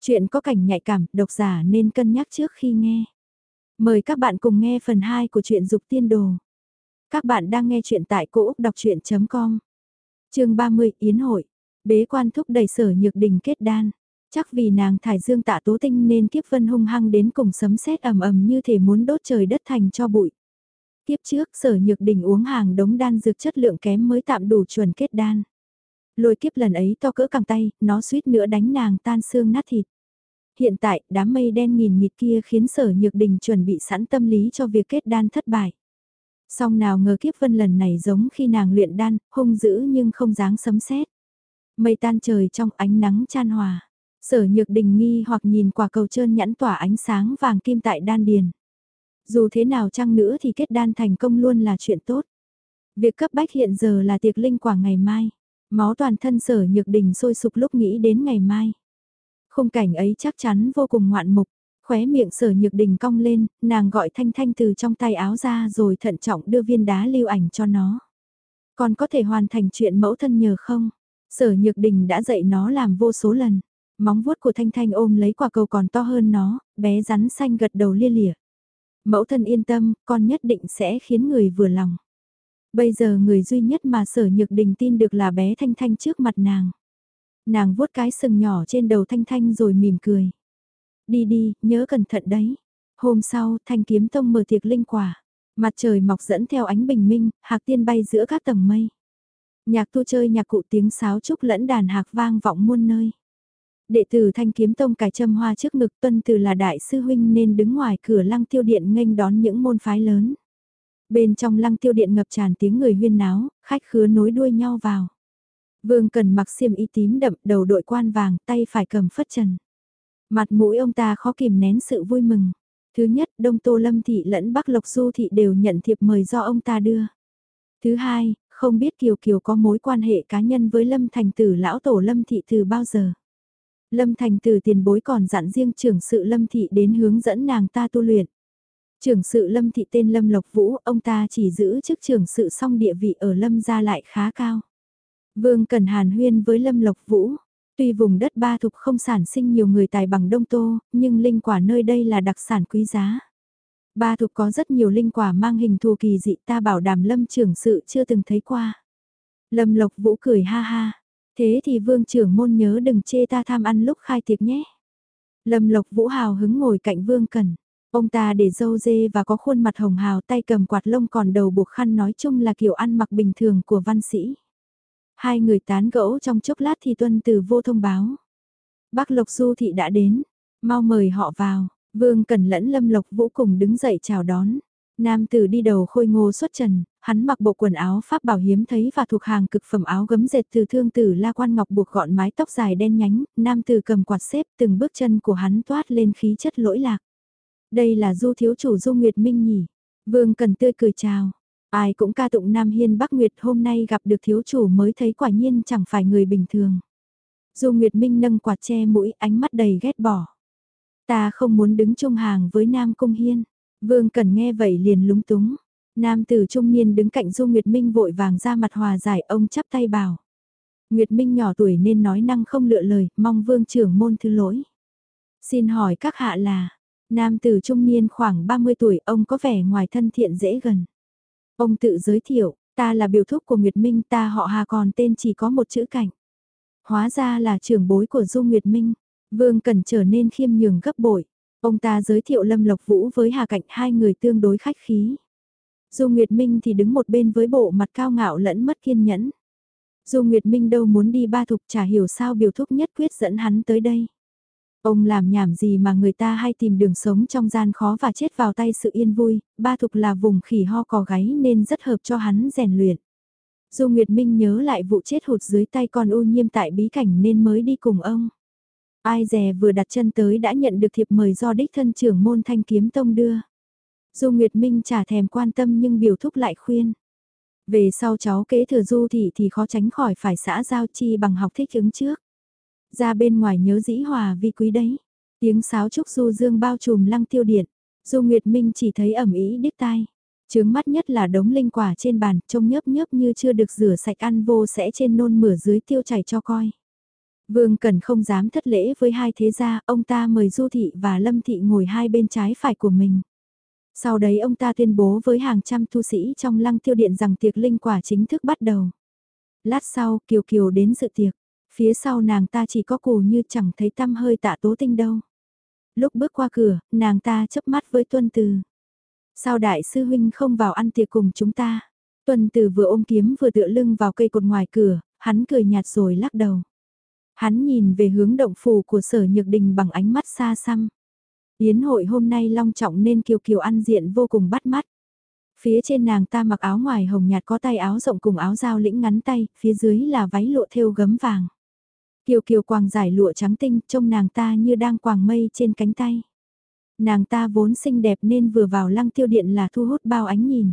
Chuyện có cảnh nhạy cảm, độc giả nên cân nhắc trước khi nghe. Mời các bạn cùng nghe phần 2 của truyện Dục Tiên Đồ. Các bạn đang nghe truyện tại cỗ đọc chuyện.com. chương 30 Yến hội. Bế quan thúc đẩy sở nhược đình kết đan. Chắc vì nàng thải dương tạ tố tinh nên kiếp vân hung hăng đến cùng sấm sét ầm ầm như thể muốn đốt trời đất thành cho bụi. Kiếp trước sở nhược đình uống hàng đống đan dược chất lượng kém mới tạm đủ chuẩn kết đan. Lôi kiếp lần ấy to cỡ cẳng tay, nó suýt nữa đánh nàng tan xương nát thịt. Hiện tại, đám mây đen nghìn nghịt kia khiến sở nhược đình chuẩn bị sẵn tâm lý cho việc kết đan thất bại. Song nào ngờ kiếp vân lần này giống khi nàng luyện đan, hung dữ nhưng không dáng sấm sét. Mây tan trời trong ánh nắng chan hòa. Sở nhược đình nghi hoặc nhìn quả cầu trơn nhẵn tỏa ánh sáng vàng kim tại đan điền. Dù thế nào chăng nữa thì kết đan thành công luôn là chuyện tốt. Việc cấp bách hiện giờ là tiệc linh quả ngày mai. Máu toàn thân sở nhược đình sôi sục lúc nghĩ đến ngày mai. Khung cảnh ấy chắc chắn vô cùng ngoạn mục. Khóe miệng sở nhược đình cong lên, nàng gọi thanh thanh từ trong tay áo ra rồi thận trọng đưa viên đá lưu ảnh cho nó. Còn có thể hoàn thành chuyện mẫu thân nhờ không? Sở nhược đình đã dạy nó làm vô số lần. Móng vuốt của Thanh Thanh ôm lấy quả cầu còn to hơn nó, bé rắn xanh gật đầu lia lịa. Mẫu thân yên tâm, con nhất định sẽ khiến người vừa lòng. Bây giờ người duy nhất mà sở nhược đình tin được là bé Thanh Thanh trước mặt nàng. Nàng vuốt cái sừng nhỏ trên đầu Thanh Thanh rồi mỉm cười. Đi đi, nhớ cẩn thận đấy. Hôm sau, Thanh Kiếm Tông mở tiệc linh quả. Mặt trời mọc dẫn theo ánh bình minh, hạc tiên bay giữa các tầng mây. Nhạc tu chơi nhạc cụ tiếng sáo trúc lẫn đàn hạc vang vọng muôn nơi. Đệ tử Thanh Kiếm Tông cài châm hoa trước ngực tuân từ là đại sư huynh nên đứng ngoài cửa lăng tiêu điện nghênh đón những môn phái lớn. Bên trong lăng tiêu điện ngập tràn tiếng người huyên náo, khách khứa nối đuôi nhau vào. Vương Cần mặc xiêm y tím đậm, đầu đội quan vàng, tay phải cầm phất trần. Mặt mũi ông ta khó kìm nén sự vui mừng. Thứ nhất, Đông Tô Lâm Thị lẫn Bắc Lộc Du Thị đều nhận thiệp mời do ông ta đưa. Thứ hai, không biết Kiều Kiều có mối quan hệ cá nhân với Lâm Thành Tử lão tổ Lâm Thị từ bao giờ. Lâm Thành Tử tiền bối còn dặn riêng trưởng sự Lâm Thị đến hướng dẫn nàng ta tu luyện. Trưởng sự Lâm Thị tên Lâm Lộc Vũ, ông ta chỉ giữ chức trưởng sự song địa vị ở Lâm gia lại khá cao. Vương Cần Hàn huyên với Lâm Lộc Vũ. Tuy vùng đất ba thục không sản sinh nhiều người tài bằng Đông Tô, nhưng linh quả nơi đây là đặc sản quý giá. Ba thục có rất nhiều linh quả mang hình thù kỳ dị ta bảo đảm Lâm trưởng sự chưa từng thấy qua. Lâm Lộc Vũ cười ha ha. Thế thì vương trưởng môn nhớ đừng chê ta tham ăn lúc khai tiệc nhé. Lâm Lộc Vũ hào hứng ngồi cạnh vương cần. Ông ta để dâu dê và có khuôn mặt hồng hào tay cầm quạt lông còn đầu buộc khăn nói chung là kiểu ăn mặc bình thường của văn sĩ. Hai người tán gẫu trong chốc lát thì tuân từ vô thông báo. Bác Lộc Du Thị đã đến, mau mời họ vào, Vương Cần lẫn Lâm Lộc Vũ cùng đứng dậy chào đón. Nam tử đi đầu khôi ngô xuất trần, hắn mặc bộ quần áo pháp bảo hiếm thấy và thuộc hàng cực phẩm áo gấm dệt từ thương tử La Quan Ngọc buộc gọn mái tóc dài đen nhánh, nam tử cầm quạt xếp từng bước chân của hắn toát lên khí chất lỗi lạc. Đây là du thiếu chủ du Nguyệt Minh nhỉ. Vương Cần tươi cười chào. Ai cũng ca tụng Nam Hiên Bắc Nguyệt hôm nay gặp được thiếu chủ mới thấy quả nhiên chẳng phải người bình thường. Du Nguyệt Minh nâng quạt che mũi ánh mắt đầy ghét bỏ. Ta không muốn đứng chung hàng với Nam Cung Hiên. Vương Cần nghe vậy liền lúng túng. Nam tử trung niên đứng cạnh Du Nguyệt Minh vội vàng ra mặt hòa giải ông chắp tay bảo. Nguyệt Minh nhỏ tuổi nên nói năng không lựa lời, mong vương trưởng môn thứ lỗi. Xin hỏi các hạ là, nam tử trung niên khoảng 30 tuổi ông có vẻ ngoài thân thiện dễ gần. Ông tự giới thiệu, ta là biểu thúc của Nguyệt Minh ta họ Hà còn tên chỉ có một chữ cảnh. Hóa ra là trưởng bối của Du Nguyệt Minh, vương cần trở nên khiêm nhường gấp bội. Ông ta giới thiệu Lâm Lộc Vũ với Hà Cảnh, hai người tương đối khách khí. Du Nguyệt Minh thì đứng một bên với bộ mặt cao ngạo lẫn mất kiên nhẫn. Du Nguyệt Minh đâu muốn đi ba thục chả hiểu sao biểu thúc nhất quyết dẫn hắn tới đây. Ông làm nhảm gì mà người ta hay tìm đường sống trong gian khó và chết vào tay sự yên vui, ba thục là vùng khỉ ho cò gáy nên rất hợp cho hắn rèn luyện. Du Nguyệt Minh nhớ lại vụ chết hụt dưới tay con ô nhiêm tại bí cảnh nên mới đi cùng ông. Ai dè vừa đặt chân tới đã nhận được thiệp mời do đích thân trưởng môn thanh kiếm tông đưa. Du Nguyệt Minh chả thèm quan tâm nhưng biểu thúc lại khuyên. Về sau cháu kế thừa du thị thì khó tránh khỏi phải xã giao chi bằng học thích ứng trước. Ra bên ngoài nhớ dĩ hòa vi quý đấy. Tiếng sáo trúc du dương bao trùm lăng tiêu điện. Du Nguyệt Minh chỉ thấy ẩm ý đứt tai. Trướng mắt nhất là đống linh quả trên bàn, trông nhớp nhớp như chưa được rửa sạch ăn vô sẽ trên nôn mửa dưới tiêu chảy cho coi. Vương Cần không dám thất lễ với hai thế gia, ông ta mời Du Thị và Lâm Thị ngồi hai bên trái phải của mình. Sau đấy ông ta tuyên bố với hàng trăm tu sĩ trong lăng tiêu điện rằng tiệc linh quả chính thức bắt đầu. Lát sau Kiều Kiều đến dự tiệc, phía sau nàng ta chỉ có cù như chẳng thấy tăm hơi tạ tố tinh đâu. Lúc bước qua cửa, nàng ta chớp mắt với tuân từ. Sao đại sư huynh không vào ăn tiệc cùng chúng ta? Tuân từ vừa ôm kiếm vừa tựa lưng vào cây cột ngoài cửa, hắn cười nhạt rồi lắc đầu. Hắn nhìn về hướng động phủ của sở nhược đình bằng ánh mắt xa xăm. Yến hội hôm nay long trọng nên kiều kiều ăn diện vô cùng bắt mắt. Phía trên nàng ta mặc áo ngoài hồng nhạt có tay áo rộng cùng áo dao lĩnh ngắn tay, phía dưới là váy lụa thêu gấm vàng. Kiều kiều quàng giải lụa trắng tinh, trông nàng ta như đang quàng mây trên cánh tay. Nàng ta vốn xinh đẹp nên vừa vào lăng tiêu điện là thu hút bao ánh nhìn.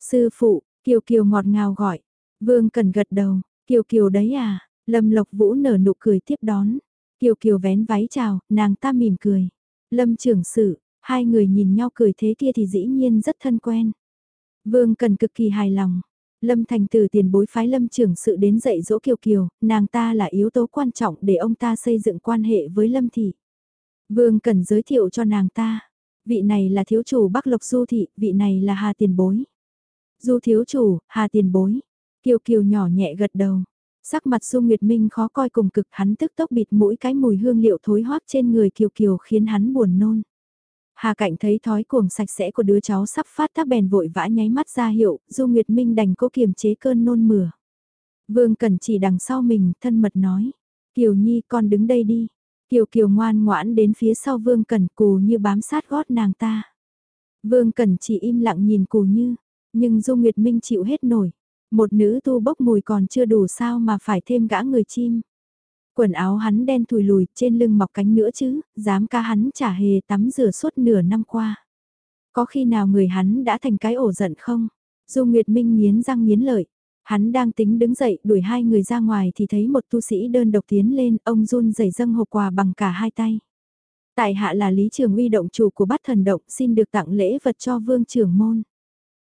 Sư phụ, kiều kiều ngọt ngào gọi. Vương cần gật đầu, kiều kiều đấy à, Lâm Lộc Vũ nở nụ cười tiếp đón. Kiều Kiều vén váy chào, nàng ta mỉm cười. Lâm trưởng sự, hai người nhìn nhau cười thế kia thì dĩ nhiên rất thân quen. Vương Cần cực kỳ hài lòng. Lâm Thành từ tiền bối phái Lâm trưởng sự đến dạy dỗ Kiều Kiều, nàng ta là yếu tố quan trọng để ông ta xây dựng quan hệ với Lâm Thị. Vương Cần giới thiệu cho nàng ta. Vị này là thiếu chủ Bắc Lộc Du Thị, vị này là Hà Tiền Bối. Du thiếu chủ, Hà Tiền Bối. Kiều Kiều nhỏ nhẹ gật đầu. Sắc mặt Du Nguyệt Minh khó coi cùng cực hắn tức tốc bịt mũi cái mùi hương liệu thối hoác trên người Kiều Kiều khiến hắn buồn nôn. Hà Cạnh thấy thói cuồng sạch sẽ của đứa cháu sắp phát tác bèn vội vã nháy mắt ra hiệu, Du Nguyệt Minh đành cố kiềm chế cơn nôn mửa. Vương Cẩn chỉ đằng sau mình, thân mật nói. Kiều Nhi con đứng đây đi. Kiều Kiều ngoan ngoãn đến phía sau Vương Cẩn cù như bám sát gót nàng ta. Vương Cẩn chỉ im lặng nhìn cù như, nhưng Du Nguyệt Minh chịu hết nổi. Một nữ tu bốc mùi còn chưa đủ sao mà phải thêm gã người chim. Quần áo hắn đen thùi lùi, trên lưng mọc cánh nữa chứ, dám ca hắn chả hề tắm rửa suốt nửa năm qua. Có khi nào người hắn đã thành cái ổ giận không? Du Nguyệt Minh nghiến răng nghiến lợi. Hắn đang tính đứng dậy đuổi hai người ra ngoài thì thấy một tu sĩ đơn độc tiến lên, ông run rẩy dâng hộp quà bằng cả hai tay. Tại hạ là Lý Trường Uy động chủ của bát thần động xin được tặng lễ vật cho vương trưởng môn.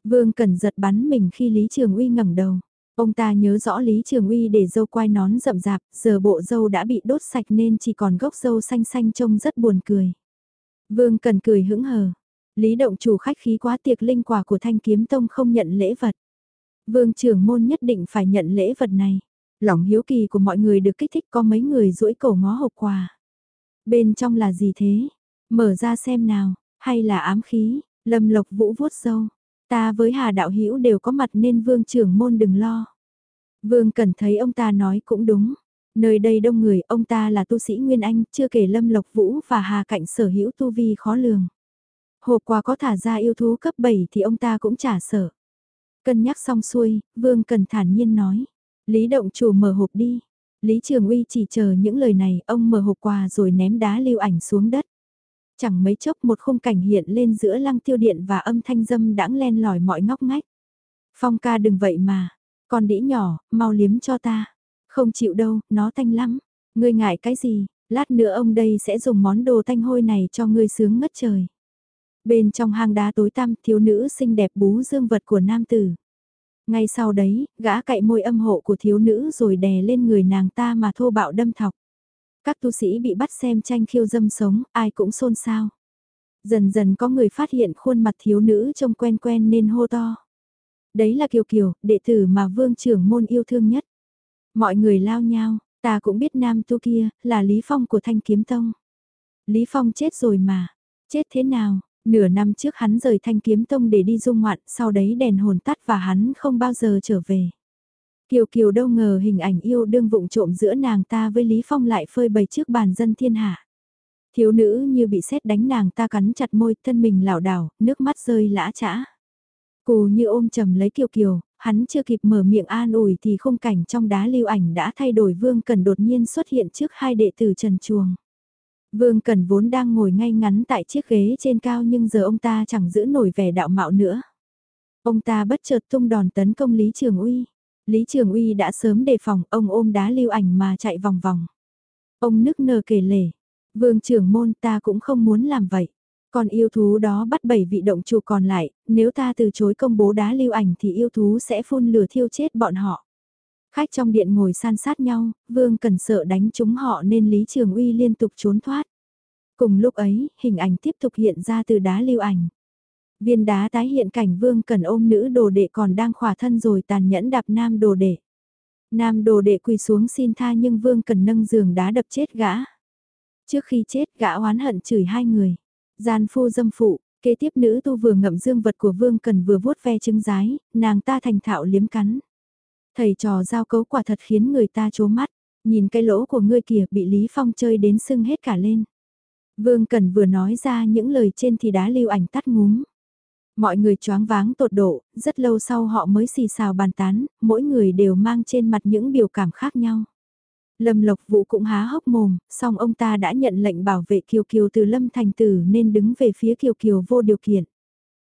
Vương Cần giật bắn mình khi Lý Trường Uy ngẩng đầu. Ông ta nhớ rõ Lý Trường Uy để dâu quai nón rậm rạp, giờ bộ dâu đã bị đốt sạch nên chỉ còn gốc dâu xanh xanh trông rất buồn cười. Vương Cần cười hững hờ. Lý động chủ khách khí quá tiệc linh quả của Thanh Kiếm Tông không nhận lễ vật. Vương trưởng môn nhất định phải nhận lễ vật này. Lòng hiếu kỳ của mọi người được kích thích có mấy người duỗi cổ ngó hộp quà. Bên trong là gì thế? Mở ra xem nào, hay là ám khí? Lâm Lộc Vũ vuốt dâu. Ta với Hà Đạo Hữu đều có mặt nên vương trưởng môn đừng lo. Vương cần thấy ông ta nói cũng đúng. Nơi đây đông người, ông ta là tu sĩ Nguyên Anh, chưa kể Lâm Lộc Vũ và Hà Cạnh sở hữu tu vi khó lường. Hộp quà có thả ra yêu thú cấp 7 thì ông ta cũng trả sợ. Cân nhắc xong xuôi, Vương cần thản nhiên nói. Lý động chủ mở hộp đi. Lý Trường Uy chỉ chờ những lời này, ông mở hộp quà rồi ném đá lưu ảnh xuống đất. Chẳng mấy chốc một khung cảnh hiện lên giữa lăng tiêu điện và âm thanh dâm đãng len lỏi mọi ngóc ngách. Phong ca đừng vậy mà, con đĩ nhỏ, mau liếm cho ta. Không chịu đâu, nó tanh lắm. Ngươi ngại cái gì, lát nữa ông đây sẽ dùng món đồ tanh hôi này cho ngươi sướng ngất trời. Bên trong hang đá tối tăm thiếu nữ xinh đẹp bú dương vật của nam tử. Ngay sau đấy, gã cậy môi âm hộ của thiếu nữ rồi đè lên người nàng ta mà thô bạo đâm thọc. Các tu sĩ bị bắt xem tranh khiêu dâm sống, ai cũng xôn xao. Dần dần có người phát hiện khuôn mặt thiếu nữ trông quen quen nên hô to. Đấy là Kiều Kiều, đệ tử mà vương trưởng môn yêu thương nhất. Mọi người lao nhau, ta cũng biết nam tu kia, là Lý Phong của Thanh Kiếm Tông. Lý Phong chết rồi mà, chết thế nào, nửa năm trước hắn rời Thanh Kiếm Tông để đi dung ngoạn, sau đấy đèn hồn tắt và hắn không bao giờ trở về. Kiều Kiều đâu ngờ hình ảnh yêu đương vụng trộm giữa nàng ta với Lý Phong lại phơi bày trước bàn dân thiên hạ. Thiếu nữ như bị sét đánh nàng ta cắn chặt môi, thân mình lảo đảo, nước mắt rơi lã chã. Cù như ôm chầm lấy Kiều Kiều, hắn chưa kịp mở miệng an ủi thì khung cảnh trong đá lưu ảnh đã thay đổi Vương Cần đột nhiên xuất hiện trước hai đệ tử Trần Chuồng. Vương Cần vốn đang ngồi ngay ngắn tại chiếc ghế trên cao nhưng giờ ông ta chẳng giữ nổi vẻ đạo mạo nữa. Ông ta bất chợt tung đòn tấn công Lý Trường Uy. Lý Trường Uy đã sớm đề phòng ông ôm đá lưu ảnh mà chạy vòng vòng. Ông nức nở kể lể, vương trưởng môn ta cũng không muốn làm vậy. Còn yêu thú đó bắt bảy vị động chủ còn lại, nếu ta từ chối công bố đá lưu ảnh thì yêu thú sẽ phun lửa thiêu chết bọn họ. Khách trong điện ngồi san sát nhau, Vương Cần sợ đánh chúng họ nên Lý Trường Uy liên tục trốn thoát. Cùng lúc ấy, hình ảnh tiếp tục hiện ra từ đá lưu ảnh. Viên đá tái hiện cảnh Vương Cần ôm nữ đồ đệ còn đang khỏa thân rồi tàn nhẫn đạp nam đồ đệ. Nam đồ đệ quỳ xuống xin tha nhưng Vương Cần nâng giường đá đập chết gã. Trước khi chết gã oán hận chửi hai người. Gian phu dâm phụ, kế tiếp nữ tu vừa ngậm dương vật của Vương Cần vừa vuốt ve trứng rái, nàng ta thành thạo liếm cắn. Thầy trò giao cấu quả thật khiến người ta chố mắt, nhìn cái lỗ của ngươi kìa bị Lý Phong chơi đến sưng hết cả lên. Vương Cần vừa nói ra những lời trên thì đá lưu ảnh tắt ngúm. Mọi người choáng váng tột độ, rất lâu sau họ mới xì xào bàn tán, mỗi người đều mang trên mặt những biểu cảm khác nhau. Lâm Lộc Vũ cũng há hốc mồm, song ông ta đã nhận lệnh bảo vệ Kiều Kiều từ Lâm Thành Tử nên đứng về phía Kiều Kiều vô điều kiện.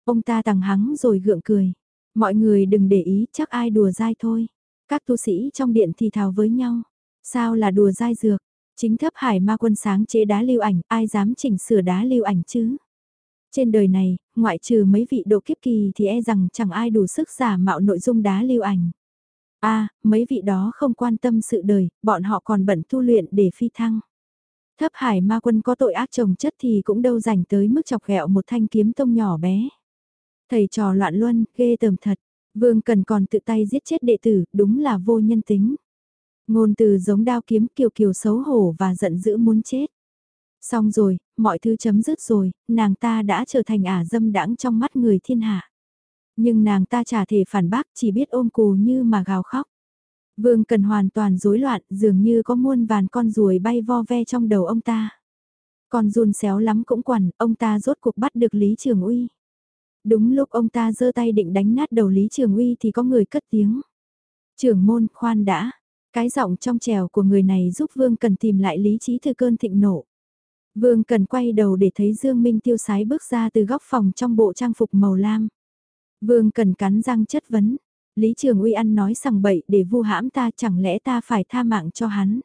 Ông ta tằng hắng rồi gượng cười. Mọi người đừng để ý, chắc ai đùa dai thôi. Các tu sĩ trong điện thì thào với nhau. Sao là đùa dai dược? Chính thấp hải ma quân sáng chế đá lưu ảnh, ai dám chỉnh sửa đá lưu ảnh chứ? Trên đời này, ngoại trừ mấy vị độ kiếp kỳ thì e rằng chẳng ai đủ sức giả mạo nội dung đá lưu ảnh. a à, mấy vị đó không quan tâm sự đời, bọn họ còn bận tu luyện để phi thăng. Thấp hải ma quân có tội ác chồng chất thì cũng đâu dành tới mức chọc ghẹo một thanh kiếm tông nhỏ bé. Thầy trò loạn luân, ghê tởm thật. Vương Cần còn tự tay giết chết đệ tử, đúng là vô nhân tính. Ngôn từ giống đao kiếm kiều kiều xấu hổ và giận dữ muốn chết. Xong rồi, mọi thứ chấm dứt rồi, nàng ta đã trở thành ả dâm đãng trong mắt người thiên hạ. Nhưng nàng ta chả thể phản bác chỉ biết ôm cù như mà gào khóc. Vương Cần hoàn toàn rối loạn dường như có muôn vàn con ruồi bay vo ve trong đầu ông ta. Còn run xéo lắm cũng quằn, ông ta rốt cuộc bắt được Lý Trường Uy. Đúng lúc ông ta giơ tay định đánh nát đầu Lý Trường Uy thì có người cất tiếng. Trưởng môn khoan đã, cái giọng trong trèo của người này giúp Vương Cần tìm lại lý trí từ cơn thịnh nộ. Vương Cần quay đầu để thấy Dương Minh tiêu sái bước ra từ góc phòng trong bộ trang phục màu lam. Vương Cần cắn răng chất vấn. Lý Trường Uy ăn nói sằng bậy để vu hãm ta chẳng lẽ ta phải tha mạng cho hắn.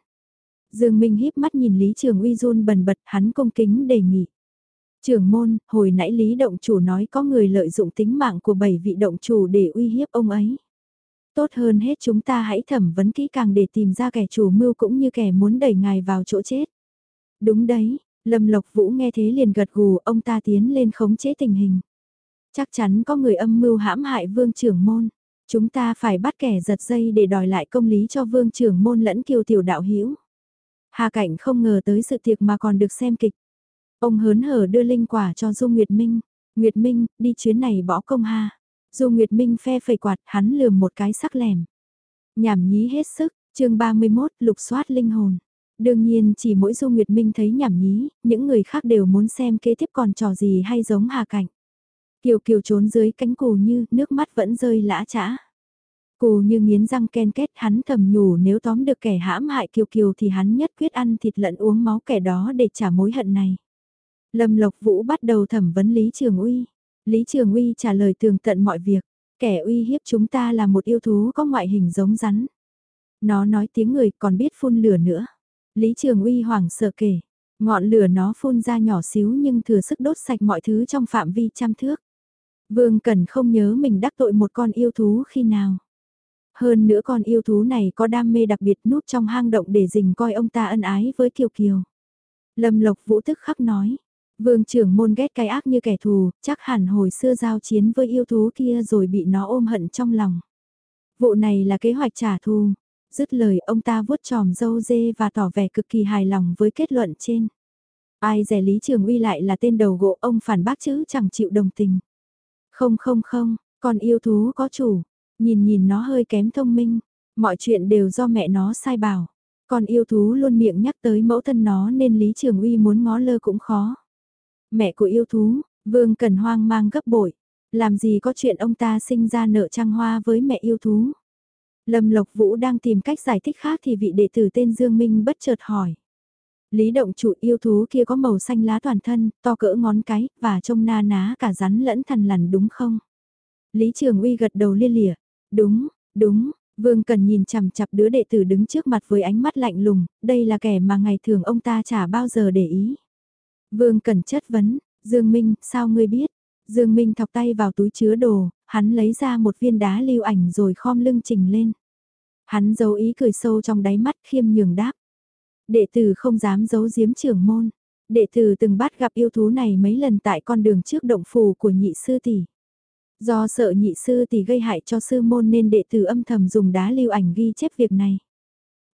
Dương Minh híp mắt nhìn Lý Trường Uy run bần bật hắn công kính đề nghị. Trưởng môn, hồi nãy Lý Động Chủ nói có người lợi dụng tính mạng của bảy vị động chủ để uy hiếp ông ấy. Tốt hơn hết chúng ta hãy thẩm vấn kỹ càng để tìm ra kẻ chủ mưu cũng như kẻ muốn đẩy ngài vào chỗ chết. Đúng đấy, Lâm Lộc Vũ nghe thế liền gật gù ông ta tiến lên khống chế tình hình. Chắc chắn có người âm mưu hãm hại vương trưởng môn. Chúng ta phải bắt kẻ giật dây để đòi lại công lý cho vương trưởng môn lẫn kiều tiểu đạo hữu Hà Cảnh không ngờ tới sự tiệc mà còn được xem kịch. Ông hớn hở đưa linh quả cho Du Nguyệt Minh. Nguyệt Minh, đi chuyến này bỏ công ha. Du Nguyệt Minh phe phẩy quạt, hắn lườm một cái sắc lẻm. Nhảm nhí hết sức, chương 31, lục soát linh hồn. Đương nhiên chỉ mỗi Du Nguyệt Minh thấy nhảm nhí, những người khác đều muốn xem kế tiếp còn trò gì hay giống Hà Cảnh. Kiều Kiều trốn dưới cánh cù như, nước mắt vẫn rơi lã chã. Cù như nghiến răng ken kết hắn thầm nhủ nếu tóm được kẻ hãm hại Kiều Kiều thì hắn nhất quyết ăn thịt lẫn uống máu kẻ đó để trả mối hận này. Lâm Lộc Vũ bắt đầu thẩm vấn Lý Trường Uy. Lý Trường Uy trả lời tường tận mọi việc. Kẻ uy hiếp chúng ta là một yêu thú có ngoại hình giống rắn. Nó nói tiếng người còn biết phun lửa nữa. Lý Trường Uy hoảng sợ kể. Ngọn lửa nó phun ra nhỏ xíu nhưng thừa sức đốt sạch mọi thứ trong phạm vi trăm thước. Vương Cần không nhớ mình đắc tội một con yêu thú khi nào. Hơn nữa con yêu thú này có đam mê đặc biệt núp trong hang động để dình coi ông ta ân ái với Kiều Kiều. Lâm Lộc Vũ tức khắc nói, Vương trưởng môn ghét cái ác như kẻ thù, chắc hẳn hồi xưa giao chiến với yêu thú kia rồi bị nó ôm hận trong lòng. Vụ này là kế hoạch trả thù. Dứt lời ông ta vuốt tròm dâu dê và tỏ vẻ cực kỳ hài lòng với kết luận trên. Ai rẻ Lý Trường Uy lại là tên đầu gỗ ông phản bác chứ chẳng chịu đồng tình. Không không không, con yêu thú có chủ, nhìn nhìn nó hơi kém thông minh, mọi chuyện đều do mẹ nó sai bảo. Con yêu thú luôn miệng nhắc tới mẫu thân nó nên Lý Trường Uy muốn ngó lơ cũng khó. Mẹ của yêu thú, Vương Cần hoang mang gấp bội. Làm gì có chuyện ông ta sinh ra nợ trăng hoa với mẹ yêu thú. Lâm Lộc Vũ đang tìm cách giải thích khác thì vị đệ tử tên Dương Minh bất chợt hỏi. Lý động chủ yêu thú kia có màu xanh lá toàn thân, to cỡ ngón cái, và trông na ná cả rắn lẫn thần lằn đúng không? Lý Trường Uy gật đầu lia lịa. Đúng, đúng, Vương Cần nhìn chằm chặp đứa đệ tử đứng trước mặt với ánh mắt lạnh lùng, đây là kẻ mà ngày thường ông ta chả bao giờ để ý. Vương Cần chất vấn, Dương Minh, sao ngươi biết? Dương Minh thọc tay vào túi chứa đồ, hắn lấy ra một viên đá lưu ảnh rồi khom lưng trình lên. Hắn giấu ý cười sâu trong đáy mắt khiêm nhường đáp. Đệ tử không dám giấu giếm trưởng môn. Đệ tử từng bắt gặp yêu thú này mấy lần tại con đường trước động phủ của nhị sư tỷ. Do sợ nhị sư tỷ gây hại cho sư môn nên đệ tử âm thầm dùng đá lưu ảnh ghi chép việc này.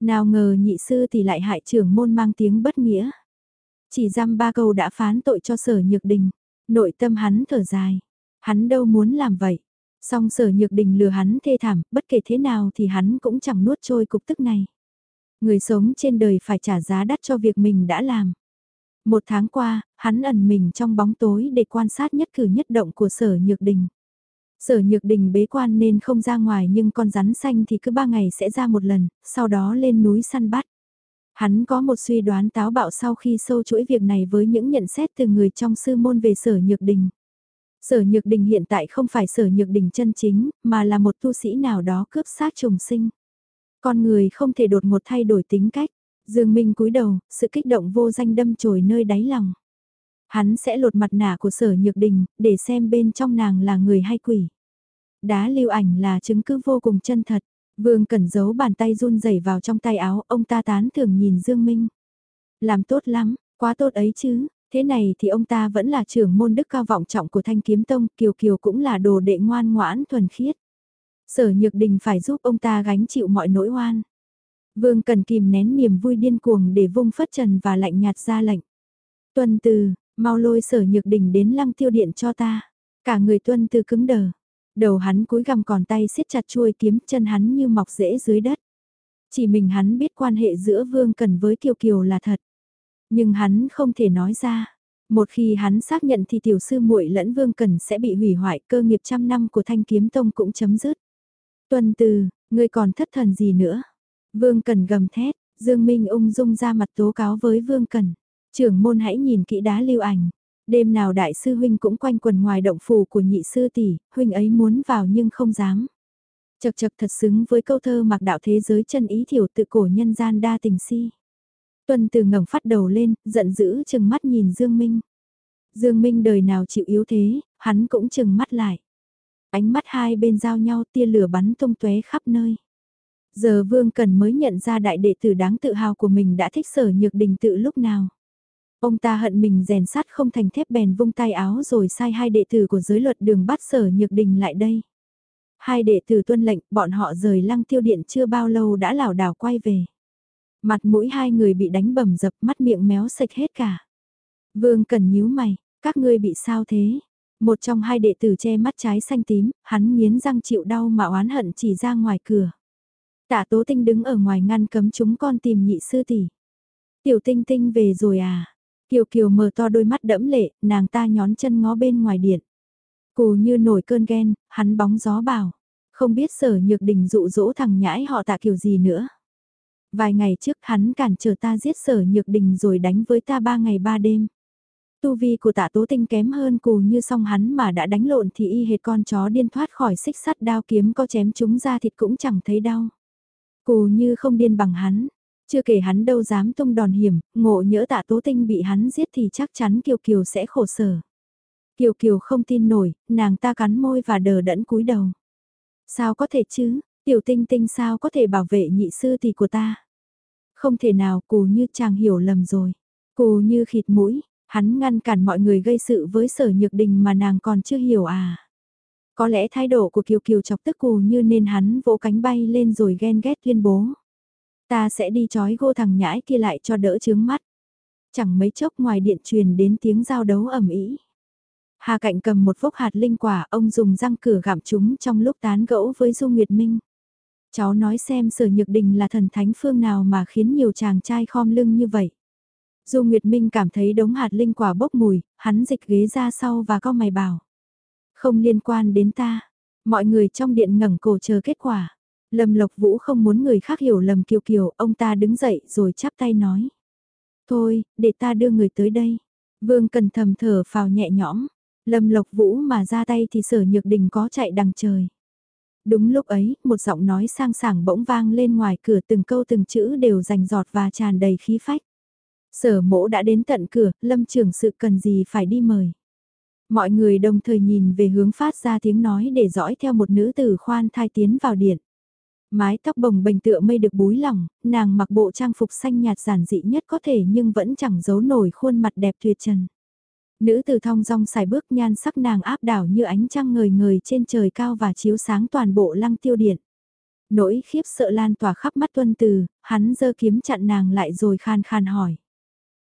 Nào ngờ nhị sư tỷ lại hại trưởng môn mang tiếng bất nghĩa. Chỉ dăm ba câu đã phán tội cho sở nhược đình. Nội tâm hắn thở dài. Hắn đâu muốn làm vậy. Song sở nhược đình lừa hắn thê thảm, bất kể thế nào thì hắn cũng chẳng nuốt trôi cục tức này. Người sống trên đời phải trả giá đắt cho việc mình đã làm. Một tháng qua, hắn ẩn mình trong bóng tối để quan sát nhất cử nhất động của sở nhược đình. Sở nhược đình bế quan nên không ra ngoài nhưng con rắn xanh thì cứ ba ngày sẽ ra một lần, sau đó lên núi săn bắt. Hắn có một suy đoán táo bạo sau khi sâu chuỗi việc này với những nhận xét từ người trong sư môn về sở nhược đình. Sở nhược đình hiện tại không phải sở nhược đình chân chính, mà là một tu sĩ nào đó cướp xác trùng sinh. Con người không thể đột ngột thay đổi tính cách. Dương Minh cúi đầu, sự kích động vô danh đâm chồi nơi đáy lòng. Hắn sẽ lột mặt nạ của sở nhược đình, để xem bên trong nàng là người hay quỷ. Đá lưu ảnh là chứng cứ vô cùng chân thật. Vương Cẩn giấu bàn tay run rẩy vào trong tay áo, ông ta tán thường nhìn Dương Minh. Làm tốt lắm, quá tốt ấy chứ, thế này thì ông ta vẫn là trưởng môn đức cao vọng trọng của Thanh Kiếm Tông, Kiều Kiều cũng là đồ đệ ngoan ngoãn thuần khiết. Sở Nhược Đình phải giúp ông ta gánh chịu mọi nỗi oan. Vương Cần kìm nén niềm vui điên cuồng để vung phất trần và lạnh nhạt ra lệnh. Tuân từ, mau lôi sở nhược đình đến lăng tiêu điện cho ta. Cả người tuân từ cứng đờ. Đầu hắn cúi gằm còn tay siết chặt chuôi kiếm chân hắn như mọc rễ dưới đất. Chỉ mình hắn biết quan hệ giữa Vương Cần với Kiều Kiều là thật. Nhưng hắn không thể nói ra. Một khi hắn xác nhận thì tiểu sư muội lẫn Vương Cần sẽ bị hủy hoại cơ nghiệp trăm năm của Thanh Kiếm Tông cũng chấm dứt. Tuân từ, ngươi còn thất thần gì nữa? Vương Cần gầm thét, Dương Minh ung dung ra mặt tố cáo với Vương Cần. Trưởng môn hãy nhìn kỹ đá lưu ảnh. Đêm nào đại sư huynh cũng quanh quần ngoài động phủ của nhị sư tỷ, huynh ấy muốn vào nhưng không dám. Chật chật thật xứng với câu thơ mặc đạo thế giới chân ý thiểu tự cổ nhân gian đa tình si. Tuân từ ngẩng phát đầu lên, giận dữ chừng mắt nhìn Dương Minh. Dương Minh đời nào chịu yếu thế, hắn cũng chừng mắt lại. Ánh mắt hai bên giao nhau tia lửa bắn tung tóe khắp nơi. Giờ Vương Cần mới nhận ra đại đệ tử đáng tự hào của mình đã thích sở nhược đình tự lúc nào. Ông ta hận mình rèn sắt không thành thép bèn vung tay áo rồi sai hai đệ tử của giới luật đường bắt sở nhược đình lại đây. Hai đệ tử tuân lệnh, bọn họ rời lăng tiêu điện chưa bao lâu đã lảo đảo quay về. Mặt mũi hai người bị đánh bầm dập mắt miệng méo sạch hết cả. Vương cần nhíu mày, các ngươi bị sao thế? Một trong hai đệ tử che mắt trái xanh tím, hắn nghiến răng chịu đau mà oán hận chỉ ra ngoài cửa. Tạ Tố Tinh đứng ở ngoài ngăn cấm chúng con tìm nhị sư tỷ. Tiểu Tinh Tinh về rồi à? Kiều Kiều mở to đôi mắt đẫm lệ, nàng ta nhón chân ngó bên ngoài điện. Cù như nổi cơn ghen, hắn bóng gió bảo. Không biết sở nhược đình dụ dỗ thằng nhãi họ tạ kiểu gì nữa. Vài ngày trước hắn cản trở ta giết sở nhược đình rồi đánh với ta ba ngày ba đêm. Tu vi của tạ tố tinh kém hơn cù như song hắn mà đã đánh lộn thì y hệt con chó điên thoát khỏi xích sắt đao kiếm có chém chúng ra thịt cũng chẳng thấy đau. Cù như không điên bằng hắn, chưa kể hắn đâu dám tung đòn hiểm, ngộ nhỡ tạ tố tinh bị hắn giết thì chắc chắn Kiều Kiều sẽ khổ sở. Kiều Kiều không tin nổi, nàng ta cắn môi và đờ đẫn cúi đầu. Sao có thể chứ, tiểu tinh tinh sao có thể bảo vệ nhị sư thì của ta? Không thể nào, cù như chàng hiểu lầm rồi. Cù như khịt mũi, hắn ngăn cản mọi người gây sự với sở nhược đình mà nàng còn chưa hiểu à. Có lẽ thái độ của Kiều Kiều chọc tức cù như nên hắn vỗ cánh bay lên rồi ghen ghét tuyên bố. Ta sẽ đi chói gô thằng nhãi kia lại cho đỡ chướng mắt. Chẳng mấy chốc ngoài điện truyền đến tiếng giao đấu ẩm ý. Hà Cạnh cầm một vốc hạt linh quả, ông dùng răng cửa gặm chúng trong lúc tán gẫu với Du Nguyệt Minh. Cháu nói xem sở nhược đình là thần thánh phương nào mà khiến nhiều chàng trai khom lưng như vậy. Du Nguyệt Minh cảm thấy đống hạt linh quả bốc mùi, hắn dịch ghế ra sau và co mày bảo. Không liên quan đến ta. Mọi người trong điện ngẩng cổ chờ kết quả. Lâm Lộc Vũ không muốn người khác hiểu lầm Kiều Kiều, ông ta đứng dậy rồi chắp tay nói. Thôi, để ta đưa người tới đây. Vương cần thầm thở phào nhẹ nhõm. Lâm Lộc Vũ mà ra tay thì sở nhược đình có chạy đằng trời. Đúng lúc ấy, một giọng nói sang sảng bỗng vang lên ngoài cửa từng câu từng chữ đều rành giọt và tràn đầy khí phách. Sở mỗ đã đến tận cửa, lâm trưởng sự cần gì phải đi mời. Mọi người đồng thời nhìn về hướng phát ra tiếng nói để dõi theo một nữ tử khoan thai tiến vào điện. Mái tóc bồng bềnh tựa mây được búi lỏng, nàng mặc bộ trang phục xanh nhạt giản dị nhất có thể nhưng vẫn chẳng giấu nổi khuôn mặt đẹp tuyệt trần. Nữ từ thong dong xài bước nhan sắc nàng áp đảo như ánh trăng ngời ngời trên trời cao và chiếu sáng toàn bộ lăng tiêu điện. Nỗi khiếp sợ lan tỏa khắp mắt tuân từ, hắn giơ kiếm chặn nàng lại rồi khan khan hỏi.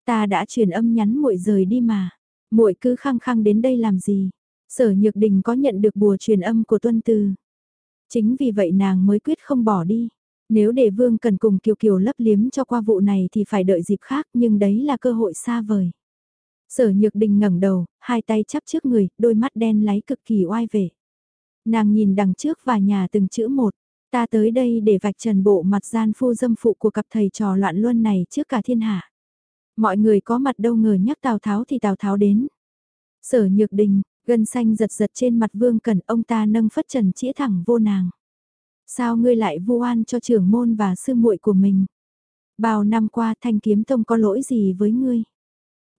Ta đã truyền âm nhắn muội rời đi mà, muội cứ khăng khăng đến đây làm gì? Sở Nhược Đình có nhận được bùa truyền âm của tuân từ. Chính vì vậy nàng mới quyết không bỏ đi. Nếu để Vương cần cùng Kiều Kiều lấp liếm cho qua vụ này thì phải đợi dịp khác nhưng đấy là cơ hội xa vời. Sở Nhược Đình ngẩng đầu, hai tay chắp trước người, đôi mắt đen láy cực kỳ oai vệ. Nàng nhìn đằng trước và nhà từng chữ một, ta tới đây để vạch trần bộ mặt gian phu dâm phụ của cặp thầy trò loạn luân này trước cả thiên hạ. Mọi người có mặt đâu ngờ nhắc Tào Tháo thì Tào Tháo đến. Sở Nhược Đình, gân xanh giật giật trên mặt Vương Cẩn ông ta nâng phất trần chĩa thẳng vô nàng. Sao ngươi lại vu oan cho trưởng môn và sư muội của mình? Bao năm qua thanh kiếm tông có lỗi gì với ngươi?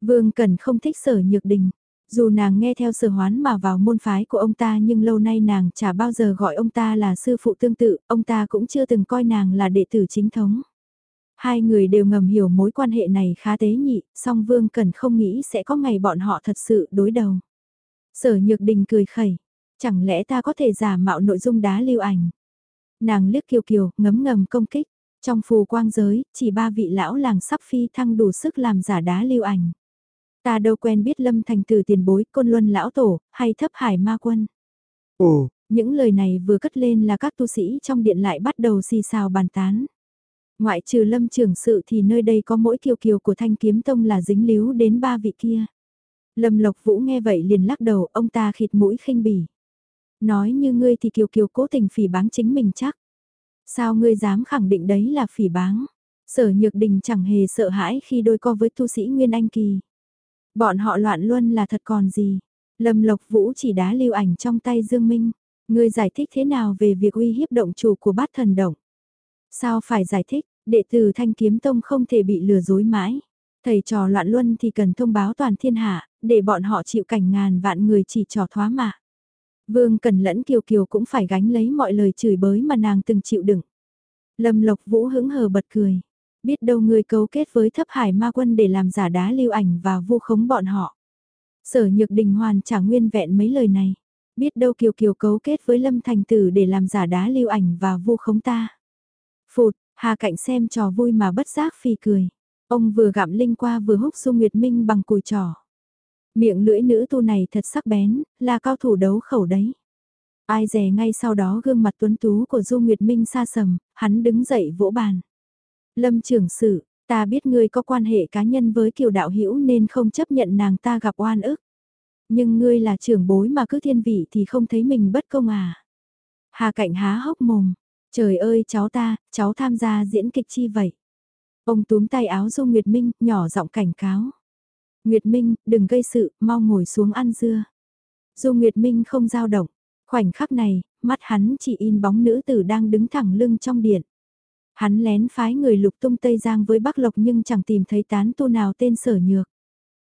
Vương Cẩn không thích sở nhược đình. Dù nàng nghe theo sở hoán mà vào môn phái của ông ta nhưng lâu nay nàng chả bao giờ gọi ông ta là sư phụ tương tự, ông ta cũng chưa từng coi nàng là đệ tử chính thống. Hai người đều ngầm hiểu mối quan hệ này khá tế nhị, song Vương Cẩn không nghĩ sẽ có ngày bọn họ thật sự đối đầu. Sở Nhược Đình cười khẩy, chẳng lẽ ta có thể giả mạo nội dung đá lưu ảnh. Nàng liếc kiều kiều, ngấm ngầm công kích, trong phù quang giới, chỉ ba vị lão làng sắp phi thăng đủ sức làm giả đá lưu ảnh. Ta đâu quen biết Lâm Thành từ tiền bối, côn luân lão tổ, hay thấp hải ma quân. Ồ, những lời này vừa cất lên là các tu sĩ trong điện lại bắt đầu xì xào bàn tán. Ngoại trừ lâm trưởng sự thì nơi đây có mỗi kiều kiều của thanh kiếm tông là dính líu đến ba vị kia. Lâm Lộc Vũ nghe vậy liền lắc đầu, ông ta khịt mũi khinh bỉ. Nói như ngươi thì Kiều Kiều cố tình phỉ báng chính mình chắc. Sao ngươi dám khẳng định đấy là phỉ báng? Sở Nhược Đình chẳng hề sợ hãi khi đôi co với tu sĩ Nguyên Anh Kỳ. Bọn họ loạn luôn là thật còn gì? Lâm Lộc Vũ chỉ đá lưu ảnh trong tay Dương Minh. Ngươi giải thích thế nào về việc uy hiếp động chủ của bát thần động? Sao phải giải thích, đệ tử Thanh Kiếm Tông không thể bị lừa dối mãi. Thầy trò loạn luân thì cần thông báo toàn thiên hạ, để bọn họ chịu cảnh ngàn vạn người chỉ trò thoá mạ. Vương Cần lẫn Kiều Kiều cũng phải gánh lấy mọi lời chửi bới mà nàng từng chịu đựng. Lâm Lộc Vũ hứng hờ bật cười. Biết đâu người cấu kết với thấp hải ma quân để làm giả đá lưu ảnh và vu khống bọn họ. Sở Nhược Đình hoàn trả nguyên vẹn mấy lời này. Biết đâu Kiều Kiều cấu kết với Lâm Thành Tử để làm giả đá lưu ảnh và vu khống ta. Phụt, Hà Cạnh xem trò vui mà bất giác phi cười. Ông vừa gặm linh qua vừa húc Du Nguyệt Minh bằng cùi trò. Miệng lưỡi nữ tu này thật sắc bén, là cao thủ đấu khẩu đấy. Ai dè ngay sau đó gương mặt tuấn tú của Du Nguyệt Minh xa sầm, hắn đứng dậy vỗ bàn. Lâm trưởng sự, ta biết ngươi có quan hệ cá nhân với kiều đạo hữu nên không chấp nhận nàng ta gặp oan ức. Nhưng ngươi là trưởng bối mà cứ thiên vị thì không thấy mình bất công à. Hà cạnh há hốc mồm, trời ơi cháu ta, cháu tham gia diễn kịch chi vậy. Ông túm tay áo Du Nguyệt Minh, nhỏ giọng cảnh cáo. Nguyệt Minh, đừng gây sự, mau ngồi xuống ăn dưa. Du Nguyệt Minh không giao động. Khoảnh khắc này, mắt hắn chỉ in bóng nữ tử đang đứng thẳng lưng trong điện. Hắn lén phái người lục tung Tây Giang với Bắc Lộc nhưng chẳng tìm thấy tán tu nào tên sở nhược.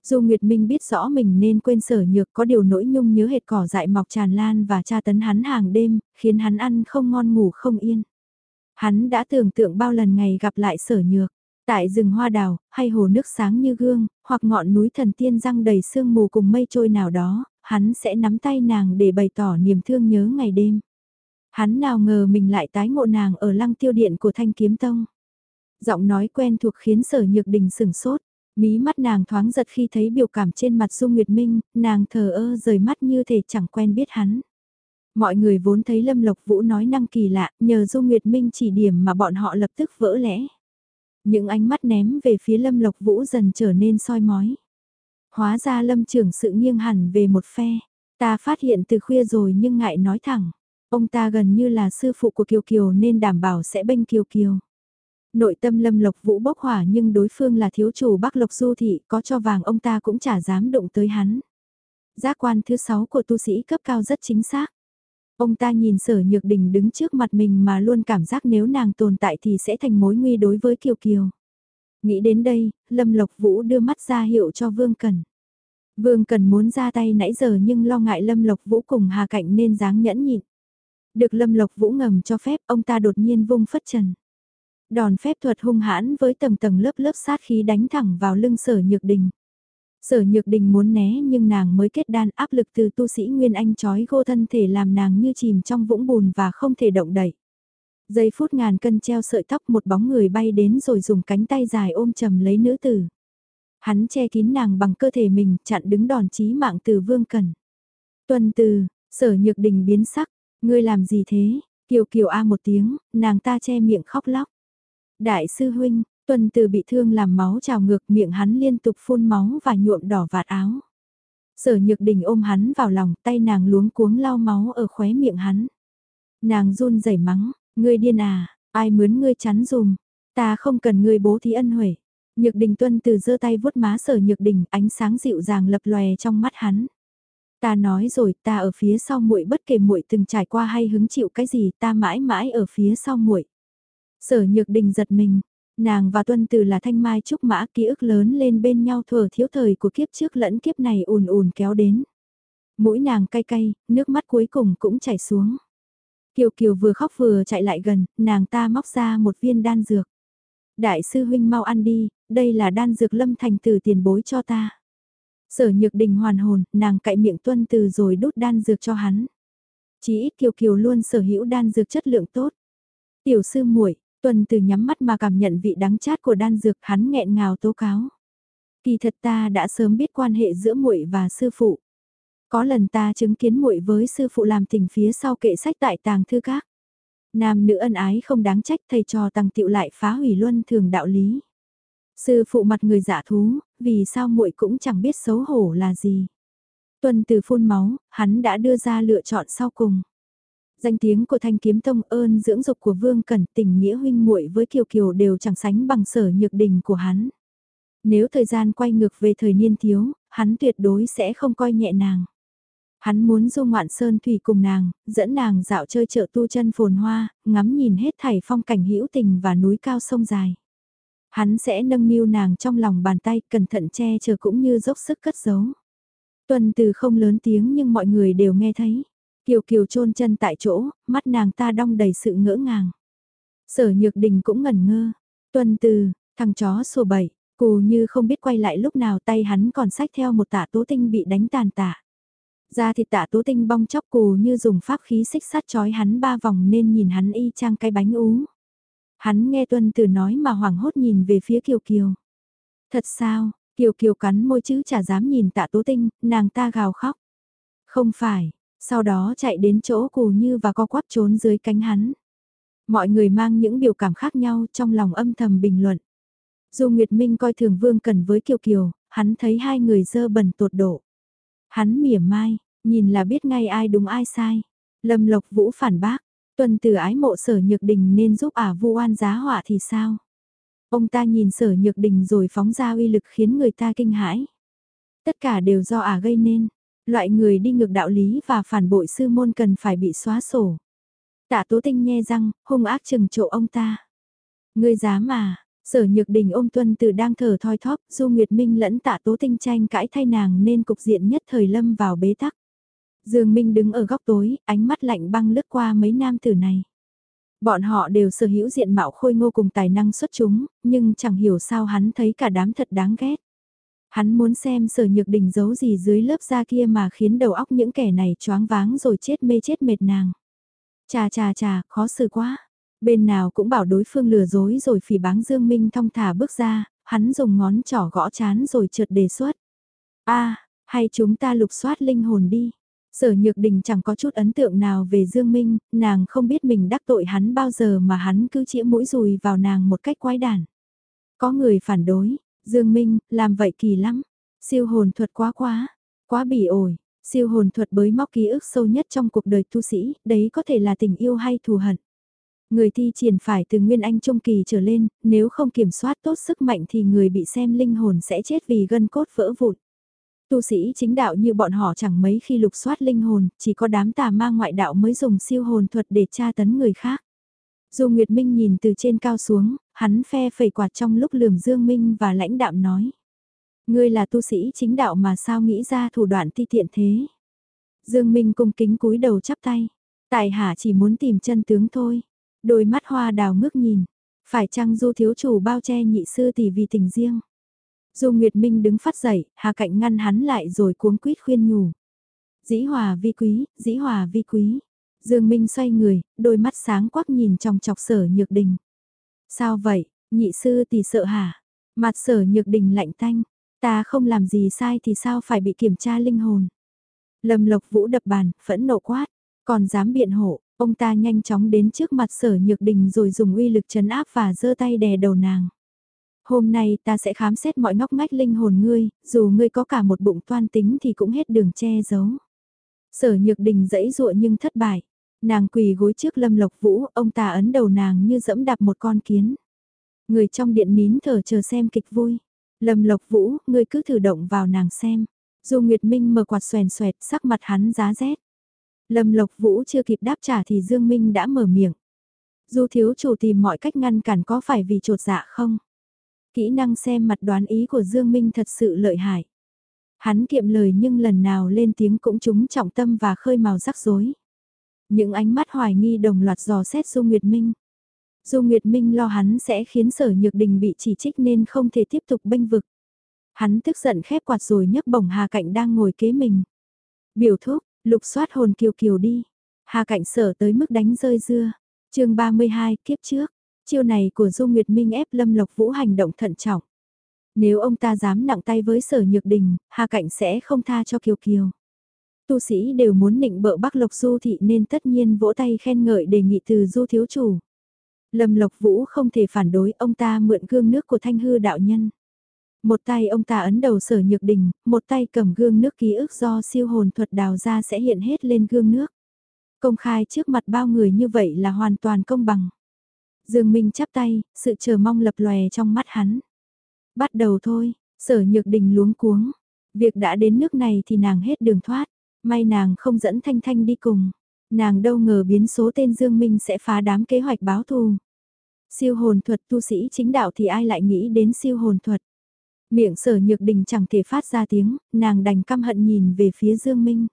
Du Nguyệt Minh biết rõ mình nên quên sở nhược có điều nỗi nhung nhớ hệt cỏ dại mọc tràn lan và tra tấn hắn hàng đêm, khiến hắn ăn không ngon ngủ không yên. Hắn đã tưởng tượng bao lần ngày gặp lại sở nhược. Tại rừng hoa đào, hay hồ nước sáng như gương, hoặc ngọn núi thần tiên răng đầy sương mù cùng mây trôi nào đó, hắn sẽ nắm tay nàng để bày tỏ niềm thương nhớ ngày đêm. Hắn nào ngờ mình lại tái ngộ nàng ở lăng tiêu điện của thanh kiếm tông. Giọng nói quen thuộc khiến sở nhược đình sừng sốt, mí mắt nàng thoáng giật khi thấy biểu cảm trên mặt Dung Nguyệt Minh, nàng thờ ơ rời mắt như thể chẳng quen biết hắn. Mọi người vốn thấy Lâm Lộc Vũ nói năng kỳ lạ, nhờ Dung Nguyệt Minh chỉ điểm mà bọn họ lập tức vỡ lẽ. Những ánh mắt ném về phía Lâm Lộc Vũ dần trở nên soi mói. Hóa ra Lâm trưởng sự nghiêng hẳn về một phe. Ta phát hiện từ khuya rồi nhưng ngại nói thẳng. Ông ta gần như là sư phụ của Kiều Kiều nên đảm bảo sẽ bênh Kiều Kiều. Nội tâm Lâm Lộc Vũ bốc hỏa nhưng đối phương là thiếu chủ Bắc Lộc Du Thị, có cho vàng ông ta cũng chả dám động tới hắn. Giác quan thứ sáu của tu sĩ cấp cao rất chính xác. Ông ta nhìn sở nhược đình đứng trước mặt mình mà luôn cảm giác nếu nàng tồn tại thì sẽ thành mối nguy đối với Kiều Kiều. Nghĩ đến đây, Lâm Lộc Vũ đưa mắt ra hiệu cho Vương Cần. Vương Cần muốn ra tay nãy giờ nhưng lo ngại Lâm Lộc Vũ cùng Hà Cạnh nên dáng nhẫn nhịn. Được Lâm Lộc Vũ ngầm cho phép ông ta đột nhiên vung phất trần. Đòn phép thuật hung hãn với tầng tầng lớp lớp sát khí đánh thẳng vào lưng sở nhược đình. Sở nhược đình muốn né nhưng nàng mới kết đan áp lực từ tu sĩ Nguyên Anh trói gô thân thể làm nàng như chìm trong vũng bùn và không thể động đậy. Giây phút ngàn cân treo sợi tóc một bóng người bay đến rồi dùng cánh tay dài ôm chầm lấy nữ tử. Hắn che kín nàng bằng cơ thể mình chặn đứng đòn chí mạng từ vương cần. Tuần từ, sở nhược đình biến sắc, ngươi làm gì thế? Kiều kiều a một tiếng, nàng ta che miệng khóc lóc. Đại sư huynh, tuần từ bị thương làm máu trào ngược miệng hắn liên tục phun máu và nhuộm đỏ vạt áo. Sở nhược đình ôm hắn vào lòng, tay nàng luống cuống lau máu ở khóe miệng hắn. Nàng run rẩy mắng, ngươi điên à, ai mướn ngươi chắn dùm, ta không cần ngươi bố thí ân huệ. Nhược đình tuân từ giơ tay vuốt má sở nhược đình, ánh sáng dịu dàng lập lòe trong mắt hắn. Ta nói rồi, ta ở phía sau muội bất kể muội từng trải qua hay hứng chịu cái gì, ta mãi mãi ở phía sau muội. Sở Nhược Đình giật mình, nàng và Tuân Từ là thanh mai trúc mã ký ức lớn lên bên nhau thừa thiếu thời của kiếp trước lẫn kiếp này ùn ùn kéo đến. Mũi nàng cay cay, nước mắt cuối cùng cũng chảy xuống. Kiều Kiều vừa khóc vừa chạy lại gần, nàng ta móc ra một viên đan dược. Đại sư huynh mau ăn đi, đây là đan dược lâm thành từ tiền bối cho ta. Sở nhược đình hoàn hồn, nàng cậy miệng tuân từ rồi đút đan dược cho hắn. Chỉ ít Kiều Kiều luôn sở hữu đan dược chất lượng tốt. Tiểu sư muội Tuần từ nhắm mắt mà cảm nhận vị đắng chát của đan dược hắn nghẹn ngào tố cáo. Kỳ thật ta đã sớm biết quan hệ giữa muội và sư phụ. Có lần ta chứng kiến muội với sư phụ làm tình phía sau kệ sách tại tàng thư các. Nam nữ ân ái không đáng trách thầy trò tăng tiệu lại phá hủy luân thường đạo lý. Sư phụ mặt người giả thú, vì sao muội cũng chẳng biết xấu hổ là gì. Tuần từ phun máu, hắn đã đưa ra lựa chọn sau cùng. Danh tiếng của Thanh Kiếm Tông ơn dưỡng dục của Vương Cẩn tình nghĩa huynh muội với Kiều Kiều đều chẳng sánh bằng sở nhược đình của hắn. Nếu thời gian quay ngược về thời niên thiếu, hắn tuyệt đối sẽ không coi nhẹ nàng. Hắn muốn du ngoạn sơn thủy cùng nàng, dẫn nàng dạo chơi chợ tu chân phồn hoa, ngắm nhìn hết thảy phong cảnh hữu tình và núi cao sông dài. Hắn sẽ nâng niu nàng trong lòng bàn tay, cẩn thận che chở cũng như dốc sức cất giấu. Tuần từ không lớn tiếng nhưng mọi người đều nghe thấy. Kiều Kiều chôn chân tại chỗ, mắt nàng ta đong đầy sự ngỡ ngàng. Sở Nhược Đình cũng ngẩn ngơ. Tuần từ, thằng chó sổ bảy, cù như không biết quay lại lúc nào tay hắn còn sách theo một tạ tố tinh bị đánh tàn tạ. Ra thịt tạ tố tinh bong chóc cù như dùng pháp khí xích sắt chói hắn ba vòng nên nhìn hắn y chang cái bánh ú. Hắn nghe tuân từ nói mà hoảng hốt nhìn về phía Kiều Kiều. Thật sao, Kiều Kiều cắn môi chứ chả dám nhìn tạ tố tinh, nàng ta gào khóc. Không phải, sau đó chạy đến chỗ cù như và co quắp trốn dưới cánh hắn. Mọi người mang những biểu cảm khác nhau trong lòng âm thầm bình luận. Dù Nguyệt Minh coi thường Vương Cần với Kiều Kiều, hắn thấy hai người dơ bẩn tột độ. Hắn mỉa mai, nhìn là biết ngay ai đúng ai sai. Lâm Lộc Vũ phản bác, tuần từ ái mộ sở nhược đình nên giúp ả vu oan giá họa thì sao? Ông ta nhìn sở nhược đình rồi phóng ra uy lực khiến người ta kinh hãi. Tất cả đều do ả gây nên. Loại người đi ngược đạo lý và phản bội sư môn cần phải bị xóa sổ. Tạ tố tinh nghe răng, hung ác chừng trộ ông ta. Ngươi dám mà, sở nhược đình ôm tuân từ đang thở thoi thóp, du Nguyệt Minh lẫn tạ tố tinh tranh cãi thay nàng nên cục diện nhất thời lâm vào bế tắc. Dương Minh đứng ở góc tối, ánh mắt lạnh băng lướt qua mấy nam tử này. Bọn họ đều sở hữu diện mạo khôi ngô cùng tài năng xuất chúng, nhưng chẳng hiểu sao hắn thấy cả đám thật đáng ghét. Hắn muốn xem sở nhược đình giấu gì dưới lớp da kia mà khiến đầu óc những kẻ này choáng váng rồi chết mê chết mệt nàng. Chà chà chà, khó xử quá. Bên nào cũng bảo đối phương lừa dối rồi phỉ báng Dương Minh thong thả bước ra, hắn dùng ngón trỏ gõ chán rồi chợt đề xuất. a hay chúng ta lục soát linh hồn đi. Sở Nhược Đình chẳng có chút ấn tượng nào về Dương Minh, nàng không biết mình đắc tội hắn bao giờ mà hắn cứ chĩa mũi rùi vào nàng một cách quái đản. Có người phản đối, Dương Minh, làm vậy kỳ lắm. Siêu hồn thuật quá quá, quá bỉ ổi. Siêu hồn thuật bới móc ký ức sâu nhất trong cuộc đời tu sĩ, đấy có thể là tình yêu hay thù hận. Người thi triển phải từ Nguyên Anh Trung Kỳ trở lên, nếu không kiểm soát tốt sức mạnh thì người bị xem linh hồn sẽ chết vì gân cốt vỡ vụn. Tu sĩ chính đạo như bọn họ chẳng mấy khi lục soát linh hồn, chỉ có đám tà ma ngoại đạo mới dùng siêu hồn thuật để tra tấn người khác. Dù Nguyệt Minh nhìn từ trên cao xuống, hắn phe phẩy quạt trong lúc lườm Dương Minh và lãnh đạm nói. Ngươi là tu sĩ chính đạo mà sao nghĩ ra thủ đoạn ti tiện thế. Dương Minh cung kính cúi đầu chắp tay. Tại hạ chỉ muốn tìm chân tướng thôi. Đôi mắt hoa đào ngước nhìn. Phải chăng du thiếu chủ bao che nhị sư tỷ vì tình riêng? Du Nguyệt Minh đứng phát dậy, Hà Cạnh ngăn hắn lại rồi cuống quýt khuyên nhủ. Dĩ hòa vi quý, dĩ hòa vi quý. Dương Minh xoay người, đôi mắt sáng quắc nhìn trong chọc sở nhược đình. Sao vậy, nhị sư tỷ sợ hả? Mặt sở nhược đình lạnh tanh, ta không làm gì sai thì sao phải bị kiểm tra linh hồn? Lâm Lộc Vũ đập bàn, phẫn nộ quát, còn dám biện hộ, ông ta nhanh chóng đến trước mặt sở nhược đình rồi dùng uy lực chấn áp và giơ tay đè đầu nàng. Hôm nay ta sẽ khám xét mọi ngóc ngách linh hồn ngươi, dù ngươi có cả một bụng toan tính thì cũng hết đường che giấu. Sở nhược đình dẫy dụa nhưng thất bại. Nàng quỳ gối trước lâm lộc vũ, ông ta ấn đầu nàng như dẫm đạp một con kiến. Người trong điện nín thở chờ xem kịch vui. Lâm lộc vũ, ngươi cứ thử động vào nàng xem. Du Nguyệt Minh mở quạt xoèn xoẹt sắc mặt hắn giá rét. Lâm Lộc Vũ chưa kịp đáp trả thì Dương Minh đã mở miệng. Du thiếu chủ tìm mọi cách ngăn cản có phải vì trột dạ không? Kỹ năng xem mặt đoán ý của Dương Minh thật sự lợi hại. Hắn kiệm lời nhưng lần nào lên tiếng cũng trúng trọng tâm và khơi màu rắc rối. Những ánh mắt hoài nghi đồng loạt dò xét Du Nguyệt Minh. Du Nguyệt Minh lo hắn sẽ khiến sở nhược đình bị chỉ trích nên không thể tiếp tục bênh vực. Hắn tức giận khép quạt rồi nhấc bổng Hà Cạnh đang ngồi kế mình. Biểu thúc, lục soát hồn kiều kiều đi. Hà Cạnh sở tới mức đánh rơi dưa. chương 32 kiếp trước. Chiêu này của Du Nguyệt Minh ép Lâm Lộc Vũ hành động thận trọng. Nếu ông ta dám nặng tay với sở nhược đình, Hà Cạnh sẽ không tha cho Kiều Kiều. Tu sĩ đều muốn nịnh bợ Bắc Lộc Du thị nên tất nhiên vỗ tay khen ngợi đề nghị từ Du thiếu chủ. Lâm Lộc Vũ không thể phản đối ông ta mượn gương nước của thanh hư đạo nhân. Một tay ông ta ấn đầu sở nhược đình, một tay cầm gương nước ký ức do siêu hồn thuật đào ra sẽ hiện hết lên gương nước. Công khai trước mặt bao người như vậy là hoàn toàn công bằng. Dương Minh chắp tay, sự chờ mong lập lòe trong mắt hắn. Bắt đầu thôi, sở nhược đình luống cuống. Việc đã đến nước này thì nàng hết đường thoát. May nàng không dẫn Thanh Thanh đi cùng. Nàng đâu ngờ biến số tên Dương Minh sẽ phá đám kế hoạch báo thù. Siêu hồn thuật tu sĩ chính đạo thì ai lại nghĩ đến siêu hồn thuật. Miệng sở nhược đình chẳng thể phát ra tiếng, nàng đành căm hận nhìn về phía Dương Minh.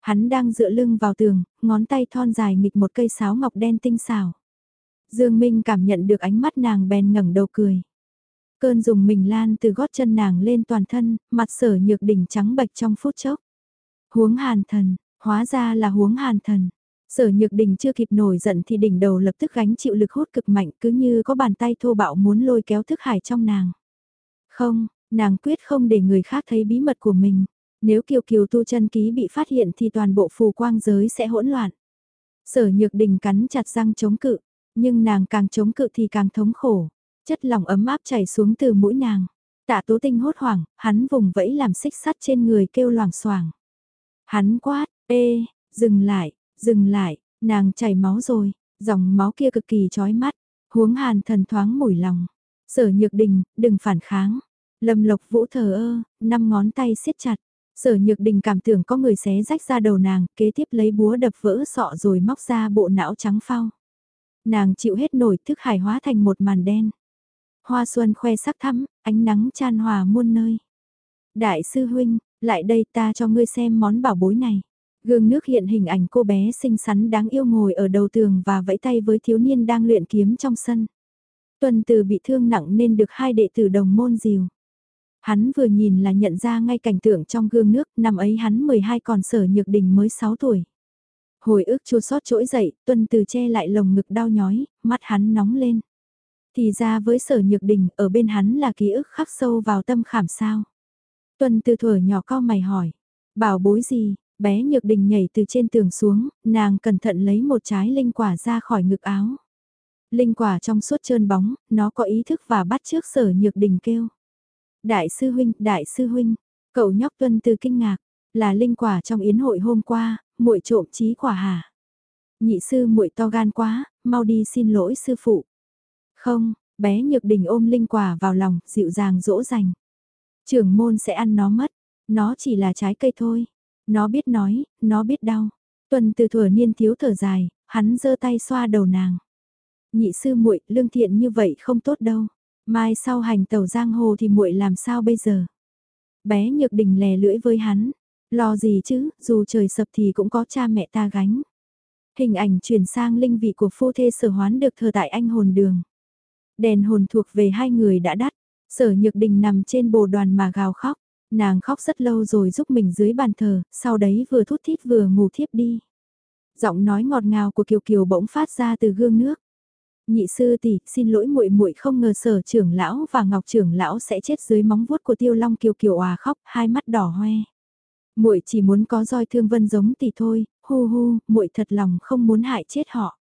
Hắn đang dựa lưng vào tường, ngón tay thon dài nghịch một cây sáo ngọc đen tinh xảo. Dương Minh cảm nhận được ánh mắt nàng bèn ngẩng đầu cười. Cơn dùng mình lan từ gót chân nàng lên toàn thân, mặt sở nhược đỉnh trắng bạch trong phút chốc. Huống hàn thần, hóa ra là huống hàn thần. Sở nhược đỉnh chưa kịp nổi giận thì đỉnh đầu lập tức gánh chịu lực hút cực mạnh cứ như có bàn tay thô bạo muốn lôi kéo thức hải trong nàng. Không, nàng quyết không để người khác thấy bí mật của mình. Nếu kiều kiều tu chân ký bị phát hiện thì toàn bộ phù quang giới sẽ hỗn loạn. Sở nhược đình cắn chặt răng chống cự, nhưng nàng càng chống cự thì càng thống khổ. Chất lỏng ấm áp chảy xuống từ mũi nàng. Tạ tố tinh hốt hoảng, hắn vùng vẫy làm xích sắt trên người kêu loảng xoảng. Hắn quát, ê, dừng lại, dừng lại, nàng chảy máu rồi, dòng máu kia cực kỳ chói mắt, huống hàn thần thoáng mủi lòng. Sở nhược đình, đừng phản kháng. Lâm lộc vũ thờ ơ, năm ngón tay siết chặt. Sở nhược đình cảm tưởng có người xé rách ra đầu nàng, kế tiếp lấy búa đập vỡ sọ rồi móc ra bộ não trắng phao. Nàng chịu hết nổi thức hải hóa thành một màn đen. Hoa xuân khoe sắc thắm, ánh nắng chan hòa muôn nơi. Đại sư huynh, lại đây ta cho ngươi xem món bảo bối này. Gương nước hiện hình ảnh cô bé xinh xắn đáng yêu ngồi ở đầu tường và vẫy tay với thiếu niên đang luyện kiếm trong sân. Tuần từ bị thương nặng nên được hai đệ tử đồng môn dìu. Hắn vừa nhìn là nhận ra ngay cảnh tượng trong gương nước, năm ấy hắn 12 còn sở nhược đình mới 6 tuổi. Hồi ức chua sót trỗi dậy, tuần từ che lại lồng ngực đau nhói, mắt hắn nóng lên. Thì ra với sở nhược đình, ở bên hắn là ký ức khắc sâu vào tâm khảm sao. Tuân từ thuở nhỏ cao mày hỏi, bảo bối gì, bé nhược đình nhảy từ trên tường xuống, nàng cẩn thận lấy một trái linh quả ra khỏi ngực áo. Linh quả trong suốt trơn bóng, nó có ý thức và bắt trước sở nhược đình kêu. Đại sư huynh, đại sư huynh, cậu nhóc tuân từ kinh ngạc, là linh quả trong yến hội hôm qua, muội trộm chí quả hả? Nhị sư muội to gan quá, mau đi xin lỗi sư phụ. Không, bé Nhược Đình ôm linh quả vào lòng, dịu dàng dỗ dành. Trưởng môn sẽ ăn nó mất, nó chỉ là trái cây thôi. Nó biết nói, nó biết đau. Tuần từ thừa niên thiếu thở dài, hắn giơ tay xoa đầu nàng. Nhị sư muội, lương thiện như vậy không tốt đâu. Mai sau hành tàu giang hồ thì muội làm sao bây giờ? Bé Nhược Đình lè lưỡi với hắn, Lo gì chứ, dù trời sập thì cũng có cha mẹ ta gánh. Hình ảnh chuyển sang linh vị của phu thê sở hoán được thờ tại anh hồn đường. Đèn hồn thuộc về hai người đã đắt, sở nhược đình nằm trên bồ đoàn mà gào khóc, nàng khóc rất lâu rồi giúp mình dưới bàn thờ, sau đấy vừa thút thít vừa ngủ thiếp đi. Giọng nói ngọt ngào của Kiều Kiều bỗng phát ra từ gương nước. Nhị sư tỷ, xin lỗi muội muội không ngờ sở trưởng lão và ngọc trưởng lão sẽ chết dưới móng vuốt của tiêu long Kiều Kiều à khóc, hai mắt đỏ hoe. Muội chỉ muốn có roi thương vân giống tỷ thôi, hu hu, muội thật lòng không muốn hại chết họ.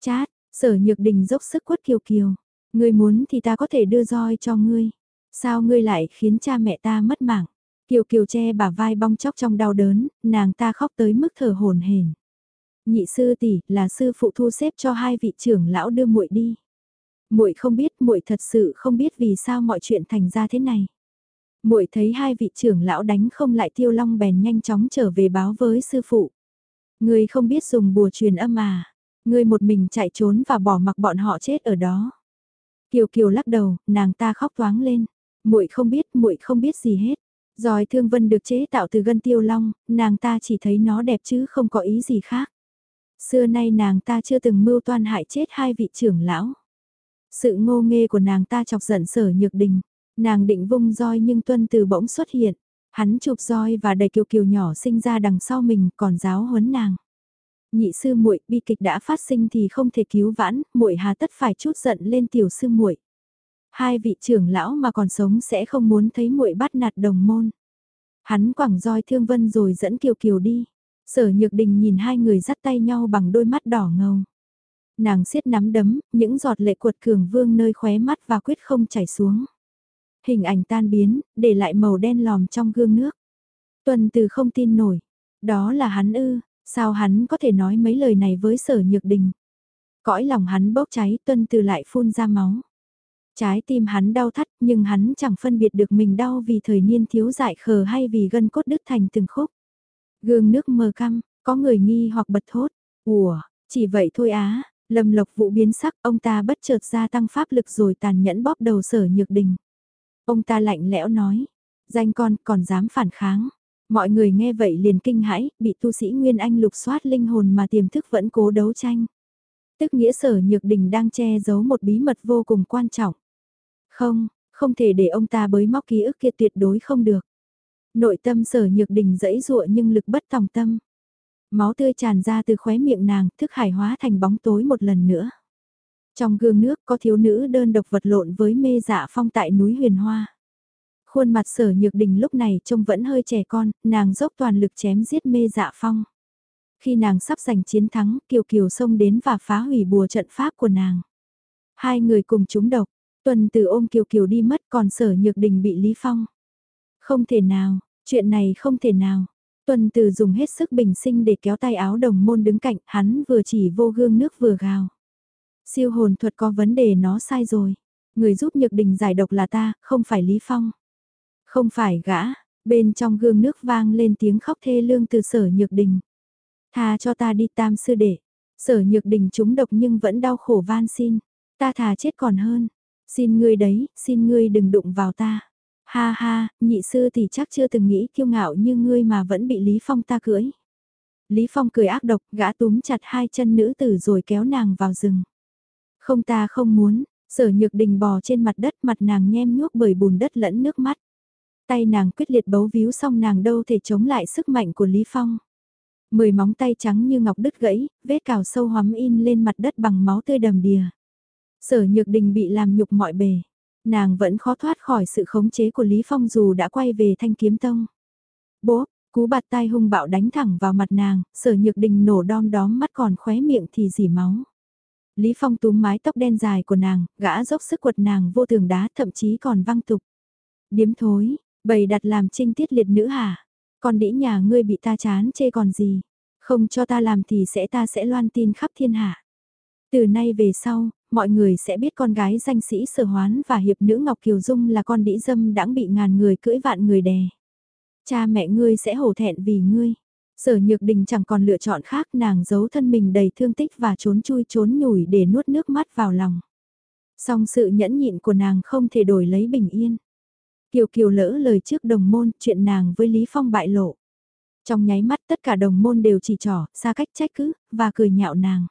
Chát, sở nhược đình dốc sức quất Kiều Kiều. Ngươi muốn thì ta có thể đưa roi cho ngươi. Sao ngươi lại khiến cha mẹ ta mất mạng? Kiều Kiều che bả vai bong chóc trong đau đớn, nàng ta khóc tới mức thở hồn hển. Nhị sư tỷ, là sư phụ thu xếp cho hai vị trưởng lão đưa muội đi. Muội không biết, muội thật sự không biết vì sao mọi chuyện thành ra thế này. Muội thấy hai vị trưởng lão đánh không lại Tiêu Long bèn nhanh chóng trở về báo với sư phụ. Ngươi không biết dùng bùa truyền âm à? Ngươi một mình chạy trốn và bỏ mặc bọn họ chết ở đó. Kiều Kiều lắc đầu, nàng ta khóc toáng lên. Muội không biết, muội không biết gì hết. Rồi Thương Vân được chế tạo từ gân tiêu long, nàng ta chỉ thấy nó đẹp chứ không có ý gì khác. Xưa nay nàng ta chưa từng mưu toan hại chết hai vị trưởng lão. Sự ngô nghê của nàng ta chọc giận sở nhược đình. Nàng định vung roi nhưng tuân từ bỗng xuất hiện. Hắn chụp roi và đẩy kiều kiều nhỏ sinh ra đằng sau mình còn giáo huấn nàng. Nhị sư muội bi kịch đã phát sinh thì không thể cứu vãn, muội hà tất phải chút giận lên tiểu sư muội. Hai vị trưởng lão mà còn sống sẽ không muốn thấy muội bắt nạt đồng môn. Hắn quẳng roi thương vân rồi dẫn kiều kiều đi. Sở Nhược Đình nhìn hai người dắt tay nhau bằng đôi mắt đỏ ngầu. Nàng siết nắm đấm, những giọt lệ cuột cường vương nơi khóe mắt và quyết không chảy xuống. Hình ảnh tan biến, để lại màu đen lòm trong gương nước. Tuần từ không tin nổi. Đó là hắn ư, sao hắn có thể nói mấy lời này với sở nhược đình. Cõi lòng hắn bốc cháy tuân từ lại phun ra máu. Trái tim hắn đau thắt nhưng hắn chẳng phân biệt được mình đau vì thời niên thiếu dại khờ hay vì gân cốt đứt thành từng khúc. Gương nước mờ căm, có người nghi hoặc bật thốt. Ủa, chỉ vậy thôi á, Lâm Lộc Vũ biến sắc, ông ta bất chợt gia tăng pháp lực rồi tàn nhẫn bóp đầu sở nhược đình. Ông ta lạnh lẽo nói, danh con còn dám phản kháng. Mọi người nghe vậy liền kinh hãi, bị tu sĩ Nguyên Anh lục soát linh hồn mà tiềm thức vẫn cố đấu tranh. Tức nghĩa sở nhược đình đang che giấu một bí mật vô cùng quan trọng. Không, không thể để ông ta bới móc ký ức kia tuyệt đối không được. Nội tâm sở nhược đình dẫy dụa nhưng lực bất tòng tâm. Máu tươi tràn ra từ khóe miệng nàng, thức hải hóa thành bóng tối một lần nữa. Trong gương nước có thiếu nữ đơn độc vật lộn với mê dạ phong tại núi huyền hoa. Khuôn mặt sở nhược đình lúc này trông vẫn hơi trẻ con, nàng dốc toàn lực chém giết mê dạ phong. Khi nàng sắp giành chiến thắng, Kiều Kiều xông đến và phá hủy bùa trận pháp của nàng. Hai người cùng trúng độc, tuần từ ôm Kiều Kiều đi mất còn sở nhược đình bị Lý Phong. Không thể nào, chuyện này không thể nào. Tuần từ dùng hết sức bình sinh để kéo tay áo đồng môn đứng cạnh, hắn vừa chỉ vô gương nước vừa gào. Siêu hồn thuật có vấn đề nó sai rồi. Người giúp nhược đình giải độc là ta, không phải Lý Phong. Không phải gã, bên trong gương nước vang lên tiếng khóc thê lương từ sở nhược đình. Tha cho ta đi tam sư đệ. Sở nhược đình trúng độc nhưng vẫn đau khổ van xin. Ta thà chết còn hơn. Xin ngươi đấy, xin ngươi đừng đụng vào ta. Ha ha, nhị sư thì chắc chưa từng nghĩ kiêu ngạo như ngươi mà vẫn bị Lý Phong ta cưỡi. Lý Phong cười ác độc, gã túm chặt hai chân nữ tử rồi kéo nàng vào rừng. Không ta không muốn, sở nhược đình bò trên mặt đất mặt nàng nhem nhuốc bởi bùn đất lẫn nước mắt. Tay nàng quyết liệt bấu víu xong nàng đâu thể chống lại sức mạnh của Lý Phong. Mười móng tay trắng như ngọc đứt gãy, vết cào sâu hóm in lên mặt đất bằng máu tươi đầm đìa. Sở nhược đình bị làm nhục mọi bề. Nàng vẫn khó thoát khỏi sự khống chế của Lý Phong dù đã quay về thanh kiếm tông. Bố, cú bạt tai hung bạo đánh thẳng vào mặt nàng, sở nhược đình nổ đom đóm mắt còn khóe miệng thì dỉ máu. Lý Phong túm mái tóc đen dài của nàng, gã dốc sức quật nàng vô tường đá thậm chí còn văng tục. Điếm thối, bầy đặt làm trinh tiết liệt nữ hả? Còn đĩ nhà ngươi bị ta chán chê còn gì? Không cho ta làm thì sẽ ta sẽ loan tin khắp thiên hạ. Từ nay về sau, mọi người sẽ biết con gái danh sĩ sở hoán và hiệp nữ Ngọc Kiều Dung là con đĩ dâm đãng bị ngàn người cưỡi vạn người đè. Cha mẹ ngươi sẽ hổ thẹn vì ngươi. Sở Nhược Đình chẳng còn lựa chọn khác nàng giấu thân mình đầy thương tích và trốn chui trốn nhủi để nuốt nước mắt vào lòng. Song sự nhẫn nhịn của nàng không thể đổi lấy bình yên. Kiều Kiều lỡ lời trước đồng môn chuyện nàng với Lý Phong bại lộ. Trong nháy mắt tất cả đồng môn đều chỉ trỏ, xa cách trách cứ, và cười nhạo nàng.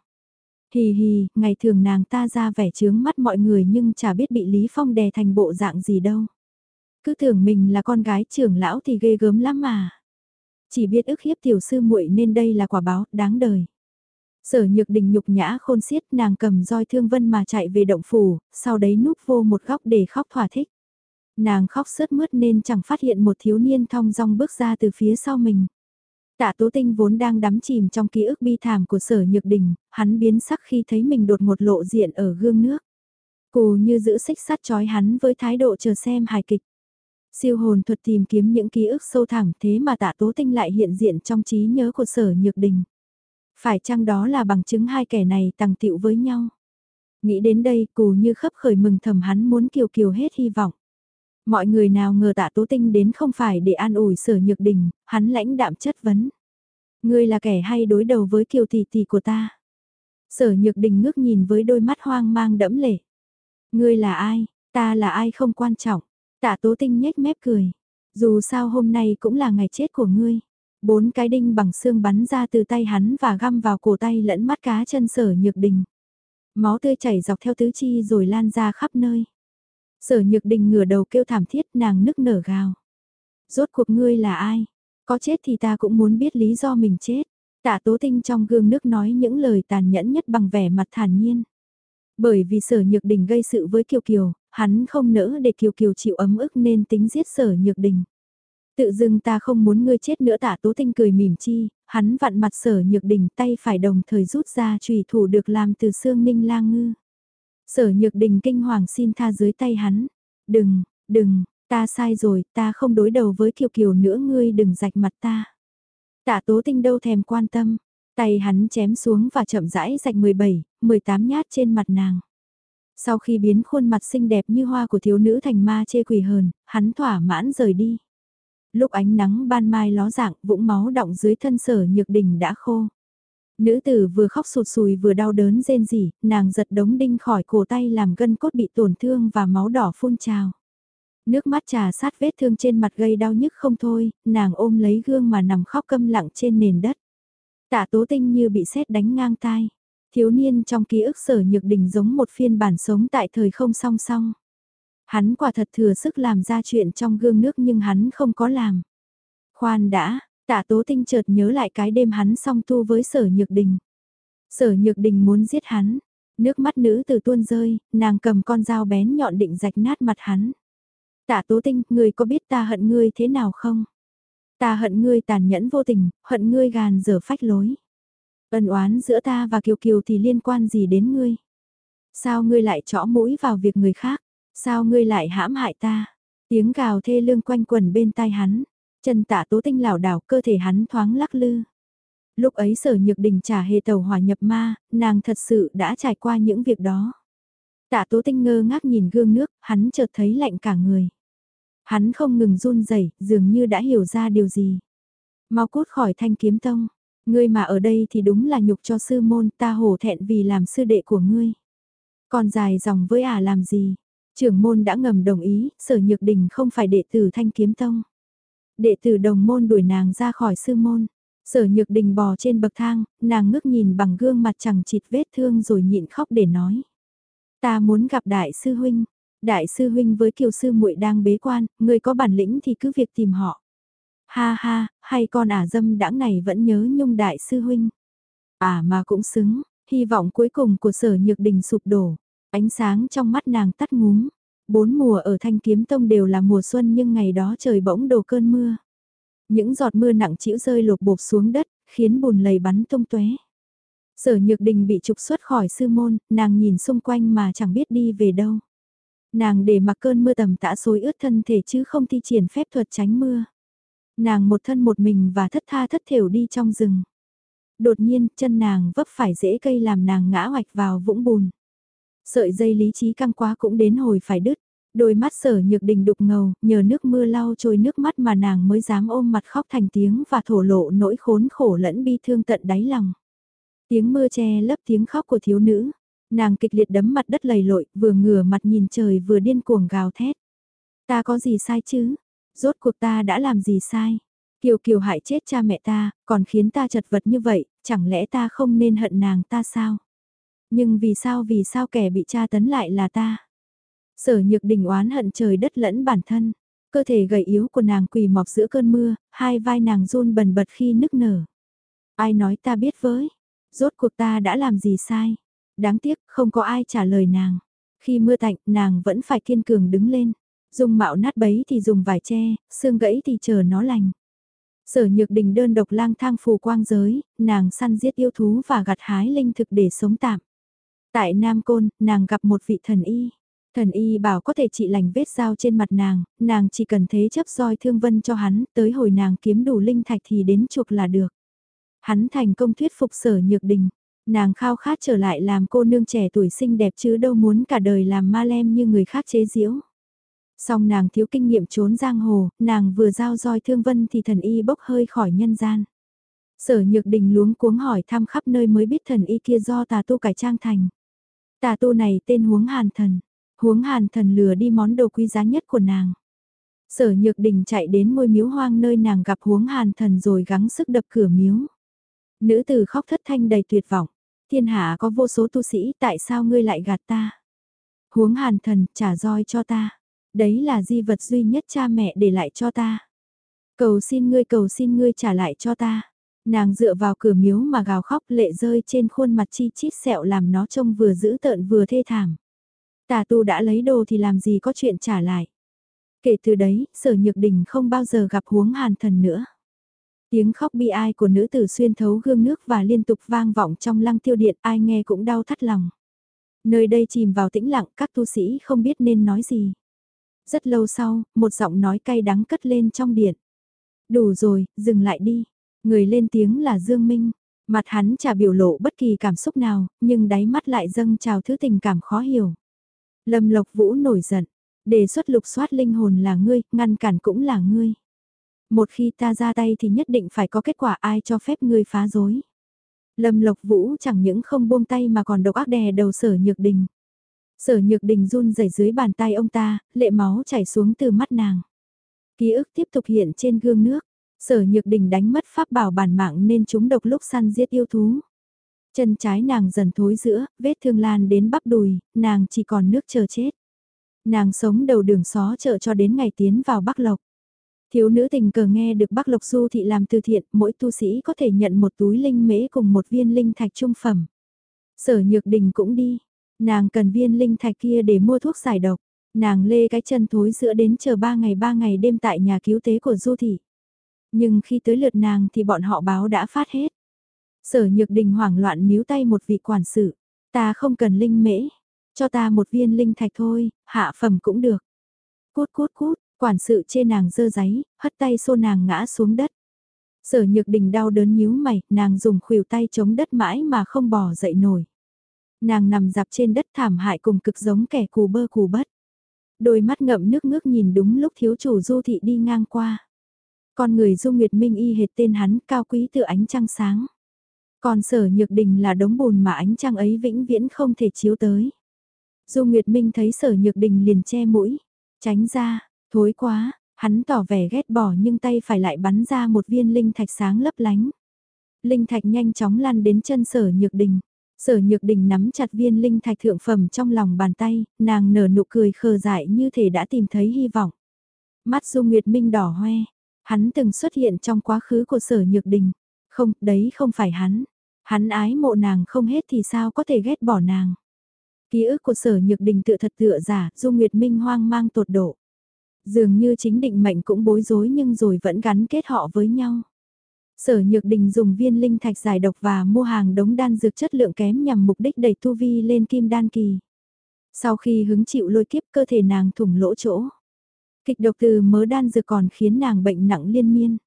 Hì hì, ngày thường nàng ta ra vẻ chướng mắt mọi người nhưng chả biết bị Lý Phong đè thành bộ dạng gì đâu. Cứ tưởng mình là con gái trưởng lão thì ghê gớm lắm mà. Chỉ biết ức hiếp tiểu sư muội nên đây là quả báo, đáng đời. Sở nhược đình nhục nhã khôn xiết nàng cầm roi thương vân mà chạy về động phủ, sau đấy núp vô một góc để khóc thỏa thích. Nàng khóc sướt mướt nên chẳng phát hiện một thiếu niên thong dong bước ra từ phía sau mình. Tạ Tố Tinh vốn đang đắm chìm trong ký ức bi thảm của sở nhược đình, hắn biến sắc khi thấy mình đột ngột lộ diện ở gương nước. Cù như giữ xích sắt chói hắn với thái độ chờ xem hài kịch. Siêu hồn thuật tìm kiếm những ký ức sâu thẳm thế mà tạ tố tinh lại hiện diện trong trí nhớ của sở nhược đình. Phải chăng đó là bằng chứng hai kẻ này tăng tiệu với nhau? Nghĩ đến đây cù như khấp khởi mừng thầm hắn muốn kiều kiều hết hy vọng. Mọi người nào ngờ tạ tố tinh đến không phải để an ủi sở nhược đình, hắn lãnh đạm chất vấn. Ngươi là kẻ hay đối đầu với kiều tỷ tỷ của ta. Sở nhược đình ngước nhìn với đôi mắt hoang mang đẫm lệ. Ngươi là ai, ta là ai không quan trọng. Tạ tố tinh nhếch mép cười. Dù sao hôm nay cũng là ngày chết của ngươi. Bốn cái đinh bằng xương bắn ra từ tay hắn và găm vào cổ tay lẫn mắt cá chân sở nhược đình. Máu tươi chảy dọc theo tứ chi rồi lan ra khắp nơi. Sở nhược đình ngửa đầu kêu thảm thiết nàng nức nở gào. Rốt cuộc ngươi là ai? Có chết thì ta cũng muốn biết lý do mình chết. Tạ tố tinh trong gương nước nói những lời tàn nhẫn nhất bằng vẻ mặt thản nhiên. Bởi vì sở nhược đình gây sự với Kiều Kiều, hắn không nỡ để Kiều Kiều chịu ấm ức nên tính giết sở nhược đình. Tự dưng ta không muốn ngươi chết nữa tạ tố tinh cười mỉm chi, hắn vặn mặt sở nhược đình tay phải đồng thời rút ra trùy thủ được làm từ xương ninh lang ngư. Sở nhược đình kinh hoàng xin tha dưới tay hắn. Đừng, đừng, ta sai rồi, ta không đối đầu với Kiều Kiều nữa ngươi đừng rạch mặt ta. Tạ tố tinh đâu thèm quan tâm, tay hắn chém xuống và chậm rãi rạch 17, 18 nhát trên mặt nàng. Sau khi biến khuôn mặt xinh đẹp như hoa của thiếu nữ thành ma chê quỷ hờn, hắn thỏa mãn rời đi. Lúc ánh nắng ban mai ló dạng, vũng máu đọng dưới thân sở nhược đình đã khô. Nữ tử vừa khóc sụt sùi vừa đau đớn rên rỉ, nàng giật đống đinh khỏi cổ tay làm gân cốt bị tổn thương và máu đỏ phun trào. Nước mắt trà sát vết thương trên mặt gây đau nhức không thôi, nàng ôm lấy gương mà nằm khóc câm lặng trên nền đất. Tạ tố tinh như bị sét đánh ngang tai. Thiếu niên trong ký ức sở nhược đình giống một phiên bản sống tại thời không song song. Hắn quả thật thừa sức làm ra chuyện trong gương nước nhưng hắn không có làm. Khoan đã, tạ tố tinh chợt nhớ lại cái đêm hắn song tu với sở nhược đình. Sở nhược đình muốn giết hắn. Nước mắt nữ từ tuôn rơi, nàng cầm con dao bén nhọn định rạch nát mặt hắn. Tạ tố tinh, người có biết ta hận ngươi thế nào không? Ta hận ngươi tàn nhẫn vô tình, hận ngươi gàn dở phách lối. Ân oán giữa ta và Kiều Kiều thì liên quan gì đến ngươi? Sao ngươi lại chõ mũi vào việc người khác? Sao ngươi lại hãm hại ta? Tiếng gào thê lương quanh quần bên tai hắn. Chân tạ tố tinh lảo đảo cơ thể hắn thoáng lắc lư. Lúc ấy sở nhược đình trả hề tàu hòa nhập ma, nàng thật sự đã trải qua những việc đó. Tạ tố tinh ngơ ngác nhìn gương nước, hắn chợt thấy lạnh cả người. Hắn không ngừng run rẩy, dường như đã hiểu ra điều gì. Mau cút khỏi thanh kiếm tông. Ngươi mà ở đây thì đúng là nhục cho sư môn ta hổ thẹn vì làm sư đệ của ngươi. Còn dài dòng với ả à làm gì? Trưởng môn đã ngầm đồng ý, sở nhược đình không phải đệ tử thanh kiếm tông. Đệ tử đồng môn đuổi nàng ra khỏi sư môn. Sở nhược đình bò trên bậc thang, nàng ngước nhìn bằng gương mặt chẳng chịt vết thương rồi nhịn khóc để nói. Ta muốn gặp đại sư huynh. Đại sư huynh với kiều sư muội đang bế quan, người có bản lĩnh thì cứ việc tìm họ. Ha ha, hay con ả dâm đãng này vẫn nhớ nhung đại sư huynh. À mà cũng xứng, hy vọng cuối cùng của sở nhược đình sụp đổ. Ánh sáng trong mắt nàng tắt ngúm. Bốn mùa ở Thanh Kiếm Tông đều là mùa xuân nhưng ngày đó trời bỗng đổ cơn mưa. Những giọt mưa nặng trĩu rơi lột bột xuống đất, khiến bùn lầy bắn tung tóe. Sở Nhược Đình bị trục xuất khỏi sư môn, nàng nhìn xung quanh mà chẳng biết đi về đâu. Nàng để mặc cơn mưa tầm tã xối ướt thân thể chứ không thi triển phép thuật tránh mưa. Nàng một thân một mình và thất tha thất thểu đi trong rừng. Đột nhiên, chân nàng vấp phải rễ cây làm nàng ngã hoạch vào vũng bùn. Sợi dây lý trí căng quá cũng đến hồi phải đứt. Đôi mắt sở nhược đình đục ngầu, nhờ nước mưa lau trôi nước mắt mà nàng mới dám ôm mặt khóc thành tiếng và thổ lộ nỗi khốn khổ lẫn bi thương tận đáy lòng. Tiếng mưa che lấp tiếng khóc của thiếu nữ. Nàng kịch liệt đấm mặt đất lầy lội, vừa ngửa mặt nhìn trời vừa điên cuồng gào thét. Ta có gì sai chứ? Rốt cuộc ta đã làm gì sai? Kiều Kiều hại chết cha mẹ ta, còn khiến ta chật vật như vậy, chẳng lẽ ta không nên hận nàng ta sao? Nhưng vì sao vì sao kẻ bị tra tấn lại là ta? Sở nhược đình oán hận trời đất lẫn bản thân. Cơ thể gầy yếu của nàng quỳ mọc giữa cơn mưa, hai vai nàng run bần bật khi nức nở. Ai nói ta biết với? Rốt cuộc ta đã làm gì sai? Đáng tiếc không có ai trả lời nàng. Khi mưa tạnh nàng vẫn phải kiên cường đứng lên. Dùng mạo nát bấy thì dùng vải tre, xương gãy thì chờ nó lành. Sở nhược đình đơn độc lang thang phù quang giới, nàng săn giết yêu thú và gặt hái linh thực để sống tạm. Tại Nam Côn, nàng gặp một vị thần y. Thần y bảo có thể trị lành vết dao trên mặt nàng, nàng chỉ cần thế chấp roi thương vân cho hắn, tới hồi nàng kiếm đủ linh thạch thì đến chuộc là được. Hắn thành công thuyết phục sở nhược đình, nàng khao khát trở lại làm cô nương trẻ tuổi xinh đẹp chứ đâu muốn cả đời làm ma lem như người khác chế giễu. Song nàng thiếu kinh nghiệm trốn giang hồ, nàng vừa giao roi thương vân thì thần y bốc hơi khỏi nhân gian. Sở nhược đình luống cuống hỏi thăm khắp nơi mới biết thần y kia do tà tu cải trang thành. Tà tu này tên huống hàn thần, huống hàn thần lừa đi món đồ quý giá nhất của nàng. Sở nhược đình chạy đến ngôi miếu hoang nơi nàng gặp huống hàn thần rồi gắng sức đập cửa miếu. Nữ tử khóc thất thanh đầy tuyệt vọng. Thiên hạ có vô số tu sĩ tại sao ngươi lại gạt ta? Huống hàn thần trả roi cho ta. Đấy là di vật duy nhất cha mẹ để lại cho ta. Cầu xin ngươi cầu xin ngươi trả lại cho ta. Nàng dựa vào cửa miếu mà gào khóc lệ rơi trên khuôn mặt chi chít sẹo làm nó trông vừa dữ tợn vừa thê thảm. Tà tu đã lấy đồ thì làm gì có chuyện trả lại. Kể từ đấy, sở nhược đình không bao giờ gặp huống hàn thần nữa. Tiếng khóc bi ai của nữ tử xuyên thấu gương nước và liên tục vang vọng trong lăng tiêu điện ai nghe cũng đau thắt lòng. Nơi đây chìm vào tĩnh lặng các tu sĩ không biết nên nói gì. Rất lâu sau, một giọng nói cay đắng cất lên trong điện. Đủ rồi, dừng lại đi. Người lên tiếng là Dương Minh. Mặt hắn chả biểu lộ bất kỳ cảm xúc nào, nhưng đáy mắt lại dâng trào thứ tình cảm khó hiểu. Lâm Lộc Vũ nổi giận. Đề xuất lục soát linh hồn là ngươi, ngăn cản cũng là ngươi. Một khi ta ra tay thì nhất định phải có kết quả ai cho phép ngươi phá rối. Lâm Lộc Vũ chẳng những không buông tay mà còn độc ác đè đầu sở nhược đình. Sở nhược đình run rẩy dưới bàn tay ông ta, lệ máu chảy xuống từ mắt nàng. Ký ức tiếp tục hiện trên gương nước. Sở nhược đình đánh mất pháp bảo bản mạng nên chúng độc lúc săn giết yêu thú. Chân trái nàng dần thối giữa, vết thương lan đến bắp đùi, nàng chỉ còn nước chờ chết. Nàng sống đầu đường xó chợ cho đến ngày tiến vào Bắc Lộc. Thiếu nữ tình cờ nghe được Bắc Lộc Du thị làm từ thiện, mỗi tu sĩ có thể nhận một túi linh mễ cùng một viên linh thạch trung phẩm. Sở Nhược Đình cũng đi, nàng cần viên linh thạch kia để mua thuốc giải độc. Nàng lê cái chân thối giữa đến chờ ba ngày ba ngày đêm tại nhà cứu tế của Du thị. Nhưng khi tới lượt nàng thì bọn họ báo đã phát hết. Sở Nhược Đình hoảng loạn níu tay một vị quản sự, ta không cần linh mễ, cho ta một viên linh thạch thôi, hạ phẩm cũng được. Cút cút cút, Quản sự chê nàng dơ giấy, hất tay xô nàng ngã xuống đất. Sở nhược đình đau đớn nhíu mày, nàng dùng khuỷu tay chống đất mãi mà không bò dậy nổi. Nàng nằm dạp trên đất thảm hại cùng cực giống kẻ cù bơ cù bất. Đôi mắt ngậm nước ngước nhìn đúng lúc thiếu chủ du thị đi ngang qua. Con người du nguyệt minh y hệt tên hắn cao quý từ ánh trăng sáng. Còn sở nhược đình là đống bùn mà ánh trăng ấy vĩnh viễn không thể chiếu tới. Du Nguyệt Minh thấy sở nhược đình liền che mũi, tránh ra, Thối quá, hắn tỏ vẻ ghét bỏ nhưng tay phải lại bắn ra một viên linh thạch sáng lấp lánh. Linh thạch nhanh chóng lăn đến chân sở nhược đình. Sở nhược đình nắm chặt viên linh thạch thượng phẩm trong lòng bàn tay, nàng nở nụ cười khờ dại như thể đã tìm thấy hy vọng. Mắt Du Nguyệt Minh đỏ hoe, hắn từng xuất hiện trong quá khứ của sở nhược đình. Không, đấy không phải hắn. Hắn ái mộ nàng không hết thì sao có thể ghét bỏ nàng. Ký ức của sở nhược đình tựa thật tựa giả, Du Nguyệt Minh hoang mang tột độ. Dường như chính định mệnh cũng bối rối nhưng rồi vẫn gắn kết họ với nhau. Sở Nhược Đình dùng viên linh thạch giải độc và mua hàng đống đan dược chất lượng kém nhằm mục đích đẩy tu vi lên kim đan kỳ. Sau khi hứng chịu lôi kiếp cơ thể nàng thủng lỗ chỗ. Kịch độc từ mớ đan dược còn khiến nàng bệnh nặng liên miên.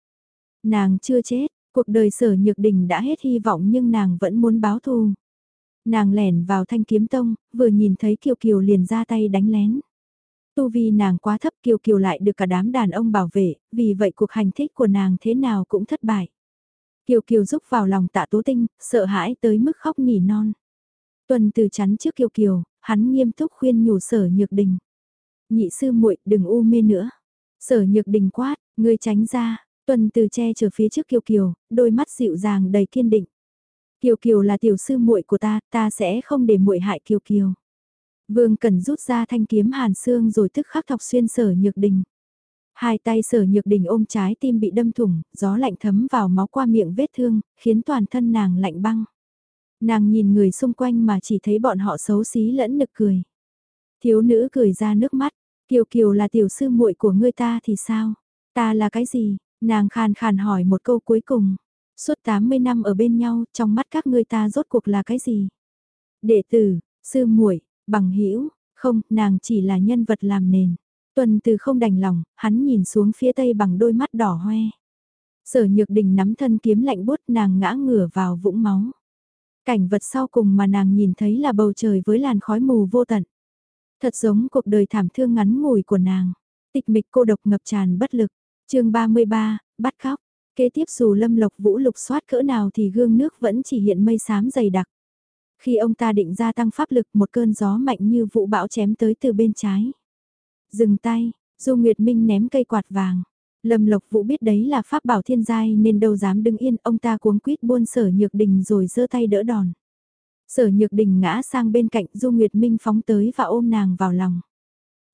Nàng chưa chết, cuộc đời sở nhược đình đã hết hy vọng nhưng nàng vẫn muốn báo thù. Nàng lẻn vào thanh kiếm tông, vừa nhìn thấy Kiều Kiều liền ra tay đánh lén. Tu vi nàng quá thấp kiều kiều lại được cả đám đàn ông bảo vệ, vì vậy cuộc hành thích của nàng thế nào cũng thất bại. Kiều kiều rúc vào lòng tạ tố tinh, sợ hãi tới mức khóc nỉ non. Tuần từ chắn trước kiều kiều, hắn nghiêm túc khuyên nhủ sở nhược đình. Nhị sư muội đừng u mê nữa. Sở nhược đình quát, ngươi tránh ra, Tuần từ che chở phía trước Kiều Kiều, đôi mắt dịu dàng đầy kiên định. Kiều Kiều là tiểu sư muội của ta, ta sẽ không để muội hại Kiều Kiều. Vương Cần rút ra thanh kiếm hàn xương rồi tức khắc thọc xuyên sở nhược đình. Hai tay sở nhược đình ôm trái tim bị đâm thủng, gió lạnh thấm vào máu qua miệng vết thương, khiến toàn thân nàng lạnh băng. Nàng nhìn người xung quanh mà chỉ thấy bọn họ xấu xí lẫn nực cười. Thiếu nữ cười ra nước mắt, Kiều Kiều là tiểu sư muội của ngươi ta thì sao? Ta là cái gì? Nàng khàn khàn hỏi một câu cuối cùng. Suốt 80 năm ở bên nhau, trong mắt các ngươi ta rốt cuộc là cái gì? Đệ tử, sư muội, bằng hữu không, nàng chỉ là nhân vật làm nền. Tuần từ không đành lòng, hắn nhìn xuống phía tây bằng đôi mắt đỏ hoe. Sở nhược đình nắm thân kiếm lạnh bút nàng ngã ngửa vào vũng máu. Cảnh vật sau cùng mà nàng nhìn thấy là bầu trời với làn khói mù vô tận. Thật giống cuộc đời thảm thương ngắn ngủi của nàng. Tịch mịch cô độc ngập tràn bất lực. chương 33, bắt khóc. Kế tiếp dù lâm lộc vũ lục soát cỡ nào thì gương nước vẫn chỉ hiện mây xám dày đặc. Khi ông ta định gia tăng pháp lực một cơn gió mạnh như vụ bão chém tới từ bên trái. Dừng tay, Du Nguyệt Minh ném cây quạt vàng. Lâm Lộc Vũ biết đấy là pháp bảo thiên giai nên đâu dám đứng yên, ông ta cuống quýt buôn sở nhược đình rồi giơ tay đỡ đòn. Sở nhược đình ngã sang bên cạnh Du Nguyệt Minh phóng tới và ôm nàng vào lòng.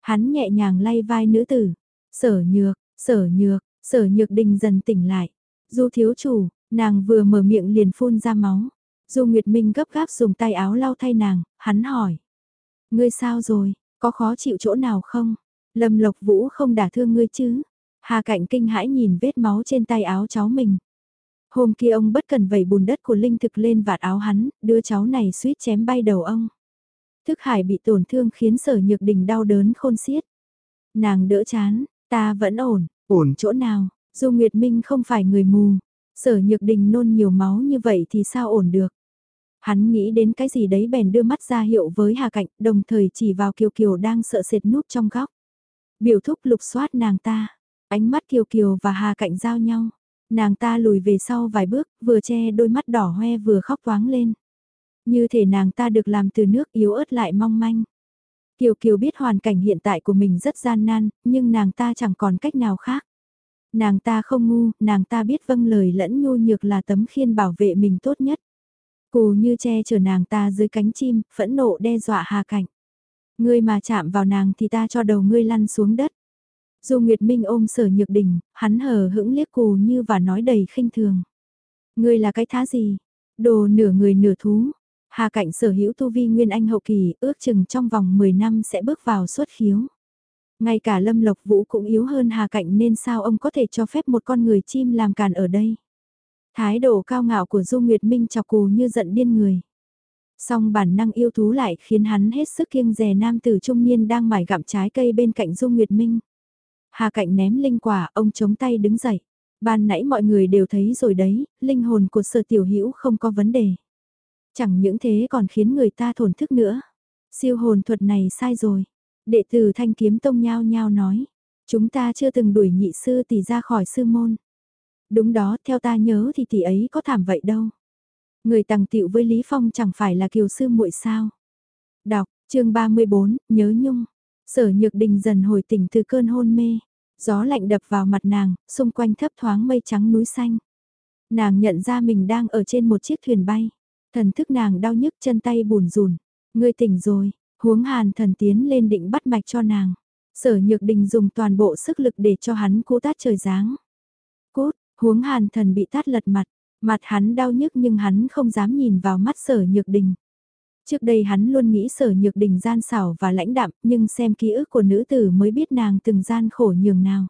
Hắn nhẹ nhàng lay vai nữ tử. Sở nhược, sở nhược, sở nhược đình dần tỉnh lại. Du thiếu chủ, nàng vừa mở miệng liền phun ra máu. Du Nguyệt Minh gấp gáp dùng tay áo lau thay nàng, hắn hỏi. Ngươi sao rồi, có khó chịu chỗ nào không? Lâm Lộc Vũ không đả thương ngươi chứ? Hà Cạnh kinh hãi nhìn vết máu trên tay áo cháu mình. Hôm kia ông bất cần vẩy bùn đất của Linh thực lên vạt áo hắn, đưa cháu này suýt chém bay đầu ông. Thức hải bị tổn thương khiến sở nhược đình đau đớn khôn xiết. Nàng đỡ chán, ta vẫn ổn, ổn chỗ nào, dù Nguyệt Minh không phải người mù. Sở nhược đình nôn nhiều máu như vậy thì sao ổn được. Hắn nghĩ đến cái gì đấy bèn đưa mắt ra hiệu với Hà Cạnh, đồng thời chỉ vào Kiều Kiều đang sợ sệt núp trong góc. Biểu thúc lục soát nàng ta, ánh mắt Kiều Kiều và Hà Cạnh giao nhau. Nàng ta lùi về sau vài bước, vừa che đôi mắt đỏ hoe vừa khóc toáng lên. Như thể nàng ta được làm từ nước yếu ớt lại mong manh. Kiều Kiều biết hoàn cảnh hiện tại của mình rất gian nan, nhưng nàng ta chẳng còn cách nào khác. Nàng ta không ngu, nàng ta biết vâng lời lẫn nhu nhược là tấm khiên bảo vệ mình tốt nhất. Cù như che chở nàng ta dưới cánh chim, phẫn nộ đe dọa Hà Cảnh. Ngươi mà chạm vào nàng thì ta cho đầu ngươi lăn xuống đất. Dù Nguyệt Minh ôm sở nhược đình, hắn hờ hững liếc cù như và nói đầy khinh thường. Ngươi là cái thá gì? Đồ nửa người nửa thú. Hà Cảnh sở hữu tu vi nguyên anh hậu kỳ, ước chừng trong vòng 10 năm sẽ bước vào xuất khiếu. Ngay cả Lâm Lộc Vũ cũng yếu hơn Hà Cảnh nên sao ông có thể cho phép một con người chim làm càn ở đây? Thái độ cao ngạo của Du Nguyệt Minh chọc cù như giận điên người. Song bản năng yêu thú lại khiến hắn hết sức kiêng rè nam tử trung niên đang mải gặm trái cây bên cạnh Du Nguyệt Minh. Hà cạnh ném linh quả, ông chống tay đứng dậy. Ban nãy mọi người đều thấy rồi đấy, linh hồn của sở tiểu hữu không có vấn đề. Chẳng những thế còn khiến người ta thổn thức nữa. Siêu hồn thuật này sai rồi. Đệ tử thanh kiếm tông nhao nhao nói. Chúng ta chưa từng đuổi nhị sư tỷ ra khỏi sư môn. Đúng đó, theo ta nhớ thì tỷ ấy có thảm vậy đâu. Người tàng tiệu với Lý Phong chẳng phải là kiều sư muội sao. Đọc, chương 34, nhớ nhung. Sở nhược đình dần hồi tỉnh từ cơn hôn mê. Gió lạnh đập vào mặt nàng, xung quanh thấp thoáng mây trắng núi xanh. Nàng nhận ra mình đang ở trên một chiếc thuyền bay. Thần thức nàng đau nhức chân tay bùn rùn. Ngươi tỉnh rồi, huống hàn thần tiến lên định bắt mạch cho nàng. Sở nhược đình dùng toàn bộ sức lực để cho hắn cố tát trời giáng. Cốt, huống hàn thần bị tát lật mặt, mặt hắn đau nhức nhưng hắn không dám nhìn vào mắt sở nhược đình. Trước đây hắn luôn nghĩ sở nhược đình gian xảo và lãnh đạm, nhưng xem ký ức của nữ tử mới biết nàng từng gian khổ nhường nào.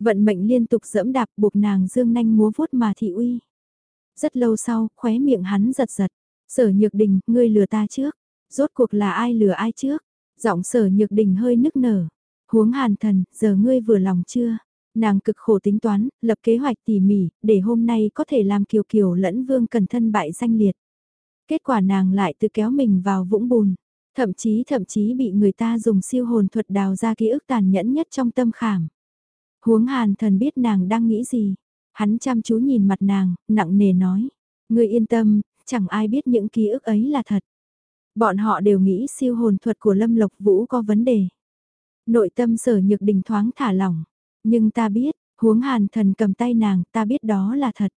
Vận mệnh liên tục dẫm đạp buộc nàng dương nanh múa vuốt mà thị uy. Rất lâu sau, khóe miệng hắn giật giật. Sở nhược đình, ngươi lừa ta trước. Rốt cuộc là ai lừa ai trước? Giọng sở nhược đình hơi nức nở. Huống hàn thần, giờ ngươi vừa lòng chưa? Nàng cực khổ tính toán, lập kế hoạch tỉ mỉ, để hôm nay có thể làm kiều kiều lẫn vương cần thân bại danh liệt. Kết quả nàng lại tự kéo mình vào vũng bùn. Thậm chí thậm chí bị người ta dùng siêu hồn thuật đào ra ký ức tàn nhẫn nhất trong tâm khảm. Huống hàn thần biết nàng đang nghĩ gì. Hắn chăm chú nhìn mặt nàng, nặng nề nói. Người yên tâm, chẳng ai biết những ký ức ấy là thật. Bọn họ đều nghĩ siêu hồn thuật của Lâm Lộc Vũ có vấn đề. Nội tâm sở nhược đình thoáng thả lỏng. Nhưng ta biết, Huống hàn thần cầm tay nàng, ta biết đó là thật.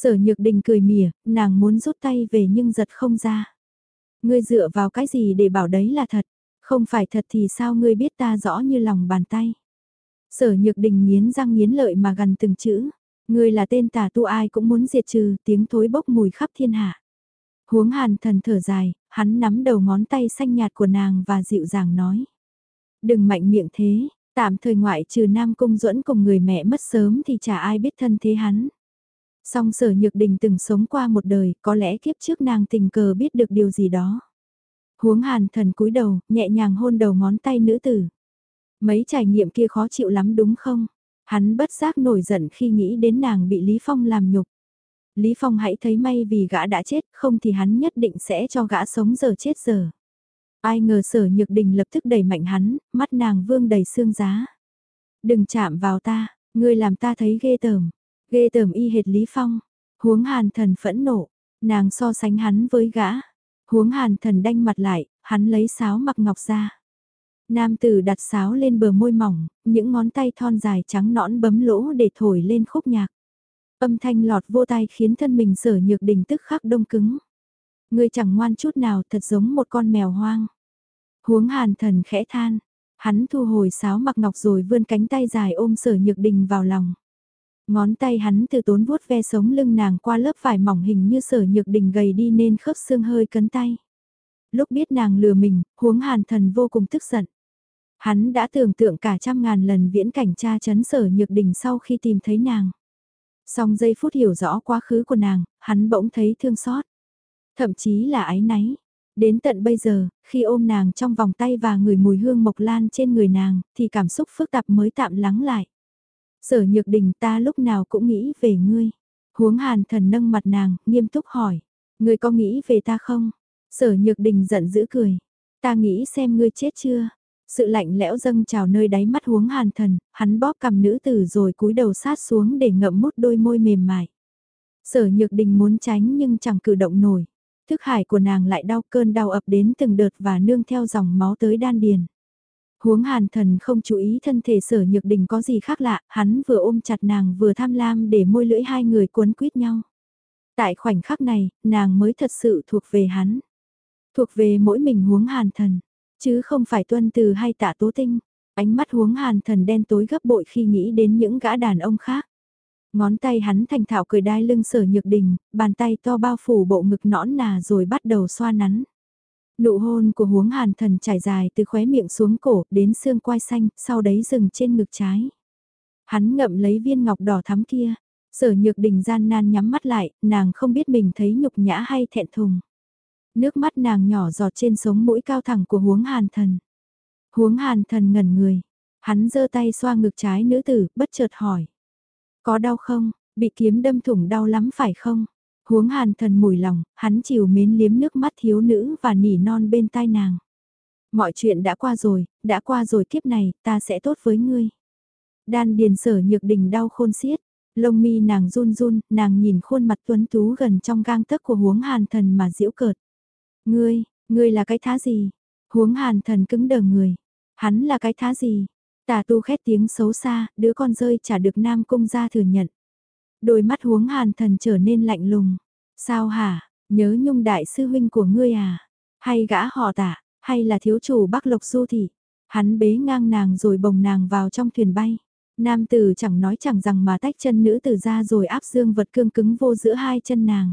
Sở nhược đình cười mỉa, nàng muốn rút tay về nhưng giật không ra. Ngươi dựa vào cái gì để bảo đấy là thật? Không phải thật thì sao ngươi biết ta rõ như lòng bàn tay? Sở nhược đình nghiến răng nghiến lợi mà gần từng chữ. Ngươi là tên tà tu ai cũng muốn diệt trừ, tiếng thối bốc mùi khắp thiên hạ. Huống hàn thần thở dài, hắn nắm đầu ngón tay xanh nhạt của nàng và dịu dàng nói. Đừng mạnh miệng thế, tạm thời ngoại trừ Nam Cung duẫn cùng người mẹ mất sớm thì chả ai biết thân thế hắn. Song sở nhược đình từng sống qua một đời, có lẽ kiếp trước nàng tình cờ biết được điều gì đó. Huống hàn thần cúi đầu, nhẹ nhàng hôn đầu ngón tay nữ tử. Mấy trải nghiệm kia khó chịu lắm đúng không? Hắn bất giác nổi giận khi nghĩ đến nàng bị Lý Phong làm nhục. Lý Phong hãy thấy may vì gã đã chết, không thì hắn nhất định sẽ cho gã sống giờ chết giờ. Ai ngờ sở nhược đình lập tức đẩy mạnh hắn, mắt nàng vương đầy xương giá. Đừng chạm vào ta, ngươi làm ta thấy ghê tởm. Ghê tởm y hệt Lý Phong. Huống hàn thần phẫn nộ, nàng so sánh hắn với gã. Huống hàn thần đanh mặt lại, hắn lấy sáo mặc ngọc ra. Nam tử đặt sáo lên bờ môi mỏng, những ngón tay thon dài trắng nõn bấm lỗ để thổi lên khúc nhạc. Âm thanh lọt vô tai khiến thân mình sở nhược đình tức khắc đông cứng. Ngươi chẳng ngoan chút nào thật giống một con mèo hoang. Huống hàn thần khẽ than, hắn thu hồi sáo mặc ngọc rồi vươn cánh tay dài ôm sở nhược đình vào lòng. Ngón tay hắn từ tốn vuốt ve sống lưng nàng qua lớp vải mỏng hình như sở nhược đình gầy đi nên khớp xương hơi cấn tay. Lúc biết nàng lừa mình, huống hàn thần vô cùng tức giận. Hắn đã tưởng tượng cả trăm ngàn lần viễn cảnh cha chấn sở nhược đình sau khi tìm thấy nàng. Song giây phút hiểu rõ quá khứ của nàng, hắn bỗng thấy thương xót. Thậm chí là ái náy. Đến tận bây giờ, khi ôm nàng trong vòng tay và ngửi mùi hương mộc lan trên người nàng, thì cảm xúc phức tạp mới tạm lắng lại. Sở nhược đình ta lúc nào cũng nghĩ về ngươi. Huống hàn thần nâng mặt nàng, nghiêm túc hỏi. Ngươi có nghĩ về ta không? Sở nhược đình giận dữ cười. Ta nghĩ xem ngươi chết chưa? Sự lạnh lẽo dâng trào nơi đáy mắt huống hàn thần, hắn bóp cầm nữ tử rồi cúi đầu sát xuống để ngậm mút đôi môi mềm mại. Sở nhược đình muốn tránh nhưng chẳng cử động nổi. Thức hải của nàng lại đau cơn đau ập đến từng đợt và nương theo dòng máu tới đan điền. Huống hàn thần không chú ý thân thể sở nhược đình có gì khác lạ, hắn vừa ôm chặt nàng vừa tham lam để môi lưỡi hai người cuốn quýt nhau. Tại khoảnh khắc này, nàng mới thật sự thuộc về hắn. Thuộc về mỗi mình huống hàn thần, chứ không phải tuân từ hay tạ tố tinh. Ánh mắt huống hàn thần đen tối gấp bội khi nghĩ đến những gã đàn ông khác. Ngón tay hắn thành thạo cười đai lưng sở nhược đình, bàn tay to bao phủ bộ ngực nõn nà rồi bắt đầu xoa nắn. Nụ hôn của huống hàn thần trải dài từ khóe miệng xuống cổ đến xương quai xanh, sau đấy dừng trên ngực trái. Hắn ngậm lấy viên ngọc đỏ thắm kia. Sở nhược đình gian nan nhắm mắt lại, nàng không biết mình thấy nhục nhã hay thẹn thùng. Nước mắt nàng nhỏ giọt trên sống mũi cao thẳng của huống hàn thần. Huống hàn thần ngẩn người. Hắn giơ tay xoa ngực trái nữ tử, bất chợt hỏi. Có đau không? Bị kiếm đâm thủng đau lắm phải không? Huống hàn thần mùi lòng, hắn chiều mến liếm nước mắt thiếu nữ và nỉ non bên tai nàng. Mọi chuyện đã qua rồi, đã qua rồi kiếp này, ta sẽ tốt với ngươi. Đan điền sở nhược đình đau khôn xiết, lông mi nàng run run, nàng nhìn khuôn mặt tuấn tú gần trong gang tấc của huống hàn thần mà diễu cợt. Ngươi, ngươi là cái thá gì? Huống hàn thần cứng đờ người. Hắn là cái thá gì? Tà tu khét tiếng xấu xa, đứa con rơi chả được nam cung ra thừa nhận. Đôi mắt huống hàn thần trở nên lạnh lùng. Sao hả, nhớ nhung đại sư huynh của ngươi à? Hay gã họ tả, hay là thiếu chủ bắc lộc du thị? Hắn bế ngang nàng rồi bồng nàng vào trong thuyền bay. Nam tử chẳng nói chẳng rằng mà tách chân nữ tử ra rồi áp dương vật cương cứng vô giữa hai chân nàng.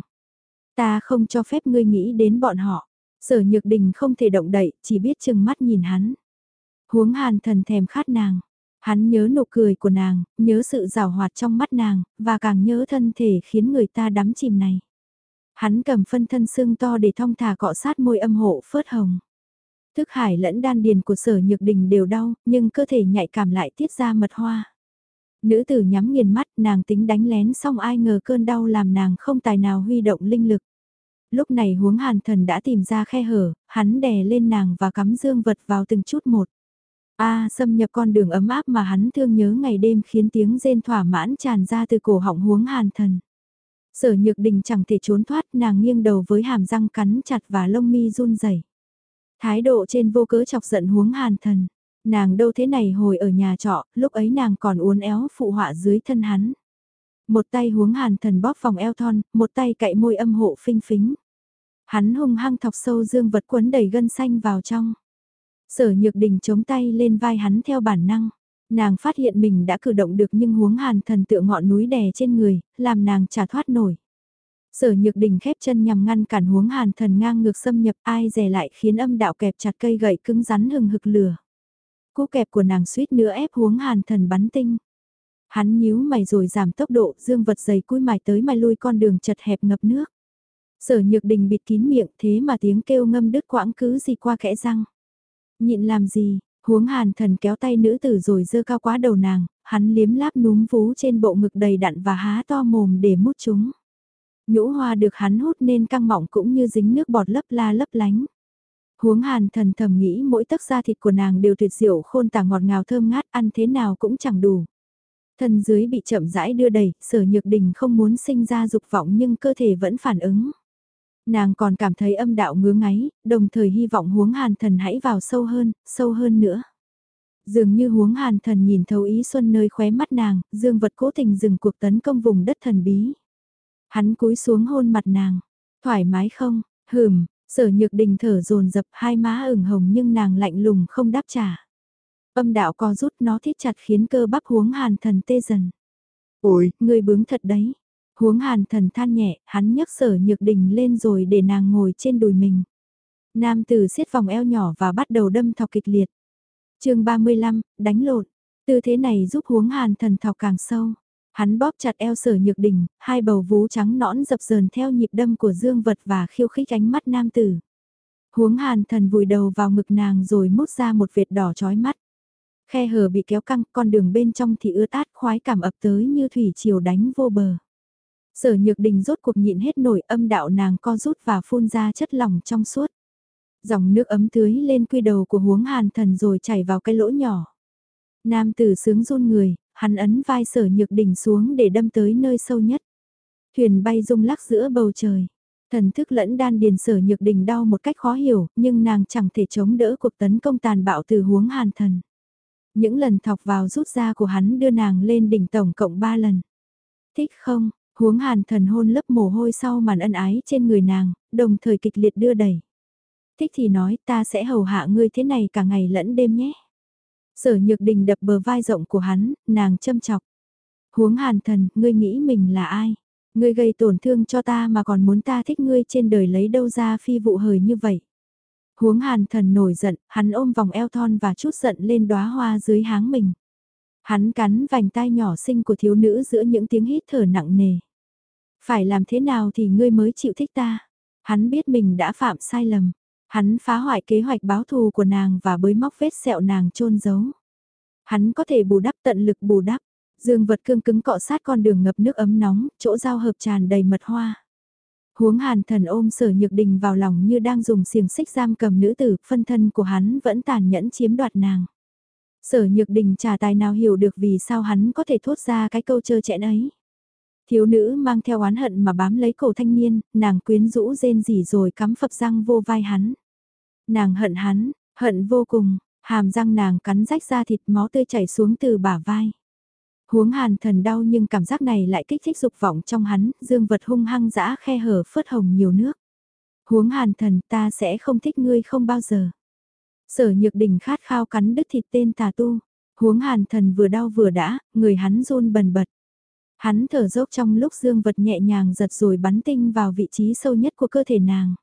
Ta không cho phép ngươi nghĩ đến bọn họ. Sở nhược đình không thể động đậy, chỉ biết chừng mắt nhìn hắn. Huống hàn thần thèm khát nàng. Hắn nhớ nụ cười của nàng, nhớ sự rào hoạt trong mắt nàng, và càng nhớ thân thể khiến người ta đắm chìm này. Hắn cầm phân thân xương to để thong thả cọ sát môi âm hộ phớt hồng. Thức hải lẫn đan điền của sở nhược đình đều đau, nhưng cơ thể nhạy cảm lại tiết ra mật hoa. Nữ tử nhắm nghiền mắt nàng tính đánh lén xong ai ngờ cơn đau làm nàng không tài nào huy động linh lực. Lúc này huống hàn thần đã tìm ra khe hở, hắn đè lên nàng và cắm dương vật vào từng chút một. A xâm nhập con đường ấm áp mà hắn thương nhớ ngày đêm khiến tiếng rên thỏa mãn tràn ra từ cổ họng huống hàn thần. Sở nhược đình chẳng thể trốn thoát nàng nghiêng đầu với hàm răng cắn chặt và lông mi run rẩy Thái độ trên vô cớ chọc giận huống hàn thần. Nàng đâu thế này hồi ở nhà trọ, lúc ấy nàng còn uốn éo phụ họa dưới thân hắn. Một tay huống hàn thần bóp vòng eo thon, một tay cậy môi âm hộ phinh phính. Hắn hung hăng thọc sâu dương vật quấn đầy gân xanh vào trong. Sở nhược đình chống tay lên vai hắn theo bản năng. Nàng phát hiện mình đã cử động được nhưng huống hàn thần tựa ngọn núi đè trên người, làm nàng trả thoát nổi. Sở nhược đình khép chân nhằm ngăn cản huống hàn thần ngang ngược xâm nhập ai dè lại khiến âm đạo kẹp chặt cây gậy cứng rắn hừng hực lửa. Cú kẹp của nàng suýt nữa ép huống hàn thần bắn tinh. Hắn nhíu mày rồi giảm tốc độ, dương vật dày cúi mài tới mài lui con đường chật hẹp ngập nước. Sở nhược đình bịt kín miệng thế mà tiếng kêu ngâm đứt quãng cứ gì qua kẽ răng. Nhịn làm gì, huống hàn thần kéo tay nữ tử rồi dơ cao quá đầu nàng, hắn liếm láp núm vú trên bộ ngực đầy đặn và há to mồm để mút chúng. Nhũ hoa được hắn hút nên căng mỏng cũng như dính nước bọt lấp la lấp lánh. Huống hàn thần thầm nghĩ mỗi tấc da thịt của nàng đều tuyệt diệu khôn tả ngọt ngào thơm ngát ăn thế nào cũng chẳng đủ. Thân dưới bị chậm rãi đưa đẩy, sở nhược đình không muốn sinh ra dục vọng nhưng cơ thể vẫn phản ứng. Nàng còn cảm thấy âm đạo ngứa ngáy, đồng thời hy vọng huống hàn thần hãy vào sâu hơn, sâu hơn nữa. Dường như huống hàn thần nhìn thấu ý xuân nơi khóe mắt nàng, dương vật cố tình dừng cuộc tấn công vùng đất thần bí. Hắn cúi xuống hôn mặt nàng, thoải mái không, hừm, sở nhược đình thở dồn dập hai má ửng hồng nhưng nàng lạnh lùng không đáp trả. Âm đạo co rút nó thít chặt khiến cơ bắp huống hàn thần tê dần. Ôi, người bướng thật đấy. Huống hàn thần than nhẹ, hắn nhấc sở nhược đình lên rồi để nàng ngồi trên đùi mình. Nam tử siết vòng eo nhỏ và bắt đầu đâm thọc kịch liệt. chương 35, đánh lộn. Tư thế này giúp huống hàn thần thọc càng sâu. Hắn bóp chặt eo sở nhược đình, hai bầu vú trắng nõn dập dờn theo nhịp đâm của dương vật và khiêu khích ánh mắt nam tử. Huống hàn thần vùi đầu vào ngực nàng rồi mút ra một vệt đỏ chói mắt. Khe hở bị kéo căng, con đường bên trong thì ướt át khoái cảm ập tới như thủy triều đánh vô bờ. Sở nhược đình rốt cuộc nhịn hết nổi âm đạo nàng co rút và phun ra chất lỏng trong suốt. Dòng nước ấm tưới lên quy đầu của huống hàn thần rồi chảy vào cái lỗ nhỏ. Nam tử sướng run người, hắn ấn vai sở nhược đình xuống để đâm tới nơi sâu nhất. Thuyền bay rung lắc giữa bầu trời. Thần thức lẫn đan điền sở nhược đình đau một cách khó hiểu, nhưng nàng chẳng thể chống đỡ cuộc tấn công tàn bạo từ huống hàn thần. Những lần thọc vào rút ra của hắn đưa nàng lên đỉnh tổng cộng 3 lần. Thích không, huống hàn thần hôn lấp mồ hôi sau màn ân ái trên người nàng, đồng thời kịch liệt đưa đẩy. Thích thì nói ta sẽ hầu hạ ngươi thế này cả ngày lẫn đêm nhé. Sở nhược đình đập bờ vai rộng của hắn, nàng châm chọc. Huống hàn thần, ngươi nghĩ mình là ai? Ngươi gây tổn thương cho ta mà còn muốn ta thích ngươi trên đời lấy đâu ra phi vụ hời như vậy? Huống hàn thần nổi giận, hắn ôm vòng eo thon và chút giận lên đóa hoa dưới háng mình. Hắn cắn vành tai nhỏ xinh của thiếu nữ giữa những tiếng hít thở nặng nề. Phải làm thế nào thì ngươi mới chịu thích ta? Hắn biết mình đã phạm sai lầm. Hắn phá hoại kế hoạch báo thù của nàng và bới móc vết sẹo nàng trôn giấu. Hắn có thể bù đắp tận lực bù đắp. Dương vật cương cứng cọ sát con đường ngập nước ấm nóng, chỗ giao hợp tràn đầy mật hoa. Huống hàn thần ôm sở nhược đình vào lòng như đang dùng xiềng xích giam cầm nữ tử, phân thân của hắn vẫn tàn nhẫn chiếm đoạt nàng. Sở nhược đình trả tài nào hiểu được vì sao hắn có thể thốt ra cái câu chơ chẽn ấy. Thiếu nữ mang theo oán hận mà bám lấy cổ thanh niên, nàng quyến rũ rên rỉ rồi cắm phập răng vô vai hắn. Nàng hận hắn, hận vô cùng, hàm răng nàng cắn rách ra thịt máu tươi chảy xuống từ bả vai. Huống hàn thần đau nhưng cảm giác này lại kích thích dục vọng trong hắn, dương vật hung hăng dã khe hở phớt hồng nhiều nước. Huống hàn thần ta sẽ không thích ngươi không bao giờ. Sở nhược đình khát khao cắn đứt thịt tên tà tu. Huống hàn thần vừa đau vừa đã, người hắn run bần bật. Hắn thở dốc trong lúc dương vật nhẹ nhàng giật rồi bắn tinh vào vị trí sâu nhất của cơ thể nàng.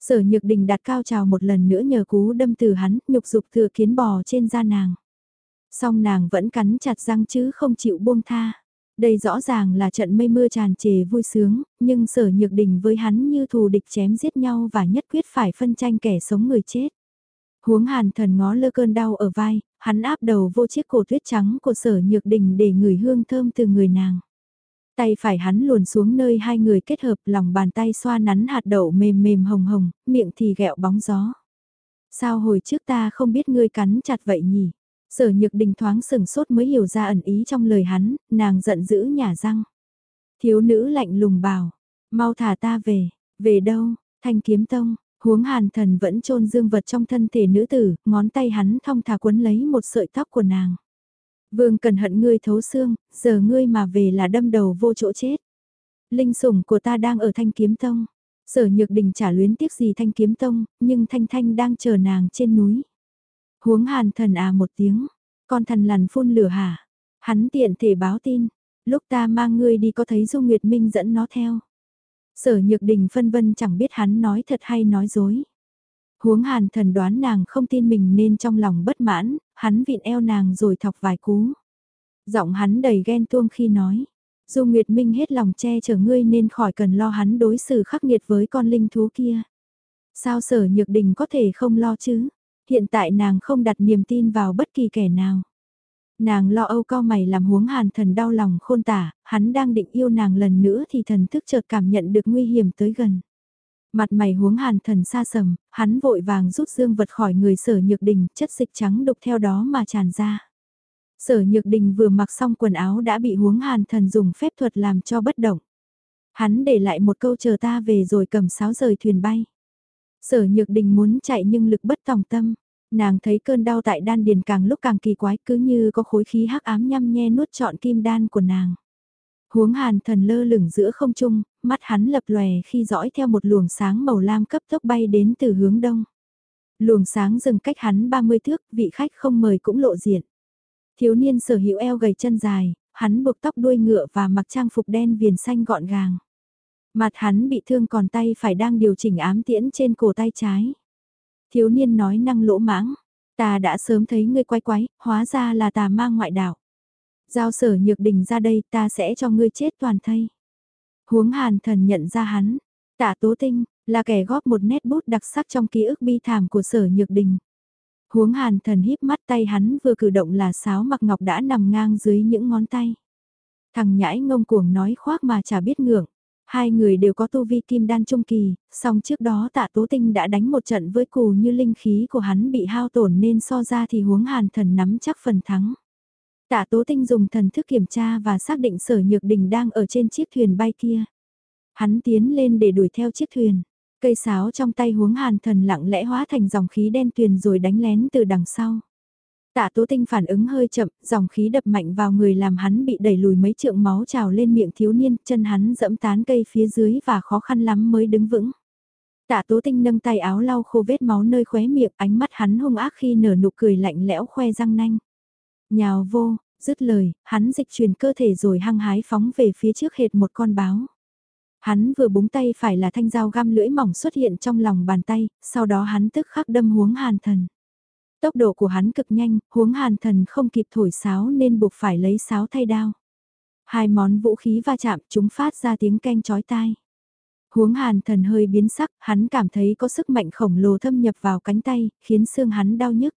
Sở nhược đình đặt cao trào một lần nữa nhờ cú đâm từ hắn, nhục dục thừa kiến bò trên da nàng. Song nàng vẫn cắn chặt răng chứ không chịu buông tha. Đây rõ ràng là trận mây mưa tràn trề vui sướng, nhưng sở nhược đình với hắn như thù địch chém giết nhau và nhất quyết phải phân tranh kẻ sống người chết. Huống hàn thần ngó lơ cơn đau ở vai, hắn áp đầu vô chiếc cổ tuyết trắng của sở nhược đình để ngửi hương thơm từ người nàng. Tay phải hắn luồn xuống nơi hai người kết hợp lòng bàn tay xoa nắn hạt đậu mềm mềm hồng hồng, miệng thì gẹo bóng gió. Sao hồi trước ta không biết ngươi cắn chặt vậy nhỉ? Sở nhược đình thoáng sừng sốt mới hiểu ra ẩn ý trong lời hắn, nàng giận dữ nhả răng. Thiếu nữ lạnh lùng bảo, mau thả ta về, về đâu, thanh kiếm tông, Huống hàn thần vẫn trôn dương vật trong thân thể nữ tử, ngón tay hắn thong thả quấn lấy một sợi tóc của nàng. Vương cần hận ngươi thấu xương, giờ ngươi mà về là đâm đầu vô chỗ chết. Linh sủng của ta đang ở thanh kiếm tông. Sở nhược đình trả luyến tiếc gì thanh kiếm tông, nhưng thanh thanh đang chờ nàng trên núi. Huống hàn thần à một tiếng, con thần lằn phun lửa hả? Hắn tiện thể báo tin, lúc ta mang ngươi đi có thấy Du Nguyệt Minh dẫn nó theo. Sở nhược đình phân vân chẳng biết hắn nói thật hay nói dối. Huống hàn thần đoán nàng không tin mình nên trong lòng bất mãn, hắn vịn eo nàng rồi thọc vài cú. Giọng hắn đầy ghen tuông khi nói. Du Nguyệt Minh hết lòng che chở ngươi nên khỏi cần lo hắn đối xử khắc nghiệt với con linh thú kia. Sao sở nhược đình có thể không lo chứ? Hiện tại nàng không đặt niềm tin vào bất kỳ kẻ nào. Nàng lo âu cao mày làm huống hàn thần đau lòng khôn tả, hắn đang định yêu nàng lần nữa thì thần thức chợt cảm nhận được nguy hiểm tới gần. Mặt mày huống hàn thần xa sầm, hắn vội vàng rút dương vật khỏi người sở nhược đình, chất dịch trắng đục theo đó mà tràn ra. Sở nhược đình vừa mặc xong quần áo đã bị huống hàn thần dùng phép thuật làm cho bất động. Hắn để lại một câu chờ ta về rồi cầm sáo rời thuyền bay. Sở nhược đình muốn chạy nhưng lực bất tòng tâm. Nàng thấy cơn đau tại đan điền càng lúc càng kỳ quái cứ như có khối khí hắc ám nhăm nhe nuốt trọn kim đan của nàng. Huống hàn thần lơ lửng giữa không trung, mắt hắn lập lòe khi dõi theo một luồng sáng màu lam cấp tốc bay đến từ hướng đông. Luồng sáng dừng cách hắn 30 thước, vị khách không mời cũng lộ diện. Thiếu niên sở hữu eo gầy chân dài, hắn buộc tóc đuôi ngựa và mặc trang phục đen viền xanh gọn gàng. Mặt hắn bị thương còn tay phải đang điều chỉnh ám tiễn trên cổ tay trái. Thiếu niên nói năng lỗ mãng, ta đã sớm thấy ngươi quái quái, hóa ra là tà ma ngoại đạo. Giao sở nhược đình ra đây ta sẽ cho ngươi chết toàn thây. Huống hàn thần nhận ra hắn, tạ tố tinh, là kẻ góp một nét bút đặc sắc trong ký ức bi thảm của sở nhược đình. Huống hàn thần híp mắt tay hắn vừa cử động là sáo mặc ngọc đã nằm ngang dưới những ngón tay. Thằng nhãi ngông cuồng nói khoác mà chả biết ngưỡng. Hai người đều có tu vi kim đan trung kỳ, song trước đó tạ tố tinh đã đánh một trận với cù như linh khí của hắn bị hao tổn nên so ra thì huống hàn thần nắm chắc phần thắng. Tạ tố tinh dùng thần thức kiểm tra và xác định sở nhược đình đang ở trên chiếc thuyền bay kia. Hắn tiến lên để đuổi theo chiếc thuyền. Cây sáo trong tay huống hàn thần lặng lẽ hóa thành dòng khí đen tuyền rồi đánh lén từ đằng sau. Tạ tố tinh phản ứng hơi chậm, dòng khí đập mạnh vào người làm hắn bị đẩy lùi mấy trượng máu trào lên miệng thiếu niên, chân hắn dẫm tán cây phía dưới và khó khăn lắm mới đứng vững. Tạ tố tinh nâng tay áo lau khô vết máu nơi khóe miệng, ánh mắt hắn hung ác khi nở nụ cười lạnh lẽo khoe răng nanh. Nhào vô, dứt lời, hắn dịch truyền cơ thể rồi hăng hái phóng về phía trước hệt một con báo. Hắn vừa búng tay phải là thanh dao găm lưỡi mỏng xuất hiện trong lòng bàn tay, sau đó hắn tức khắc đâm huống hàn thần. Tốc độ của hắn cực nhanh, huống hàn thần không kịp thổi sáo nên buộc phải lấy sáo thay đao. Hai món vũ khí va chạm chúng phát ra tiếng canh chói tai. Huống hàn thần hơi biến sắc, hắn cảm thấy có sức mạnh khổng lồ thâm nhập vào cánh tay, khiến xương hắn đau nhức.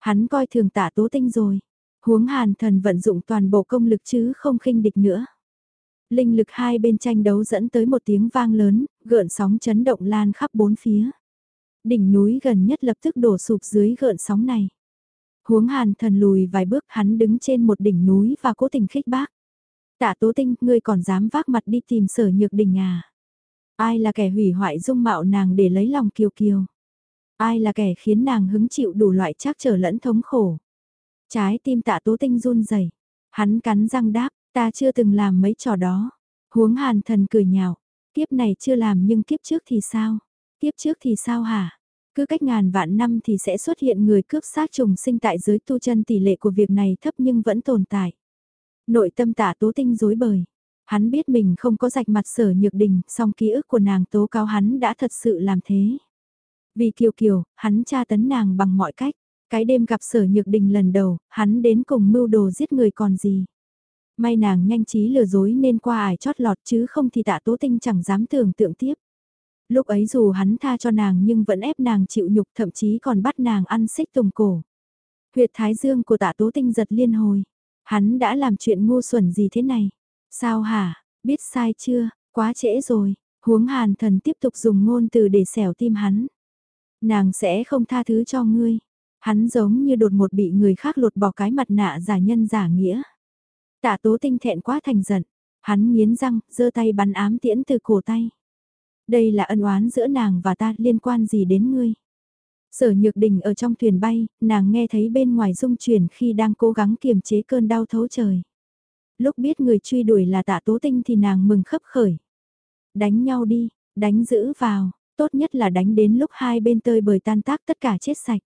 Hắn coi thường tả tố tinh rồi. Huống hàn thần vận dụng toàn bộ công lực chứ không khinh địch nữa. Linh lực hai bên tranh đấu dẫn tới một tiếng vang lớn, gợn sóng chấn động lan khắp bốn phía. Đỉnh núi gần nhất lập tức đổ sụp dưới gợn sóng này. Huống hàn thần lùi vài bước hắn đứng trên một đỉnh núi và cố tình khích bác. Tạ tố tinh, ngươi còn dám vác mặt đi tìm sở nhược đỉnh à? Ai là kẻ hủy hoại dung mạo nàng để lấy lòng kiều kiều? Ai là kẻ khiến nàng hứng chịu đủ loại trắc trở lẫn thống khổ? Trái tim tạ tố tinh run rẩy Hắn cắn răng đáp, ta chưa từng làm mấy trò đó. Huống hàn thần cười nhạo, kiếp này chưa làm nhưng kiếp trước thì sao? Kiếp trước thì sao hả? Cứ cách ngàn vạn năm thì sẽ xuất hiện người cướp xác trùng sinh tại giới tu chân tỷ lệ của việc này thấp nhưng vẫn tồn tại. Nội tâm tả tố tinh rối bời. Hắn biết mình không có rạch mặt sở nhược đình, song ký ức của nàng tố cáo hắn đã thật sự làm thế. Vì kiều kiều, hắn tra tấn nàng bằng mọi cách. Cái đêm gặp sở nhược đình lần đầu, hắn đến cùng mưu đồ giết người còn gì. May nàng nhanh trí lừa dối nên qua ải chót lọt chứ không thì tạ tố tinh chẳng dám tưởng tượng tiếp. Lúc ấy dù hắn tha cho nàng nhưng vẫn ép nàng chịu nhục thậm chí còn bắt nàng ăn xích tùng cổ. Huyệt thái dương của tạ tố tinh giật liên hồi. Hắn đã làm chuyện ngu xuẩn gì thế này? Sao hả? Biết sai chưa? Quá trễ rồi. Huống hàn thần tiếp tục dùng ngôn từ để xẻo tim hắn. Nàng sẽ không tha thứ cho ngươi. Hắn giống như đột một bị người khác lột bỏ cái mặt nạ giả nhân giả nghĩa. Tạ tố tinh thẹn quá thành giận. Hắn nghiến răng, giơ tay bắn ám tiễn từ cổ tay. Đây là ân oán giữa nàng và ta liên quan gì đến ngươi. Sở nhược đình ở trong thuyền bay, nàng nghe thấy bên ngoài rung chuyển khi đang cố gắng kiềm chế cơn đau thấu trời. Lúc biết người truy đuổi là tạ tố tinh thì nàng mừng khấp khởi. Đánh nhau đi, đánh giữ vào, tốt nhất là đánh đến lúc hai bên tơi bời tan tác tất cả chết sạch.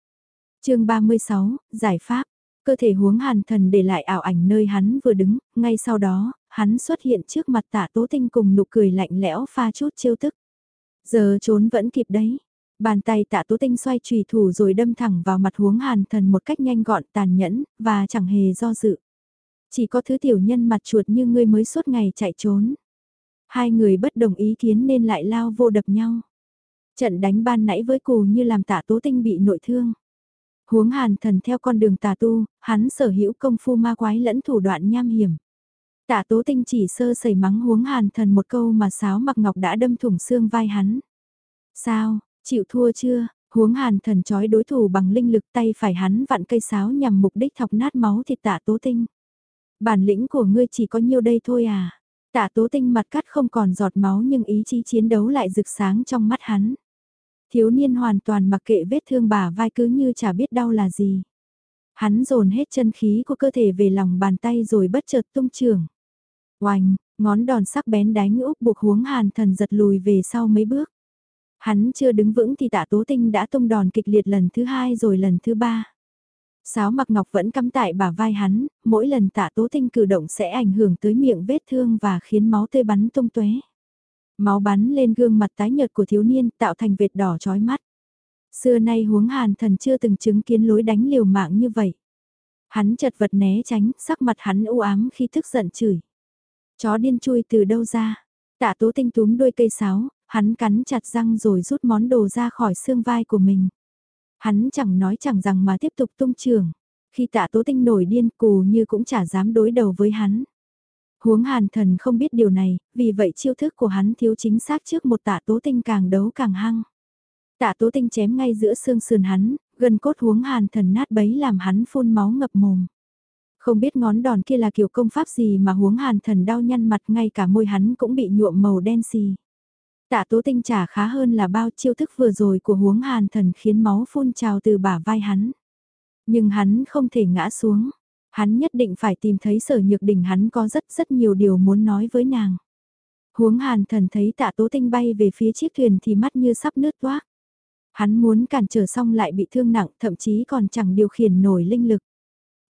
chương 36, Giải pháp, cơ thể huống hàn thần để lại ảo ảnh nơi hắn vừa đứng, ngay sau đó, hắn xuất hiện trước mặt tạ tố tinh cùng nụ cười lạnh lẽo pha chút chiêu tức. Giờ trốn vẫn kịp đấy. Bàn tay tạ tố tinh xoay trùy thủ rồi đâm thẳng vào mặt huống hàn thần một cách nhanh gọn tàn nhẫn, và chẳng hề do dự. Chỉ có thứ tiểu nhân mặt chuột như ngươi mới suốt ngày chạy trốn. Hai người bất đồng ý kiến nên lại lao vô đập nhau. Trận đánh ban nãy với cù như làm tạ tố tinh bị nội thương. Huống hàn thần theo con đường tà tu, hắn sở hữu công phu ma quái lẫn thủ đoạn nham hiểm. Tạ tố tinh chỉ sơ sẩy mắng huống hàn thần một câu mà sáo mặc ngọc đã đâm thủng xương vai hắn. Sao, chịu thua chưa? Huống hàn thần chói đối thủ bằng linh lực tay phải hắn vặn cây sáo nhằm mục đích thọc nát máu thịt tạ tố tinh. Bản lĩnh của ngươi chỉ có nhiêu đây thôi à? Tạ tố tinh mặt cắt không còn giọt máu nhưng ý chí chiến đấu lại rực sáng trong mắt hắn. Thiếu niên hoàn toàn mặc kệ vết thương bả vai cứ như chả biết đau là gì. Hắn dồn hết chân khí của cơ thể về lòng bàn tay rồi bất chợt tung trường. Oanh, ngón đòn sắc bén đánh úp buộc huống hàn thần giật lùi về sau mấy bước. Hắn chưa đứng vững thì tạ tố tinh đã tung đòn kịch liệt lần thứ hai rồi lần thứ ba. Sáo mặc ngọc vẫn cắm tại bả vai hắn, mỗi lần tạ tố tinh cử động sẽ ảnh hưởng tới miệng vết thương và khiến máu tươi bắn tung tóe. Máu bắn lên gương mặt tái nhợt của thiếu niên tạo thành vệt đỏ chói mắt. Xưa nay huống hàn thần chưa từng chứng kiến lối đánh liều mạng như vậy. Hắn chật vật né tránh, sắc mặt hắn u ám khi tức giận chửi. Chó điên chui từ đâu ra? Tạ tố tinh túm đuôi cây sáo, hắn cắn chặt răng rồi rút món đồ ra khỏi xương vai của mình. Hắn chẳng nói chẳng rằng mà tiếp tục tung trường. Khi tạ tố tinh nổi điên cù như cũng chả dám đối đầu với hắn. Huống hàn thần không biết điều này, vì vậy chiêu thức của hắn thiếu chính xác trước một tạ tố tinh càng đấu càng hăng. Tạ tố tinh chém ngay giữa xương sườn hắn, gần cốt huống hàn thần nát bấy làm hắn phun máu ngập mồm. Không biết ngón đòn kia là kiểu công pháp gì mà huống hàn thần đau nhăn mặt, ngay cả môi hắn cũng bị nhuộm màu đen xì. Tạ tố tinh trả khá hơn là bao chiêu thức vừa rồi của huống hàn thần khiến máu phun trào từ bả vai hắn. Nhưng hắn không thể ngã xuống. Hắn nhất định phải tìm thấy sở nhược đỉnh, hắn có rất rất nhiều điều muốn nói với nàng. Huống hàn thần thấy tạ tố tinh bay về phía chiếc thuyền thì mắt như sắp nứt toác. Hắn muốn cản trở xong lại bị thương nặng, thậm chí còn chẳng điều khiển nổi linh lực.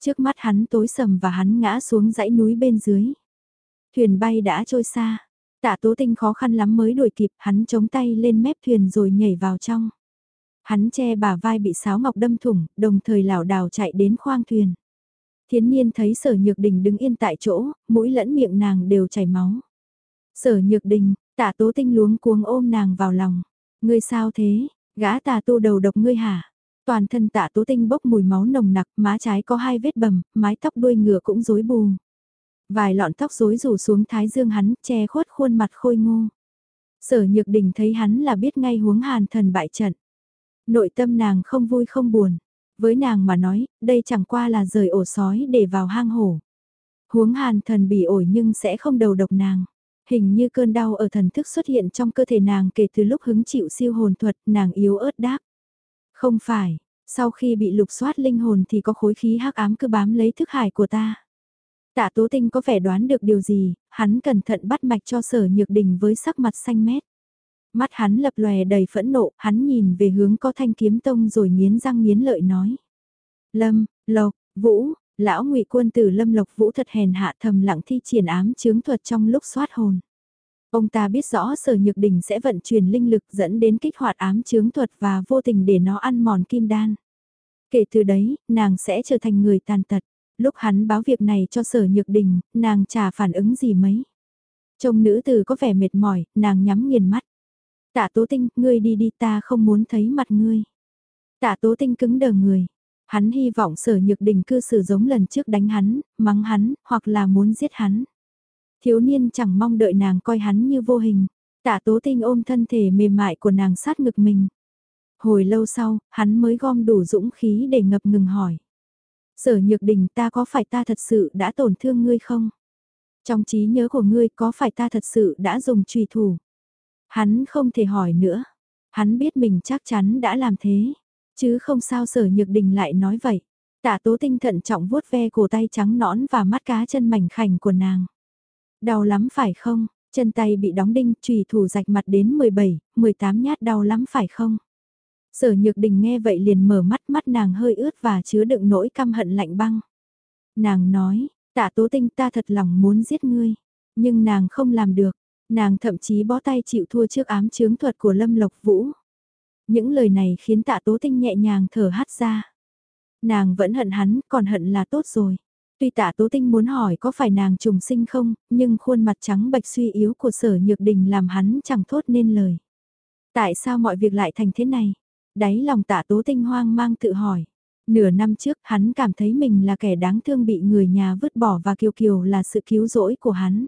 Trước mắt hắn tối sầm và hắn ngã xuống dãy núi bên dưới. Thuyền bay đã trôi xa. Tạ tố tinh khó khăn lắm mới đuổi kịp, hắn chống tay lên mép thuyền rồi nhảy vào trong. Hắn che bà vai bị sáo ngọc đâm thủng, đồng thời lảo đảo chạy đến khoang thuyền. Thiến nhiên thấy sở nhược đình đứng yên tại chỗ, mũi lẫn miệng nàng đều chảy máu. Sở nhược đình, tạ tố tinh luống cuống ôm nàng vào lòng. Ngươi sao thế, gã tà tu đầu độc ngươi hả? Toàn thân tạ tố tinh bốc mùi máu nồng nặc, má trái có hai vết bầm, mái tóc đuôi ngựa cũng rối bù. Vài lọn tóc rối rủ xuống thái dương hắn, che khuất khuôn mặt khôi ngô. Sở nhược đình thấy hắn là biết ngay huống hàn thần bại trận. Nội tâm nàng không vui không buồn. Với nàng mà nói, đây chẳng qua là rời ổ sói để vào hang hổ. Huống hàn thần bị ổi nhưng sẽ không đầu độc nàng. Hình như cơn đau ở thần thức xuất hiện trong cơ thể nàng kể từ lúc hứng chịu siêu hồn thuật, nàng yếu ớt đáp. Không phải, sau khi bị lục soát linh hồn thì có khối khí hắc ám cứ bám lấy thức hải của ta. Tạ Tố Tinh có vẻ đoán được điều gì, hắn cẩn thận bắt mạch cho sở nhược đình với sắc mặt xanh mét. Mắt hắn lập lòe đầy phẫn nộ, hắn nhìn về hướng có thanh kiếm tông rồi nghiến răng nghiến lợi nói. Lâm, Lộc, Vũ, lão ngụy quân tử Lâm Lộc Vũ thật hèn hạ thầm lặng thi triển ám chướng thuật trong lúc soát hồn. Ông ta biết rõ sở nhược đình sẽ vận chuyển linh lực dẫn đến kích hoạt ám chướng thuật và vô tình để nó ăn mòn kim đan. Kể từ đấy, nàng sẽ trở thành người tàn tật. Lúc hắn báo việc này cho sở nhược đình, nàng chả phản ứng gì mấy. Trông nữ tử có vẻ mệt mỏi, nàng nhắm nghiền mắt. Tạ tố tinh, ngươi đi đi ta không muốn thấy mặt ngươi. Tạ tố tinh cứng đờ người. Hắn hy vọng sở nhược đình cư xử giống lần trước đánh hắn, mắng hắn, hoặc là muốn giết hắn. Thiếu niên chẳng mong đợi nàng coi hắn như vô hình. Tạ tố tinh ôm thân thể mềm mại của nàng sát ngực mình. Hồi lâu sau, hắn mới gom đủ dũng khí để ngập ngừng hỏi. Sở nhược đình ta có phải ta thật sự đã tổn thương ngươi không? Trong trí nhớ của ngươi có phải ta thật sự đã dùng trùy thủ? Hắn không thể hỏi nữa. Hắn biết mình chắc chắn đã làm thế. Chứ không sao sở nhược đình lại nói vậy. Tạ tố tinh thận trọng vuốt ve cổ tay trắng nõn và mắt cá chân mảnh khảnh của nàng. Đau lắm phải không? Chân tay bị đóng đinh, trùy thủ rạch mặt đến 17, 18 nhát đau lắm phải không? Sở nhược đình nghe vậy liền mở mắt mắt nàng hơi ướt và chứa đựng nỗi căm hận lạnh băng. Nàng nói, tạ tố tinh ta thật lòng muốn giết ngươi, nhưng nàng không làm được, nàng thậm chí bó tay chịu thua trước ám chướng thuật của Lâm Lộc Vũ. Những lời này khiến tạ tố tinh nhẹ nhàng thở hắt ra. Nàng vẫn hận hắn, còn hận là tốt rồi. Tuy tạ tố tinh muốn hỏi có phải nàng trùng sinh không, nhưng khuôn mặt trắng bạch suy yếu của sở nhược đình làm hắn chẳng thốt nên lời. Tại sao mọi việc lại thành thế này? Đáy lòng tạ tố tinh hoang mang tự hỏi. Nửa năm trước hắn cảm thấy mình là kẻ đáng thương bị người nhà vứt bỏ và Kiều Kiều là sự cứu rỗi của hắn.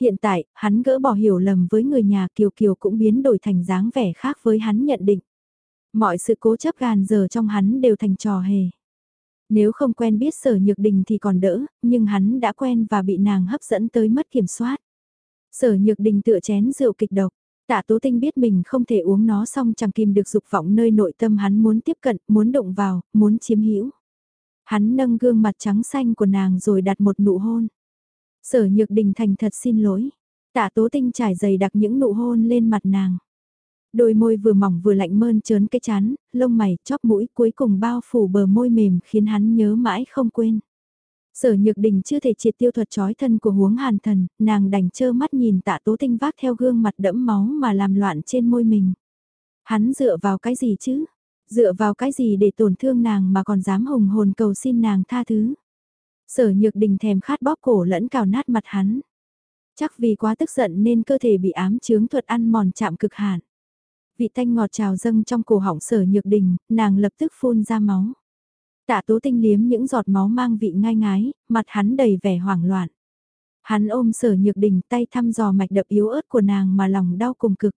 Hiện tại, hắn gỡ bỏ hiểu lầm với người nhà Kiều Kiều cũng biến đổi thành dáng vẻ khác với hắn nhận định. Mọi sự cố chấp gàn giờ trong hắn đều thành trò hề. Nếu không quen biết sở nhược đình thì còn đỡ, nhưng hắn đã quen và bị nàng hấp dẫn tới mất kiểm soát. Sở nhược đình tựa chén rượu kịch độc, tạ tố tinh biết mình không thể uống nó xong chẳng kìm được dục vọng nơi nội tâm hắn muốn tiếp cận, muốn động vào, muốn chiếm hữu. Hắn nâng gương mặt trắng xanh của nàng rồi đặt một nụ hôn. Sở nhược đình thành thật xin lỗi. Tạ tố tinh trải dày đặc những nụ hôn lên mặt nàng. Đôi môi vừa mỏng vừa lạnh mơn trớn cái chán, lông mày, chóp mũi cuối cùng bao phủ bờ môi mềm khiến hắn nhớ mãi không quên. Sở nhược đình chưa thể triệt tiêu thuật trói thân của huống hàn thần, nàng đành chơ mắt nhìn tạ tố tinh vác theo gương mặt đẫm máu mà làm loạn trên môi mình. Hắn dựa vào cái gì chứ? Dựa vào cái gì để tổn thương nàng mà còn dám hùng hồn cầu xin nàng tha thứ? Sở nhược đình thèm khát bóp cổ lẫn cào nát mặt hắn. Chắc vì quá tức giận nên cơ thể bị ám chướng thuật ăn mòn chạm cực hạn vị thanh ngọt trào dâng trong cổ họng sở nhược đình, nàng lập tức phun ra máu. Tạ tố tinh liếm những giọt máu mang vị ngai ngái, mặt hắn đầy vẻ hoảng loạn. Hắn ôm sở nhược đình tay thăm dò mạch đập yếu ớt của nàng mà lòng đau cùng cực.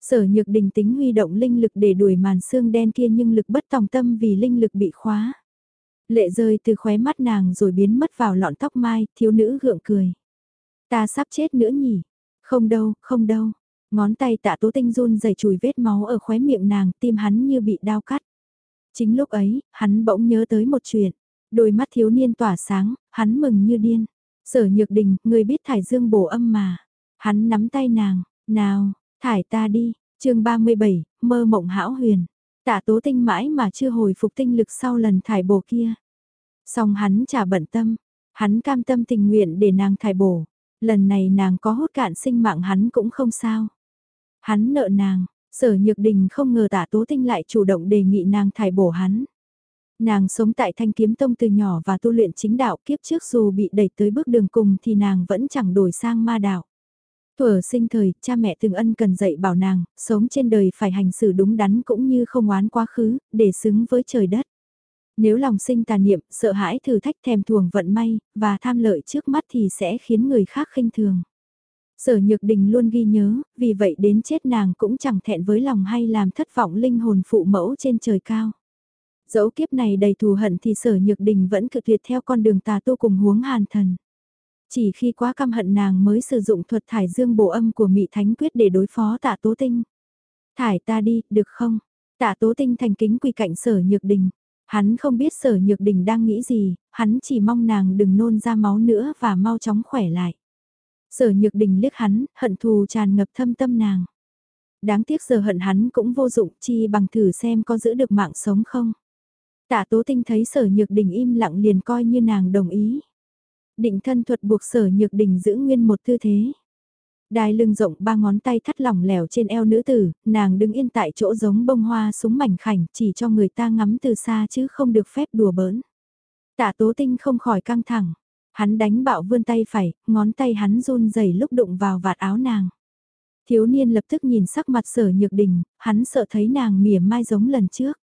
Sở nhược đình tính huy động linh lực để đuổi màn xương đen kia nhưng lực bất tòng tâm vì linh lực bị khóa. Lệ rơi từ khóe mắt nàng rồi biến mất vào lọn tóc mai, thiếu nữ gượng cười. Ta sắp chết nữa nhỉ? Không đâu, không đâu. Ngón tay tạ tố tinh run dày chùi vết máu ở khóe miệng nàng, tim hắn như bị đau cắt. Chính lúc ấy, hắn bỗng nhớ tới một chuyện. Đôi mắt thiếu niên tỏa sáng, hắn mừng như điên. Sở nhược đình, người biết thải dương bổ âm mà. Hắn nắm tay nàng, nào, thải ta đi, chương 37, mơ mộng hão huyền. Tạ tố tinh mãi mà chưa hồi phục tinh lực sau lần thải bổ kia. Xong hắn chả bận tâm, hắn cam tâm tình nguyện để nàng thải bổ. Lần này nàng có hốt cạn sinh mạng hắn cũng không sao. Hắn nợ nàng, sở nhược đình không ngờ tả tố tinh lại chủ động đề nghị nàng thải bổ hắn. Nàng sống tại thanh kiếm tông từ nhỏ và tu luyện chính đạo kiếp trước dù bị đẩy tới bước đường cùng thì nàng vẫn chẳng đổi sang ma đạo. Thuở sinh thời, cha mẹ từng ân cần dạy bảo nàng, sống trên đời phải hành xử đúng đắn cũng như không oán quá khứ, để xứng với trời đất. Nếu lòng sinh tà niệm, sợ hãi thử thách thèm thuồng vận may, và tham lợi trước mắt thì sẽ khiến người khác khinh thường. Sở Nhược Đình luôn ghi nhớ, vì vậy đến chết nàng cũng chẳng thẹn với lòng hay làm thất vọng linh hồn phụ mẫu trên trời cao. Dẫu kiếp này đầy thù hận thì Sở Nhược Đình vẫn cực tuyệt theo con đường tà tu cùng huống hàn thần. Chỉ khi quá căm hận nàng mới sử dụng thuật thải dương bổ âm của Mị Thánh Quyết để đối phó tạ tố tinh. Thải ta đi, được không? Tạ tố tinh thành kính quỳ cạnh Sở Nhược Đình. Hắn không biết Sở Nhược Đình đang nghĩ gì, hắn chỉ mong nàng đừng nôn ra máu nữa và mau chóng khỏe lại. Sở nhược đình liếc hắn, hận thù tràn ngập thâm tâm nàng. Đáng tiếc giờ hận hắn cũng vô dụng chi bằng thử xem có giữ được mạng sống không. Tạ tố tinh thấy sở nhược đình im lặng liền coi như nàng đồng ý. Định thân thuật buộc sở nhược đình giữ nguyên một tư thế. Đai lưng rộng ba ngón tay thắt lỏng lẻo trên eo nữ tử, nàng đứng yên tại chỗ giống bông hoa súng mảnh khảnh chỉ cho người ta ngắm từ xa chứ không được phép đùa bỡn. Tạ tố tinh không khỏi căng thẳng. Hắn đánh bạo vươn tay phải, ngón tay hắn run rẩy lúc đụng vào vạt áo nàng. Thiếu niên lập tức nhìn sắc mặt sở nhược đình, hắn sợ thấy nàng mỉa mai giống lần trước.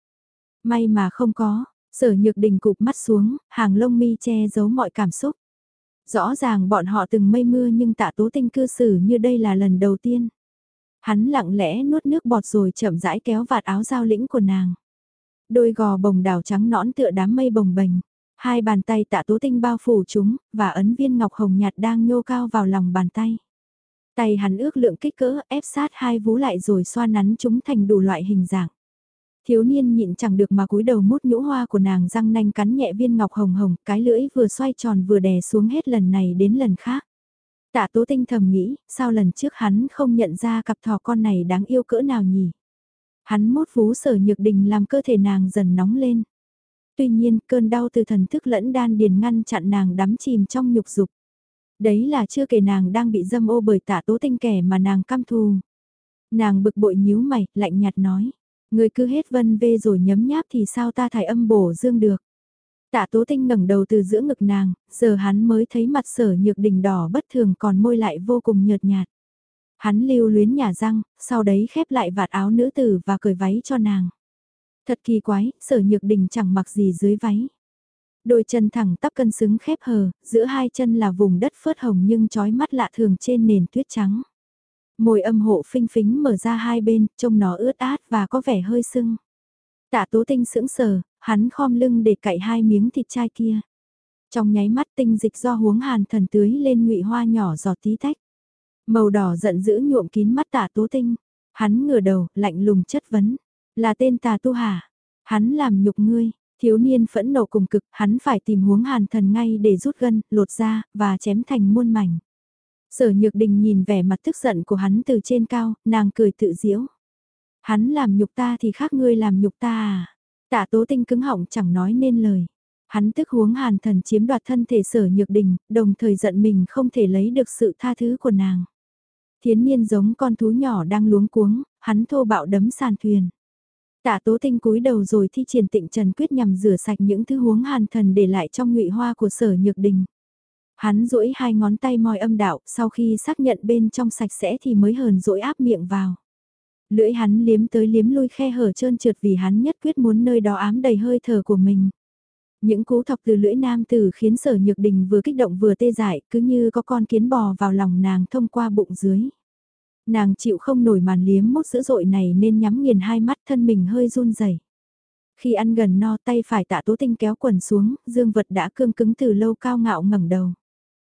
May mà không có, sở nhược đình cụp mắt xuống, hàng lông mi che giấu mọi cảm xúc. Rõ ràng bọn họ từng mây mưa nhưng tạ tố tinh cư xử như đây là lần đầu tiên. Hắn lặng lẽ nuốt nước bọt rồi chậm rãi kéo vạt áo giao lĩnh của nàng. Đôi gò bồng đào trắng nõn tựa đám mây bồng bềnh. Hai bàn tay tạ tố tinh bao phủ chúng, và ấn viên ngọc hồng nhạt đang nhô cao vào lòng bàn tay. Tay hắn ước lượng kích cỡ ép sát hai vú lại rồi xoa nắn chúng thành đủ loại hình dạng. Thiếu niên nhịn chẳng được mà cúi đầu mút nhũ hoa của nàng răng nanh cắn nhẹ viên ngọc hồng hồng, cái lưỡi vừa xoay tròn vừa đè xuống hết lần này đến lần khác. Tạ tố tinh thầm nghĩ, sao lần trước hắn không nhận ra cặp thỏ con này đáng yêu cỡ nào nhỉ? Hắn mốt vú sở nhược đình làm cơ thể nàng dần nóng lên. Tuy nhiên cơn đau từ thần thức lẫn đan điền ngăn chặn nàng đắm chìm trong nhục dục. Đấy là chưa kể nàng đang bị dâm ô bởi tạ tố tinh kẻ mà nàng căm thù. Nàng bực bội nhíu mày, lạnh nhạt nói. Người cứ hết vân vê rồi nhấm nháp thì sao ta thải âm bổ dương được. Tạ tố tinh ngẩng đầu từ giữa ngực nàng, giờ hắn mới thấy mặt sở nhược đỉnh đỏ bất thường còn môi lại vô cùng nhợt nhạt. Hắn lưu luyến nhà răng, sau đấy khép lại vạt áo nữ tử và cởi váy cho nàng. Thật kỳ quái, sở nhược đình chẳng mặc gì dưới váy. Đôi chân thẳng tắp cân xứng khép hờ, giữa hai chân là vùng đất phớt hồng nhưng trói mắt lạ thường trên nền tuyết trắng. Môi âm hộ phinh phính mở ra hai bên, trông nó ướt át và có vẻ hơi sưng. Tạ tố tinh sững sờ, hắn khom lưng để cạy hai miếng thịt chai kia. Trong nháy mắt tinh dịch do huống hàn thần tưới lên ngụy hoa nhỏ giọt tí tách. Màu đỏ giận dữ nhuộm kín mắt tạ tố tinh. Hắn ngửa đầu, lạnh lùng chất vấn. Là tên tà tu hả? Hắn làm nhục ngươi. Thiếu niên phẫn nộ cùng cực, hắn phải tìm huống hàn thần ngay để rút gân, lột ra, và chém thành muôn mảnh. Sở nhược đình nhìn vẻ mặt tức giận của hắn từ trên cao, nàng cười tự diễu. Hắn làm nhục ta thì khác ngươi làm nhục ta à? Tạ tố tinh cứng họng chẳng nói nên lời. Hắn tức huống hàn thần chiếm đoạt thân thể sở nhược đình, đồng thời giận mình không thể lấy được sự tha thứ của nàng. Thiến niên giống con thú nhỏ đang luống cuống, hắn thô bạo đấm sàn thuyền. Tạ tố tinh cúi đầu rồi thi triển tịnh trần quyết nhằm rửa sạch những thứ huống hàn thần để lại trong ngụy hoa của sở nhược đình. Hắn duỗi hai ngón tay moi âm đạo, sau khi xác nhận bên trong sạch sẽ thì mới hờn dỗi áp miệng vào. Lưỡi hắn liếm tới liếm lui khe hở trơn trượt vì hắn nhất quyết muốn nơi đó ám đầy hơi thở của mình. Những cú thọc từ lưỡi nam tử khiến sở nhược đình vừa kích động vừa tê dại cứ như có con kiến bò vào lòng nàng thông qua bụng dưới. Nàng chịu không nổi màn liếm mốt dữ dội này nên nhắm nghiền hai mắt thân mình hơi run rẩy. Khi ăn gần no tay phải tạ tố tinh kéo quần xuống, dương vật đã cương cứng từ lâu cao ngạo ngẩng đầu.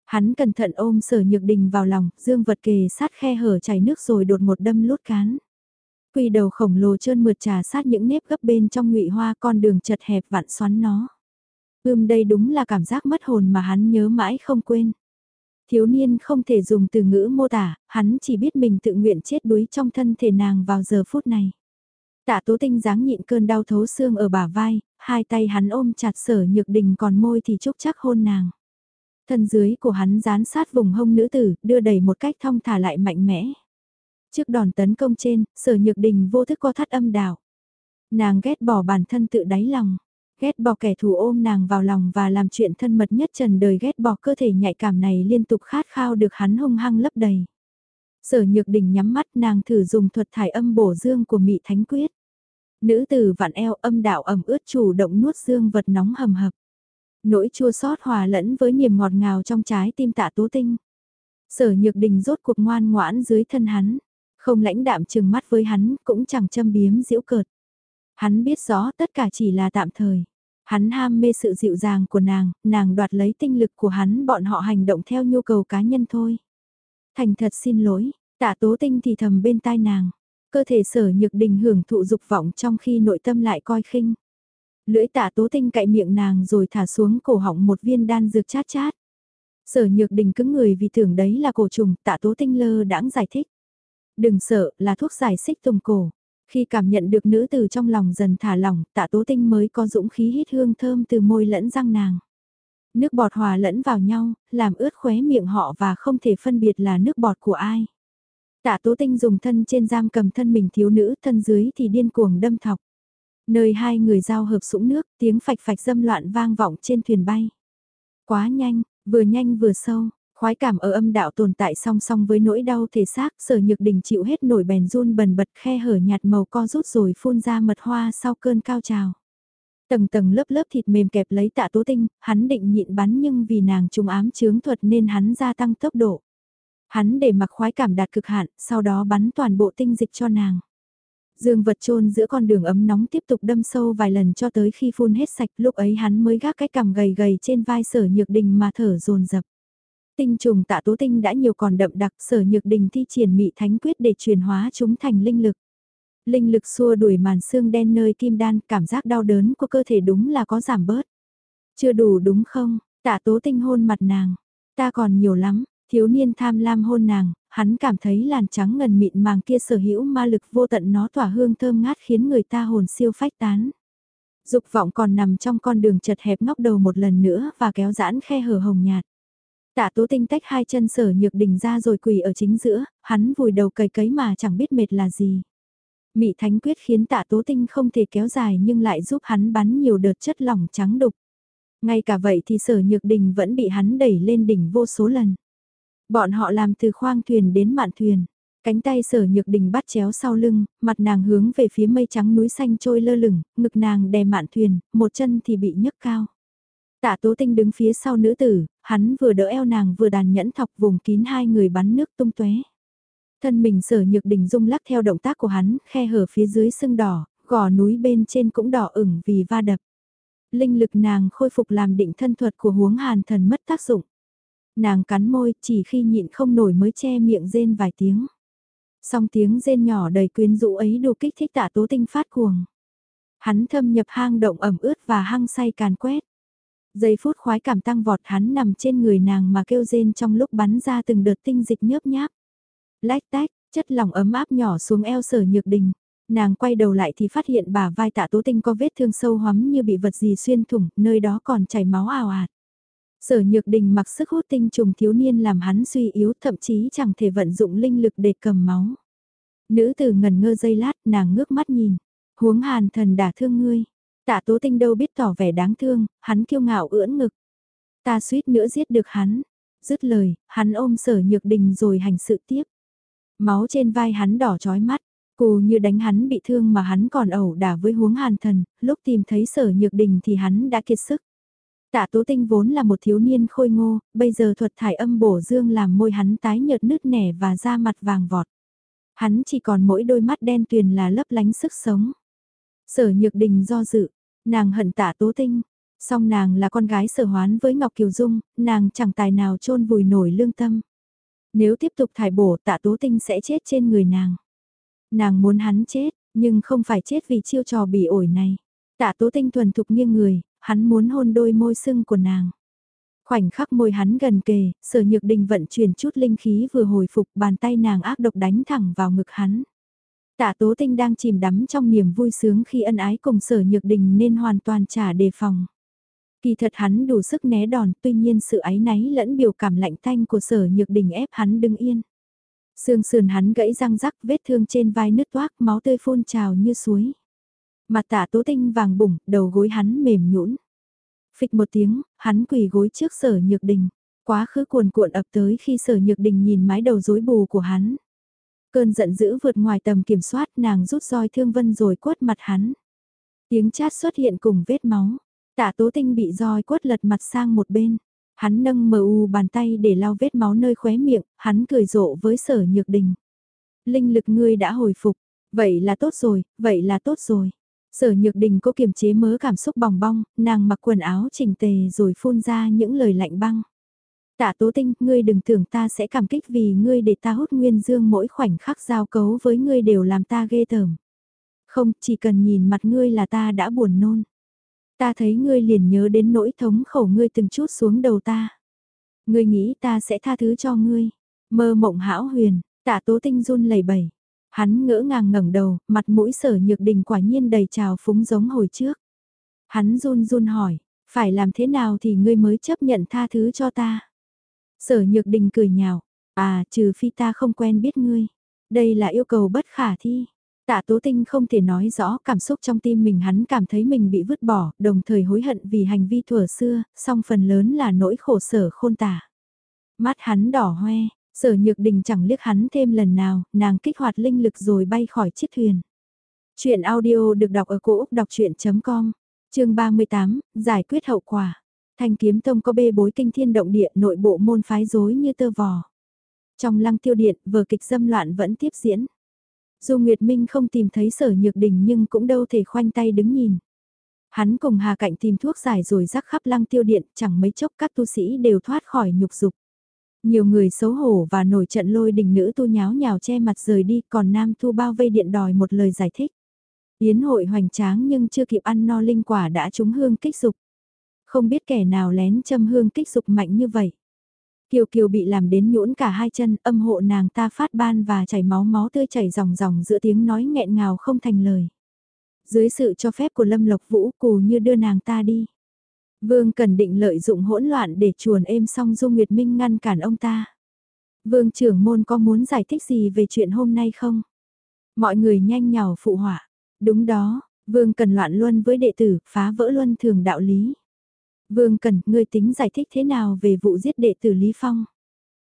Hắn cẩn thận ôm sở nhược đình vào lòng, dương vật kề sát khe hở chảy nước rồi đột một đâm lút cán. Quỳ đầu khổng lồ trơn mượt trà sát những nếp gấp bên trong ngụy hoa con đường chật hẹp vặn xoắn nó. Ưm đây đúng là cảm giác mất hồn mà hắn nhớ mãi không quên. Thiếu niên không thể dùng từ ngữ mô tả, hắn chỉ biết mình tự nguyện chết đuối trong thân thể nàng vào giờ phút này. Tạ tố tinh dáng nhịn cơn đau thấu xương ở bả vai, hai tay hắn ôm chặt sở nhược đình còn môi thì chúc chắc hôn nàng. Thân dưới của hắn dán sát vùng hông nữ tử, đưa đẩy một cách thong thả lại mạnh mẽ. Trước đòn tấn công trên, sở nhược đình vô thức co thắt âm đạo. Nàng ghét bỏ bản thân tự đáy lòng. Ghét bỏ kẻ thù ôm nàng vào lòng và làm chuyện thân mật nhất trần đời ghét bỏ cơ thể nhạy cảm này liên tục khát khao được hắn hung hăng lấp đầy. Sở nhược đình nhắm mắt, nàng thử dùng thuật thải âm bổ dương của mị thánh quyết. Nữ tử vặn eo, âm đạo ẩm ướt chủ động nuốt dương vật nóng hầm hập. Nỗi chua xót hòa lẫn với niềm ngọt ngào trong trái tim tạ tố tinh. Sở nhược đình rốt cuộc ngoan ngoãn dưới thân hắn. Không lãnh đạm chừng mắt với hắn, cũng chẳng châm biếm diễu cợt. Hắn biết rõ tất cả chỉ là tạm thời. Hắn ham mê sự dịu dàng của nàng, nàng đoạt lấy tinh lực của hắn bọn họ hành động theo nhu cầu cá nhân thôi. Thành thật xin lỗi, tạ tố tinh thì thầm bên tai nàng. Cơ thể sở nhược đình hưởng thụ dục vọng trong khi nội tâm lại coi khinh. Lưỡi tạ tố tinh cậy miệng nàng rồi thả xuống cổ họng một viên đan dược chát chát. Sở nhược đình cứng người vì tưởng đấy là cổ trùng, tạ tố tinh lơ đãng giải thích. Đừng sợ, là thuốc giải xích tùng cổ. Khi cảm nhận được nữ từ trong lòng dần thả lỏng, tạ tố tinh mới có dũng khí hít hương thơm từ môi lẫn răng nàng. Nước bọt hòa lẫn vào nhau, làm ướt khóe miệng họ và không thể phân biệt là nước bọt của ai. Tạ tố tinh dùng thân trên giam cầm thân mình thiếu nữ, thân dưới thì điên cuồng đâm thọc. Nơi hai người giao hợp sũng nước, tiếng phạch phạch dâm loạn vang vọng trên thuyền bay. Quá nhanh, vừa nhanh vừa sâu, khoái cảm ở âm đạo tồn tại song song với nỗi đau thể xác, sở nhược đình chịu hết nổi bèn run bần bật khe hở nhạt màu co rút rồi phun ra mật hoa sau cơn cao trào. Tầng tầng lớp lớp thịt mềm kẹp lấy tạ tố tinh, hắn định nhịn bắn nhưng vì nàng trùng ám chướng thuật nên hắn gia tăng tốc độ. Hắn để mặc khoái cảm đạt cực hạn, sau đó bắn toàn bộ tinh dịch cho nàng. Dương vật trôn giữa con đường ấm nóng tiếp tục đâm sâu vài lần cho tới khi phun hết sạch lúc ấy hắn mới gác cái cằm gầy gầy trên vai sở nhược đình mà thở dồn dập Tinh trùng tạ tố tinh đã nhiều còn đậm đặc sở nhược đình thi triển mị thánh quyết để truyền hóa chúng thành linh lực. Linh lực xua đuổi màn xương đen nơi kim đan, cảm giác đau đớn của cơ thể đúng là có giảm bớt. Chưa đủ đúng không, tạ tố tinh hôn mặt nàng, ta còn nhiều lắm, thiếu niên tham lam hôn nàng, hắn cảm thấy làn trắng ngần mịn màng kia sở hữu ma lực vô tận nó tỏa hương thơm ngát khiến người ta hồn siêu phách tán. Dục vọng còn nằm trong con đường chật hẹp ngóc đầu một lần nữa và kéo giãn khe hở hồng nhạt. Tạ tố tinh tách hai chân sở nhược đỉnh ra rồi quỳ ở chính giữa, hắn vùi đầu cầy cấy mà chẳng biết mệt là gì. Mị thánh quyết khiến tạ tố tinh không thể kéo dài nhưng lại giúp hắn bắn nhiều đợt chất lỏng trắng đục. Ngay cả vậy thì sở nhược đình vẫn bị hắn đẩy lên đỉnh vô số lần. Bọn họ làm từ khoang thuyền đến mạn thuyền. Cánh tay sở nhược đình bắt chéo sau lưng, mặt nàng hướng về phía mây trắng núi xanh trôi lơ lửng, ngực nàng đè mạn thuyền, một chân thì bị nhấc cao. Tạ tố tinh đứng phía sau nữ tử, hắn vừa đỡ eo nàng vừa đàn nhẫn thọc vùng kín hai người bắn nước tung tóe. Thân mình sở nhược đỉnh rung lắc theo động tác của hắn, khe hở phía dưới sưng đỏ, gò núi bên trên cũng đỏ ửng vì va đập. Linh lực nàng khôi phục làm định thân thuật của huống hàn thần mất tác dụng. Nàng cắn môi chỉ khi nhịn không nổi mới che miệng rên vài tiếng. Song tiếng rên nhỏ đầy quyến rũ ấy đủ kích thích tạ tố tinh phát cuồng. Hắn thâm nhập hang động ẩm ướt và hăng say càn quét. Giây phút khoái cảm tăng vọt hắn nằm trên người nàng mà kêu rên trong lúc bắn ra từng đợt tinh dịch nhớp nháp. Lách tách, chất lỏng ấm áp nhỏ xuống eo sở nhược đình. Nàng quay đầu lại thì phát hiện bà vai tạ tố tinh có vết thương sâu hoắm như bị vật gì xuyên thủng, nơi đó còn chảy máu ào ạt. Sở nhược đình mặc sức hút tinh trùng thiếu niên làm hắn suy yếu thậm chí chẳng thể vận dụng linh lực để cầm máu. Nữ tử ngần ngơ dây lát nàng ngước mắt nhìn. Huống hàn thần đả thương ngươi. Tạ tố tinh đâu biết tỏ vẻ đáng thương, hắn kiêu ngạo ưỡn ngực. Ta suýt nữa giết được hắn. Dứt lời, hắn ôm sở nhược đình rồi hành sự tiếp. Máu trên vai hắn đỏ chói mắt. Cù như đánh hắn bị thương mà hắn còn ẩu đả với huống hàn thần, lúc tìm thấy sở nhược đình thì hắn đã kiệt sức. Tạ Tố Tinh vốn là một thiếu niên khôi ngô, bây giờ thuật thải âm bổ dương làm môi hắn tái nhợt nứt nẻ và da mặt vàng vọt. Hắn chỉ còn mỗi đôi mắt đen tuyền là lấp lánh sức sống. Sở Nhược Đình do dự, nàng hận Tạ Tố Tinh, song nàng là con gái sở hoán với Ngọc Kiều Dung, nàng chẳng tài nào chôn vùi nổi lương tâm. Nếu tiếp tục thải bổ Tạ Tố Tinh sẽ chết trên người nàng. Nàng muốn hắn chết, nhưng không phải chết vì chiêu trò bỉ ổi này. Tạ Tố Tinh thuần thục nghiêng người, hắn muốn hôn đôi môi sưng của nàng. Khoảnh khắc môi hắn gần kề, sở nhược đình vận chuyển chút linh khí vừa hồi phục bàn tay nàng ác độc đánh thẳng vào ngực hắn. Tạ tố tinh đang chìm đắm trong niềm vui sướng khi ân ái cùng sở nhược đình nên hoàn toàn trả đề phòng. Kỳ thật hắn đủ sức né đòn tuy nhiên sự ái náy lẫn biểu cảm lạnh tanh của sở nhược đình ép hắn đứng yên. Sương sườn hắn gãy răng rắc vết thương trên vai nứt toác máu tươi phun trào như suối. Mặt tạ tố tinh vàng bùng đầu gối hắn mềm nhũn. Phịch một tiếng, hắn quỳ gối trước sở nhược đình. Quá khứ cuồn cuộn ập tới khi sở nhược đình nhìn mái đầu rối bù của hắn. Cơn giận dữ vượt ngoài tầm kiểm soát nàng rút roi thương vân rồi quất mặt hắn. Tiếng chát xuất hiện cùng vết máu. Tạ tố tinh bị roi quất lật mặt sang một bên. Hắn nâng mờ u bàn tay để lau vết máu nơi khóe miệng, hắn cười rộ với sở nhược đình. Linh lực ngươi đã hồi phục, vậy là tốt rồi, vậy là tốt rồi. Sở nhược đình cố kiềm chế mớ cảm xúc bòng bong, nàng mặc quần áo chỉnh tề rồi phun ra những lời lạnh băng. Tạ tố tinh, ngươi đừng tưởng ta sẽ cảm kích vì ngươi để ta hút nguyên dương mỗi khoảnh khắc giao cấu với ngươi đều làm ta ghê tởm. Không, chỉ cần nhìn mặt ngươi là ta đã buồn nôn. Ta thấy ngươi liền nhớ đến nỗi thống khổ ngươi từng chút xuống đầu ta. Ngươi nghĩ ta sẽ tha thứ cho ngươi. Mơ mộng hão huyền, tạ tố tinh run lẩy bẩy. Hắn ngỡ ngàng ngẩng đầu, mặt mũi sở nhược đình quả nhiên đầy trào phúng giống hồi trước. Hắn run run hỏi, phải làm thế nào thì ngươi mới chấp nhận tha thứ cho ta? Sở nhược đình cười nhạo, à trừ phi ta không quen biết ngươi. Đây là yêu cầu bất khả thi. Tạ Tố Tinh không thể nói rõ cảm xúc trong tim mình hắn cảm thấy mình bị vứt bỏ, đồng thời hối hận vì hành vi thuở xưa, song phần lớn là nỗi khổ sở khôn tả. Mắt hắn đỏ hoe, Sở Nhược Đình chẳng liếc hắn thêm lần nào, nàng kích hoạt linh lực rồi bay khỏi chiếc thuyền. Chuyện audio được đọc ở cổ Úc đọc chuyện.com, chương 38, giải quyết hậu quả. Thanh kiếm tông có bê bối kinh thiên động địa nội bộ môn phái rối như tơ vò. Trong lăng tiêu điện, vở kịch dâm loạn vẫn tiếp diễn. Dù Nguyệt Minh không tìm thấy sở nhược đình nhưng cũng đâu thể khoanh tay đứng nhìn. Hắn cùng Hà Cạnh tìm thuốc giải rồi rắc khắp lăng tiêu điện, chẳng mấy chốc các tu sĩ đều thoát khỏi nhục dục. Nhiều người xấu hổ và nổi trận lôi đình nữ tu nháo nhào che mặt rời đi còn nam tu bao vây điện đòi một lời giải thích. Yến hội hoành tráng nhưng chưa kịp ăn no linh quả đã trúng hương kích dục. Không biết kẻ nào lén châm hương kích dục mạnh như vậy. Kiều Kiều bị làm đến nhũn cả hai chân, âm hộ nàng ta phát ban và chảy máu máu tươi chảy ròng ròng giữa tiếng nói nghẹn ngào không thành lời. Dưới sự cho phép của Lâm Lộc Vũ cù như đưa nàng ta đi. Vương Cần định lợi dụng hỗn loạn để chuồn êm xong Dung Nguyệt Minh ngăn cản ông ta. Vương trưởng môn có muốn giải thích gì về chuyện hôm nay không? Mọi người nhanh nhào phụ họa. Đúng đó, Vương Cần loạn luân với đệ tử, phá vỡ luân thường đạo lý. Vương Cần, ngươi tính giải thích thế nào về vụ giết đệ tử Lý Phong?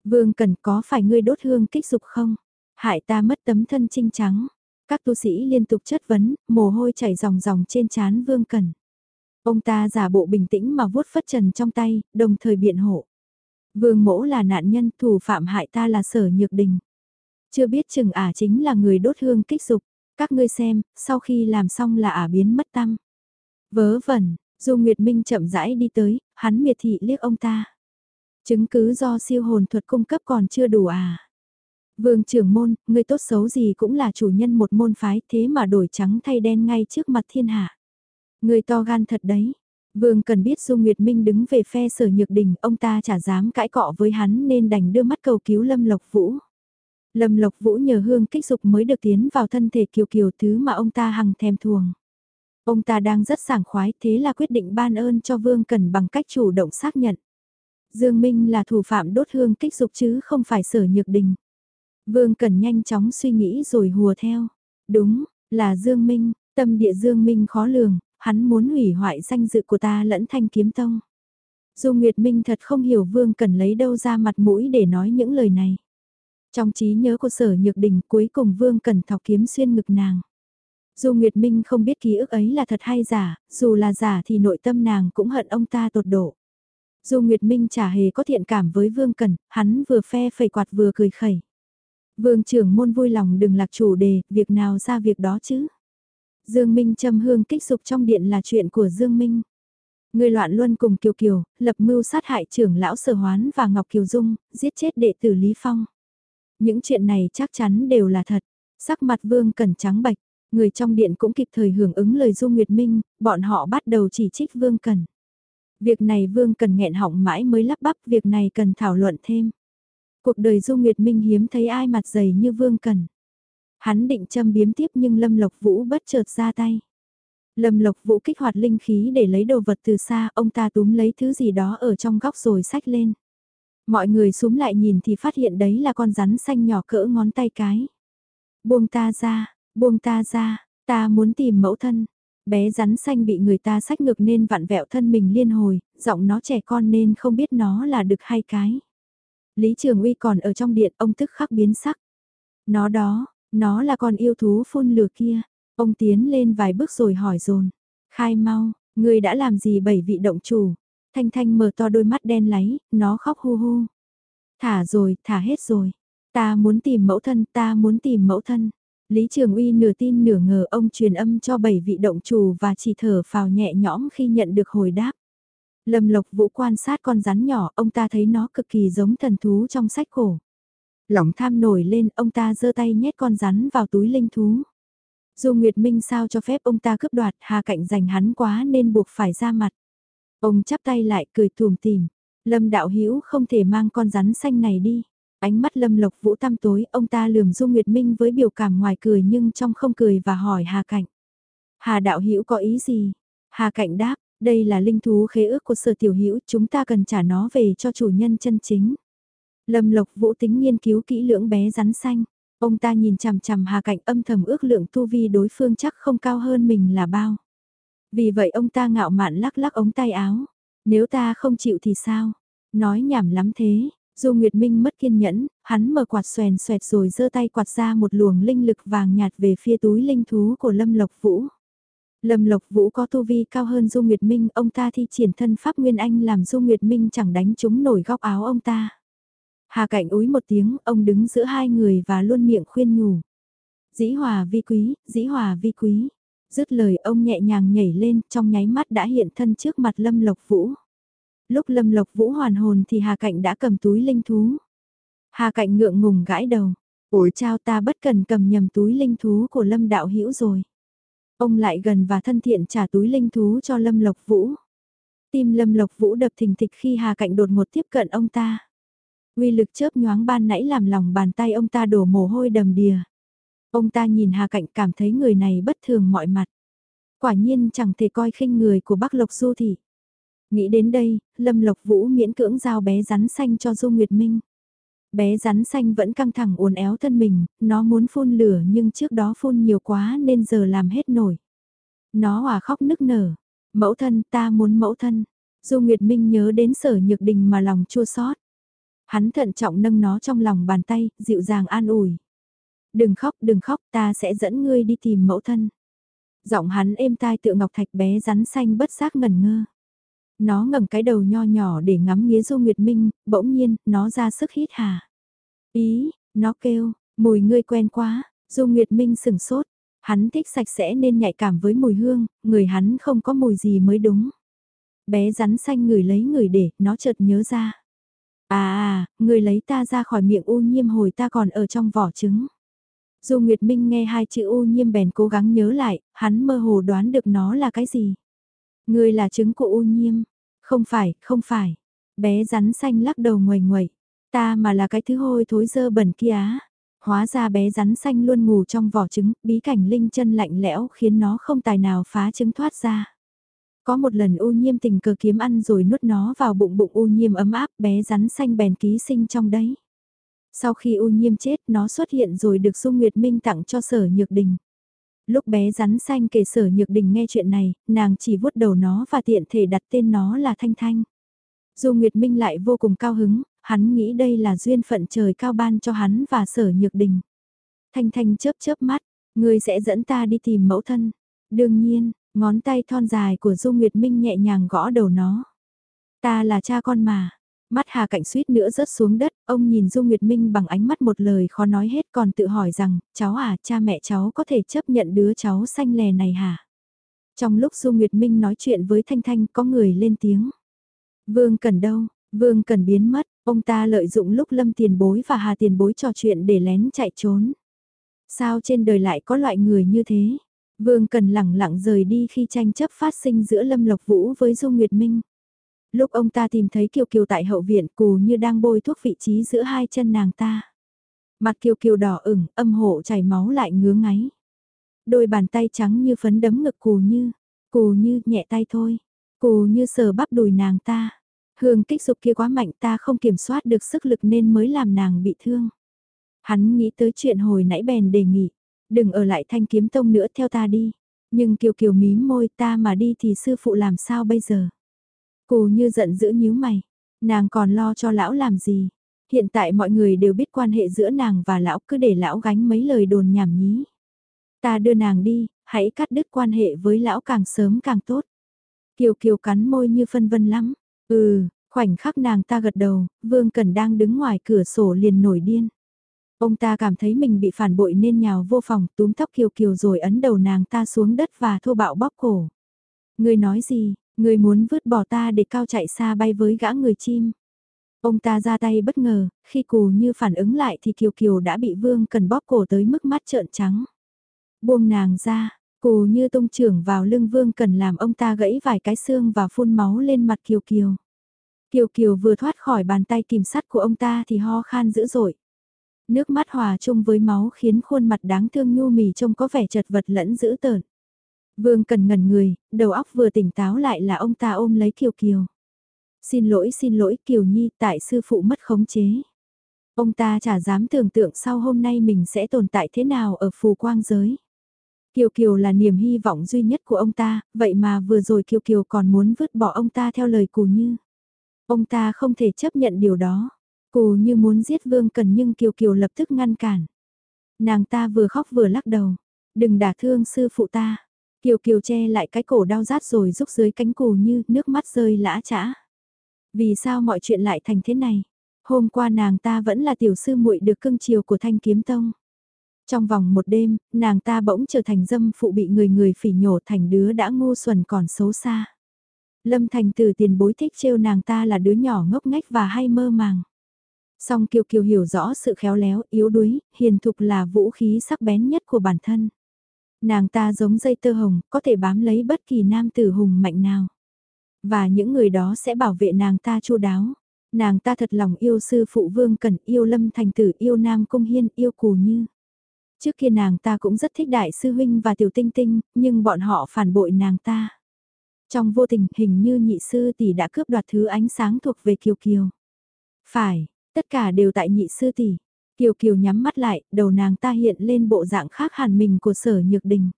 Vương Cần có phải ngươi đốt hương kích dục không? Hại ta mất tấm thân trinh trắng. Các tu sĩ liên tục chất vấn, mồ hôi chảy ròng ròng trên trán Vương Cần. Ông ta giả bộ bình tĩnh mà vuốt phất trần trong tay, đồng thời biện hộ. Vương mỗ là nạn nhân, thủ phạm hại ta là sở nhược đình. Chưa biết chừng ả chính là người đốt hương kích dục. Các ngươi xem, sau khi làm xong là ả biến mất tâm. Vớ vẩn, Du Nguyệt Minh chậm rãi đi tới, hắn miệt thị liếc ông ta. Chứng cứ do siêu hồn thuật cung cấp còn chưa đủ à. Vương trưởng môn, người tốt xấu gì cũng là chủ nhân một môn phái thế mà đổi trắng thay đen ngay trước mặt thiên hạ. Người to gan thật đấy. Vương cần biết Du Nguyệt Minh đứng về phe sở nhược đình, ông ta chả dám cãi cọ với hắn nên đành đưa mắt cầu cứu Lâm Lộc Vũ. Lâm Lộc Vũ nhờ hương kích dục mới được tiến vào thân thể kiều kiều thứ mà ông ta hằng thèm thuồng. Ông ta đang rất sảng khoái thế là quyết định ban ơn cho Vương Cần bằng cách chủ động xác nhận. Dương Minh là thủ phạm đốt hương kích dục chứ không phải sở nhược đình. Vương Cần nhanh chóng suy nghĩ rồi hùa theo. Đúng, là Dương Minh, tâm địa Dương Minh khó lường, hắn muốn hủy hoại danh dự của ta lẫn thanh kiếm tông. Du Nguyệt Minh thật không hiểu Vương Cần lấy đâu ra mặt mũi để nói những lời này. Trong trí nhớ của sở nhược đình cuối cùng Vương Cần thọc kiếm xuyên ngực nàng. Dù Nguyệt Minh không biết ký ức ấy là thật hay giả, dù là giả thì nội tâm nàng cũng hận ông ta tột độ. Dù Nguyệt Minh chả hề có thiện cảm với Vương cẩn hắn vừa phe phẩy quạt vừa cười khẩy. Vương trưởng môn vui lòng đừng lạc chủ đề, việc nào ra việc đó chứ. Dương Minh châm hương kích dục trong điện là chuyện của Dương Minh. Người loạn luân cùng Kiều Kiều, lập mưu sát hại trưởng lão sở hoán và Ngọc Kiều Dung, giết chết đệ tử Lý Phong. Những chuyện này chắc chắn đều là thật. Sắc mặt Vương Cẩn trắng bạch, Người trong điện cũng kịp thời hưởng ứng lời Du Nguyệt Minh, bọn họ bắt đầu chỉ trích Vương Cần. Việc này Vương Cần nghẹn họng mãi mới lắp bắp, việc này cần thảo luận thêm. Cuộc đời Du Nguyệt Minh hiếm thấy ai mặt dày như Vương Cần. Hắn định châm biếm tiếp nhưng Lâm Lộc Vũ bất chợt ra tay. Lâm Lộc Vũ kích hoạt linh khí để lấy đồ vật từ xa, ông ta túm lấy thứ gì đó ở trong góc rồi xách lên. Mọi người xuống lại nhìn thì phát hiện đấy là con rắn xanh nhỏ cỡ ngón tay cái. Buông ta ra, Buông ta ra, ta muốn tìm mẫu thân. Bé rắn xanh bị người ta sách ngược nên vặn vẹo thân mình liên hồi, giọng nó trẻ con nên không biết nó là được hay cái. Lý Trường Uy còn ở trong điện, ông tức khắc biến sắc. Nó đó, nó là con yêu thú phun lửa kia. Ông tiến lên vài bước rồi hỏi dồn Khai mau, người đã làm gì bảy vị động chủ? Thanh Thanh mở to đôi mắt đen láy, nó khóc hu hu. Thả rồi, thả hết rồi. Ta muốn tìm mẫu thân, ta muốn tìm mẫu thân. Lý Trường Uy nửa tin nửa ngờ ông truyền âm cho bảy vị động chủ và chỉ thở phào nhẹ nhõm khi nhận được hồi đáp. Lâm Lộc Vũ quan sát con rắn nhỏ, ông ta thấy nó cực kỳ giống thần thú trong sách cổ. Lòng tham nổi lên, ông ta giơ tay nhét con rắn vào túi linh thú. Dù Nguyệt Minh sao cho phép ông ta cướp đoạt, Hà Cạnh giành hắn quá nên buộc phải ra mặt. Ông chắp tay lại cười thùm tìm. Lâm Đạo Hữu không thể mang con rắn xanh này đi. Ánh mắt lâm lộc vũ tăm tối, ông ta lườm Du Nguyệt Minh với biểu cảm ngoài cười nhưng trong không cười và hỏi Hà Cạnh. Hà đạo hữu có ý gì? Hà Cạnh đáp, đây là linh thú khế ước của sở tiểu hữu, chúng ta cần trả nó về cho chủ nhân chân chính. Lâm Lộc Vũ tính nghiên cứu kỹ lưỡng bé rắn xanh. Ông ta nhìn chằm chằm Hà Cạnh âm thầm ước lượng tu vi đối phương chắc không cao hơn mình là bao. Vì vậy ông ta ngạo mạn lắc lắc ống tay áo. Nếu ta không chịu thì sao? Nói nhảm lắm thế, dù Nguyệt Minh mất kiên nhẫn, hắn mở quạt xoèn xoẹt rồi giơ tay quạt ra một luồng linh lực vàng nhạt về phía túi linh thú của Lâm Lộc Vũ. Lâm Lộc Vũ có tu vi cao hơn Du Nguyệt Minh, ông ta thi triển thân pháp Nguyên Anh làm Du Nguyệt Minh chẳng đánh trúng nổi góc áo ông ta. Hà Cảnh úi một tiếng, ông đứng giữa hai người và luôn miệng khuyên nhủ. Dĩ hòa vi quý, dĩ hòa vi quý. Dứt lời ông nhẹ nhàng nhảy lên, trong nháy mắt đã hiện thân trước mặt Lâm Lộc Vũ. Lúc Lâm Lộc Vũ hoàn hồn thì Hà Cạnh đã cầm túi linh thú. Hà Cạnh ngượng ngùng gãi đầu. Ủi chao ta bất cần cầm nhầm túi linh thú của Lâm Đạo Hữu rồi. Ông lại gần và thân thiện trả túi linh thú cho Lâm Lộc Vũ. Tim Lâm Lộc Vũ đập thình thịch khi Hà Cạnh đột ngột tiếp cận ông ta. Uy lực chớp nhoáng ban nãy làm lòng bàn tay ông ta đổ mồ hôi đầm đìa. Ông ta nhìn Hà Cạnh cảm thấy người này bất thường mọi mặt. Quả nhiên chẳng thể coi khinh người của Bắc Lộc Du Thị. Nghĩ đến đây, Lâm Lộc Vũ miễn cưỡng giao bé rắn xanh cho Du Nguyệt Minh. Bé rắn xanh vẫn căng thẳng uốn éo thân mình, nó muốn phun lửa nhưng trước đó phun nhiều quá nên giờ làm hết nổi. Nó hòa khóc nức nở. Mẫu thân ta muốn mẫu thân. Du Nguyệt Minh nhớ đến sở nhược đình mà lòng chua xót. Hắn thận trọng nâng nó trong lòng bàn tay, dịu dàng an ủi. Đừng khóc, đừng khóc, ta sẽ dẫn ngươi đi tìm mẫu thân. Giọng hắn êm tai tựa ngọc thạch bé rắn xanh bất giác ngẩn ngơ. Nó ngẩng cái đầu nho nhỏ để ngắm nghía Du Nguyệt Minh, bỗng nhiên, nó ra sức hít hà. Ý, nó kêu, mùi ngươi quen quá, Du Nguyệt Minh sừng sốt. Hắn thích sạch sẽ nên nhạy cảm với mùi hương, người hắn không có mùi gì mới đúng. Bé rắn xanh người lấy người để, nó chợt nhớ ra. À à, người lấy ta ra khỏi miệng u nhiêm hồi ta còn ở trong vỏ trứng. Du Nguyệt Minh nghe hai chữ u nhiêm bèn cố gắng nhớ lại, hắn mơ hồ đoán được nó là cái gì. Người là trứng của u nhiêm. Không phải, không phải. Bé rắn xanh lắc đầu ngoài ngoầy. Ta mà là cái thứ hôi thối dơ bẩn kia á. Hóa ra bé rắn xanh luôn ngủ trong vỏ trứng, bí cảnh linh chân lạnh lẽo khiến nó không tài nào phá trứng thoát ra. Có một lần u nhiêm tình cờ kiếm ăn rồi nuốt nó vào bụng bụng u nhiêm ấm áp bé rắn xanh bèn ký sinh trong đấy. Sau khi u nhiêm chết nó xuất hiện rồi được Dung Nguyệt Minh tặng cho sở nhược đình. Lúc bé rắn xanh kể sở nhược đình nghe chuyện này, nàng chỉ vuốt đầu nó và tiện thể đặt tên nó là Thanh Thanh. Dù Nguyệt Minh lại vô cùng cao hứng, hắn nghĩ đây là duyên phận trời cao ban cho hắn và sở nhược đình. Thanh Thanh chớp chớp mắt, ngươi sẽ dẫn ta đi tìm mẫu thân. Đương nhiên, ngón tay thon dài của Du Nguyệt Minh nhẹ nhàng gõ đầu nó. Ta là cha con mà, Mắt Hà Cạnh suýt nữa rớt xuống đất, ông nhìn Du Nguyệt Minh bằng ánh mắt một lời khó nói hết còn tự hỏi rằng, cháu à, cha mẹ cháu có thể chấp nhận đứa cháu xanh lè này hả? Trong lúc Du Nguyệt Minh nói chuyện với Thanh Thanh có người lên tiếng. Vương Cần đâu, Vương Cần biến mất, ông ta lợi dụng lúc Lâm Tiền Bối và Hà Tiền Bối trò chuyện để lén chạy trốn. Sao trên đời lại có loại người như thế? Vương Cần lẳng lặng rời đi khi tranh chấp phát sinh giữa Lâm Lộc Vũ với Du Nguyệt Minh. Lúc ông ta tìm thấy Kiều Kiều tại hậu viện cù như đang bôi thuốc vị trí giữa hai chân nàng ta. Mặt Kiều Kiều đỏ ửng, âm hộ chảy máu lại ngứa ngáy. Đôi bàn tay trắng như phấn đấm ngực cù như, cù như nhẹ tay thôi, cù như sờ bắp đùi nàng ta. Hương kích dục kia quá mạnh ta không kiểm soát được sức lực nên mới làm nàng bị thương. Hắn nghĩ tới chuyện hồi nãy bèn đề nghị, đừng ở lại thanh kiếm tông nữa theo ta đi. Nhưng Kiều Kiều mím môi ta mà đi thì sư phụ làm sao bây giờ? Cù như giận dữ nhíu mày, nàng còn lo cho lão làm gì? Hiện tại mọi người đều biết quan hệ giữa nàng và lão cứ để lão gánh mấy lời đồn nhảm nhí. Ta đưa nàng đi, hãy cắt đứt quan hệ với lão càng sớm càng tốt. Kiều Kiều cắn môi như phân vân lắm. Ừ, khoảnh khắc nàng ta gật đầu, Vương Cần đang đứng ngoài cửa sổ liền nổi điên. Ông ta cảm thấy mình bị phản bội nên nhào vô phòng túm tóc Kiều Kiều rồi ấn đầu nàng ta xuống đất và thô bạo bóp cổ. Người nói gì, Người muốn vứt bỏ ta để cao chạy xa bay với gã người chim. Ông ta ra tay bất ngờ, khi cù như phản ứng lại thì Kiều Kiều đã bị Vương Cần bóp cổ tới mức mắt trợn trắng. Buông nàng ra, cù như tung trưởng vào lưng Vương Cần làm ông ta gãy vài cái xương và phun máu lên mặt Kiều Kiều. Kiều Kiều vừa thoát khỏi bàn tay kìm sắt của ông ta thì ho khan dữ dội. Nước mắt hòa chung với máu khiến khuôn mặt đáng thương nhu mì trông có vẻ chật vật lẫn dữ tợn. Vương cần ngẩn người, đầu óc vừa tỉnh táo lại là ông ta ôm lấy Kiều Kiều. Xin lỗi xin lỗi Kiều Nhi tại sư phụ mất khống chế. Ông ta chả dám tưởng tượng sau hôm nay mình sẽ tồn tại thế nào ở phù quang giới. Kiều Kiều là niềm hy vọng duy nhất của ông ta, vậy mà vừa rồi Kiều Kiều còn muốn vứt bỏ ông ta theo lời Cù Như. Ông ta không thể chấp nhận điều đó. Cù Như muốn giết Vương Cần nhưng Kiều Kiều lập tức ngăn cản. Nàng ta vừa khóc vừa lắc đầu. Đừng đả thương sư phụ ta. Kiều Kiều che lại cái cổ đau rát rồi rúc dưới cánh cù như nước mắt rơi lã chã. Vì sao mọi chuyện lại thành thế này? Hôm qua nàng ta vẫn là tiểu sư muội được cưng chiều của thanh kiếm tông. Trong vòng một đêm, nàng ta bỗng trở thành dâm phụ bị người người phỉ nhổ thành đứa đã ngu xuẩn còn xấu xa. Lâm Thành từ tiền bối thích trêu nàng ta là đứa nhỏ ngốc nghếch và hay mơ màng. Song Kiều Kiều hiểu rõ sự khéo léo, yếu đuối, hiền thục là vũ khí sắc bén nhất của bản thân. Nàng ta giống dây tơ hồng, có thể bám lấy bất kỳ nam tử hùng mạnh nào. Và những người đó sẽ bảo vệ nàng ta chu đáo. Nàng ta thật lòng yêu sư phụ vương cẩn, yêu lâm thành tử, yêu nam cung hiên, yêu cù như. Trước kia nàng ta cũng rất thích đại sư huynh và tiểu tinh tinh, nhưng bọn họ phản bội nàng ta. Trong vô tình hình như nhị sư tỷ đã cướp đoạt thứ ánh sáng thuộc về Kiều Kiều. Phải, tất cả đều tại nhị sư tỷ. Kiều Kiều nhắm mắt lại, đầu nàng ta hiện lên bộ dạng khác hẳn mình của sở nhược đình.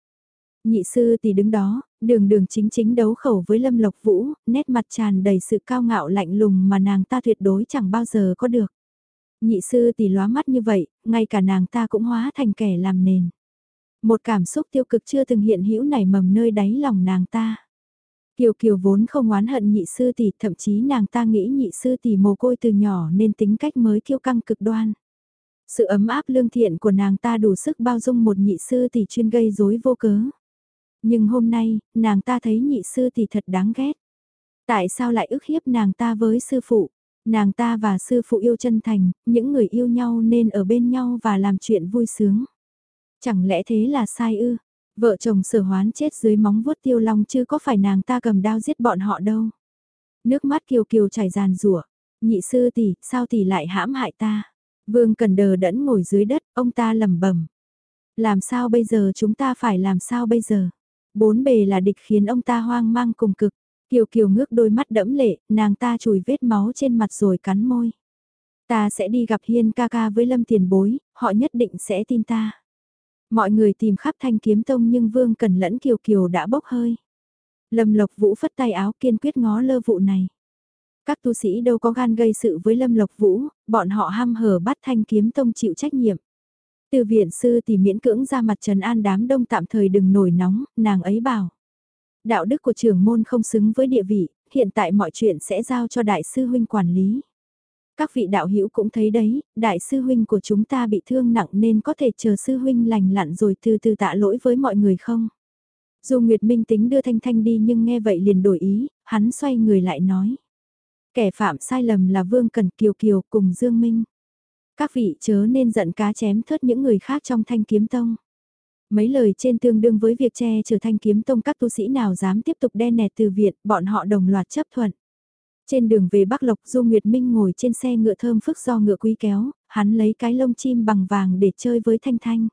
Nhị sư tỷ đứng đó, đường đường chính chính đấu khẩu với Lâm Lộc Vũ, nét mặt tràn đầy sự cao ngạo lạnh lùng mà nàng ta tuyệt đối chẳng bao giờ có được. Nhị sư tỷ lóa mắt như vậy, ngay cả nàng ta cũng hóa thành kẻ làm nền. Một cảm xúc tiêu cực chưa từng hiện hữu nảy mầm nơi đáy lòng nàng ta. Kiều Kiều vốn không oán hận nhị sư tỷ, thậm chí nàng ta nghĩ nhị sư tỷ mồ côi từ nhỏ nên tính cách mới kiêu căng cực đoan. Sự ấm áp lương thiện của nàng ta đủ sức bao dung một nhị sư tỷ chuyên gây rối vô cớ. Nhưng hôm nay, nàng ta thấy nhị sư tỷ thật đáng ghét. Tại sao lại ức hiếp nàng ta với sư phụ? Nàng ta và sư phụ yêu chân thành, những người yêu nhau nên ở bên nhau và làm chuyện vui sướng. Chẳng lẽ thế là sai ư? Vợ chồng sở hoán chết dưới móng vuốt tiêu long chứ có phải nàng ta cầm đao giết bọn họ đâu. Nước mắt kiều kiều chảy ràn rủa nhị sư tỷ, sao tỷ lại hãm hại ta? Vương Cần Đờ đẫn ngồi dưới đất, ông ta lẩm bẩm. Làm sao bây giờ chúng ta phải làm sao bây giờ? Bốn bề là địch khiến ông ta hoang mang cùng cực. Kiều Kiều ngước đôi mắt đẫm lệ, nàng ta chùi vết máu trên mặt rồi cắn môi. Ta sẽ đi gặp Hiên ca ca với Lâm Tiền Bối, họ nhất định sẽ tin ta. Mọi người tìm khắp thanh kiếm tông nhưng Vương Cần lẫn Kiều Kiều đã bốc hơi. Lâm Lộc Vũ phất tay áo kiên quyết ngó lơ vụ này. Các tu sĩ đâu có gan gây sự với Lâm Lộc Vũ, bọn họ ham hở bắt thanh kiếm tông chịu trách nhiệm. Từ viện sư thì miễn cưỡng ra mặt trần an đám đông tạm thời đừng nổi nóng, nàng ấy bảo. Đạo đức của trưởng môn không xứng với địa vị, hiện tại mọi chuyện sẽ giao cho đại sư huynh quản lý. Các vị đạo hữu cũng thấy đấy, đại sư huynh của chúng ta bị thương nặng nên có thể chờ sư huynh lành lặn rồi từ từ tạ lỗi với mọi người không? Dù Nguyệt Minh tính đưa Thanh Thanh đi nhưng nghe vậy liền đổi ý, hắn xoay người lại nói. Kẻ phạm sai lầm là Vương Cần Kiều Kiều cùng Dương Minh. Các vị chớ nên giận cá chém thớt những người khác trong thanh kiếm tông. Mấy lời trên tương đương với việc che chở thanh kiếm tông các tu sĩ nào dám tiếp tục đe nẹt từ viện, bọn họ đồng loạt chấp thuận. Trên đường về Bắc Lộc Du Nguyệt Minh ngồi trên xe ngựa thơm phức do ngựa quý kéo, hắn lấy cái lông chim bằng vàng để chơi với Thanh Thanh.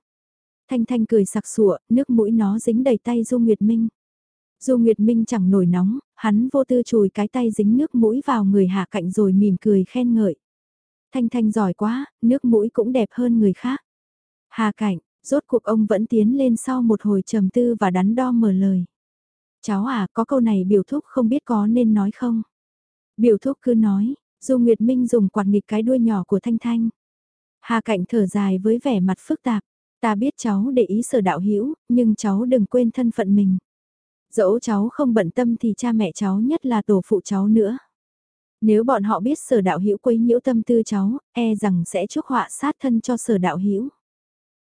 Thanh Thanh cười sặc sụa, nước mũi nó dính đầy tay Du Nguyệt Minh. Du Nguyệt Minh chẳng nổi nóng, hắn vô tư chùi cái tay dính nước mũi vào người hạ cạnh rồi mỉm cười khen ngợi. Thanh Thanh giỏi quá, nước mũi cũng đẹp hơn người khác. Hà cạnh, rốt cuộc ông vẫn tiến lên sau một hồi trầm tư và đắn đo mở lời. Cháu à, có câu này biểu thúc không biết có nên nói không? Biểu thúc cứ nói, Du Nguyệt Minh dùng quạt nghịch cái đuôi nhỏ của Thanh Thanh. Hà cạnh thở dài với vẻ mặt phức tạp. Ta biết cháu để ý sở đạo hữu nhưng cháu đừng quên thân phận mình. Dẫu cháu không bận tâm thì cha mẹ cháu nhất là tổ phụ cháu nữa. Nếu bọn họ biết sở đạo hữu quấy nhiễu tâm tư cháu, e rằng sẽ chuốc họa sát thân cho sở đạo hữu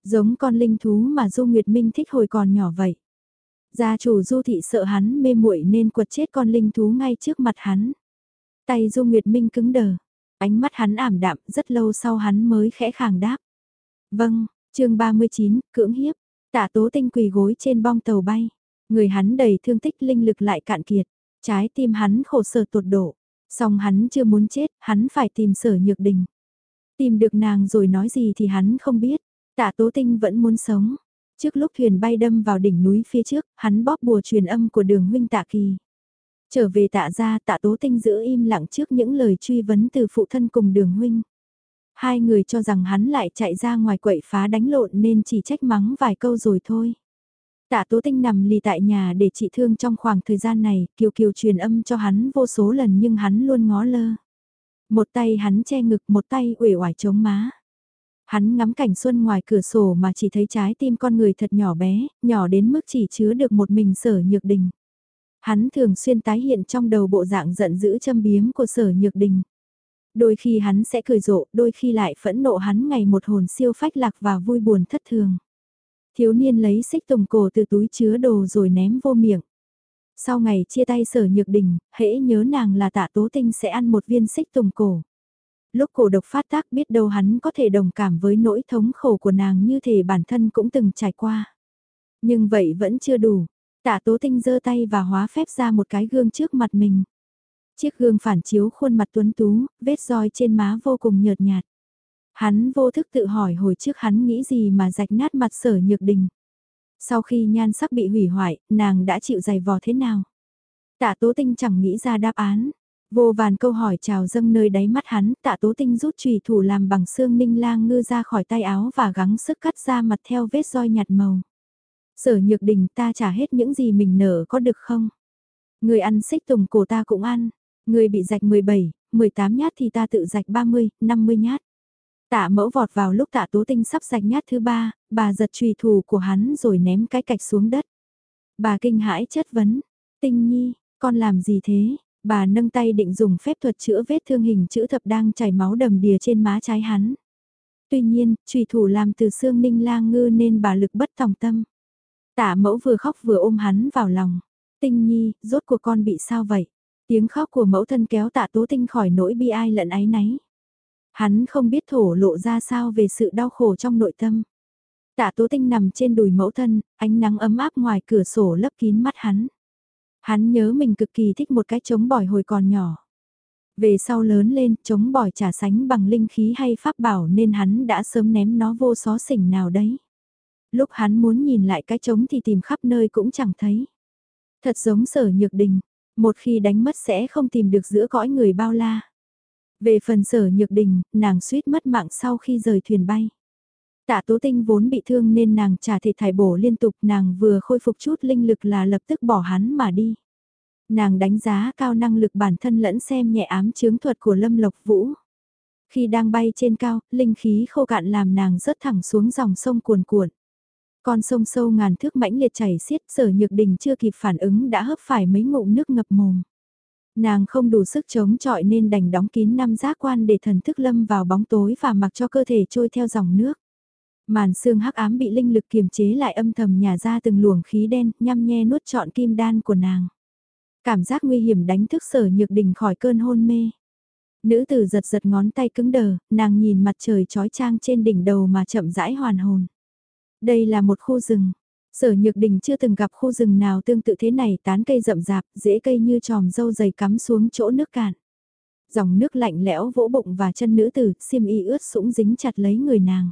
Giống con linh thú mà Du Nguyệt Minh thích hồi còn nhỏ vậy. Gia chủ Du thị sợ hắn mê muội nên quật chết con linh thú ngay trước mặt hắn. Tay Du Nguyệt Minh cứng đờ, ánh mắt hắn ảm đạm rất lâu sau hắn mới khẽ khàng đáp. Vâng, chương 39, cưỡng hiếp, tạ tố tinh quỳ gối trên bong tàu bay. Người hắn đầy thương tích linh lực lại cạn kiệt, trái tim hắn khổ sở tột độ. Song hắn chưa muốn chết, hắn phải tìm sở nhược đình. Tìm được nàng rồi nói gì thì hắn không biết. Tạ Tố Tinh vẫn muốn sống. Trước lúc thuyền bay đâm vào đỉnh núi phía trước, hắn bóp bùa truyền âm của đường huynh tạ kỳ. Trở về tạ ra tạ Tố Tinh giữ im lặng trước những lời truy vấn từ phụ thân cùng đường huynh. Hai người cho rằng hắn lại chạy ra ngoài quậy phá đánh lộn nên chỉ trách mắng vài câu rồi thôi. Tạ Tố Tinh nằm lì tại nhà để trị thương trong khoảng thời gian này, Kiều Kiều truyền âm cho hắn vô số lần nhưng hắn luôn ngó lơ. Một tay hắn che ngực, một tay uể oải chống má. Hắn ngắm cảnh xuân ngoài cửa sổ mà chỉ thấy trái tim con người thật nhỏ bé, nhỏ đến mức chỉ chứa được một mình sở nhược đình. Hắn thường xuyên tái hiện trong đầu bộ dạng giận dữ châm biếm của sở nhược đình. Đôi khi hắn sẽ cười rộ, đôi khi lại phẫn nộ hắn ngày một hồn siêu phách lạc và vui buồn thất thường. Thiếu niên lấy xích tùng cổ từ túi chứa đồ rồi ném vô miệng. Sau ngày chia tay sở nhược đình, hễ nhớ nàng là tạ tố tinh sẽ ăn một viên xích tùng cổ. Lúc cổ độc phát tác biết đâu hắn có thể đồng cảm với nỗi thống khổ của nàng như thể bản thân cũng từng trải qua. Nhưng vậy vẫn chưa đủ. Tạ tố tinh giơ tay và hóa phép ra một cái gương trước mặt mình. Chiếc gương phản chiếu khuôn mặt tuấn tú, vết roi trên má vô cùng nhợt nhạt. Hắn vô thức tự hỏi hồi trước hắn nghĩ gì mà rạch nát mặt sở nhược đình. Sau khi nhan sắc bị hủy hoại, nàng đã chịu dày vò thế nào? Tạ tố tinh chẳng nghĩ ra đáp án. Vô vàn câu hỏi trào dâng nơi đáy mắt hắn, tạ tố tinh rút trùy thủ làm bằng xương ninh lang ngư ra khỏi tay áo và gắng sức cắt ra mặt theo vết roi nhạt màu. Sở nhược đình ta trả hết những gì mình nở có được không? Người ăn xích tùng cổ ta cũng ăn. Người bị rạch 17, 18 nhát thì ta tự rạch 30, 50 nhát. Tạ mẫu vọt vào lúc tạ tố tinh sắp sạch nhát thứ ba, bà giật trùy thủ của hắn rồi ném cái cạch xuống đất. Bà kinh hãi chất vấn, tinh nhi, con làm gì thế? Bà nâng tay định dùng phép thuật chữa vết thương hình chữ thập đang chảy máu đầm đìa trên má trái hắn. Tuy nhiên, trùy thủ làm từ xương ninh lang ngư nên bà lực bất tòng tâm. Tạ mẫu vừa khóc vừa ôm hắn vào lòng. Tinh nhi, rốt của con bị sao vậy? Tiếng khóc của mẫu thân kéo tạ tố tinh khỏi nỗi bi ai lẫn áy náy. Hắn không biết thổ lộ ra sao về sự đau khổ trong nội tâm. Tạ tố tinh nằm trên đùi mẫu thân, ánh nắng ấm áp ngoài cửa sổ lấp kín mắt hắn. Hắn nhớ mình cực kỳ thích một cái chống bỏi hồi còn nhỏ. Về sau lớn lên, chống bỏi trả sánh bằng linh khí hay pháp bảo nên hắn đã sớm ném nó vô xó xỉnh nào đấy. Lúc hắn muốn nhìn lại cái trống thì tìm khắp nơi cũng chẳng thấy. Thật giống sở nhược đình, một khi đánh mất sẽ không tìm được giữa cõi người bao la. Về phần sở nhược đình, nàng suýt mất mạng sau khi rời thuyền bay. Tạ tố tinh vốn bị thương nên nàng trả thể thải bổ liên tục nàng vừa khôi phục chút linh lực là lập tức bỏ hắn mà đi. Nàng đánh giá cao năng lực bản thân lẫn xem nhẹ ám chướng thuật của Lâm Lộc Vũ. Khi đang bay trên cao, linh khí khô cạn làm nàng rớt thẳng xuống dòng sông cuồn cuộn. Con sông sâu ngàn thước mãnh liệt chảy xiết sở nhược đình chưa kịp phản ứng đã hấp phải mấy ngụm nước ngập mồm. Nàng không đủ sức chống chọi nên đành đóng kín năm giác quan để thần thức lâm vào bóng tối và mặc cho cơ thể trôi theo dòng nước. Màn xương hắc ám bị linh lực kiềm chế lại âm thầm nhả ra từng luồng khí đen, nhăm nhe nuốt trọn kim đan của nàng. Cảm giác nguy hiểm đánh thức sở nhược đình khỏi cơn hôn mê. Nữ tử giật giật ngón tay cứng đờ, nàng nhìn mặt trời trói trang trên đỉnh đầu mà chậm rãi hoàn hồn. Đây là một khu rừng. Sở Nhược Đình chưa từng gặp khu rừng nào tương tự thế này tán cây rậm rạp, dễ cây như tròm dâu dày cắm xuống chỗ nước cạn. Dòng nước lạnh lẽo vỗ bụng và chân nữ tử, xiêm y ướt sũng dính chặt lấy người nàng.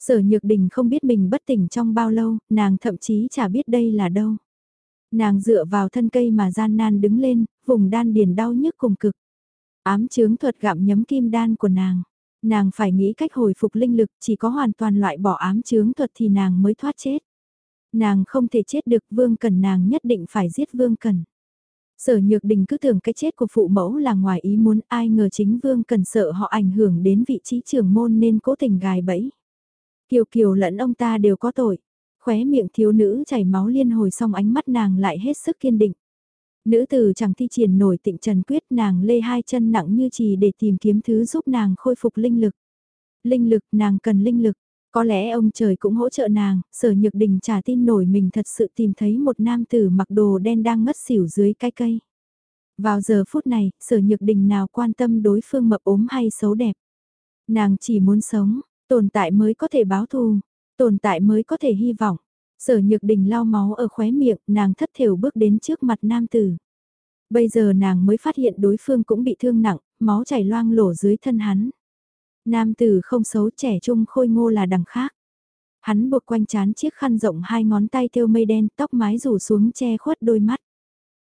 Sở Nhược Đình không biết mình bất tỉnh trong bao lâu, nàng thậm chí chả biết đây là đâu. Nàng dựa vào thân cây mà gian nan đứng lên, vùng đan điền đau nhức cùng cực. Ám chướng thuật gặm nhấm kim đan của nàng. Nàng phải nghĩ cách hồi phục linh lực, chỉ có hoàn toàn loại bỏ ám chướng thuật thì nàng mới thoát chết. Nàng không thể chết được, Vương Cần nàng nhất định phải giết Vương Cần. Sở Nhược Đình cứ tưởng cái chết của phụ mẫu là ngoài ý muốn, ai ngờ chính Vương Cần sợ họ ảnh hưởng đến vị trí trưởng môn nên cố tình gài bẫy. Kiều Kiều lẫn ông ta đều có tội. Khóe miệng thiếu nữ chảy máu liên hồi xong ánh mắt nàng lại hết sức kiên định. Nữ tử chẳng thi triển nổi tịnh trần quyết, nàng lê hai chân nặng như trì để tìm kiếm thứ giúp nàng khôi phục linh lực. Linh lực, nàng cần linh lực. Có lẽ ông trời cũng hỗ trợ nàng, sở nhược đình trả tin nổi mình thật sự tìm thấy một nam tử mặc đồ đen đang ngất xỉu dưới cái cây. Vào giờ phút này, sở nhược đình nào quan tâm đối phương mập ốm hay xấu đẹp. Nàng chỉ muốn sống, tồn tại mới có thể báo thù, tồn tại mới có thể hy vọng. Sở nhược đình lau máu ở khóe miệng, nàng thất thểu bước đến trước mặt nam tử. Bây giờ nàng mới phát hiện đối phương cũng bị thương nặng, máu chảy loang lổ dưới thân hắn. Nam tử không xấu trẻ trung khôi ngô là đằng khác. Hắn buộc quanh chán chiếc khăn rộng hai ngón tay thêu mây đen tóc mái rủ xuống che khuất đôi mắt.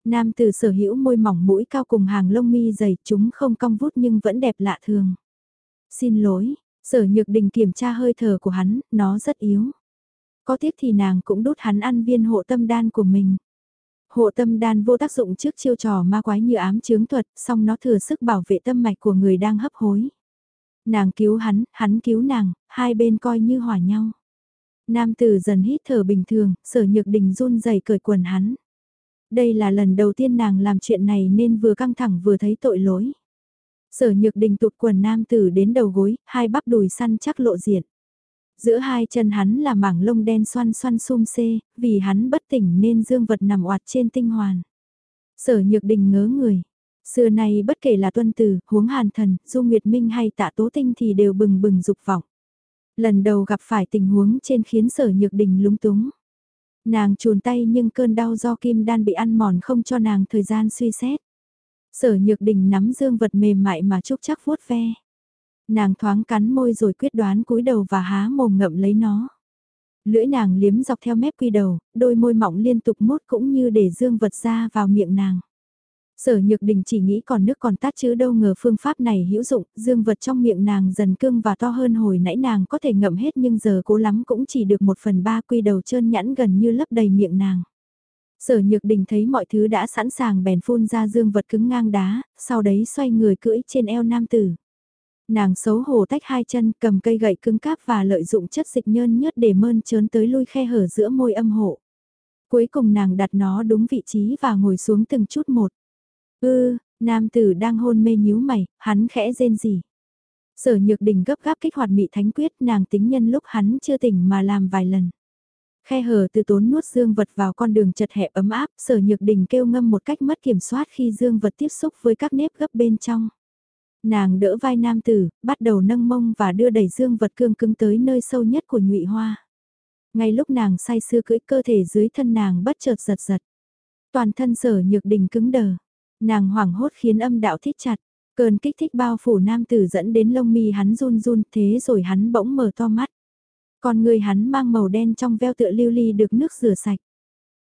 Nam tử sở hữu môi mỏng mũi cao cùng hàng lông mi dày chúng không cong vút nhưng vẫn đẹp lạ thường. Xin lỗi, sở nhược đình kiểm tra hơi thở của hắn, nó rất yếu. Có tiếc thì nàng cũng đút hắn ăn viên hộ tâm đan của mình. Hộ tâm đan vô tác dụng trước chiêu trò ma quái như ám chướng thuật, song nó thừa sức bảo vệ tâm mạch của người đang hấp hối. Nàng cứu hắn, hắn cứu nàng, hai bên coi như hòa nhau. Nam tử dần hít thở bình thường, sở nhược đình run rẩy cởi quần hắn. Đây là lần đầu tiên nàng làm chuyện này nên vừa căng thẳng vừa thấy tội lỗi. Sở nhược đình tụt quần nam tử đến đầu gối, hai bắp đùi săn chắc lộ diện. Giữa hai chân hắn là mảng lông đen xoăn xoăn sum xê, vì hắn bất tỉnh nên dương vật nằm oạt trên tinh hoàn. Sở nhược đình ngớ người. Xưa nay bất kể là tuân tử, huống hàn thần, du nguyệt minh hay tạ tố tinh thì đều bừng bừng dục vọng. Lần đầu gặp phải tình huống trên khiến sở nhược đình lúng túng. Nàng chuồn tay nhưng cơn đau do kim đan bị ăn mòn không cho nàng thời gian suy xét. Sở nhược đình nắm dương vật mềm mại mà chúc chắc vuốt ve. Nàng thoáng cắn môi rồi quyết đoán cúi đầu và há mồm ngậm lấy nó. Lưỡi nàng liếm dọc theo mép quy đầu, đôi môi mỏng liên tục mút cũng như để dương vật ra vào miệng nàng. Sở Nhược Đình chỉ nghĩ còn nước còn tát chứ đâu ngờ phương pháp này hữu dụng, dương vật trong miệng nàng dần cương và to hơn hồi nãy nàng có thể ngậm hết nhưng giờ cố lắm cũng chỉ được một phần ba quy đầu trơn nhẵn gần như lấp đầy miệng nàng. Sở Nhược Đình thấy mọi thứ đã sẵn sàng bèn phun ra dương vật cứng ngang đá, sau đấy xoay người cưỡi trên eo nam tử. Nàng xấu hổ tách hai chân cầm cây gậy cứng cáp và lợi dụng chất dịch nhơn nhớt để mơn trớn tới lui khe hở giữa môi âm hộ. Cuối cùng nàng đặt nó đúng vị trí và ngồi xuống từng chút một. Ư, nam tử đang hôn mê nhíu mày, hắn khẽ rên gì. Sở nhược đình gấp gáp kích hoạt mị thánh quyết nàng tính nhân lúc hắn chưa tỉnh mà làm vài lần. Khe hở từ tốn nuốt dương vật vào con đường chật hẹp ấm áp, sở nhược đình kêu ngâm một cách mất kiểm soát khi dương vật tiếp xúc với các nếp gấp bên trong. Nàng đỡ vai nam tử, bắt đầu nâng mông và đưa đẩy dương vật cương cứng tới nơi sâu nhất của nhụy hoa. Ngay lúc nàng say sưa cưỡi cơ thể dưới thân nàng bất chợt giật giật. Toàn thân sở nhược đình cứng đờ. Nàng hoảng hốt khiến âm đạo thít chặt. Cơn kích thích bao phủ nam tử dẫn đến lông mi hắn run run thế rồi hắn bỗng mở to mắt. Con người hắn mang màu đen trong veo tựa lưu ly được nước rửa sạch.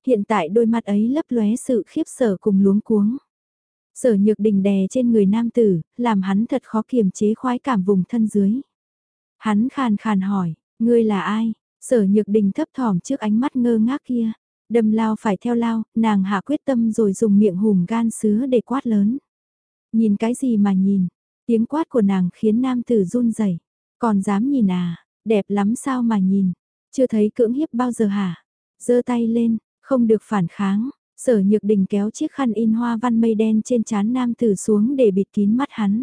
Hiện tại đôi mặt ấy lấp lóe sự khiếp sợ cùng luống cuống. Sở nhược đình đè trên người nam tử, làm hắn thật khó kiềm chế khoái cảm vùng thân dưới. Hắn khàn khàn hỏi, ngươi là ai? Sở nhược đình thấp thỏm trước ánh mắt ngơ ngác kia. Đâm lao phải theo lao, nàng hạ quyết tâm rồi dùng miệng hùm gan sứa để quát lớn. Nhìn cái gì mà nhìn, tiếng quát của nàng khiến nam tử run rẩy Còn dám nhìn à, đẹp lắm sao mà nhìn, chưa thấy cưỡng hiếp bao giờ hả? giơ tay lên, không được phản kháng, sở nhược đình kéo chiếc khăn in hoa văn mây đen trên trán nam tử xuống để bịt kín mắt hắn.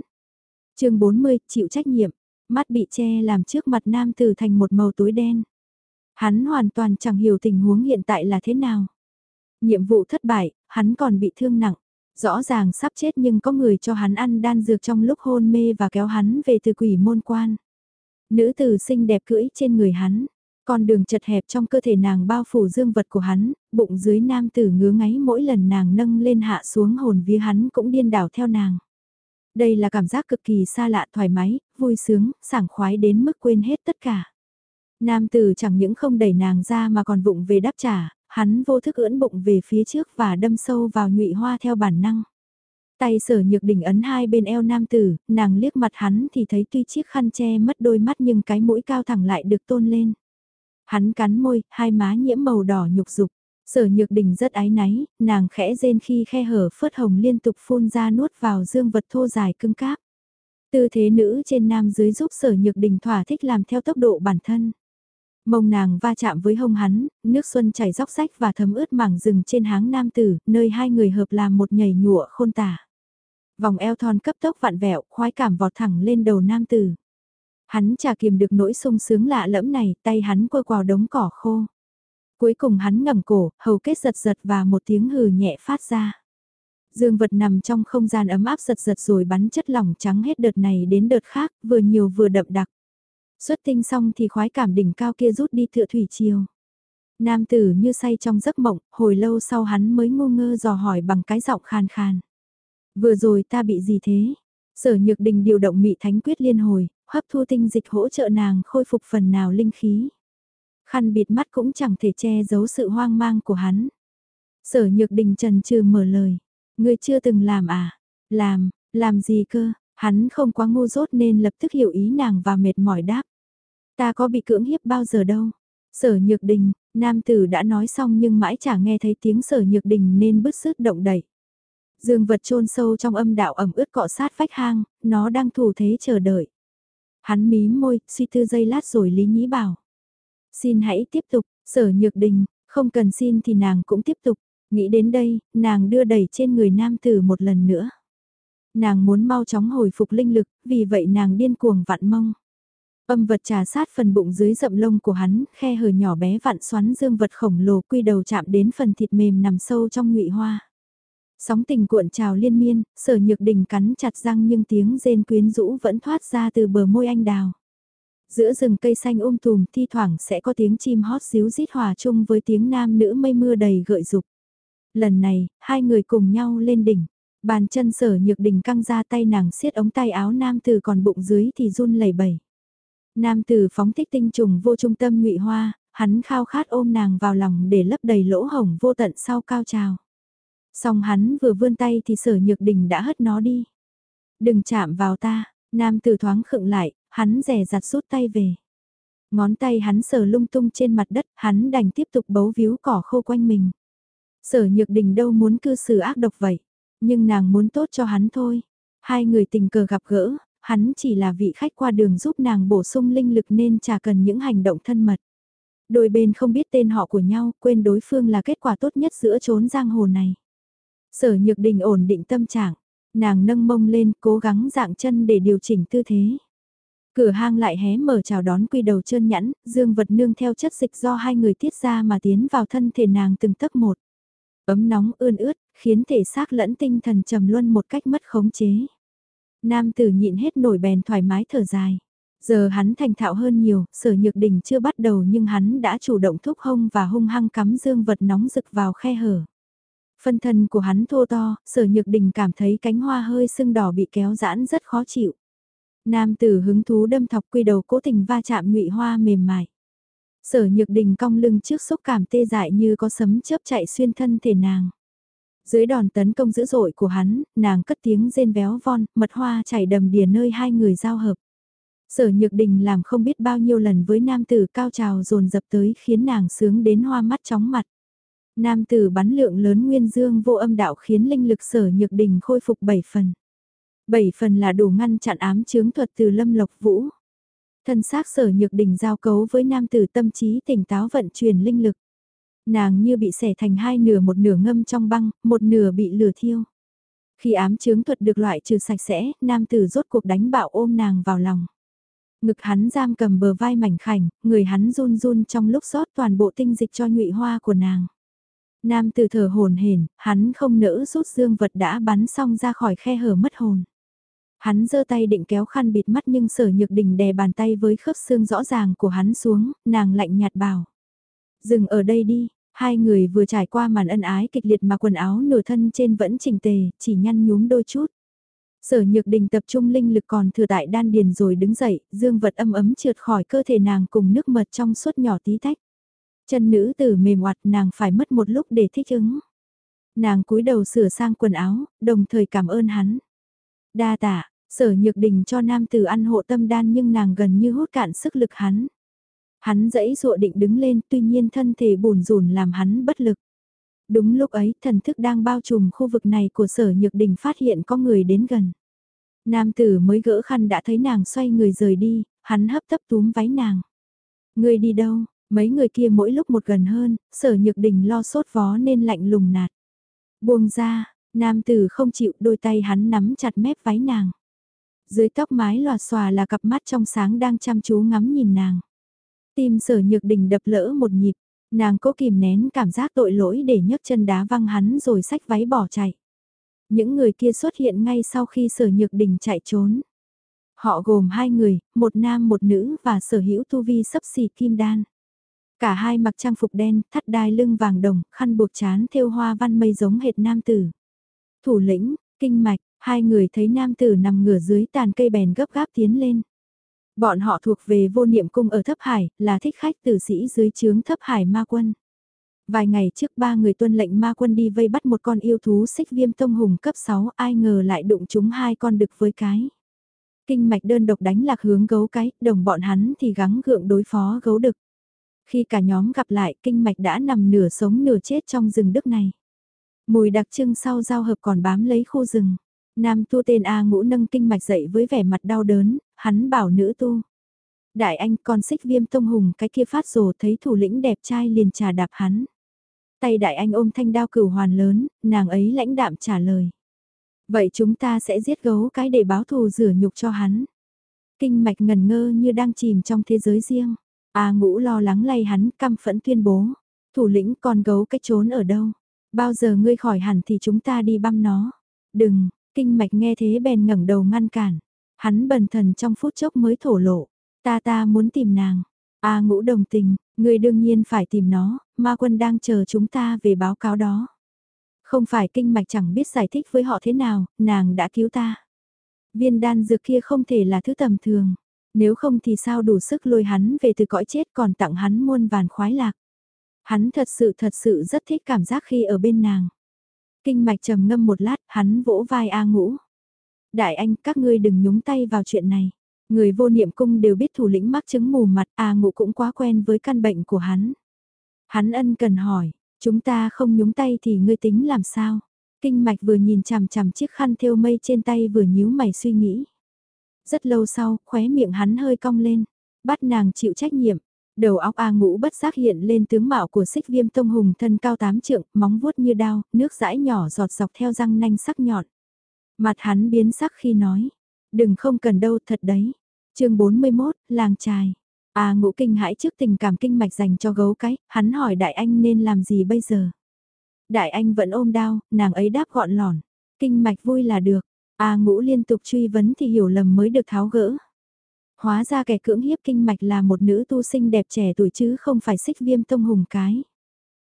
chương 40, chịu trách nhiệm, mắt bị che làm trước mặt nam tử thành một màu tối đen. Hắn hoàn toàn chẳng hiểu tình huống hiện tại là thế nào. Nhiệm vụ thất bại, hắn còn bị thương nặng. Rõ ràng sắp chết nhưng có người cho hắn ăn đan dược trong lúc hôn mê và kéo hắn về từ quỷ môn quan. Nữ tử xinh đẹp cưỡi trên người hắn. Con đường chật hẹp trong cơ thể nàng bao phủ dương vật của hắn, bụng dưới nam tử ngứa ngáy mỗi lần nàng nâng lên hạ xuống hồn vía hắn cũng điên đảo theo nàng. Đây là cảm giác cực kỳ xa lạ thoải mái, vui sướng, sảng khoái đến mức quên hết tất cả. Nam tử chẳng những không đẩy nàng ra mà còn vụng về đáp trả, hắn vô thức ưỡn bụng về phía trước và đâm sâu vào nhụy hoa theo bản năng. Tay sở nhược đỉnh ấn hai bên eo nam tử, nàng liếc mặt hắn thì thấy tuy chiếc khăn che mất đôi mắt nhưng cái mũi cao thẳng lại được tôn lên. Hắn cắn môi, hai má nhiễm màu đỏ nhục dục. Sở nhược đỉnh rất ái náy, nàng khẽ rên khi khe hở phớt hồng liên tục phun ra nuốt vào dương vật thô dài cứng cáp. Tư thế nữ trên nam dưới giúp sở nhược đỉnh thỏa thích làm theo tốc độ bản thân. Mông nàng va chạm với hông hắn, nước xuân chảy róc rách và thấm ướt mảng rừng trên háng nam tử, nơi hai người hợp làm một nhảy nhụa khôn tả. Vòng eo thon cấp tốc vặn vẹo, khoái cảm vọt thẳng lên đầu nam tử. Hắn chả kiềm được nỗi sung sướng lạ lẫm này, tay hắn quơ quào đống cỏ khô. Cuối cùng hắn ngẩng cổ, hầu kết giật giật và một tiếng hừ nhẹ phát ra. Dương vật nằm trong không gian ấm áp giật giật rồi bắn chất lỏng trắng hết đợt này đến đợt khác, vừa nhiều vừa đậm đặc. Xuất tinh xong thì khoái cảm đỉnh cao kia rút đi tựa thủy chiều. Nam tử như say trong giấc mộng, hồi lâu sau hắn mới ngu ngơ dò hỏi bằng cái giọng khàn khàn. Vừa rồi ta bị gì thế? Sở nhược đình điều động mị thánh quyết liên hồi, hấp thu tinh dịch hỗ trợ nàng khôi phục phần nào linh khí. Khăn bịt mắt cũng chẳng thể che giấu sự hoang mang của hắn. Sở nhược đình trần trừ mở lời. Ngươi chưa từng làm à? Làm, làm gì cơ? Hắn không quá ngu dốt nên lập tức hiểu ý nàng và mệt mỏi đáp. Ta có bị cưỡng hiếp bao giờ đâu. Sở nhược đình, nam tử đã nói xong nhưng mãi chả nghe thấy tiếng sở nhược đình nên bứt sức động đẩy. Dương vật chôn sâu trong âm đạo ẩm ướt cọ sát vách hang, nó đang thủ thế chờ đợi. Hắn mím môi, suy tư giây lát rồi lý nhĩ bảo. Xin hãy tiếp tục, sở nhược đình, không cần xin thì nàng cũng tiếp tục. Nghĩ đến đây, nàng đưa đẩy trên người nam tử một lần nữa. Nàng muốn mau chóng hồi phục linh lực, vì vậy nàng điên cuồng vặn mông. Âm vật trà sát phần bụng dưới rậm lông của hắn, khe hở nhỏ bé vặn xoắn dương vật khổng lồ quy đầu chạm đến phần thịt mềm nằm sâu trong ngụy hoa. Sóng tình cuộn trào liên miên, sở nhược đình cắn chặt răng nhưng tiếng rên quyến rũ vẫn thoát ra từ bờ môi anh đào. Giữa rừng cây xanh um tùm thi thoảng sẽ có tiếng chim hót xíu rít hòa chung với tiếng nam nữ mây mưa đầy gợi dục. Lần này, hai người cùng nhau lên đỉnh. Bàn chân sở nhược đình căng ra tay nàng siết ống tay áo nam từ còn bụng dưới thì run lẩy bẩy. Nam tử phóng thích tinh trùng vô trung tâm ngụy hoa, hắn khao khát ôm nàng vào lòng để lấp đầy lỗ hổng vô tận sau cao trào. Xong hắn vừa vươn tay thì sở nhược đình đã hất nó đi. Đừng chạm vào ta, nam tử thoáng khựng lại, hắn rẻ rặt rút tay về. Ngón tay hắn sờ lung tung trên mặt đất, hắn đành tiếp tục bấu víu cỏ khô quanh mình. Sở nhược đình đâu muốn cư xử ác độc vậy, nhưng nàng muốn tốt cho hắn thôi. Hai người tình cờ gặp gỡ, hắn chỉ là vị khách qua đường giúp nàng bổ sung linh lực nên chả cần những hành động thân mật. Đôi bên không biết tên họ của nhau, quên đối phương là kết quả tốt nhất giữa chốn giang hồ này. Sở nhược đình ổn định tâm trạng, nàng nâng mông lên cố gắng dạng chân để điều chỉnh tư thế. Cửa hang lại hé mở chào đón quy đầu trơn nhẵn, dương vật nương theo chất dịch do hai người tiết ra mà tiến vào thân thể nàng từng tấc một. Ấm nóng ươn ướt, khiến thể xác lẫn tinh thần trầm luân một cách mất khống chế. Nam tử nhịn hết nổi bèn thoải mái thở dài. Giờ hắn thành thạo hơn nhiều, sở nhược đình chưa bắt đầu nhưng hắn đã chủ động thúc hông và hung hăng cắm dương vật nóng rực vào khe hở. Phân thân của hắn thô to, sở nhược đình cảm thấy cánh hoa hơi sưng đỏ bị kéo giãn rất khó chịu. Nam tử hứng thú đâm thọc quy đầu cố tình va chạm nhụy hoa mềm mại. Sở nhược đình cong lưng trước xúc cảm tê dại như có sấm chớp chạy xuyên thân thể nàng. Dưới đòn tấn công dữ dội của hắn, nàng cất tiếng rên véo von, mật hoa chảy đầm đìa nơi hai người giao hợp. Sở nhược đình làm không biết bao nhiêu lần với nam tử cao trào dồn dập tới khiến nàng sướng đến hoa mắt chóng mặt. Nam tử bắn lượng lớn nguyên dương vô âm đạo khiến linh lực sở nhược đình khôi phục 7 phần. 7 phần là đủ ngăn chặn ám chướng thuật từ lâm lộc vũ. Thân xác sở nhược đình giao cấu với nam tử tâm trí tỉnh táo vận chuyển linh lực. Nàng như bị xẻ thành hai nửa một nửa ngâm trong băng, một nửa bị lửa thiêu. Khi ám chướng thuật được loại trừ sạch sẽ, nam tử rốt cuộc đánh bạo ôm nàng vào lòng. Ngực hắn giam cầm bờ vai mảnh khảnh, người hắn run run trong lúc rót toàn bộ tinh dịch cho nhụy hoa của nàng. Nam tử thở hồn hển, hắn không nỡ rút dương vật đã bắn xong ra khỏi khe hở mất hồn. Hắn giơ tay định kéo khăn bịt mắt nhưng sở nhược đình đè bàn tay với khớp xương rõ ràng của hắn xuống, nàng lạnh nhạt bảo. Dừng ở đây đi, hai người vừa trải qua màn ân ái kịch liệt mà quần áo nửa thân trên vẫn chỉnh tề, chỉ nhăn nhúm đôi chút. Sở nhược đình tập trung linh lực còn thừa tại đan điền rồi đứng dậy, dương vật âm ấm trượt khỏi cơ thể nàng cùng nước mật trong suốt nhỏ tí tách. Chân nữ tử mềm oặt nàng phải mất một lúc để thích ứng. Nàng cúi đầu sửa sang quần áo, đồng thời cảm ơn hắn. Đa tạ, sở nhược đình cho nam tử ăn hộ tâm đan nhưng nàng gần như hút cạn sức lực hắn. Hắn dãy dụa định đứng lên tuy nhiên thân thể bùn rùn làm hắn bất lực. Đúng lúc ấy thần thức đang bao trùm khu vực này của sở nhược đình phát hiện có người đến gần. Nam tử mới gỡ khăn đã thấy nàng xoay người rời đi, hắn hấp tấp túm váy nàng. Người đi đâu, mấy người kia mỗi lúc một gần hơn, sở nhược đình lo sốt vó nên lạnh lùng nạt. Buông ra, nam tử không chịu đôi tay hắn nắm chặt mép váy nàng. Dưới tóc mái lòa xòa là cặp mắt trong sáng đang chăm chú ngắm nhìn nàng. Tim sở nhược đình đập lỡ một nhịp, nàng cố kìm nén cảm giác tội lỗi để nhấc chân đá văng hắn rồi xách váy bỏ chạy. Những người kia xuất hiện ngay sau khi sở nhược đình chạy trốn. Họ gồm hai người, một nam một nữ và sở hữu tu vi sấp xỉ kim đan. Cả hai mặc trang phục đen, thắt đai lưng vàng đồng, khăn buộc chán thêu hoa văn mây giống hệt nam tử. Thủ lĩnh, kinh mạch, hai người thấy nam tử nằm ngửa dưới tàn cây bèn gấp gáp tiến lên. Bọn họ thuộc về vô niệm cung ở Thấp Hải, là thích khách tử sĩ dưới chướng Thấp Hải ma quân. Vài ngày trước ba người tuân lệnh ma quân đi vây bắt một con yêu thú xích viêm tông hùng cấp 6 ai ngờ lại đụng chúng hai con đực với cái. Kinh mạch đơn độc đánh lạc hướng gấu cái, đồng bọn hắn thì gắng gượng đối phó gấu đực. Khi cả nhóm gặp lại kinh mạch đã nằm nửa sống nửa chết trong rừng đức này. Mùi đặc trưng sau giao hợp còn bám lấy khu rừng. Nam tu tên A ngũ nâng kinh mạch dậy với vẻ mặt đau đớn, hắn bảo nữ tu. Đại anh con xích viêm tông hùng cái kia phát rồ thấy thủ lĩnh đẹp trai liền trà đạp hắn. Tay đại anh ôm thanh đao cửu hoàn lớn, nàng ấy lãnh đạm trả lời. Vậy chúng ta sẽ giết gấu cái để báo thù rửa nhục cho hắn. Kinh mạch ngần ngơ như đang chìm trong thế giới riêng. A ngũ lo lắng lay hắn căm phẫn tuyên bố. Thủ lĩnh con gấu cái trốn ở đâu? Bao giờ ngươi khỏi hẳn thì chúng ta đi băm nó. Đừng, kinh mạch nghe thế bèn ngẩng đầu ngăn cản. Hắn bần thần trong phút chốc mới thổ lộ. Ta ta muốn tìm nàng. A ngũ đồng tình, người đương nhiên phải tìm nó, ma quân đang chờ chúng ta về báo cáo đó. Không phải kinh mạch chẳng biết giải thích với họ thế nào, nàng đã cứu ta. Viên đan dược kia không thể là thứ tầm thường. Nếu không thì sao đủ sức lôi hắn về từ cõi chết còn tặng hắn muôn vàn khoái lạc. Hắn thật sự thật sự rất thích cảm giác khi ở bên nàng. Kinh mạch trầm ngâm một lát, hắn vỗ vai A ngũ. Đại anh, các ngươi đừng nhúng tay vào chuyện này. Người vô niệm cung đều biết thủ lĩnh mắc chứng mù mặt, A ngũ cũng quá quen với căn bệnh của hắn. Hắn ân cần hỏi, chúng ta không nhúng tay thì ngươi tính làm sao? Kinh mạch vừa nhìn chằm chằm chiếc khăn thêu mây trên tay vừa nhíu mày suy nghĩ. Rất lâu sau, khóe miệng hắn hơi cong lên, bắt nàng chịu trách nhiệm. Đầu óc A ngũ bất giác hiện lên tướng mạo của xích viêm tông hùng thân cao tám trượng, móng vuốt như đao, nước dãi nhỏ giọt dọc theo răng nanh sắc nhọn. Mặt hắn biến sắc khi nói, đừng không cần đâu thật đấy. chương 41, làng trài. A ngũ kinh hãi trước tình cảm kinh mạch dành cho gấu cái, hắn hỏi đại anh nên làm gì bây giờ. Đại anh vẫn ôm đau nàng ấy đáp gọn lỏn. Kinh mạch vui là được, A ngũ liên tục truy vấn thì hiểu lầm mới được tháo gỡ. Hóa ra kẻ cưỡng hiếp kinh mạch là một nữ tu sinh đẹp trẻ tuổi chứ không phải xích viêm tông hùng cái.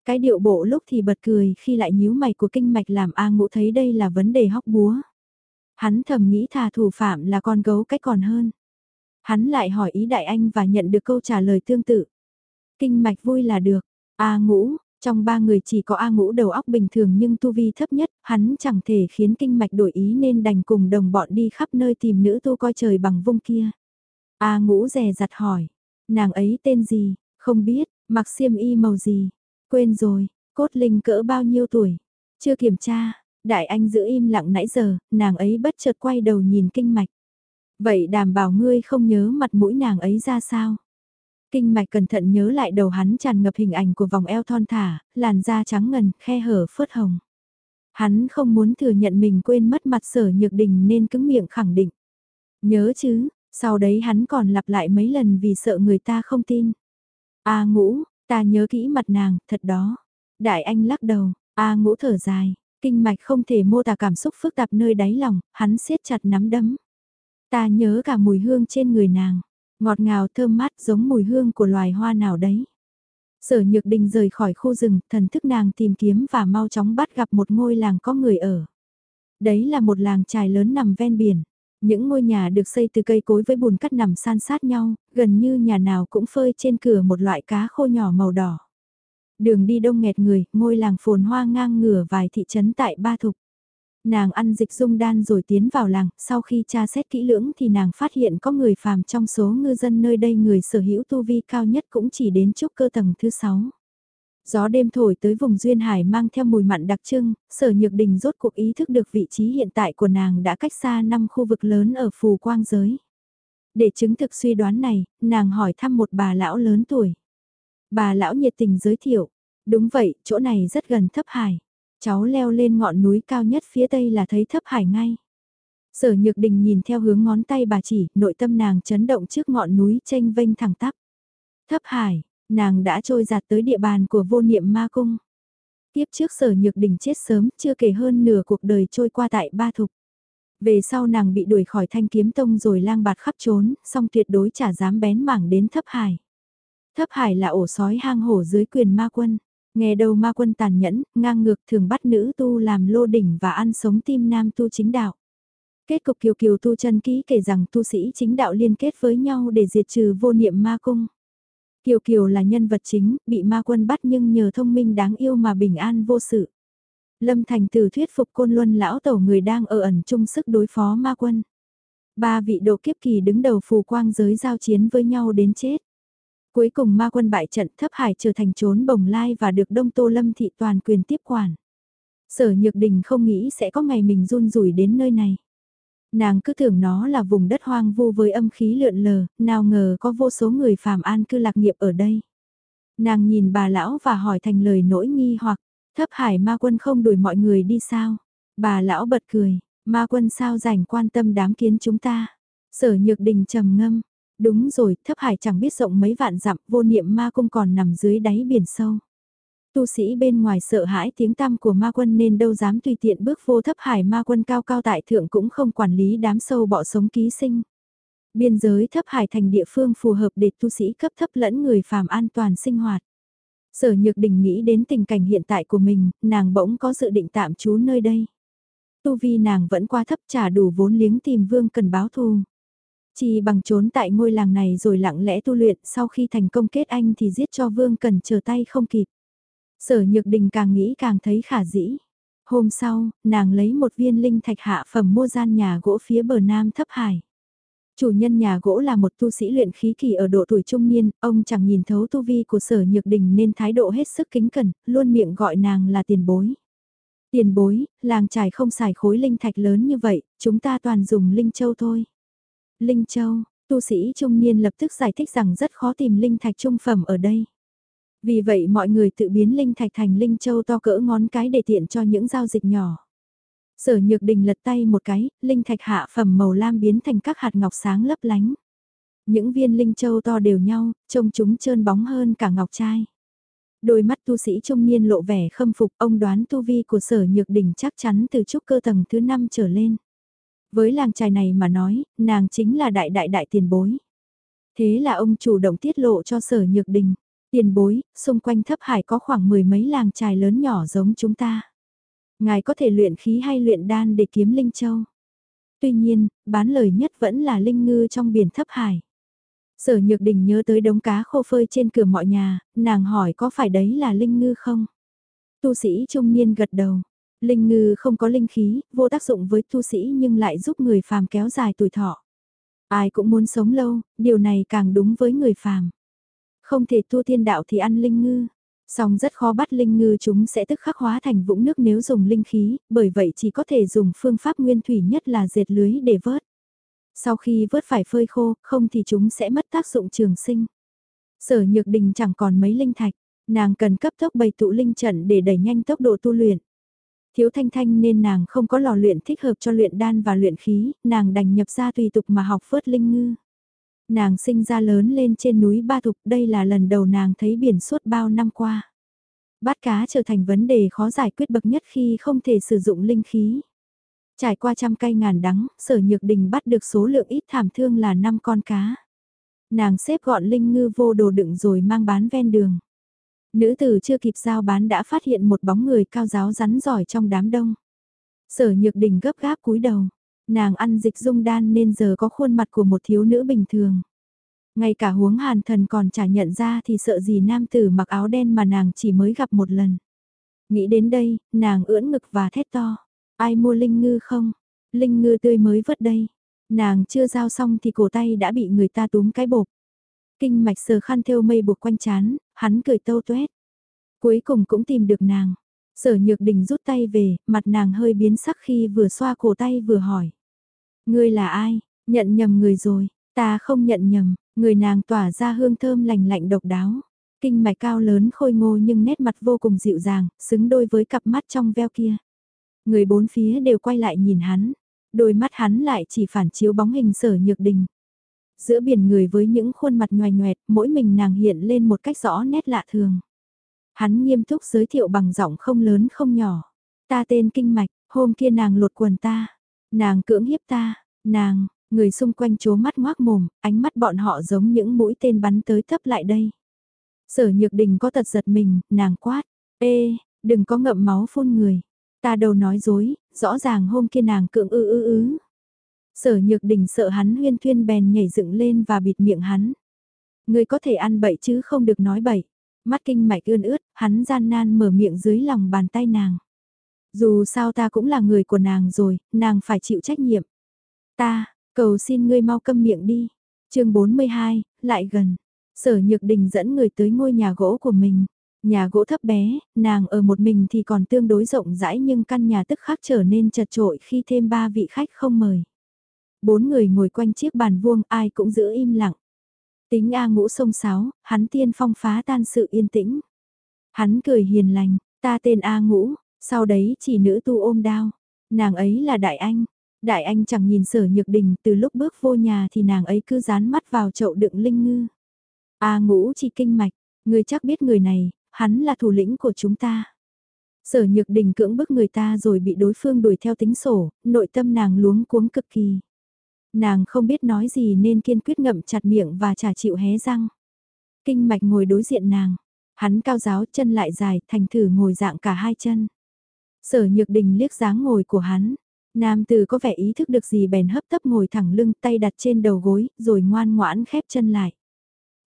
Cái điệu bộ lúc thì bật cười khi lại nhíu mày của kinh mạch làm A ngũ thấy đây là vấn đề hóc búa. Hắn thầm nghĩ thà thủ phạm là con gấu cách còn hơn. Hắn lại hỏi ý đại anh và nhận được câu trả lời tương tự. Kinh mạch vui là được. A ngũ, trong ba người chỉ có A ngũ đầu óc bình thường nhưng tu vi thấp nhất, hắn chẳng thể khiến kinh mạch đổi ý nên đành cùng đồng bọn đi khắp nơi tìm nữ tu coi trời bằng vung kia. A ngũ rè rặt hỏi, nàng ấy tên gì, không biết, mặc xiêm y màu gì, quên rồi, cốt linh cỡ bao nhiêu tuổi, chưa kiểm tra, đại anh giữ im lặng nãy giờ, nàng ấy bất chợt quay đầu nhìn kinh mạch. Vậy đảm bảo ngươi không nhớ mặt mũi nàng ấy ra sao? Kinh mạch cẩn thận nhớ lại đầu hắn tràn ngập hình ảnh của vòng eo thon thả, làn da trắng ngần, khe hở phớt hồng. Hắn không muốn thừa nhận mình quên mất mặt sở nhược đình nên cứng miệng khẳng định. Nhớ chứ, sau đấy hắn còn lặp lại mấy lần vì sợ người ta không tin. A ngũ, ta nhớ kỹ mặt nàng, thật đó. Đại anh lắc đầu, A ngũ thở dài, kinh mạch không thể mô tả cảm xúc phức tạp nơi đáy lòng, hắn siết chặt nắm đấm. Ta nhớ cả mùi hương trên người nàng, ngọt ngào thơm mát giống mùi hương của loài hoa nào đấy. Sở Nhược Đình rời khỏi khu rừng, thần thức nàng tìm kiếm và mau chóng bắt gặp một ngôi làng có người ở. Đấy là một làng trài lớn nằm ven biển. Những ngôi nhà được xây từ cây cối với bùn cắt nằm san sát nhau, gần như nhà nào cũng phơi trên cửa một loại cá khô nhỏ màu đỏ. Đường đi đông nghẹt người, ngôi làng phồn hoa ngang ngửa vài thị trấn tại Ba Thục. Nàng ăn dịch dung đan rồi tiến vào làng, sau khi tra xét kỹ lưỡng thì nàng phát hiện có người phàm trong số ngư dân nơi đây người sở hữu tu vi cao nhất cũng chỉ đến trúc cơ tầng thứ 6. Gió đêm thổi tới vùng duyên hải mang theo mùi mặn đặc trưng, sở nhược đình rốt cuộc ý thức được vị trí hiện tại của nàng đã cách xa năm khu vực lớn ở phù quang giới. Để chứng thực suy đoán này, nàng hỏi thăm một bà lão lớn tuổi. Bà lão nhiệt tình giới thiệu, đúng vậy, chỗ này rất gần thấp hải. Cháu leo lên ngọn núi cao nhất phía tây là thấy thấp hải ngay. Sở Nhược Đình nhìn theo hướng ngón tay bà chỉ, nội tâm nàng chấn động trước ngọn núi tranh vênh thẳng tắp. Thấp hải, nàng đã trôi giạt tới địa bàn của vô niệm ma cung. Tiếp trước sở nhược đình chết sớm, chưa kể hơn nửa cuộc đời trôi qua tại ba thục. Về sau nàng bị đuổi khỏi thanh kiếm tông rồi lang bạt khắp trốn, song tuyệt đối chả dám bén mảng đến thấp hải. Thấp hải là ổ sói hang hổ dưới quyền ma quân. Nghe đầu ma quân tàn nhẫn, ngang ngược thường bắt nữ tu làm lô đỉnh và ăn sống tim nam tu chính đạo. Kết cục kiều kiều tu chân ký kể rằng tu sĩ chính đạo liên kết với nhau để diệt trừ vô niệm ma cung. Kiều Kiều là nhân vật chính, bị ma quân bắt nhưng nhờ thông minh đáng yêu mà bình an vô sự. Lâm Thành Tử thuyết phục côn luân lão tổ người đang ở ẩn chung sức đối phó ma quân. Ba vị độ kiếp kỳ đứng đầu phù quang giới giao chiến với nhau đến chết. Cuối cùng ma quân bại trận thấp hải trở thành trốn bồng lai và được đông tô lâm thị toàn quyền tiếp quản. Sở Nhược Đình không nghĩ sẽ có ngày mình run rủi đến nơi này. Nàng cứ tưởng nó là vùng đất hoang vu với âm khí lượn lờ, nào ngờ có vô số người phàm an cư lạc nghiệp ở đây. Nàng nhìn bà lão và hỏi thành lời nỗi nghi hoặc, thấp hải ma quân không đuổi mọi người đi sao? Bà lão bật cười, ma quân sao rảnh quan tâm đám kiến chúng ta? Sở nhược đình trầm ngâm, đúng rồi, thấp hải chẳng biết rộng mấy vạn dặm, vô niệm ma cung còn nằm dưới đáy biển sâu. Tu sĩ bên ngoài sợ hãi tiếng tăm của ma quân nên đâu dám tùy tiện bước vô thấp hải ma quân cao cao tại thượng cũng không quản lý đám sâu bọ sống ký sinh. Biên giới thấp hải thành địa phương phù hợp để tu sĩ cấp thấp lẫn người phàm an toàn sinh hoạt. Sở Nhược Đình nghĩ đến tình cảnh hiện tại của mình, nàng bỗng có dự định tạm trú nơi đây. Tu vi nàng vẫn qua thấp trả đủ vốn liếng tìm vương cần báo thù. Chỉ bằng trốn tại ngôi làng này rồi lặng lẽ tu luyện sau khi thành công kết anh thì giết cho vương cần chờ tay không kịp. Sở Nhược Đình càng nghĩ càng thấy khả dĩ. Hôm sau, nàng lấy một viên linh thạch hạ phẩm mua gian nhà gỗ phía bờ nam thấp hải. Chủ nhân nhà gỗ là một tu sĩ luyện khí kỳ ở độ tuổi trung niên, ông chẳng nhìn thấu tu vi của sở nhược đình nên thái độ hết sức kính cẩn, luôn miệng gọi nàng là tiền bối. Tiền bối, làng trải không xài khối linh thạch lớn như vậy, chúng ta toàn dùng linh châu thôi. Linh châu, tu sĩ trung niên lập tức giải thích rằng rất khó tìm linh thạch trung phẩm ở đây. Vì vậy mọi người tự biến linh thạch thành linh châu to cỡ ngón cái để tiện cho những giao dịch nhỏ. Sở nhược đình lật tay một cái, linh thạch hạ phẩm màu lam biến thành các hạt ngọc sáng lấp lánh. Những viên linh châu to đều nhau, trông chúng trơn bóng hơn cả ngọc trai. Đôi mắt tu sĩ trung niên lộ vẻ khâm phục ông đoán tu vi của sở nhược đình chắc chắn từ trúc cơ tầng thứ 5 trở lên. Với làng trài này mà nói, nàng chính là đại đại đại tiền bối. Thế là ông chủ động tiết lộ cho sở nhược đình. Tiền bối, xung quanh thấp hải có khoảng mười mấy làng trài lớn nhỏ giống chúng ta. Ngài có thể luyện khí hay luyện đan để kiếm linh châu. Tuy nhiên, bán lời nhất vẫn là linh ngư trong biển thấp hải. Sở Nhược Đình nhớ tới đống cá khô phơi trên cửa mọi nhà, nàng hỏi có phải đấy là linh ngư không? Tu sĩ trung niên gật đầu. Linh ngư không có linh khí, vô tác dụng với tu sĩ nhưng lại giúp người phàm kéo dài tuổi thọ. Ai cũng muốn sống lâu, điều này càng đúng với người phàm. Không thể tu thiên đạo thì ăn linh ngư. Song rất khó bắt linh ngư chúng sẽ tức khắc hóa thành vũng nước nếu dùng linh khí, bởi vậy chỉ có thể dùng phương pháp nguyên thủy nhất là dệt lưới để vớt. Sau khi vớt phải phơi khô, không thì chúng sẽ mất tác dụng trường sinh. Sở Nhược Đình chẳng còn mấy linh thạch, nàng cần cấp tốc bày tụ linh trận để đẩy nhanh tốc độ tu luyện. Thiếu thanh thanh nên nàng không có lò luyện thích hợp cho luyện đan và luyện khí, nàng đành nhập ra tùy tục mà học phớt linh ngư. Nàng sinh ra lớn lên trên núi Ba Thục, đây là lần đầu nàng thấy biển suốt bao năm qua. Bắt cá trở thành vấn đề khó giải quyết bậc nhất khi không thể sử dụng linh khí. Trải qua trăm cây ngàn đắng, sở nhược đình bắt được số lượng ít thảm thương là 5 con cá. Nàng xếp gọn linh ngư vô đồ đựng rồi mang bán ven đường. Nữ tử chưa kịp giao bán đã phát hiện một bóng người cao giáo rắn giỏi trong đám đông. Sở nhược đình gấp gáp cúi đầu. Nàng ăn dịch dung đan nên giờ có khuôn mặt của một thiếu nữ bình thường. Ngay cả huống hàn thần còn chả nhận ra thì sợ gì nam tử mặc áo đen mà nàng chỉ mới gặp một lần. Nghĩ đến đây, nàng ưỡn ngực và thét to. Ai mua linh ngư không? Linh ngư tươi mới vớt đây. Nàng chưa giao xong thì cổ tay đã bị người ta túm cái bột. Kinh mạch sờ khăn thêu mây buộc quanh chán, hắn cười tâu tuét. Cuối cùng cũng tìm được nàng. Sở nhược đình rút tay về, mặt nàng hơi biến sắc khi vừa xoa cổ tay vừa hỏi. Ngươi là ai? Nhận nhầm người rồi, ta không nhận nhầm, người nàng tỏa ra hương thơm lành lạnh độc đáo. Kinh mạch cao lớn khôi ngô nhưng nét mặt vô cùng dịu dàng, xứng đôi với cặp mắt trong veo kia. Người bốn phía đều quay lại nhìn hắn, đôi mắt hắn lại chỉ phản chiếu bóng hình sở nhược đình. Giữa biển người với những khuôn mặt nhoài nhoẹt, mỗi mình nàng hiện lên một cách rõ nét lạ thường. Hắn nghiêm túc giới thiệu bằng giọng không lớn không nhỏ. Ta tên Kinh Mạch, hôm kia nàng lột quần ta, Nàng cưỡng hiếp ta, nàng, người xung quanh chố mắt ngoác mồm, ánh mắt bọn họ giống những mũi tên bắn tới thấp lại đây. Sở nhược đình có tật giật mình, nàng quát, ê, đừng có ngậm máu phun người. Ta đâu nói dối, rõ ràng hôm kia nàng cưỡng ư ư ư. Sở nhược đình sợ hắn huyên thuyên bèn nhảy dựng lên và bịt miệng hắn. Người có thể ăn bậy chứ không được nói bậy. Mắt kinh mạch ươn ướt, hắn gian nan mở miệng dưới lòng bàn tay nàng. Dù sao ta cũng là người của nàng rồi, nàng phải chịu trách nhiệm. Ta, cầu xin ngươi mau câm miệng đi. chương 42, lại gần. Sở Nhược Đình dẫn người tới ngôi nhà gỗ của mình. Nhà gỗ thấp bé, nàng ở một mình thì còn tương đối rộng rãi nhưng căn nhà tức khắc trở nên chật trội khi thêm ba vị khách không mời. Bốn người ngồi quanh chiếc bàn vuông ai cũng giữ im lặng. Tính A ngũ sông sáo, hắn tiên phong phá tan sự yên tĩnh. Hắn cười hiền lành, ta tên A ngũ, sau đấy chỉ nữ tu ôm đao. Nàng ấy là Đại Anh. Đại Anh chẳng nhìn sở nhược đình từ lúc bước vô nhà thì nàng ấy cứ dán mắt vào chậu đựng linh ngư. A ngũ chỉ kinh mạch, người chắc biết người này, hắn là thủ lĩnh của chúng ta. Sở nhược đình cưỡng bức người ta rồi bị đối phương đuổi theo tính sổ, nội tâm nàng luống cuống cực kỳ. Nàng không biết nói gì nên kiên quyết ngậm chặt miệng và trả chịu hé răng. Kinh mạch ngồi đối diện nàng, hắn cao giáo chân lại dài thành thử ngồi dạng cả hai chân. Sở nhược đình liếc dáng ngồi của hắn, nam tử có vẻ ý thức được gì bèn hấp tấp ngồi thẳng lưng tay đặt trên đầu gối rồi ngoan ngoãn khép chân lại.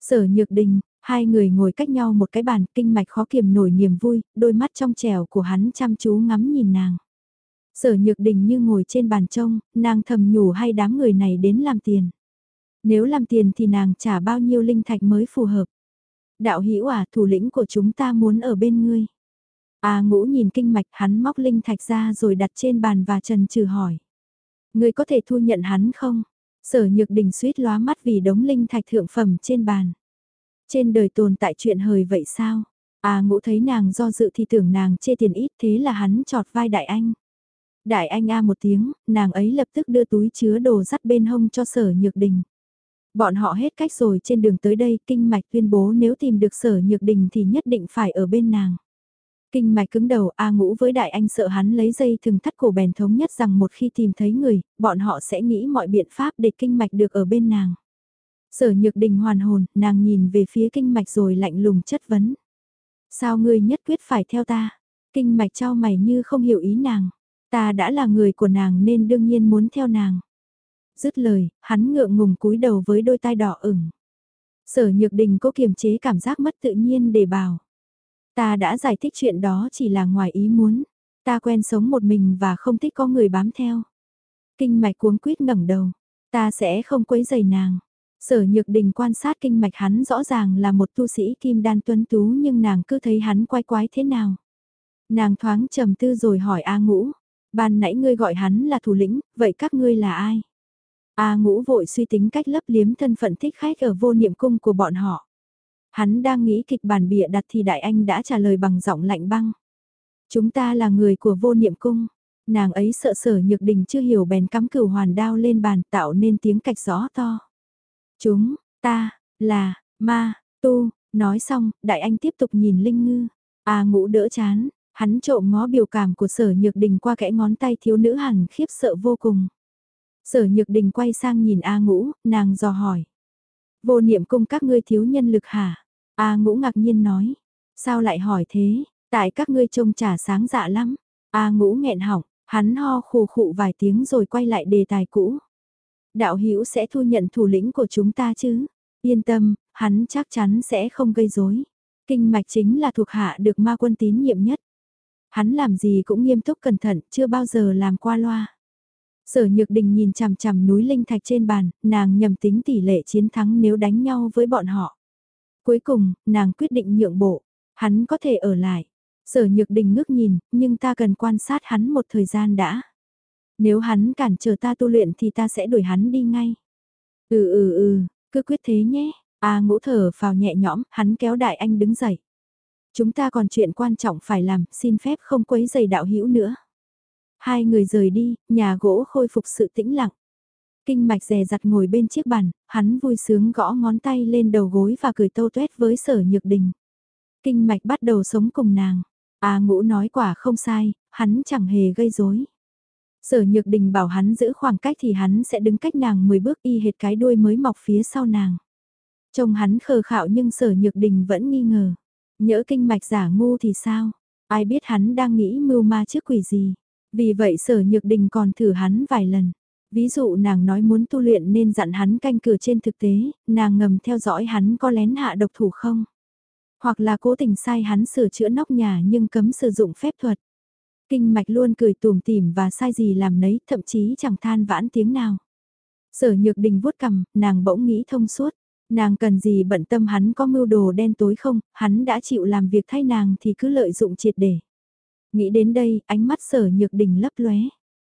Sở nhược đình, hai người ngồi cách nhau một cái bàn kinh mạch khó kiềm nổi niềm vui, đôi mắt trong trèo của hắn chăm chú ngắm nhìn nàng. Sở nhược đình như ngồi trên bàn trông, nàng thầm nhủ hay đám người này đến làm tiền. Nếu làm tiền thì nàng trả bao nhiêu linh thạch mới phù hợp. Đạo hữu à, thủ lĩnh của chúng ta muốn ở bên ngươi. A ngũ nhìn kinh mạch hắn móc linh thạch ra rồi đặt trên bàn và trần trừ hỏi. Ngươi có thể thu nhận hắn không? Sở nhược đình suýt lóa mắt vì đống linh thạch thượng phẩm trên bàn. Trên đời tồn tại chuyện hời vậy sao? à ngũ thấy nàng do dự thì tưởng nàng chê tiền ít thế là hắn trọt vai đại anh. Đại anh a một tiếng, nàng ấy lập tức đưa túi chứa đồ dắt bên hông cho sở nhược đình. Bọn họ hết cách rồi trên đường tới đây, kinh mạch tuyên bố nếu tìm được sở nhược đình thì nhất định phải ở bên nàng. Kinh mạch cứng đầu A ngũ với đại anh sợ hắn lấy dây thừng thắt cổ bèn thống nhất rằng một khi tìm thấy người, bọn họ sẽ nghĩ mọi biện pháp để kinh mạch được ở bên nàng. Sở nhược đình hoàn hồn, nàng nhìn về phía kinh mạch rồi lạnh lùng chất vấn. Sao ngươi nhất quyết phải theo ta? Kinh mạch trao mày như không hiểu ý nàng. Ta đã là người của nàng nên đương nhiên muốn theo nàng. Dứt lời, hắn ngượng ngùng cúi đầu với đôi tai đỏ ửng. Sở nhược đình cố kiềm chế cảm giác mất tự nhiên để bảo. Ta đã giải thích chuyện đó chỉ là ngoài ý muốn. Ta quen sống một mình và không thích có người bám theo. Kinh mạch cuống quýt ngẩng đầu. Ta sẽ không quấy giày nàng. Sở nhược đình quan sát kinh mạch hắn rõ ràng là một tu sĩ kim đan tuấn tú nhưng nàng cứ thấy hắn quái quái thế nào. Nàng thoáng trầm tư rồi hỏi A ngũ. Ban nãy ngươi gọi hắn là thủ lĩnh, vậy các ngươi là ai? A ngũ vội suy tính cách lấp liếm thân phận thích khách ở vô niệm cung của bọn họ. Hắn đang nghĩ kịch bản bịa đặt thì đại anh đã trả lời bằng giọng lạnh băng. Chúng ta là người của vô niệm cung. Nàng ấy sợ sở nhược đình chưa hiểu bèn cắm cửu hoàn đao lên bàn tạo nên tiếng cạch gió to. Chúng, ta, là, ma, tu, nói xong, đại anh tiếp tục nhìn Linh Ngư. A ngũ đỡ chán, hắn trộm ngó biểu cảm của sở nhược đình qua kẽ ngón tay thiếu nữ hẳn khiếp sợ vô cùng. Sở nhược đình quay sang nhìn A ngũ, nàng dò hỏi. Vô niệm cung các ngươi thiếu nhân lực hả? A ngũ ngạc nhiên nói. Sao lại hỏi thế? Tại các ngươi trông trả sáng dạ lắm. A ngũ nghẹn họng, hắn ho khù khụ vài tiếng rồi quay lại đề tài cũ. Đạo hữu sẽ thu nhận thủ lĩnh của chúng ta chứ? Yên tâm, hắn chắc chắn sẽ không gây rối. Kinh mạch chính là thuộc hạ được ma quân tín nhiệm nhất. Hắn làm gì cũng nghiêm túc cẩn thận, chưa bao giờ làm qua loa. Sở Nhược Đình nhìn chằm chằm núi linh thạch trên bàn, nàng nhầm tính tỷ lệ chiến thắng nếu đánh nhau với bọn họ. Cuối cùng, nàng quyết định nhượng bộ, hắn có thể ở lại. Sở Nhược Đình ngước nhìn, nhưng ta cần quan sát hắn một thời gian đã. Nếu hắn cản trở ta tu luyện thì ta sẽ đuổi hắn đi ngay. Ừ ừ ừ, cứ quyết thế nhé. A ngũ thở vào nhẹ nhõm, hắn kéo đại anh đứng dậy. Chúng ta còn chuyện quan trọng phải làm, xin phép không quấy giày đạo hữu nữa. Hai người rời đi, nhà gỗ khôi phục sự tĩnh lặng. Kinh mạch rè rặt ngồi bên chiếc bàn, hắn vui sướng gõ ngón tay lên đầu gối và cười tâu tuét với sở nhược đình. Kinh mạch bắt đầu sống cùng nàng. A ngũ nói quả không sai, hắn chẳng hề gây rối. Sở nhược đình bảo hắn giữ khoảng cách thì hắn sẽ đứng cách nàng 10 bước y hệt cái đuôi mới mọc phía sau nàng. Trông hắn khờ khạo nhưng sở nhược đình vẫn nghi ngờ. Nhỡ kinh mạch giả ngu thì sao? Ai biết hắn đang nghĩ mưu ma trước quỷ gì? Vì vậy sở nhược đình còn thử hắn vài lần. Ví dụ nàng nói muốn tu luyện nên dặn hắn canh cửa trên thực tế, nàng ngầm theo dõi hắn có lén hạ độc thủ không? Hoặc là cố tình sai hắn sửa chữa nóc nhà nhưng cấm sử dụng phép thuật. Kinh mạch luôn cười tùm tìm và sai gì làm nấy, thậm chí chẳng than vãn tiếng nào. Sở nhược đình vuốt cầm, nàng bỗng nghĩ thông suốt. Nàng cần gì bận tâm hắn có mưu đồ đen tối không, hắn đã chịu làm việc thay nàng thì cứ lợi dụng triệt để. Nghĩ đến đây, ánh mắt sở nhược đình lấp lóe.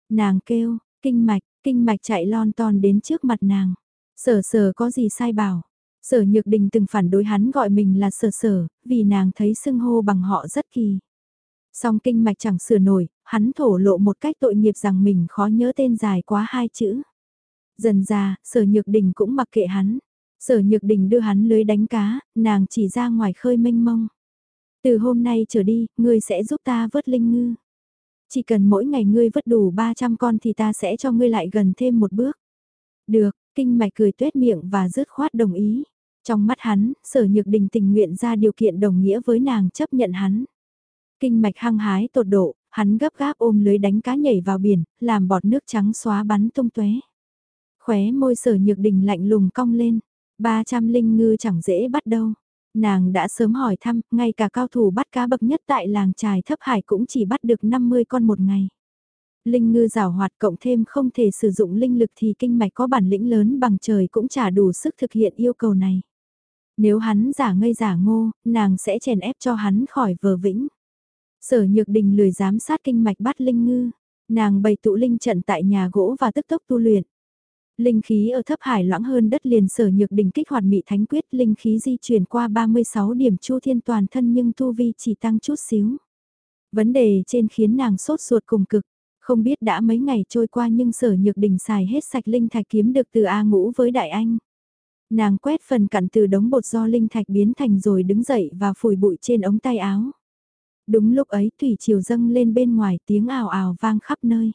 Nàng kêu, kinh mạch, kinh mạch chạy lon ton đến trước mặt nàng. Sở sở có gì sai bảo. Sở nhược đình từng phản đối hắn gọi mình là sở sở, vì nàng thấy xưng hô bằng họ rất kỳ. Song kinh mạch chẳng sửa nổi, hắn thổ lộ một cách tội nghiệp rằng mình khó nhớ tên dài quá hai chữ. Dần ra, sở nhược đình cũng mặc kệ hắn. Sở nhược đình đưa hắn lưới đánh cá, nàng chỉ ra ngoài khơi mênh mông. Từ hôm nay trở đi, ngươi sẽ giúp ta vớt linh ngư. Chỉ cần mỗi ngày ngươi vớt đủ 300 con thì ta sẽ cho ngươi lại gần thêm một bước. Được, kinh mạch cười tuét miệng và rứt khoát đồng ý. Trong mắt hắn, sở nhược đình tình nguyện ra điều kiện đồng nghĩa với nàng chấp nhận hắn. Kinh mạch hăng hái tột độ, hắn gấp gáp ôm lưới đánh cá nhảy vào biển, làm bọt nước trắng xóa bắn tung tóe. Khóe môi sở nhược đình lạnh lùng cong lên, 300 linh ngư chẳng dễ bắt đâu. Nàng đã sớm hỏi thăm, ngay cả cao thủ bắt cá bậc nhất tại làng trài thấp hải cũng chỉ bắt được 50 con một ngày. Linh ngư rào hoạt cộng thêm không thể sử dụng linh lực thì kinh mạch có bản lĩnh lớn bằng trời cũng chả đủ sức thực hiện yêu cầu này. Nếu hắn giả ngây giả ngô, nàng sẽ chèn ép cho hắn khỏi vờ vĩnh. Sở nhược đình lười giám sát kinh mạch bắt linh ngư, nàng bày tụ linh trận tại nhà gỗ và tức tốc tu luyện. Linh khí ở thấp hải loãng hơn đất liền sở nhược đỉnh kích hoạt mị thánh quyết linh khí di chuyển qua 36 điểm chu thiên toàn thân nhưng tu vi chỉ tăng chút xíu. Vấn đề trên khiến nàng sốt ruột cùng cực, không biết đã mấy ngày trôi qua nhưng sở nhược đỉnh xài hết sạch linh thạch kiếm được từ A ngũ với đại anh. Nàng quét phần cặn từ đống bột do linh thạch biến thành rồi đứng dậy và phủi bụi trên ống tay áo. Đúng lúc ấy thủy chiều dâng lên bên ngoài tiếng ào ào vang khắp nơi.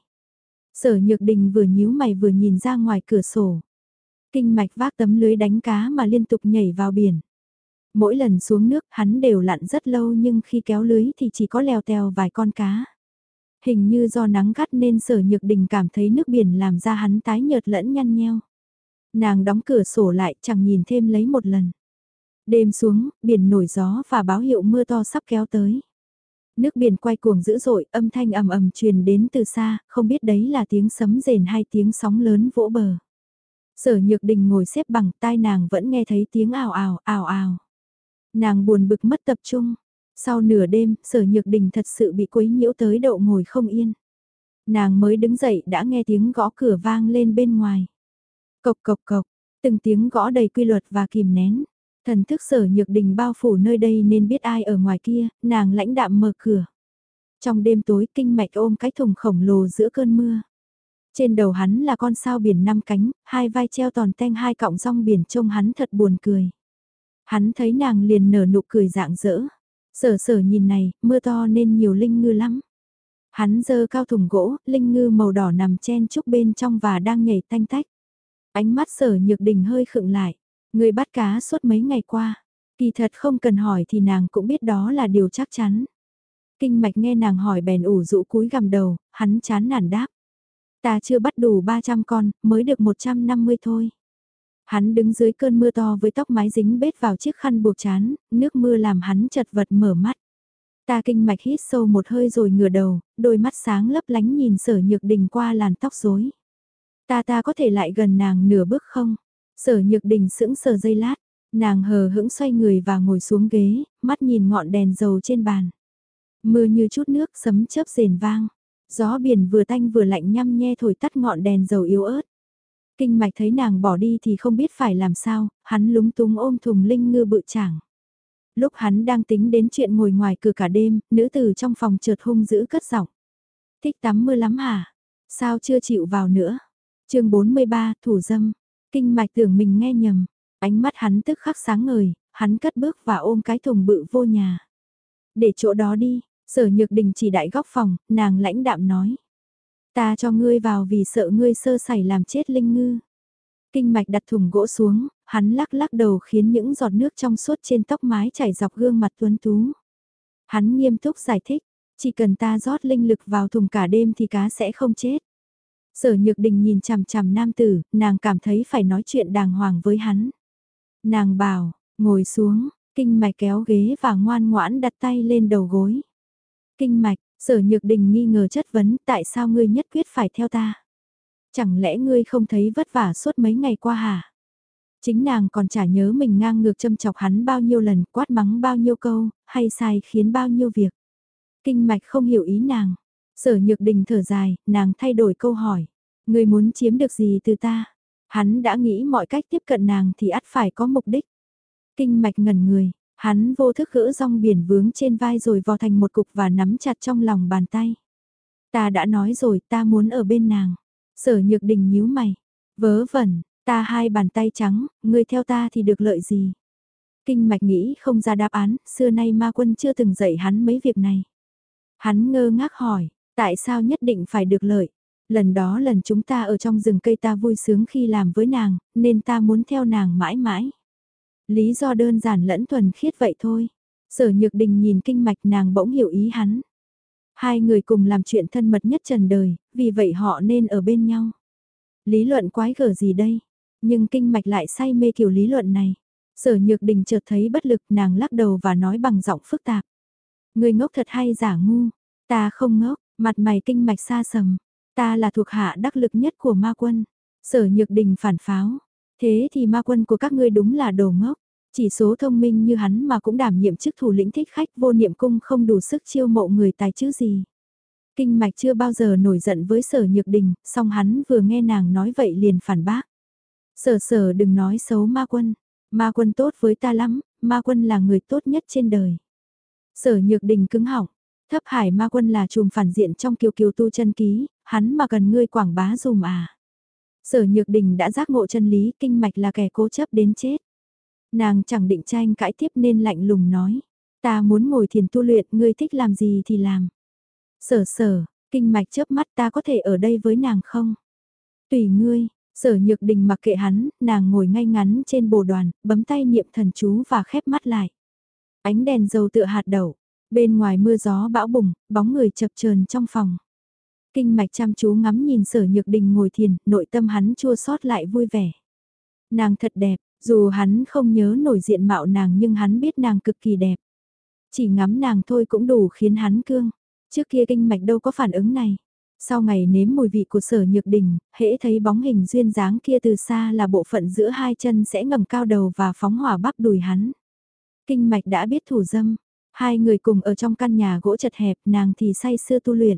Sở Nhược Đình vừa nhíu mày vừa nhìn ra ngoài cửa sổ. Kinh mạch vác tấm lưới đánh cá mà liên tục nhảy vào biển. Mỗi lần xuống nước hắn đều lặn rất lâu nhưng khi kéo lưới thì chỉ có leo tèo vài con cá. Hình như do nắng gắt nên sở nhược đình cảm thấy nước biển làm ra hắn tái nhợt lẫn nhăn nheo. Nàng đóng cửa sổ lại chẳng nhìn thêm lấy một lần. Đêm xuống, biển nổi gió và báo hiệu mưa to sắp kéo tới nước biển quay cuồng dữ dội, âm thanh ầm ầm truyền đến từ xa, không biết đấy là tiếng sấm rền hay tiếng sóng lớn vỗ bờ. Sở Nhược Đình ngồi xếp bằng, tai nàng vẫn nghe thấy tiếng ào ào, ào ào. Nàng buồn bực mất tập trung. Sau nửa đêm, Sở Nhược Đình thật sự bị quấy nhiễu tới độ ngồi không yên. Nàng mới đứng dậy đã nghe tiếng gõ cửa vang lên bên ngoài. Cộc cộc cộc, từng tiếng gõ đầy quy luật và kìm nén. Thần thức sở nhược đình bao phủ nơi đây nên biết ai ở ngoài kia, nàng lãnh đạm mở cửa. Trong đêm tối kinh mạch ôm cái thùng khổng lồ giữa cơn mưa. Trên đầu hắn là con sao biển năm cánh, hai vai treo toàn tanh hai cọng rong biển trông hắn thật buồn cười. Hắn thấy nàng liền nở nụ cười dạng dỡ. Sở sở nhìn này, mưa to nên nhiều linh ngư lắm. Hắn dơ cao thùng gỗ, linh ngư màu đỏ nằm chen chúc bên trong và đang nhảy tanh tách. Ánh mắt sở nhược đình hơi khựng lại. Người bắt cá suốt mấy ngày qua. Kỳ thật không cần hỏi thì nàng cũng biết đó là điều chắc chắn. Kinh mạch nghe nàng hỏi bèn ủ rũ cúi gằm đầu, hắn chán nản đáp. Ta chưa bắt đủ 300 con, mới được 150 thôi. Hắn đứng dưới cơn mưa to với tóc mái dính bết vào chiếc khăn buộc chán, nước mưa làm hắn chật vật mở mắt. Ta kinh mạch hít sâu một hơi rồi ngửa đầu, đôi mắt sáng lấp lánh nhìn sở nhược đình qua làn tóc rối. Ta ta có thể lại gần nàng nửa bước không? Sở nhược đình sững sờ dây lát, nàng hờ hững xoay người và ngồi xuống ghế, mắt nhìn ngọn đèn dầu trên bàn. Mưa như chút nước sấm chớp rền vang, gió biển vừa tanh vừa lạnh nhăm nhe thổi tắt ngọn đèn dầu yếu ớt. Kinh mạch thấy nàng bỏ đi thì không biết phải làm sao, hắn lúng túng ôm thùng linh ngư bự chảng. Lúc hắn đang tính đến chuyện ngồi ngoài cửa cả đêm, nữ tử trong phòng chợt hung dữ cất giọng. Thích tắm mưa lắm hả? Sao chưa chịu vào nữa? chương 43, thủ dâm. Kinh mạch tưởng mình nghe nhầm, ánh mắt hắn tức khắc sáng ngời, hắn cất bước và ôm cái thùng bự vô nhà. Để chỗ đó đi, sở nhược đình chỉ đại góc phòng, nàng lãnh đạm nói. Ta cho ngươi vào vì sợ ngươi sơ sẩy làm chết linh ngư. Kinh mạch đặt thùng gỗ xuống, hắn lắc lắc đầu khiến những giọt nước trong suốt trên tóc mái chảy dọc gương mặt tuấn tú. Hắn nghiêm túc giải thích, chỉ cần ta rót linh lực vào thùng cả đêm thì cá sẽ không chết. Sở Nhược Đình nhìn chằm chằm nam tử, nàng cảm thấy phải nói chuyện đàng hoàng với hắn. Nàng bảo, ngồi xuống, kinh mạch kéo ghế và ngoan ngoãn đặt tay lên đầu gối. Kinh mạch, sở Nhược Đình nghi ngờ chất vấn tại sao ngươi nhất quyết phải theo ta. Chẳng lẽ ngươi không thấy vất vả suốt mấy ngày qua hả? Chính nàng còn chả nhớ mình ngang ngược châm chọc hắn bao nhiêu lần, quát mắng bao nhiêu câu, hay sai khiến bao nhiêu việc. Kinh mạch không hiểu ý nàng, Sở nhược đình thở dài, nàng thay đổi câu hỏi. Người muốn chiếm được gì từ ta? Hắn đã nghĩ mọi cách tiếp cận nàng thì ắt phải có mục đích. Kinh mạch ngẩn người, hắn vô thức gỡ rong biển vướng trên vai rồi vò thành một cục và nắm chặt trong lòng bàn tay. Ta đã nói rồi ta muốn ở bên nàng. Sở nhược đình nhíu mày. Vớ vẩn, ta hai bàn tay trắng, ngươi theo ta thì được lợi gì? Kinh mạch nghĩ không ra đáp án, xưa nay ma quân chưa từng dạy hắn mấy việc này. Hắn ngơ ngác hỏi, tại sao nhất định phải được lợi? Lần đó lần chúng ta ở trong rừng cây ta vui sướng khi làm với nàng, nên ta muốn theo nàng mãi mãi. Lý do đơn giản lẫn thuần khiết vậy thôi. Sở nhược đình nhìn kinh mạch nàng bỗng hiểu ý hắn. Hai người cùng làm chuyện thân mật nhất trần đời, vì vậy họ nên ở bên nhau. Lý luận quái gở gì đây? Nhưng kinh mạch lại say mê kiểu lý luận này. Sở nhược đình chợt thấy bất lực nàng lắc đầu và nói bằng giọng phức tạp. Người ngốc thật hay giả ngu, ta không ngốc, mặt mày kinh mạch xa sầm, ta là thuộc hạ đắc lực nhất của ma quân. Sở nhược đình phản pháo, thế thì ma quân của các ngươi đúng là đồ ngốc. Chỉ số thông minh như hắn mà cũng đảm nhiệm chức thủ lĩnh thích khách vô niệm cung không đủ sức chiêu mộ người tài chứ gì. Kinh mạch chưa bao giờ nổi giận với sở nhược đình, song hắn vừa nghe nàng nói vậy liền phản bác. Sở sở đừng nói xấu ma quân, ma quân tốt với ta lắm, ma quân là người tốt nhất trên đời. Sở nhược đình cứng họng, thấp hải ma quân là chùm phản diện trong kiều kiều tu chân ký, hắn mà cần ngươi quảng bá dùm à. Sở nhược đình đã giác ngộ chân lý kinh mạch là kẻ cố chấp đến chết. Nàng chẳng định tranh cãi tiếp nên lạnh lùng nói. Ta muốn ngồi thiền tu luyện, ngươi thích làm gì thì làm. Sở sở, kinh mạch chớp mắt ta có thể ở đây với nàng không? Tùy ngươi, sở nhược đình mặc kệ hắn, nàng ngồi ngay ngắn trên bồ đoàn, bấm tay niệm thần chú và khép mắt lại. Ánh đèn dầu tựa hạt đậu, bên ngoài mưa gió bão bùng, bóng người chập chờn trong phòng. Kinh mạch chăm chú ngắm nhìn sở nhược đình ngồi thiền, nội tâm hắn chua xót lại vui vẻ. Nàng thật đẹp, dù hắn không nhớ nổi diện mạo nàng nhưng hắn biết nàng cực kỳ đẹp. Chỉ ngắm nàng thôi cũng đủ khiến hắn cương. Trước kia kinh mạch đâu có phản ứng này. Sau ngày nếm mùi vị của sở nhược đình, hễ thấy bóng hình duyên dáng kia từ xa là bộ phận giữa hai chân sẽ ngầm cao đầu và phóng hỏa bắp đùi hắn. Kinh mạch đã biết thủ dâm, hai người cùng ở trong căn nhà gỗ chật hẹp nàng thì say sưa tu luyện.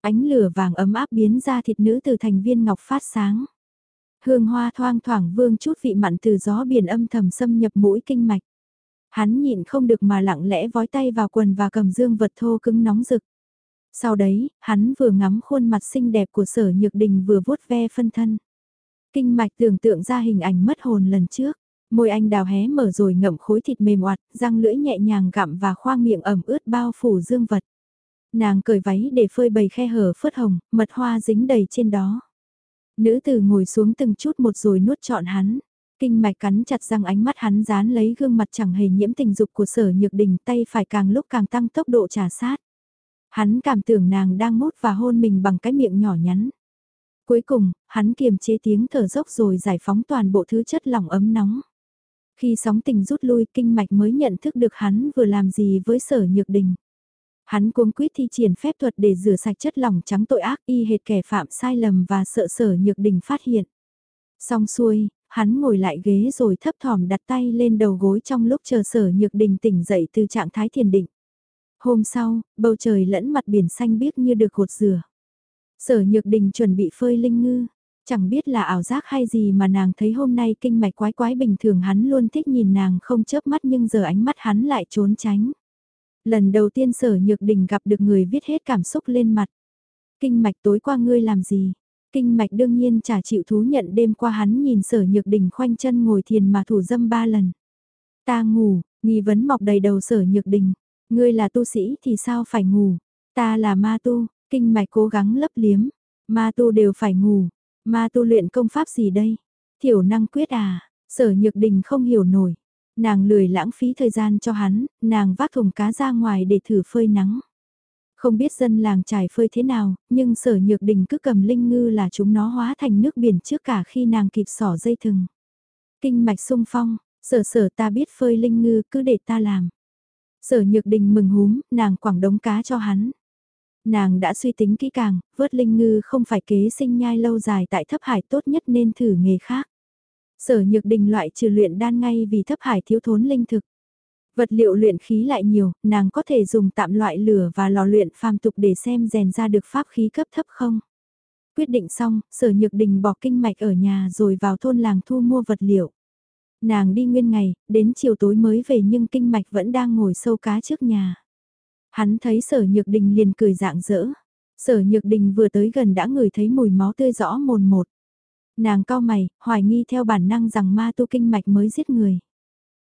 Ánh lửa vàng ấm áp biến ra thịt nữ từ thành viên ngọc phát sáng. Hương hoa thoang thoảng vương chút vị mặn từ gió biển âm thầm xâm nhập mũi kinh mạch. Hắn nhịn không được mà lặng lẽ vói tay vào quần và cầm dương vật thô cứng nóng rực. Sau đấy, hắn vừa ngắm khuôn mặt xinh đẹp của sở nhược đình vừa vuốt ve phân thân. Kinh mạch tưởng tượng ra hình ảnh mất hồn lần trước. Môi anh đào hé mở rồi ngậm khối thịt mềm oặt răng lưỡi nhẹ nhàng gặm và khoang miệng ẩm ướt bao phủ dương vật. Nàng cởi váy để phơi bầy khe hở phớt hồng, mật hoa dính đầy trên đó. Nữ tử ngồi xuống từng chút một rồi nuốt trọn hắn. Kinh mạch cắn chặt răng ánh mắt hắn dán lấy gương mặt chẳng hề nhiễm tình dục của sở nhược đình tay phải càng lúc càng tăng tốc độ trả sát. Hắn cảm tưởng nàng đang mút và hôn mình bằng cái miệng nhỏ nhắn. Cuối cùng, hắn kiềm chế tiếng thở dốc rồi giải phóng toàn bộ thứ chất lỏng ấm nóng. Khi sóng tình rút lui kinh mạch mới nhận thức được hắn vừa làm gì với sở nhược đình. Hắn cuống quyết thi triển phép thuật để rửa sạch chất lỏng trắng tội ác y hệt kẻ phạm sai lầm và sợ sở nhược đình phát hiện. Xong xuôi, hắn ngồi lại ghế rồi thấp thỏm đặt tay lên đầu gối trong lúc chờ sở nhược đình tỉnh dậy từ trạng thái thiền định. Hôm sau, bầu trời lẫn mặt biển xanh biếc như được gột rửa. Sở nhược đình chuẩn bị phơi linh ngư. Chẳng biết là ảo giác hay gì mà nàng thấy hôm nay kinh mạch quái quái bình thường hắn luôn thích nhìn nàng không chớp mắt nhưng giờ ánh mắt hắn lại trốn tránh. Lần đầu tiên sở nhược đình gặp được người viết hết cảm xúc lên mặt. Kinh mạch tối qua ngươi làm gì? Kinh mạch đương nhiên chả chịu thú nhận đêm qua hắn nhìn sở nhược đình khoanh chân ngồi thiền mà thủ dâm ba lần. Ta ngủ, nghi vấn mọc đầy đầu sở nhược đình. Ngươi là tu sĩ thì sao phải ngủ? Ta là ma tu, kinh mạch cố gắng lấp liếm. Ma tu đều phải ngủ. Ma tu luyện công pháp gì đây? Thiểu năng quyết à? Sở nhược đình không hiểu nổi. Nàng lười lãng phí thời gian cho hắn, nàng vác thùng cá ra ngoài để thử phơi nắng. Không biết dân làng trải phơi thế nào, nhưng sở nhược đình cứ cầm linh ngư là chúng nó hóa thành nước biển trước cả khi nàng kịp sỏ dây thừng. Kinh mạch sung phong, sở sở ta biết phơi linh ngư cứ để ta làm. Sở nhược đình mừng húm, nàng quảng đống cá cho hắn. Nàng đã suy tính kỹ càng, vớt linh ngư không phải kế sinh nhai lâu dài tại thấp hải tốt nhất nên thử nghề khác. Sở nhược đình loại trừ luyện đan ngay vì thấp hải thiếu thốn linh thực. Vật liệu luyện khí lại nhiều, nàng có thể dùng tạm loại lửa và lò luyện phàm tục để xem rèn ra được pháp khí cấp thấp không. Quyết định xong, sở nhược đình bỏ kinh mạch ở nhà rồi vào thôn làng thu mua vật liệu. Nàng đi nguyên ngày, đến chiều tối mới về nhưng kinh mạch vẫn đang ngồi sâu cá trước nhà. Hắn thấy sở nhược đình liền cười dạng dỡ. Sở nhược đình vừa tới gần đã ngửi thấy mùi máu tươi rõ mồn một. Nàng cao mày, hoài nghi theo bản năng rằng ma tu kinh mạch mới giết người.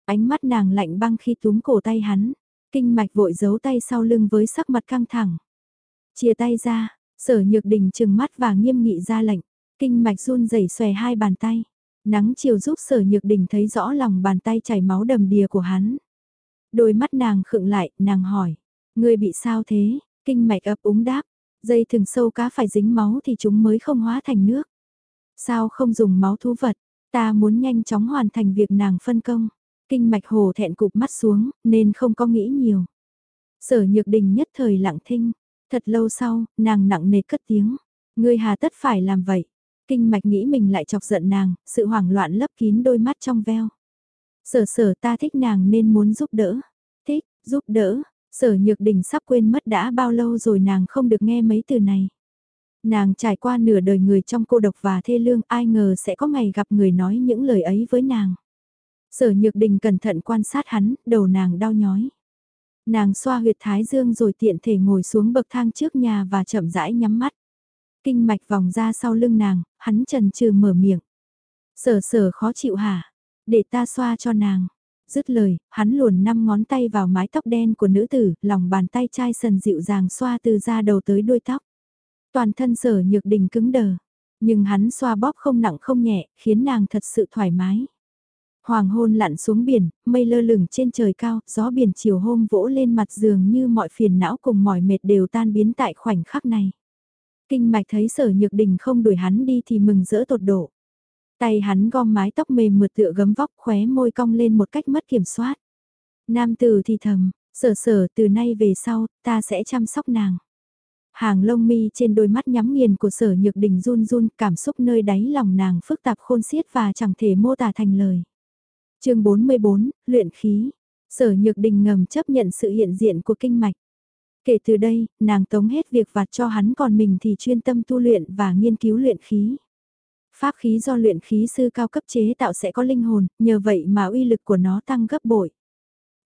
Ánh mắt nàng lạnh băng khi túm cổ tay hắn, kinh mạch vội giấu tay sau lưng với sắc mặt căng thẳng. Chia tay ra, sở nhược đình trừng mắt và nghiêm nghị ra lệnh, kinh mạch run rẩy xòe hai bàn tay. Nắng chiều giúp sở nhược đình thấy rõ lòng bàn tay chảy máu đầm đìa của hắn. Đôi mắt nàng khựng lại, nàng hỏi, ngươi bị sao thế, kinh mạch ấp úng đáp, dây thừng sâu cá phải dính máu thì chúng mới không hóa thành nước. Sao không dùng máu thú vật, ta muốn nhanh chóng hoàn thành việc nàng phân công. Kinh mạch hồ thẹn cụp mắt xuống, nên không có nghĩ nhiều. Sở nhược đình nhất thời lặng thinh, thật lâu sau, nàng nặng nề cất tiếng. Ngươi hà tất phải làm vậy. Kinh mạch nghĩ mình lại chọc giận nàng, sự hoảng loạn lấp kín đôi mắt trong veo. Sở sở ta thích nàng nên muốn giúp đỡ. Thích, giúp đỡ, sở nhược đình sắp quên mất đã bao lâu rồi nàng không được nghe mấy từ này. Nàng trải qua nửa đời người trong cô độc và thê lương ai ngờ sẽ có ngày gặp người nói những lời ấy với nàng. Sở nhược đình cẩn thận quan sát hắn, đầu nàng đau nhói. Nàng xoa huyệt thái dương rồi tiện thể ngồi xuống bậc thang trước nhà và chậm rãi nhắm mắt. Kinh mạch vòng ra sau lưng nàng, hắn trần trừ mở miệng. Sở sở khó chịu hả? Để ta xoa cho nàng. Dứt lời, hắn luồn năm ngón tay vào mái tóc đen của nữ tử, lòng bàn tay chai sần dịu dàng xoa từ da đầu tới đuôi tóc. Toàn thân sở nhược đình cứng đờ. Nhưng hắn xoa bóp không nặng không nhẹ, khiến nàng thật sự thoải mái. Hoàng hôn lặn xuống biển, mây lơ lửng trên trời cao, gió biển chiều hôm vỗ lên mặt giường như mọi phiền não cùng mỏi mệt đều tan biến tại khoảnh khắc này. Kinh mạch thấy sở nhược đình không đuổi hắn đi thì mừng rỡ tột độ. Tay hắn gom mái tóc mềm mượt tựa gấm vóc khóe môi cong lên một cách mất kiểm soát. Nam tử thì thầm, sở sở từ nay về sau, ta sẽ chăm sóc nàng. Hàng lông mi trên đôi mắt nhắm nghiền của sở nhược đình run run cảm xúc nơi đáy lòng nàng phức tạp khôn xiết và chẳng thể mô tả thành lời. chương 44, luyện khí. Sở nhược đình ngầm chấp nhận sự hiện diện của kinh mạch. Kể từ đây, nàng tống hết việc vặt cho hắn còn mình thì chuyên tâm tu luyện và nghiên cứu luyện khí. Pháp khí do luyện khí sư cao cấp chế tạo sẽ có linh hồn, nhờ vậy mà uy lực của nó tăng gấp bội.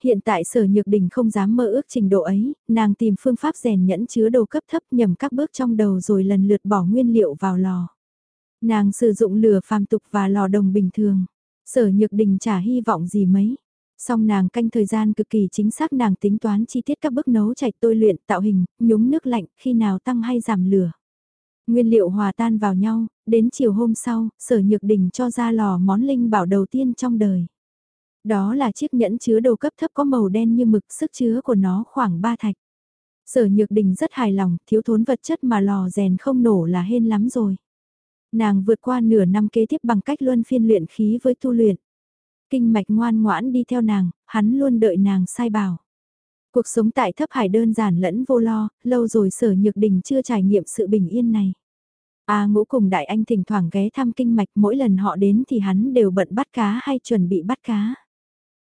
Hiện tại sở nhược đình không dám mơ ước trình độ ấy, nàng tìm phương pháp rèn nhẫn chứa đồ cấp thấp nhầm các bước trong đầu rồi lần lượt bỏ nguyên liệu vào lò. Nàng sử dụng lửa phàm tục và lò đồng bình thường. Sở nhược đình chả hy vọng gì mấy. Song nàng canh thời gian cực kỳ chính xác nàng tính toán chi tiết các bước nấu chảy tôi luyện, tạo hình, nhúng nước lạnh, khi nào tăng hay giảm lửa. Nguyên liệu hòa tan vào nhau, đến chiều hôm sau, sở nhược đình cho ra lò món linh bảo đầu tiên trong đời. Đó là chiếc nhẫn chứa đồ cấp thấp có màu đen như mực, sức chứa của nó khoảng 3 thạch. Sở Nhược Đình rất hài lòng, thiếu thốn vật chất mà lò rèn không nổ là hên lắm rồi. Nàng vượt qua nửa năm kế tiếp bằng cách luân phiên luyện khí với tu luyện. Kinh mạch ngoan ngoãn đi theo nàng, hắn luôn đợi nàng sai bảo. Cuộc sống tại thấp hải đơn giản lẫn vô lo, lâu rồi sở nhược đình chưa trải nghiệm sự bình yên này. A ngũ cùng đại anh thỉnh thoảng ghé thăm kinh mạch mỗi lần họ đến thì hắn đều bận bắt cá hay chuẩn bị bắt cá.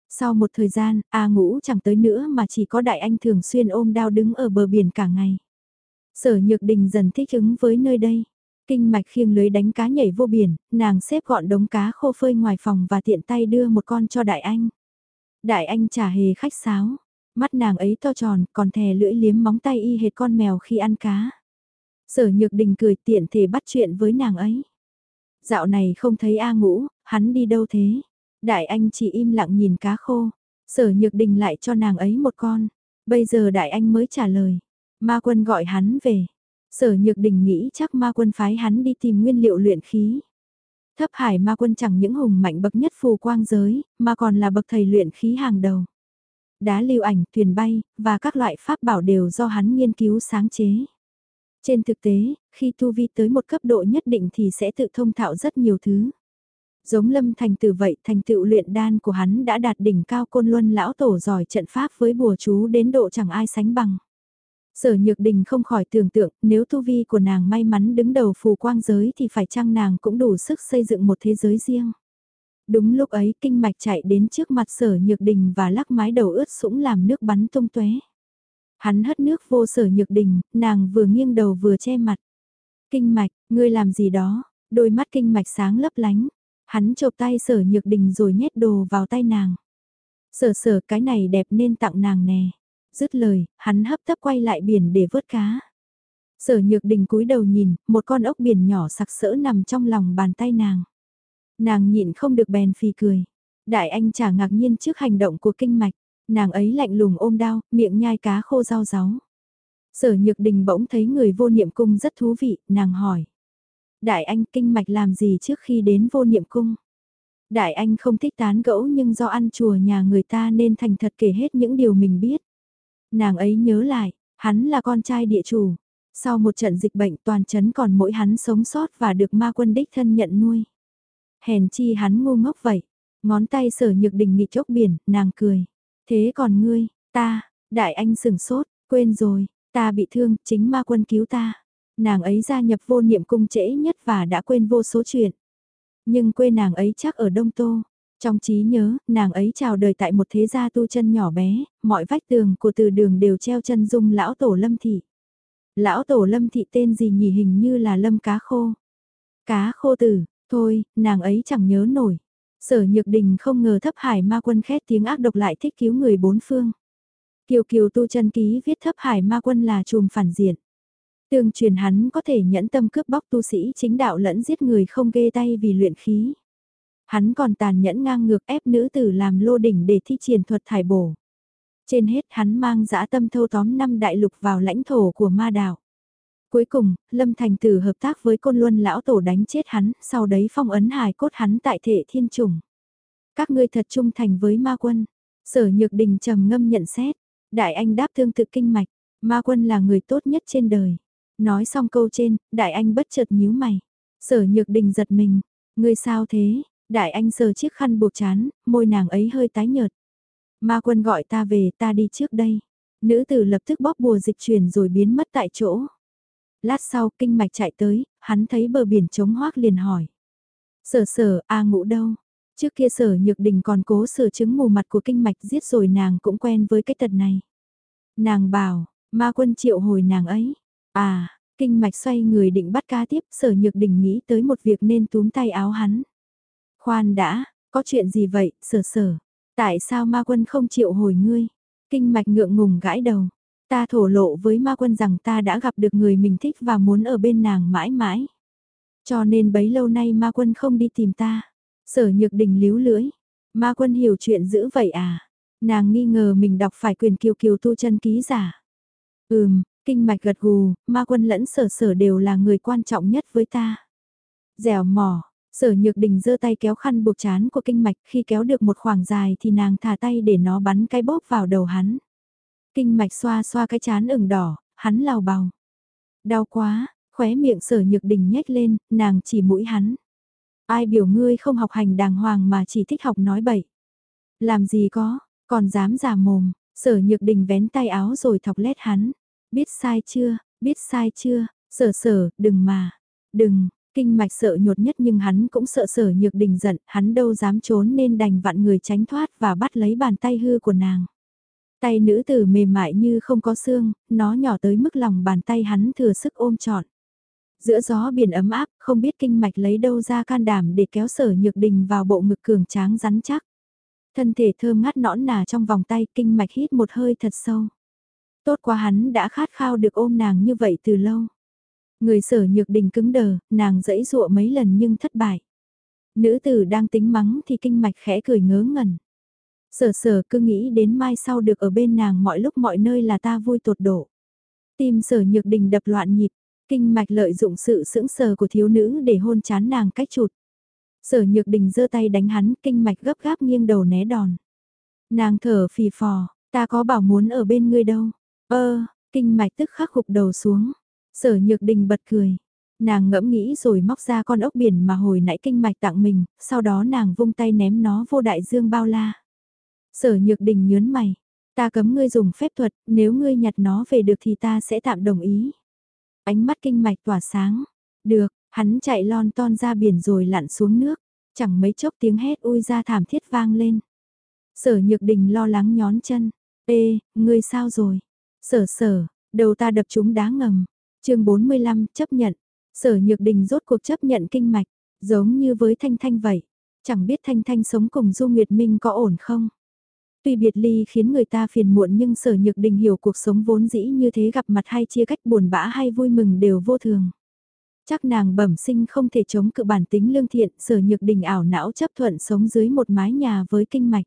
Sau một thời gian, A ngũ chẳng tới nữa mà chỉ có đại anh thường xuyên ôm đao đứng ở bờ biển cả ngày. Sở nhược đình dần thích ứng với nơi đây. Kinh mạch khiêng lưới đánh cá nhảy vô biển, nàng xếp gọn đống cá khô phơi ngoài phòng và tiện tay đưa một con cho đại anh. Đại anh trả hề khách sáo, mắt nàng ấy to tròn còn thè lưỡi liếm móng tay y hệt con mèo khi ăn cá. Sở nhược đình cười tiện thể bắt chuyện với nàng ấy. Dạo này không thấy A ngũ, hắn đi đâu thế? Đại anh chỉ im lặng nhìn cá khô. Sở nhược đình lại cho nàng ấy một con. Bây giờ đại anh mới trả lời. Ma quân gọi hắn về. Sở nhược đình nghĩ chắc ma quân phái hắn đi tìm nguyên liệu luyện khí. Thấp hải ma quân chẳng những hùng mạnh bậc nhất phù quang giới, mà còn là bậc thầy luyện khí hàng đầu. Đá lưu ảnh, thuyền bay, và các loại pháp bảo đều do hắn nghiên cứu sáng chế. Trên thực tế, khi tu vi tới một cấp độ nhất định thì sẽ tự thông thạo rất nhiều thứ. Giống lâm thành từ vậy thành tựu luyện đan của hắn đã đạt đỉnh cao côn luân lão tổ giỏi trận pháp với bùa chú đến độ chẳng ai sánh bằng. Sở Nhược Đình không khỏi tưởng tượng nếu tu vi của nàng may mắn đứng đầu phù quang giới thì phải chăng nàng cũng đủ sức xây dựng một thế giới riêng. Đúng lúc ấy kinh mạch chạy đến trước mặt sở Nhược Đình và lắc mái đầu ướt sũng làm nước bắn tung tóe. Hắn hất nước vô sở Nhược Đình, nàng vừa nghiêng đầu vừa che mặt. Kinh mạch, ngươi làm gì đó, đôi mắt kinh mạch sáng lấp lánh, Hắn chộp tay sở nhược đình rồi nhét đồ vào tay nàng. Sở sở cái này đẹp nên tặng nàng nè. Dứt lời, hắn hấp tấp quay lại biển để vớt cá. Sở nhược đình cúi đầu nhìn, một con ốc biển nhỏ sặc sỡ nằm trong lòng bàn tay nàng. Nàng nhịn không được bèn phì cười. Đại anh chả ngạc nhiên trước hành động của kinh mạch, nàng ấy lạnh lùng ôm đao, miệng nhai cá khô rau ráu. Sở nhược đình bỗng thấy người vô niệm cung rất thú vị, nàng hỏi. Đại anh kinh mạch làm gì trước khi đến vô niệm cung? Đại anh không thích tán gẫu nhưng do ăn chùa nhà người ta nên thành thật kể hết những điều mình biết. Nàng ấy nhớ lại, hắn là con trai địa chủ. Sau một trận dịch bệnh toàn chấn còn mỗi hắn sống sót và được ma quân đích thân nhận nuôi. Hèn chi hắn ngu ngốc vậy. Ngón tay sở nhược đình nghị chốc biển, nàng cười. Thế còn ngươi, ta, đại anh sừng sốt, quên rồi, ta bị thương, chính ma quân cứu ta. Nàng ấy gia nhập vô niệm cung trễ nhất và đã quên vô số chuyện. Nhưng quê nàng ấy chắc ở Đông Tô. Trong trí nhớ, nàng ấy chào đời tại một thế gia tu chân nhỏ bé, mọi vách tường của từ đường đều treo chân dung lão tổ lâm thị. Lão tổ lâm thị tên gì nhỉ hình như là lâm cá khô. Cá khô tử, thôi, nàng ấy chẳng nhớ nổi. Sở Nhược Đình không ngờ thấp hải ma quân khét tiếng ác độc lại thích cứu người bốn phương. Kiều Kiều tu chân ký viết thấp hải ma quân là chùm phản diện. Tương truyền hắn có thể nhẫn tâm cướp bóc tu sĩ chính đạo lẫn giết người không ghê tay vì luyện khí. Hắn còn tàn nhẫn ngang ngược ép nữ tử làm lô đỉnh để thi triển thuật thải bổ. Trên hết hắn mang dã tâm thâu tóm năm đại lục vào lãnh thổ của ma đạo. Cuối cùng, Lâm Thành Tử hợp tác với côn luân lão tổ đánh chết hắn, sau đấy phong ấn hài cốt hắn tại thể thiên trùng. Các ngươi thật trung thành với ma quân. Sở Nhược Đình trầm ngâm nhận xét. Đại anh đáp thương tự kinh mạch. Ma quân là người tốt nhất trên đời. Nói xong câu trên, đại anh bất chợt nhíu mày. Sở Nhược Đình giật mình. Ngươi sao thế? Đại anh sờ chiếc khăn buộc chán, môi nàng ấy hơi tái nhợt. Ma quân gọi ta về ta đi trước đây. Nữ tử lập tức bóp bùa dịch chuyển rồi biến mất tại chỗ. Lát sau kinh mạch chạy tới, hắn thấy bờ biển trống hoác liền hỏi. Sở sở, A ngũ đâu? Trước kia sở nhược đình còn cố sửa chứng mù mặt của kinh mạch giết rồi nàng cũng quen với cái tật này. Nàng bảo, ma quân triệu hồi nàng ấy. À, kinh mạch xoay người định bắt ca tiếp, sở nhược đình nghĩ tới một việc nên túm tay áo hắn. Khoan đã, có chuyện gì vậy, sở sở? Tại sao ma quân không chịu hồi ngươi? Kinh mạch ngượng ngùng gãi đầu. Ta thổ lộ với ma quân rằng ta đã gặp được người mình thích và muốn ở bên nàng mãi mãi. Cho nên bấy lâu nay ma quân không đi tìm ta. Sở nhược đình líu lưỡi. Ma quân hiểu chuyện dữ vậy à? Nàng nghi ngờ mình đọc phải quyền kiều kiều tu chân ký giả. Ừm, kinh mạch gật gù, ma quân lẫn sở sở đều là người quan trọng nhất với ta. Dẻo mỏ, sở nhược đình giơ tay kéo khăn buộc chán của kinh mạch khi kéo được một khoảng dài thì nàng thả tay để nó bắn cái bóp vào đầu hắn. Kinh mạch xoa xoa cái chán ửng đỏ, hắn lào bào. Đau quá, khóe miệng sở nhược đình nhếch lên, nàng chỉ mũi hắn. Ai biểu ngươi không học hành đàng hoàng mà chỉ thích học nói bậy. Làm gì có, còn dám giả mồm, sở nhược đình vén tay áo rồi thọc lét hắn. Biết sai chưa, biết sai chưa, sở sở, đừng mà, đừng, kinh mạch sợ nhột nhất nhưng hắn cũng sợ sở nhược đình giận, hắn đâu dám trốn nên đành vặn người tránh thoát và bắt lấy bàn tay hư của nàng. Tay nữ tử mềm mại như không có xương, nó nhỏ tới mức lòng bàn tay hắn thừa sức ôm trọn. Giữa gió biển ấm áp, không biết kinh mạch lấy đâu ra can đảm để kéo sở nhược đình vào bộ ngực cường tráng rắn chắc. Thân thể thơm ngát nõn nà trong vòng tay, kinh mạch hít một hơi thật sâu. Tốt quá hắn đã khát khao được ôm nàng như vậy từ lâu. Người sở nhược đình cứng đờ, nàng dẫy dụa mấy lần nhưng thất bại. Nữ tử đang tính mắng thì kinh mạch khẽ cười ngớ ngẩn. Sở sở cứ nghĩ đến mai sau được ở bên nàng mọi lúc mọi nơi là ta vui tột độ. Tim sở nhược đình đập loạn nhịp, kinh mạch lợi dụng sự sững sờ của thiếu nữ để hôn chán nàng cách chụt. Sở nhược đình giơ tay đánh hắn, kinh mạch gấp gáp nghiêng đầu né đòn. Nàng thở phì phò, ta có bảo muốn ở bên ngươi đâu. Ơ, kinh mạch tức khắc gục đầu xuống. Sở nhược đình bật cười. Nàng ngẫm nghĩ rồi móc ra con ốc biển mà hồi nãy kinh mạch tặng mình, sau đó nàng vung tay ném nó vô đại dương bao la. Sở nhược đình nhớn mày. Ta cấm ngươi dùng phép thuật, nếu ngươi nhặt nó về được thì ta sẽ tạm đồng ý. Ánh mắt kinh mạch tỏa sáng. Được, hắn chạy lon ton ra biển rồi lặn xuống nước. Chẳng mấy chốc tiếng hét ui ra thảm thiết vang lên. Sở nhược đình lo lắng nhón chân. Ê, ngươi sao rồi? Sở sở, đầu ta đập chúng đá ngầm. chương 45, chấp nhận. Sở nhược đình rốt cuộc chấp nhận kinh mạch, giống như với Thanh Thanh vậy. Chẳng biết Thanh Thanh sống cùng Du Nguyệt Minh có ổn không? Tuy biệt ly khiến người ta phiền muộn nhưng sở nhược đình hiểu cuộc sống vốn dĩ như thế gặp mặt hay chia cách buồn bã hay vui mừng đều vô thường. Chắc nàng bẩm sinh không thể chống cự bản tính lương thiện, sở nhược đình ảo não chấp thuận sống dưới một mái nhà với kinh mạch.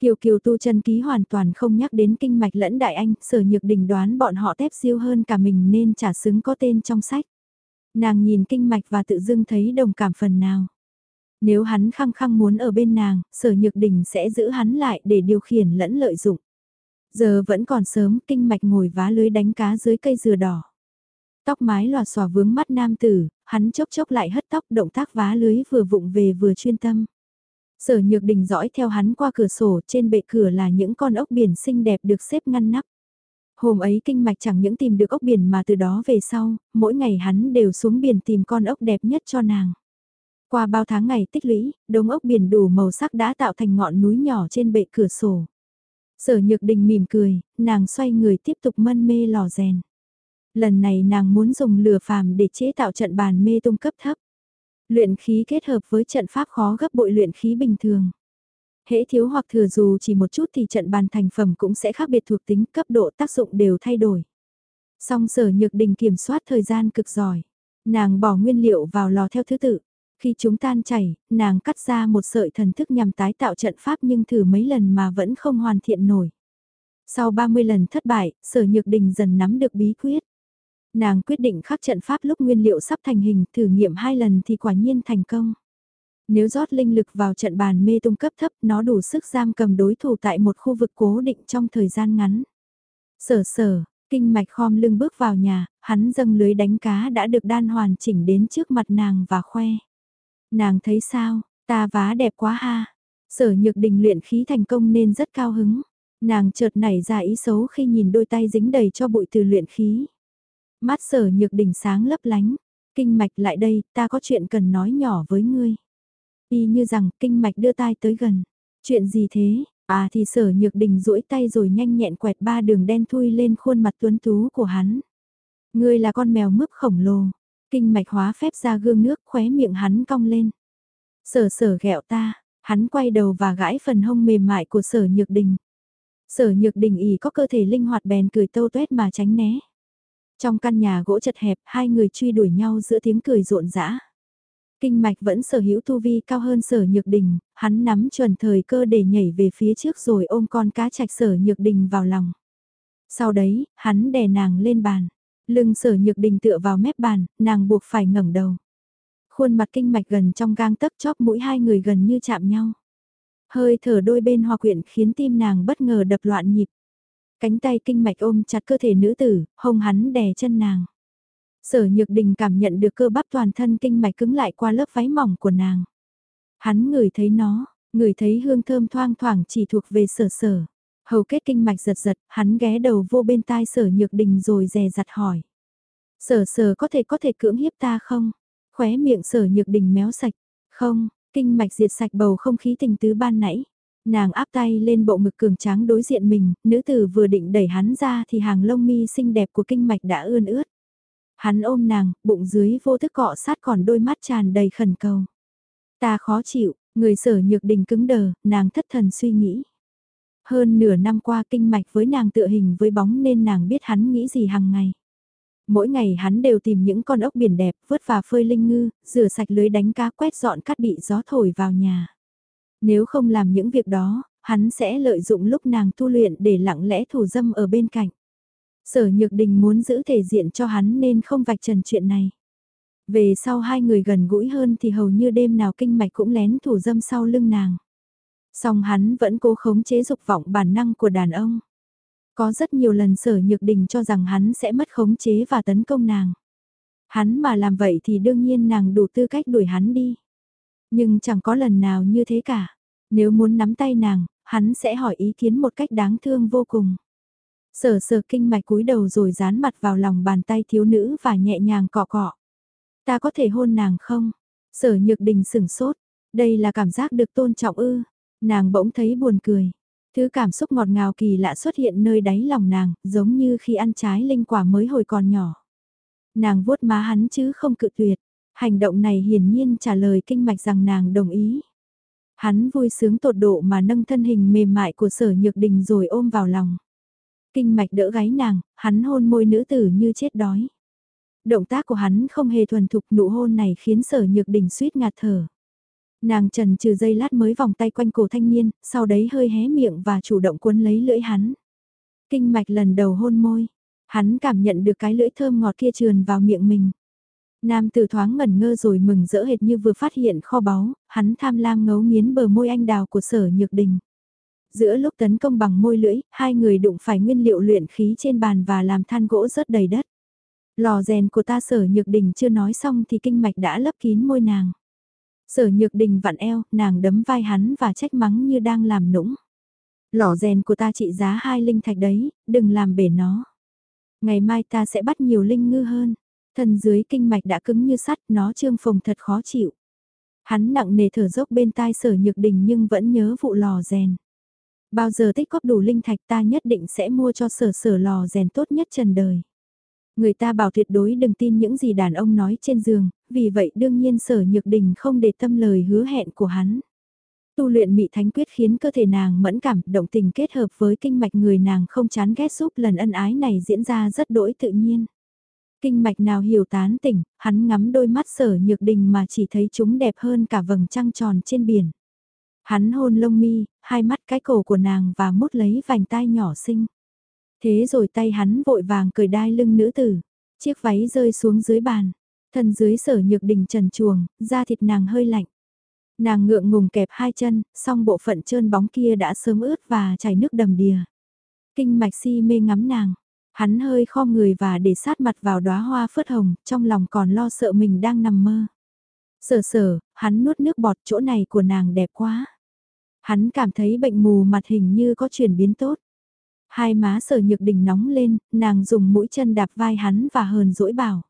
Kiều Kiều tu chân ký hoàn toàn không nhắc đến kinh mạch lẫn đại anh, sở nhược đình đoán bọn họ tép siêu hơn cả mình nên trả xứng có tên trong sách. Nàng nhìn kinh mạch và tự dưng thấy đồng cảm phần nào. Nếu hắn khăng khăng muốn ở bên nàng, sở nhược đình sẽ giữ hắn lại để điều khiển lẫn lợi dụng. Giờ vẫn còn sớm, kinh mạch ngồi vá lưới đánh cá dưới cây dừa đỏ. Tóc mái lòa xòa vướng mắt nam tử, hắn chốc chốc lại hất tóc động tác vá lưới vừa vụng về vừa chuyên tâm. Sở nhược đình dõi theo hắn qua cửa sổ, trên bệ cửa là những con ốc biển xinh đẹp được xếp ngăn nắp. Hôm ấy kinh mạch chẳng những tìm được ốc biển mà từ đó về sau, mỗi ngày hắn đều xuống biển tìm con ốc đẹp nhất cho nàng. Qua bao tháng ngày tích lũy, đống ốc biển đủ màu sắc đã tạo thành ngọn núi nhỏ trên bệ cửa sổ. Sở nhược đình mỉm cười, nàng xoay người tiếp tục mân mê lò rèn. Lần này nàng muốn dùng lửa phàm để chế tạo trận bàn mê tung cấp thấp. Luyện khí kết hợp với trận pháp khó gấp bội luyện khí bình thường. Hễ thiếu hoặc thừa dù chỉ một chút thì trận bàn thành phẩm cũng sẽ khác biệt thuộc tính cấp độ tác dụng đều thay đổi. Song sở nhược đình kiểm soát thời gian cực giỏi. Nàng bỏ nguyên liệu vào lò theo thứ tự. Khi chúng tan chảy, nàng cắt ra một sợi thần thức nhằm tái tạo trận pháp nhưng thử mấy lần mà vẫn không hoàn thiện nổi. Sau 30 lần thất bại, sở nhược đình dần nắm được bí quyết. Nàng quyết định khắc trận pháp lúc nguyên liệu sắp thành hình, thử nghiệm hai lần thì quả nhiên thành công. Nếu rót linh lực vào trận bàn mê tung cấp thấp, nó đủ sức giam cầm đối thủ tại một khu vực cố định trong thời gian ngắn. Sở sở, kinh mạch khom lưng bước vào nhà, hắn dâng lưới đánh cá đã được đan hoàn chỉnh đến trước mặt nàng và khoe. Nàng thấy sao, ta vá đẹp quá ha. Sở nhược đình luyện khí thành công nên rất cao hứng. Nàng chợt nảy ra ý xấu khi nhìn đôi tay dính đầy cho bụi từ luyện khí. Mắt sở nhược đình sáng lấp lánh, kinh mạch lại đây, ta có chuyện cần nói nhỏ với ngươi. Y như rằng, kinh mạch đưa tai tới gần. Chuyện gì thế? À thì sở nhược đình duỗi tay rồi nhanh nhẹn quẹt ba đường đen thui lên khuôn mặt tuấn tú của hắn. Ngươi là con mèo mướp khổng lồ. Kinh mạch hóa phép ra gương nước khóe miệng hắn cong lên. Sở sở ghẹo ta, hắn quay đầu và gãi phần hông mềm mại của sở nhược đình. Sở nhược đình ý có cơ thể linh hoạt bèn cười tâu tuét mà tránh né. Trong căn nhà gỗ chật hẹp, hai người truy đuổi nhau giữa tiếng cười rộn rã. Kinh mạch vẫn sở hữu tu vi cao hơn sở nhược đình, hắn nắm chuẩn thời cơ để nhảy về phía trước rồi ôm con cá chạch sở nhược đình vào lòng. Sau đấy, hắn đè nàng lên bàn. Lưng sở nhược đình tựa vào mép bàn, nàng buộc phải ngẩng đầu. Khuôn mặt kinh mạch gần trong gang tấc chóp mũi hai người gần như chạm nhau. Hơi thở đôi bên hòa quyện khiến tim nàng bất ngờ đập loạn nhịp. Cánh tay kinh mạch ôm chặt cơ thể nữ tử, hông hắn đè chân nàng. Sở Nhược Đình cảm nhận được cơ bắp toàn thân kinh mạch cứng lại qua lớp váy mỏng của nàng. Hắn ngửi thấy nó, ngửi thấy hương thơm thoang thoảng chỉ thuộc về sở sở. Hầu kết kinh mạch giật giật, hắn ghé đầu vô bên tai sở Nhược Đình rồi dè dặt hỏi. Sở sở có thể có thể cưỡng hiếp ta không? Khóe miệng sở Nhược Đình méo sạch. Không, kinh mạch diệt sạch bầu không khí tình tứ ban nãy. Nàng áp tay lên bộ ngực cường tráng đối diện mình, nữ tử vừa định đẩy hắn ra thì hàng lông mi xinh đẹp của kinh mạch đã ươn ướt. Hắn ôm nàng, bụng dưới vô thức cọ sát còn đôi mắt tràn đầy khẩn cầu. Ta khó chịu, người sở nhược đình cứng đờ, nàng thất thần suy nghĩ. Hơn nửa năm qua kinh mạch với nàng tựa hình với bóng nên nàng biết hắn nghĩ gì hàng ngày. Mỗi ngày hắn đều tìm những con ốc biển đẹp, vớt và phơi linh ngư, rửa sạch lưới đánh cá quét dọn cắt bị gió thổi vào nhà. Nếu không làm những việc đó, hắn sẽ lợi dụng lúc nàng tu luyện để lặng lẽ thủ dâm ở bên cạnh. Sở Nhược Đình muốn giữ thể diện cho hắn nên không vạch trần chuyện này. Về sau hai người gần gũi hơn thì hầu như đêm nào kinh mạch cũng lén thủ dâm sau lưng nàng. Song hắn vẫn cố khống chế dục vọng bản năng của đàn ông. Có rất nhiều lần sở nhược đình cho rằng hắn sẽ mất khống chế và tấn công nàng. Hắn mà làm vậy thì đương nhiên nàng đủ tư cách đuổi hắn đi. Nhưng chẳng có lần nào như thế cả. Nếu muốn nắm tay nàng, hắn sẽ hỏi ý kiến một cách đáng thương vô cùng. Sở sở kinh mạch cúi đầu rồi dán mặt vào lòng bàn tay thiếu nữ và nhẹ nhàng cọ cọ. Ta có thể hôn nàng không? Sở nhược đình sửng sốt. Đây là cảm giác được tôn trọng ư. Nàng bỗng thấy buồn cười. Thứ cảm xúc ngọt ngào kỳ lạ xuất hiện nơi đáy lòng nàng, giống như khi ăn trái linh quả mới hồi còn nhỏ. Nàng vuốt má hắn chứ không cự tuyệt. Hành động này hiển nhiên trả lời kinh mạch rằng nàng đồng ý. Hắn vui sướng tột độ mà nâng thân hình mềm mại của sở nhược đình rồi ôm vào lòng. Kinh mạch đỡ gáy nàng, hắn hôn môi nữ tử như chết đói. Động tác của hắn không hề thuần thục nụ hôn này khiến sở nhược đình suýt ngạt thở. Nàng trần trừ dây lát mới vòng tay quanh cổ thanh niên, sau đấy hơi hé miệng và chủ động cuốn lấy lưỡi hắn. Kinh mạch lần đầu hôn môi, hắn cảm nhận được cái lưỡi thơm ngọt kia trườn vào miệng mình. Nam tử thoáng ngẩn ngơ rồi mừng rỡ hệt như vừa phát hiện kho báu, hắn tham lam ngấu nghiến bờ môi anh đào của sở nhược đình. Giữa lúc tấn công bằng môi lưỡi, hai người đụng phải nguyên liệu luyện khí trên bàn và làm than gỗ rớt đầy đất. Lò rèn của ta sở nhược đình chưa nói xong thì kinh mạch đã lấp kín môi nàng. Sở nhược đình vặn eo, nàng đấm vai hắn và trách mắng như đang làm nũng. Lò rèn của ta trị giá hai linh thạch đấy, đừng làm bể nó. Ngày mai ta sẽ bắt nhiều linh ngư hơn. Thân dưới kinh mạch đã cứng như sắt, nó trương phồng thật khó chịu. Hắn nặng nề thở dốc bên tai sở nhược đình nhưng vẫn nhớ vụ lò rèn. Bao giờ tích góp đủ linh thạch ta nhất định sẽ mua cho sở sở lò rèn tốt nhất trần đời. Người ta bảo tuyệt đối đừng tin những gì đàn ông nói trên giường, vì vậy đương nhiên sở nhược đình không để tâm lời hứa hẹn của hắn. Tu luyện mị thánh quyết khiến cơ thể nàng mẫn cảm, động tình kết hợp với kinh mạch người nàng không chán ghét giúp lần ân ái này diễn ra rất đỗi tự nhiên. Kinh mạch nào hiểu tán tỉnh, hắn ngắm đôi mắt sở nhược đình mà chỉ thấy chúng đẹp hơn cả vầng trăng tròn trên biển. Hắn hôn lông mi, hai mắt cái cổ của nàng và mút lấy vành tai nhỏ xinh. Thế rồi tay hắn vội vàng cởi đai lưng nữ tử, chiếc váy rơi xuống dưới bàn, thân dưới sở nhược đình trần chuồng, da thịt nàng hơi lạnh. Nàng ngượng ngùng kẹp hai chân, song bộ phận trơn bóng kia đã sớm ướt và chảy nước đầm đìa. Kinh mạch si mê ngắm nàng, hắn hơi kho người và để sát mặt vào đóa hoa phớt hồng, trong lòng còn lo sợ mình đang nằm mơ. Sở sở, hắn nuốt nước bọt chỗ này của nàng đẹp quá. Hắn cảm thấy bệnh mù mặt hình như có chuyển biến tốt. Hai má sở nhược đỉnh nóng lên, nàng dùng mũi chân đạp vai hắn và hờn dỗi bảo.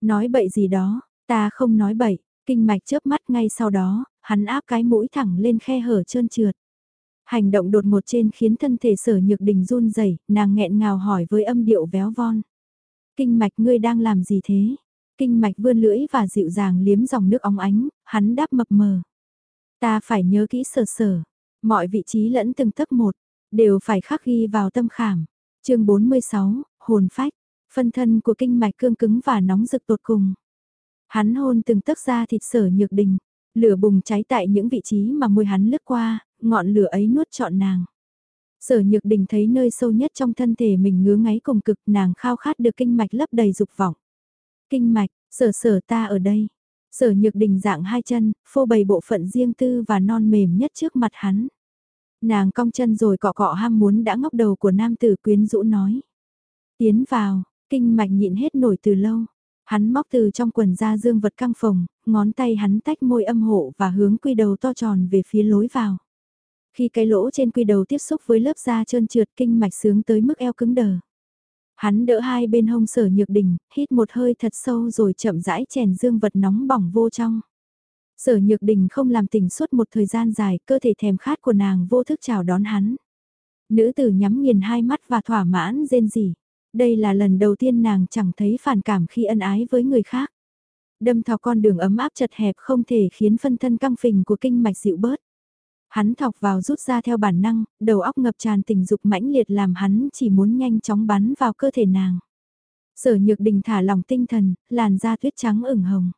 Nói bậy gì đó, ta không nói bậy, kinh mạch chớp mắt ngay sau đó, hắn áp cái mũi thẳng lên khe hở trơn trượt. Hành động đột ngột trên khiến thân thể sở nhược đình run rẩy nàng nghẹn ngào hỏi với âm điệu véo von. Kinh mạch ngươi đang làm gì thế? Kinh mạch vươn lưỡi và dịu dàng liếm dòng nước óng ánh, hắn đáp mập mờ. Ta phải nhớ kỹ sở sở, mọi vị trí lẫn từng tấc một, đều phải khắc ghi vào tâm khảm. chương 46, hồn phách, phân thân của kinh mạch cương cứng và nóng rực tột cùng. Hắn hôn từng tấc da thịt sở nhược đình, lửa bùng cháy tại những vị trí mà môi hắn lướt qua, ngọn lửa ấy nuốt trọn nàng. Sở nhược đình thấy nơi sâu nhất trong thân thể mình ngứa ngáy cùng cực nàng khao khát được kinh mạch lấp đầy dục vọng. Kinh mạch, sở sở ta ở đây. Sở nhược đình dạng hai chân, phô bày bộ phận riêng tư và non mềm nhất trước mặt hắn. Nàng cong chân rồi cọ cọ ham muốn đã ngóc đầu của nam tử quyến rũ nói. Tiến vào, kinh mạch nhịn hết nổi từ lâu. Hắn móc từ trong quần ra dương vật căng phồng, ngón tay hắn tách môi âm hộ và hướng quy đầu to tròn về phía lối vào. Khi cái lỗ trên quy đầu tiếp xúc với lớp da trơn trượt kinh mạch sướng tới mức eo cứng đờ. Hắn đỡ hai bên hông sở nhược đỉnh, hít một hơi thật sâu rồi chậm rãi chèn dương vật nóng bỏng vô trong. Sở nhược đình không làm tỉnh suốt một thời gian dài, cơ thể thèm khát của nàng vô thức chào đón hắn. Nữ tử nhắm nghiền hai mắt và thỏa mãn rên rỉ. Đây là lần đầu tiên nàng chẳng thấy phản cảm khi ân ái với người khác. Đâm thọc con đường ấm áp chật hẹp không thể khiến phân thân căng phình của kinh mạch dịu bớt. Hắn thọc vào rút ra theo bản năng, đầu óc ngập tràn tình dục mãnh liệt làm hắn chỉ muốn nhanh chóng bắn vào cơ thể nàng. Sở nhược đình thả lòng tinh thần, làn da tuyết trắng ửng hồng.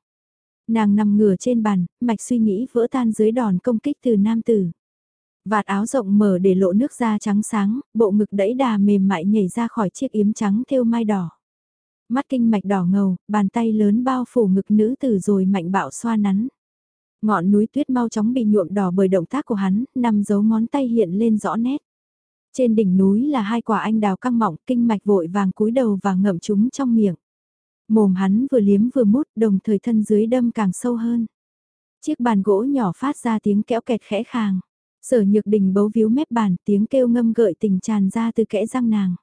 Nàng nằm ngửa trên bàn, mạch suy nghĩ vỡ tan dưới đòn công kích từ nam tử. Vạt áo rộng mở để lộ nước da trắng sáng, bộ ngực đẫy đà mềm mại nhảy ra khỏi chiếc yếm trắng thêu mai đỏ. Mắt kinh mạch đỏ ngầu, bàn tay lớn bao phủ ngực nữ tử rồi mạnh bạo xoa nắn. Ngọn núi tuyết mau chóng bị nhuộm đỏ bởi động tác của hắn, nằm dấu ngón tay hiện lên rõ nét. Trên đỉnh núi là hai quả anh đào căng mọng, kinh mạch vội vàng cúi đầu và ngậm chúng trong miệng. Mồm hắn vừa liếm vừa mút, đồng thời thân dưới đâm càng sâu hơn. Chiếc bàn gỗ nhỏ phát ra tiếng kẽo kẹt khẽ khàng. Sở nhược đình bấu víu mép bàn, tiếng kêu ngâm gợi tình tràn ra từ kẽ răng nàng.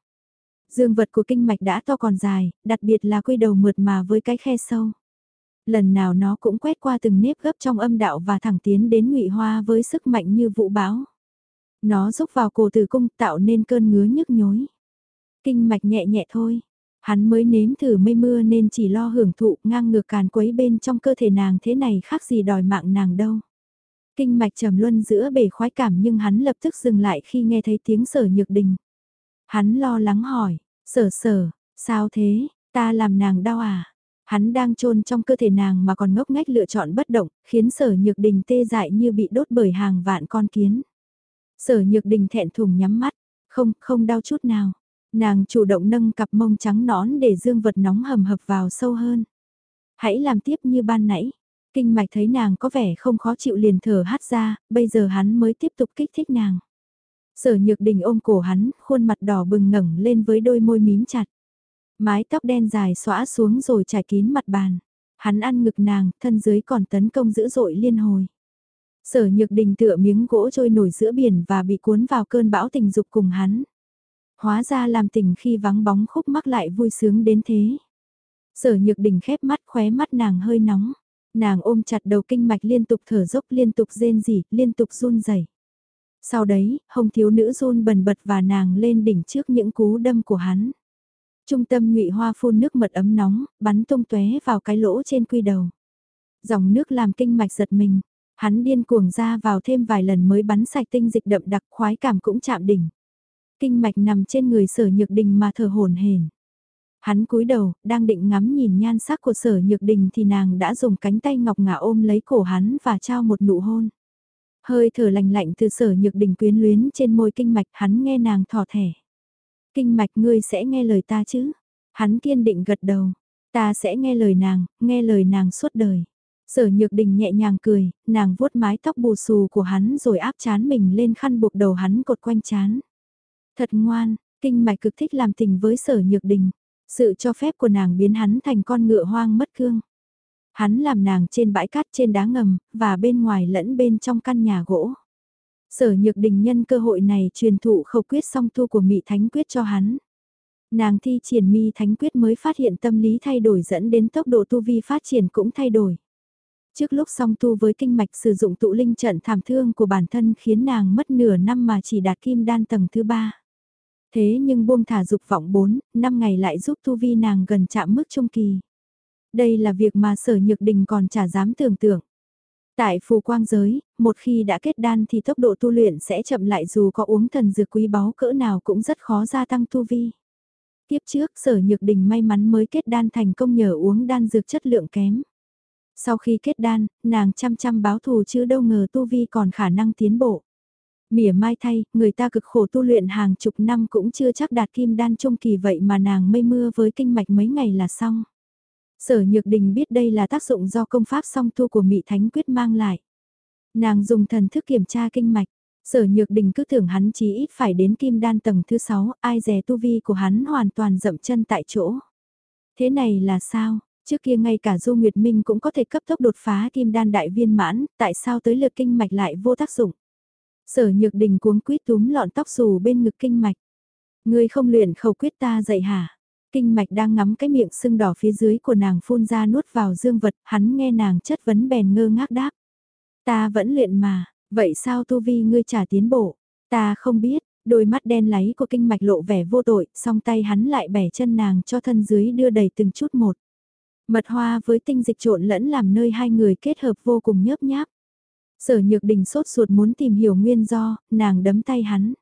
Dương vật của kinh mạch đã to còn dài, đặc biệt là quy đầu mượt mà với cái khe sâu. Lần nào nó cũng quét qua từng nếp gấp trong âm đạo và thẳng tiến đến ngụy hoa với sức mạnh như vũ bão. Nó rúc vào cổ tử cung tạo nên cơn ngứa nhức nhối. Kinh mạch nhẹ nhẹ thôi, Hắn mới nếm thử mây mưa nên chỉ lo hưởng thụ ngang ngược càn quấy bên trong cơ thể nàng thế này khác gì đòi mạng nàng đâu. Kinh mạch trầm luân giữa bể khoái cảm nhưng hắn lập tức dừng lại khi nghe thấy tiếng sở nhược đình. Hắn lo lắng hỏi, sở sở, sao thế, ta làm nàng đau à? Hắn đang trôn trong cơ thể nàng mà còn ngốc ngách lựa chọn bất động, khiến sở nhược đình tê dại như bị đốt bởi hàng vạn con kiến. Sở nhược đình thẹn thùng nhắm mắt, không, không đau chút nào. Nàng chủ động nâng cặp mông trắng nõn để dương vật nóng hầm hập vào sâu hơn. Hãy làm tiếp như ban nãy. Kinh mạch thấy nàng có vẻ không khó chịu liền thở hát ra, bây giờ hắn mới tiếp tục kích thích nàng. Sở nhược đình ôm cổ hắn, khuôn mặt đỏ bừng ngẩng lên với đôi môi mím chặt. Mái tóc đen dài xõa xuống rồi trải kín mặt bàn. Hắn ăn ngực nàng, thân dưới còn tấn công dữ dội liên hồi. Sở nhược đình tựa miếng gỗ trôi nổi giữa biển và bị cuốn vào cơn bão tình dục cùng hắn. Hóa ra làm tình khi vắng bóng khúc mắc lại vui sướng đến thế. Sở nhược đình khép mắt khóe mắt nàng hơi nóng. Nàng ôm chặt đầu kinh mạch liên tục thở dốc liên tục rên rỉ, liên tục run rẩy. Sau đấy, hồng thiếu nữ run bần bật và nàng lên đỉnh trước những cú đâm của hắn. Trung tâm nhụy hoa phun nước mật ấm nóng, bắn tung tóe vào cái lỗ trên quy đầu. Dòng nước làm kinh mạch giật mình, hắn điên cuồng ra vào thêm vài lần mới bắn sạch tinh dịch đậm đặc khoái cảm cũng chạm đỉnh. Kinh mạch nằm trên người sở nhược đình mà thở hồn hển. Hắn cúi đầu, đang định ngắm nhìn nhan sắc của sở nhược đình thì nàng đã dùng cánh tay ngọc ngà ôm lấy cổ hắn và trao một nụ hôn. Hơi thở lạnh lạnh từ sở nhược đình quyến luyến trên môi kinh mạch hắn nghe nàng thỏ thẻ. Kinh mạch ngươi sẽ nghe lời ta chứ? Hắn kiên định gật đầu. Ta sẽ nghe lời nàng, nghe lời nàng suốt đời. Sở nhược đình nhẹ nhàng cười, nàng vuốt mái tóc bù xù của hắn rồi áp chán mình lên khăn buộc đầu hắn cột quanh chán. Thật ngoan, kinh mạch cực thích làm tình với sở nhược đình. Sự cho phép của nàng biến hắn thành con ngựa hoang mất cương. Hắn làm nàng trên bãi cát trên đá ngầm, và bên ngoài lẫn bên trong căn nhà gỗ. Sở nhược đình nhân cơ hội này truyền thụ khẩu quyết song tu của Mị Thánh Quyết cho hắn. Nàng thi triển Mi Thánh Quyết mới phát hiện tâm lý thay đổi dẫn đến tốc độ tu vi phát triển cũng thay đổi. Trước lúc song tu với kinh mạch sử dụng tụ linh trận thảm thương của bản thân khiến nàng mất nửa năm mà chỉ đạt kim đan tầng thứ ba. Thế nhưng buông thả dục vọng 4, 5 ngày lại giúp tu vi nàng gần chạm mức trung kỳ. Đây là việc mà sở nhược đình còn chả dám tưởng tượng. Tại phù quang giới, một khi đã kết đan thì tốc độ tu luyện sẽ chậm lại dù có uống thần dược quý báu cỡ nào cũng rất khó gia tăng tu vi. Tiếp trước sở nhược đình may mắn mới kết đan thành công nhờ uống đan dược chất lượng kém. Sau khi kết đan, nàng chăm chăm báo thù chứ đâu ngờ tu vi còn khả năng tiến bộ. Mỉa mai thay, người ta cực khổ tu luyện hàng chục năm cũng chưa chắc đạt kim đan trung kỳ vậy mà nàng mây mưa với kinh mạch mấy ngày là xong. Sở Nhược Đình biết đây là tác dụng do công pháp song tu của Mị Thánh Quyết mang lại. Nàng dùng thần thức kiểm tra kinh mạch, Sở Nhược Đình cứ tưởng hắn chí ít phải đến kim đan tầng thứ 6, ai dè tu vi của hắn hoàn toàn dậm chân tại chỗ. Thế này là sao? Trước kia ngay cả Du Nguyệt Minh cũng có thể cấp tốc đột phá kim đan đại viên mãn, tại sao tới lượt kinh mạch lại vô tác dụng? Sở Nhược Đình cuống quýt túm lọn tóc xù bên ngực kinh mạch. Ngươi không luyện khẩu quyết ta dạy hả? Kinh mạch đang ngắm cái miệng sưng đỏ phía dưới của nàng phun ra nuốt vào dương vật, hắn nghe nàng chất vấn bèn ngơ ngác đáp. Ta vẫn luyện mà, vậy sao tu vi ngươi trả tiến bộ? Ta không biết, đôi mắt đen láy của kinh mạch lộ vẻ vô tội, song tay hắn lại bẻ chân nàng cho thân dưới đưa đầy từng chút một. Mật hoa với tinh dịch trộn lẫn làm nơi hai người kết hợp vô cùng nhớp nháp. Sở nhược đình sốt ruột muốn tìm hiểu nguyên do, nàng đấm tay hắn.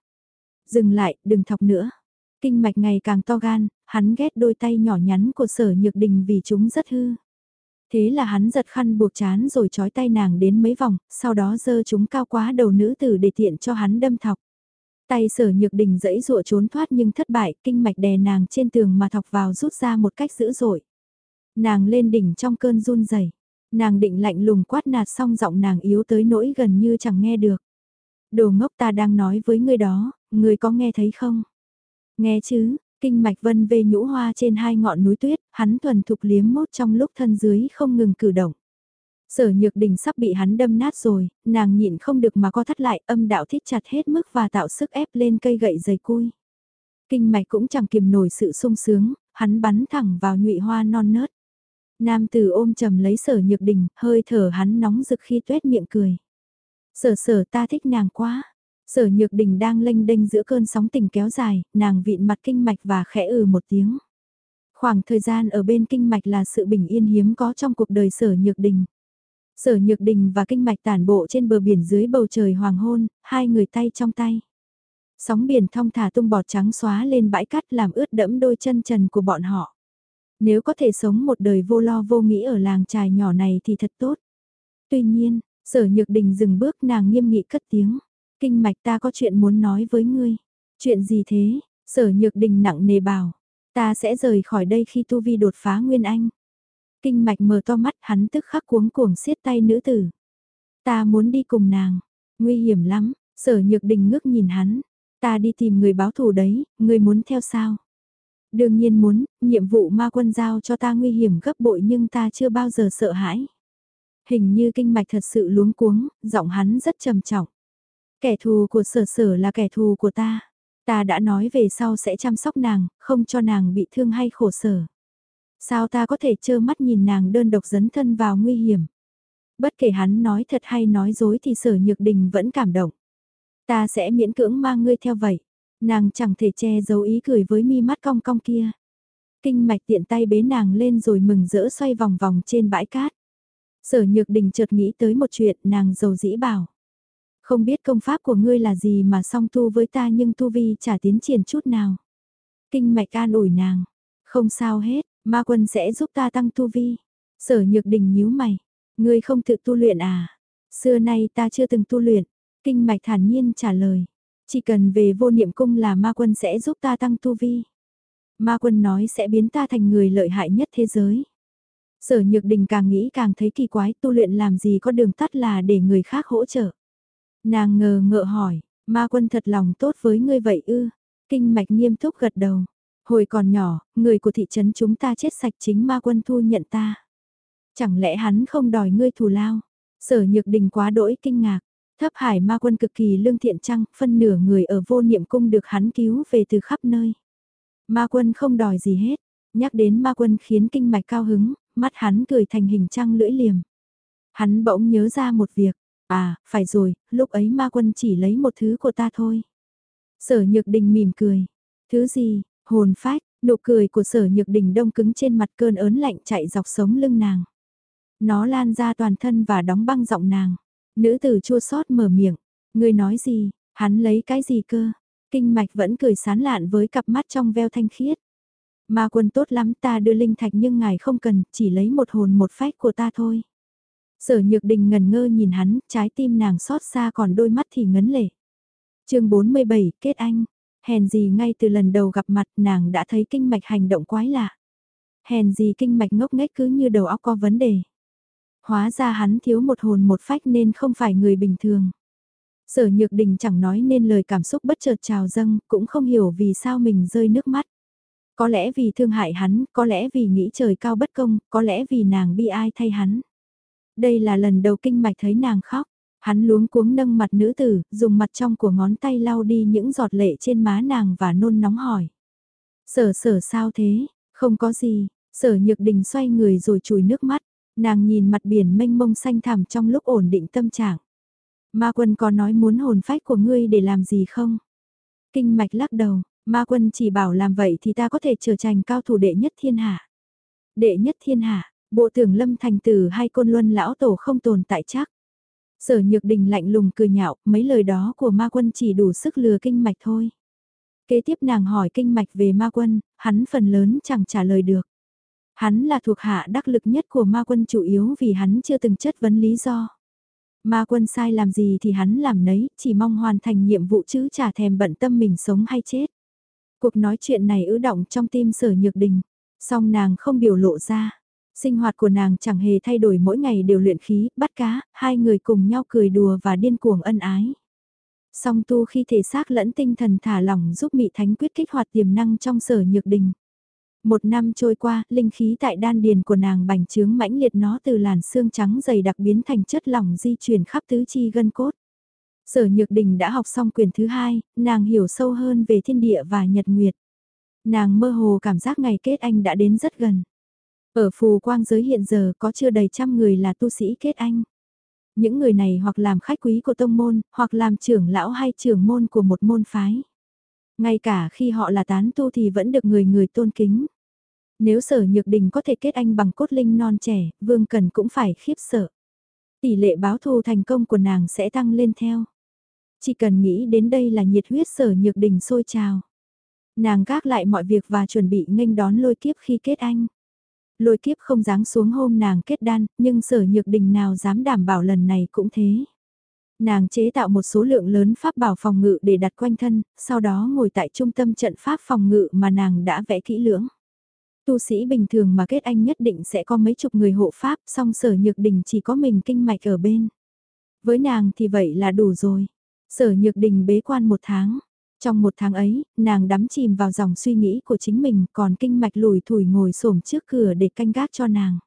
Dừng lại, đừng thọc nữa. Kinh mạch ngày càng to gan, hắn ghét đôi tay nhỏ nhắn của sở nhược đình vì chúng rất hư. Thế là hắn giật khăn buộc chán rồi trói tay nàng đến mấy vòng, sau đó dơ chúng cao quá đầu nữ tử để tiện cho hắn đâm thọc. Tay sở nhược đình dẫy dụa trốn thoát nhưng thất bại, kinh mạch đè nàng trên tường mà thọc vào rút ra một cách dữ dội. Nàng lên đỉnh trong cơn run rẩy Nàng định lạnh lùng quát nạt xong giọng nàng yếu tới nỗi gần như chẳng nghe được. Đồ ngốc ta đang nói với người đó, người có nghe thấy không? Nghe chứ, kinh mạch vân về nhũ hoa trên hai ngọn núi tuyết, hắn thuần thục liếm mốt trong lúc thân dưới không ngừng cử động. Sở nhược đình sắp bị hắn đâm nát rồi, nàng nhịn không được mà co thắt lại âm đạo thích chặt hết mức và tạo sức ép lên cây gậy dày cui. Kinh mạch cũng chẳng kiềm nổi sự sung sướng, hắn bắn thẳng vào nhụy hoa non nớt. Nam tử ôm chầm lấy sở nhược đình, hơi thở hắn nóng rực khi tuét miệng cười. Sở sở ta thích nàng quá. Sở nhược đình đang lênh đênh giữa cơn sóng tình kéo dài, nàng vịn mặt kinh mạch và khẽ ừ một tiếng. Khoảng thời gian ở bên kinh mạch là sự bình yên hiếm có trong cuộc đời sở nhược đình. Sở nhược đình và kinh mạch tản bộ trên bờ biển dưới bầu trời hoàng hôn, hai người tay trong tay. Sóng biển thong thả tung bọt trắng xóa lên bãi cát làm ướt đẫm đôi chân trần của bọn họ. Nếu có thể sống một đời vô lo vô nghĩ ở làng trài nhỏ này thì thật tốt. Tuy nhiên, sở nhược đình dừng bước nàng nghiêm nghị cất tiếng. Kinh mạch ta có chuyện muốn nói với ngươi. Chuyện gì thế? Sở nhược đình nặng nề bảo. Ta sẽ rời khỏi đây khi tu vi đột phá nguyên anh. Kinh mạch mở to mắt hắn tức khắc cuống cuồng siết tay nữ tử. Ta muốn đi cùng nàng. Nguy hiểm lắm. Sở nhược đình ngước nhìn hắn. Ta đi tìm người báo thù đấy, người muốn theo sao? Đương nhiên muốn, nhiệm vụ ma quân giao cho ta nguy hiểm gấp bội nhưng ta chưa bao giờ sợ hãi. Hình như kinh mạch thật sự luống cuống, giọng hắn rất trầm trọng. Kẻ thù của sở sở là kẻ thù của ta. Ta đã nói về sau sẽ chăm sóc nàng, không cho nàng bị thương hay khổ sở. Sao ta có thể trơ mắt nhìn nàng đơn độc dấn thân vào nguy hiểm? Bất kể hắn nói thật hay nói dối thì sở nhược đình vẫn cảm động. Ta sẽ miễn cưỡng mang ngươi theo vậy. Nàng chẳng thể che giấu ý cười với mi mắt cong cong kia. Kinh mạch tiện tay bế nàng lên rồi mừng rỡ xoay vòng vòng trên bãi cát. Sở nhược đình chợt nghĩ tới một chuyện nàng giàu dĩ bảo. Không biết công pháp của ngươi là gì mà song tu với ta nhưng tu vi chả tiến triển chút nào. Kinh mạch an ủi nàng. Không sao hết, ma quân sẽ giúp ta tăng tu vi. Sở nhược đình nhíu mày. Ngươi không tự tu luyện à? Xưa nay ta chưa từng tu luyện. Kinh mạch thản nhiên trả lời. Chỉ cần về vô niệm cung là ma quân sẽ giúp ta tăng tu vi. Ma quân nói sẽ biến ta thành người lợi hại nhất thế giới. Sở nhược đình càng nghĩ càng thấy kỳ quái tu luyện làm gì có đường tắt là để người khác hỗ trợ. Nàng ngờ ngợ hỏi, ma quân thật lòng tốt với ngươi vậy ư? Kinh mạch nghiêm túc gật đầu. Hồi còn nhỏ, người của thị trấn chúng ta chết sạch chính ma quân thu nhận ta. Chẳng lẽ hắn không đòi ngươi thù lao? Sở nhược đình quá đỗi kinh ngạc. Thấp hải ma quân cực kỳ lương thiện trăng, phân nửa người ở vô niệm cung được hắn cứu về từ khắp nơi. Ma quân không đòi gì hết, nhắc đến ma quân khiến kinh mạch cao hứng, mắt hắn cười thành hình trăng lưỡi liềm. Hắn bỗng nhớ ra một việc, à, phải rồi, lúc ấy ma quân chỉ lấy một thứ của ta thôi. Sở nhược đình mỉm cười, thứ gì, hồn phách, nụ cười của sở nhược đình đông cứng trên mặt cơn ớn lạnh chạy dọc sống lưng nàng. Nó lan ra toàn thân và đóng băng giọng nàng. Nữ tử chua xót mở miệng, người nói gì, hắn lấy cái gì cơ? Kinh mạch vẫn cười sán lạn với cặp mắt trong veo thanh khiết. Ma quân tốt lắm ta đưa linh thạch nhưng ngài không cần, chỉ lấy một hồn một phách của ta thôi. Sở nhược đình ngần ngơ nhìn hắn, trái tim nàng xót xa còn đôi mắt thì ngấn lệ. chương 47, kết anh. Hèn gì ngay từ lần đầu gặp mặt nàng đã thấy kinh mạch hành động quái lạ. Hèn gì kinh mạch ngốc nghếch cứ như đầu óc có vấn đề. Hóa ra hắn thiếu một hồn một phách nên không phải người bình thường. Sở nhược đình chẳng nói nên lời cảm xúc bất chợt trào dâng, cũng không hiểu vì sao mình rơi nước mắt. Có lẽ vì thương hại hắn, có lẽ vì nghĩ trời cao bất công, có lẽ vì nàng bi ai thay hắn. Đây là lần đầu kinh mạch thấy nàng khóc. Hắn luống cuống nâng mặt nữ tử, dùng mặt trong của ngón tay lau đi những giọt lệ trên má nàng và nôn nóng hỏi. Sở sở sao thế, không có gì, sở nhược đình xoay người rồi chùi nước mắt. Nàng nhìn mặt biển mênh mông xanh thẳm trong lúc ổn định tâm trạng. Ma quân có nói muốn hồn phách của ngươi để làm gì không? Kinh mạch lắc đầu, ma quân chỉ bảo làm vậy thì ta có thể trở thành cao thủ đệ nhất thiên hạ. Đệ nhất thiên hạ, bộ tưởng lâm thành tử hay côn luân lão tổ không tồn tại chắc. Sở nhược đình lạnh lùng cười nhạo, mấy lời đó của ma quân chỉ đủ sức lừa kinh mạch thôi. Kế tiếp nàng hỏi kinh mạch về ma quân, hắn phần lớn chẳng trả lời được. Hắn là thuộc hạ đắc lực nhất của ma quân chủ yếu vì hắn chưa từng chất vấn lý do. Ma quân sai làm gì thì hắn làm nấy, chỉ mong hoàn thành nhiệm vụ chứ chả thèm bận tâm mình sống hay chết. Cuộc nói chuyện này ứ động trong tim sở nhược đình, song nàng không biểu lộ ra. Sinh hoạt của nàng chẳng hề thay đổi mỗi ngày đều luyện khí, bắt cá, hai người cùng nhau cười đùa và điên cuồng ân ái. Song tu khi thể xác lẫn tinh thần thả lỏng giúp mị thánh quyết kích hoạt tiềm năng trong sở nhược đình. Một năm trôi qua, linh khí tại đan điền của nàng bành trướng mãnh liệt nó từ làn xương trắng dày đặc biến thành chất lỏng di chuyển khắp tứ chi gân cốt. Sở Nhược Đình đã học xong quyền thứ hai, nàng hiểu sâu hơn về thiên địa và nhật nguyệt. Nàng mơ hồ cảm giác ngày kết anh đã đến rất gần. Ở phù quang giới hiện giờ có chưa đầy trăm người là tu sĩ kết anh. Những người này hoặc làm khách quý của tông môn, hoặc làm trưởng lão hay trưởng môn của một môn phái. Ngay cả khi họ là tán tu thì vẫn được người người tôn kính. Nếu sở nhược đình có thể kết anh bằng cốt linh non trẻ, Vương Cần cũng phải khiếp sợ. Tỷ lệ báo thù thành công của nàng sẽ tăng lên theo. Chỉ cần nghĩ đến đây là nhiệt huyết sở nhược đình sôi trào. Nàng gác lại mọi việc và chuẩn bị nghênh đón lôi kiếp khi kết anh. Lôi kiếp không dáng xuống hôm nàng kết đan, nhưng sở nhược đình nào dám đảm bảo lần này cũng thế. Nàng chế tạo một số lượng lớn pháp bảo phòng ngự để đặt quanh thân, sau đó ngồi tại trung tâm trận pháp phòng ngự mà nàng đã vẽ kỹ lưỡng. Tu sĩ bình thường mà kết anh nhất định sẽ có mấy chục người hộ pháp, song sở nhược đình chỉ có mình kinh mạch ở bên. Với nàng thì vậy là đủ rồi. Sở nhược đình bế quan một tháng. Trong một tháng ấy, nàng đắm chìm vào dòng suy nghĩ của chính mình còn kinh mạch lùi thủi ngồi xổm trước cửa để canh gác cho nàng.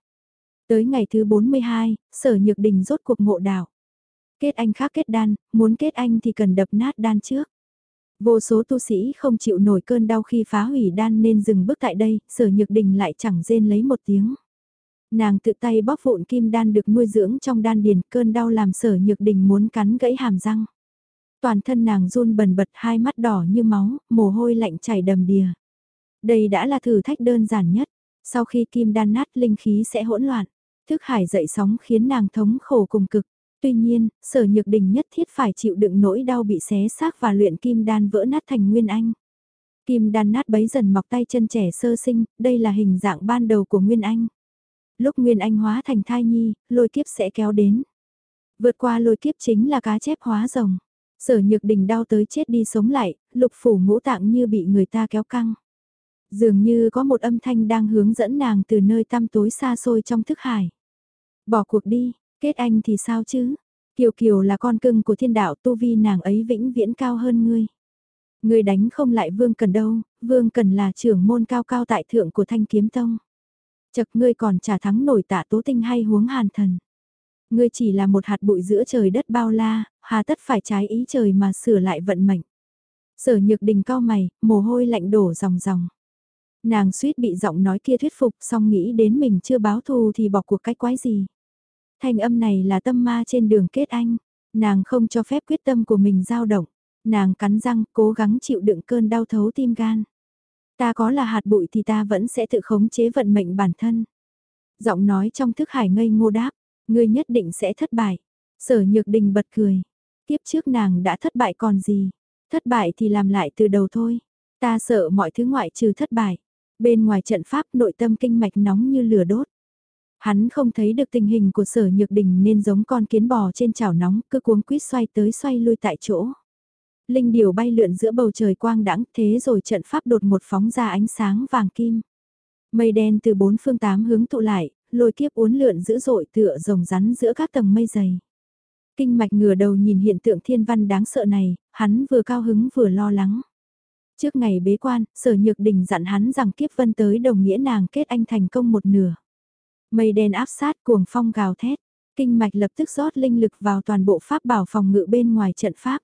Tới ngày thứ 42, sở nhược đình rốt cuộc ngộ đạo. Kết anh khác kết đan, muốn kết anh thì cần đập nát đan trước. Vô số tu sĩ không chịu nổi cơn đau khi phá hủy đan nên dừng bước tại đây, sở nhược đình lại chẳng rên lấy một tiếng. Nàng tự tay bóp vụn kim đan được nuôi dưỡng trong đan điền, cơn đau làm sở nhược đình muốn cắn gãy hàm răng. Toàn thân nàng run bần bật hai mắt đỏ như máu, mồ hôi lạnh chảy đầm đìa. Đây đã là thử thách đơn giản nhất. Sau khi kim đan nát linh khí sẽ hỗn loạn. Thức hải dậy sóng khiến nàng thống khổ cùng cực. Tuy nhiên, sở nhược đình nhất thiết phải chịu đựng nỗi đau bị xé xác và luyện kim đan vỡ nát thành nguyên anh. Kim đan nát bấy dần mọc tay chân trẻ sơ sinh, đây là hình dạng ban đầu của nguyên anh. Lúc nguyên anh hóa thành thai nhi, lôi kiếp sẽ kéo đến. Vượt qua lôi kiếp chính là cá chép hóa rồng. Sở nhược đình đau tới chết đi sống lại, lục phủ ngũ tạng như bị người ta kéo căng. Dường như có một âm thanh đang hướng dẫn nàng từ nơi tăm tối xa xôi trong thức hải. Bỏ cuộc đi, kết anh thì sao chứ? Kiều Kiều là con cưng của thiên đạo tu vi nàng ấy vĩnh viễn cao hơn ngươi. Ngươi đánh không lại Vương Cần đâu, Vương Cần là trưởng môn cao cao tại thượng của Thanh Kiếm Tông. Chật ngươi còn trả thắng nổi tạ tố tinh hay huống hàn thần. Ngươi chỉ là một hạt bụi giữa trời đất bao la, hà tất phải trái ý trời mà sửa lại vận mệnh. Sở nhược đình cao mày, mồ hôi lạnh đổ ròng ròng. Nàng suýt bị giọng nói kia thuyết phục xong nghĩ đến mình chưa báo thù thì bỏ cuộc cách quái gì. Thanh âm này là tâm ma trên đường kết anh. Nàng không cho phép quyết tâm của mình dao động. Nàng cắn răng cố gắng chịu đựng cơn đau thấu tim gan. Ta có là hạt bụi thì ta vẫn sẽ tự khống chế vận mệnh bản thân. Giọng nói trong thức hải ngây ngô đáp, ngươi nhất định sẽ thất bại. Sở nhược đình bật cười. Tiếp trước nàng đã thất bại còn gì. Thất bại thì làm lại từ đầu thôi. Ta sợ mọi thứ ngoại trừ thất bại. Bên ngoài trận pháp nội tâm kinh mạch nóng như lửa đốt. Hắn không thấy được tình hình của sở nhược đình nên giống con kiến bò trên chảo nóng cứ cuống quýt xoay tới xoay lui tại chỗ. Linh điểu bay lượn giữa bầu trời quang đãng thế rồi trận pháp đột một phóng ra ánh sáng vàng kim. Mây đen từ bốn phương tám hướng tụ lại, lôi kiếp uốn lượn dữ dội tựa rồng rắn giữa các tầng mây dày. Kinh mạch ngửa đầu nhìn hiện tượng thiên văn đáng sợ này, hắn vừa cao hứng vừa lo lắng. Trước ngày bế quan, sở nhược đình dặn hắn rằng kiếp vân tới đồng nghĩa nàng kết anh thành công một nửa. Mây đen áp sát cuồng phong gào thét, kinh mạch lập tức rót linh lực vào toàn bộ pháp bảo phòng ngự bên ngoài trận pháp.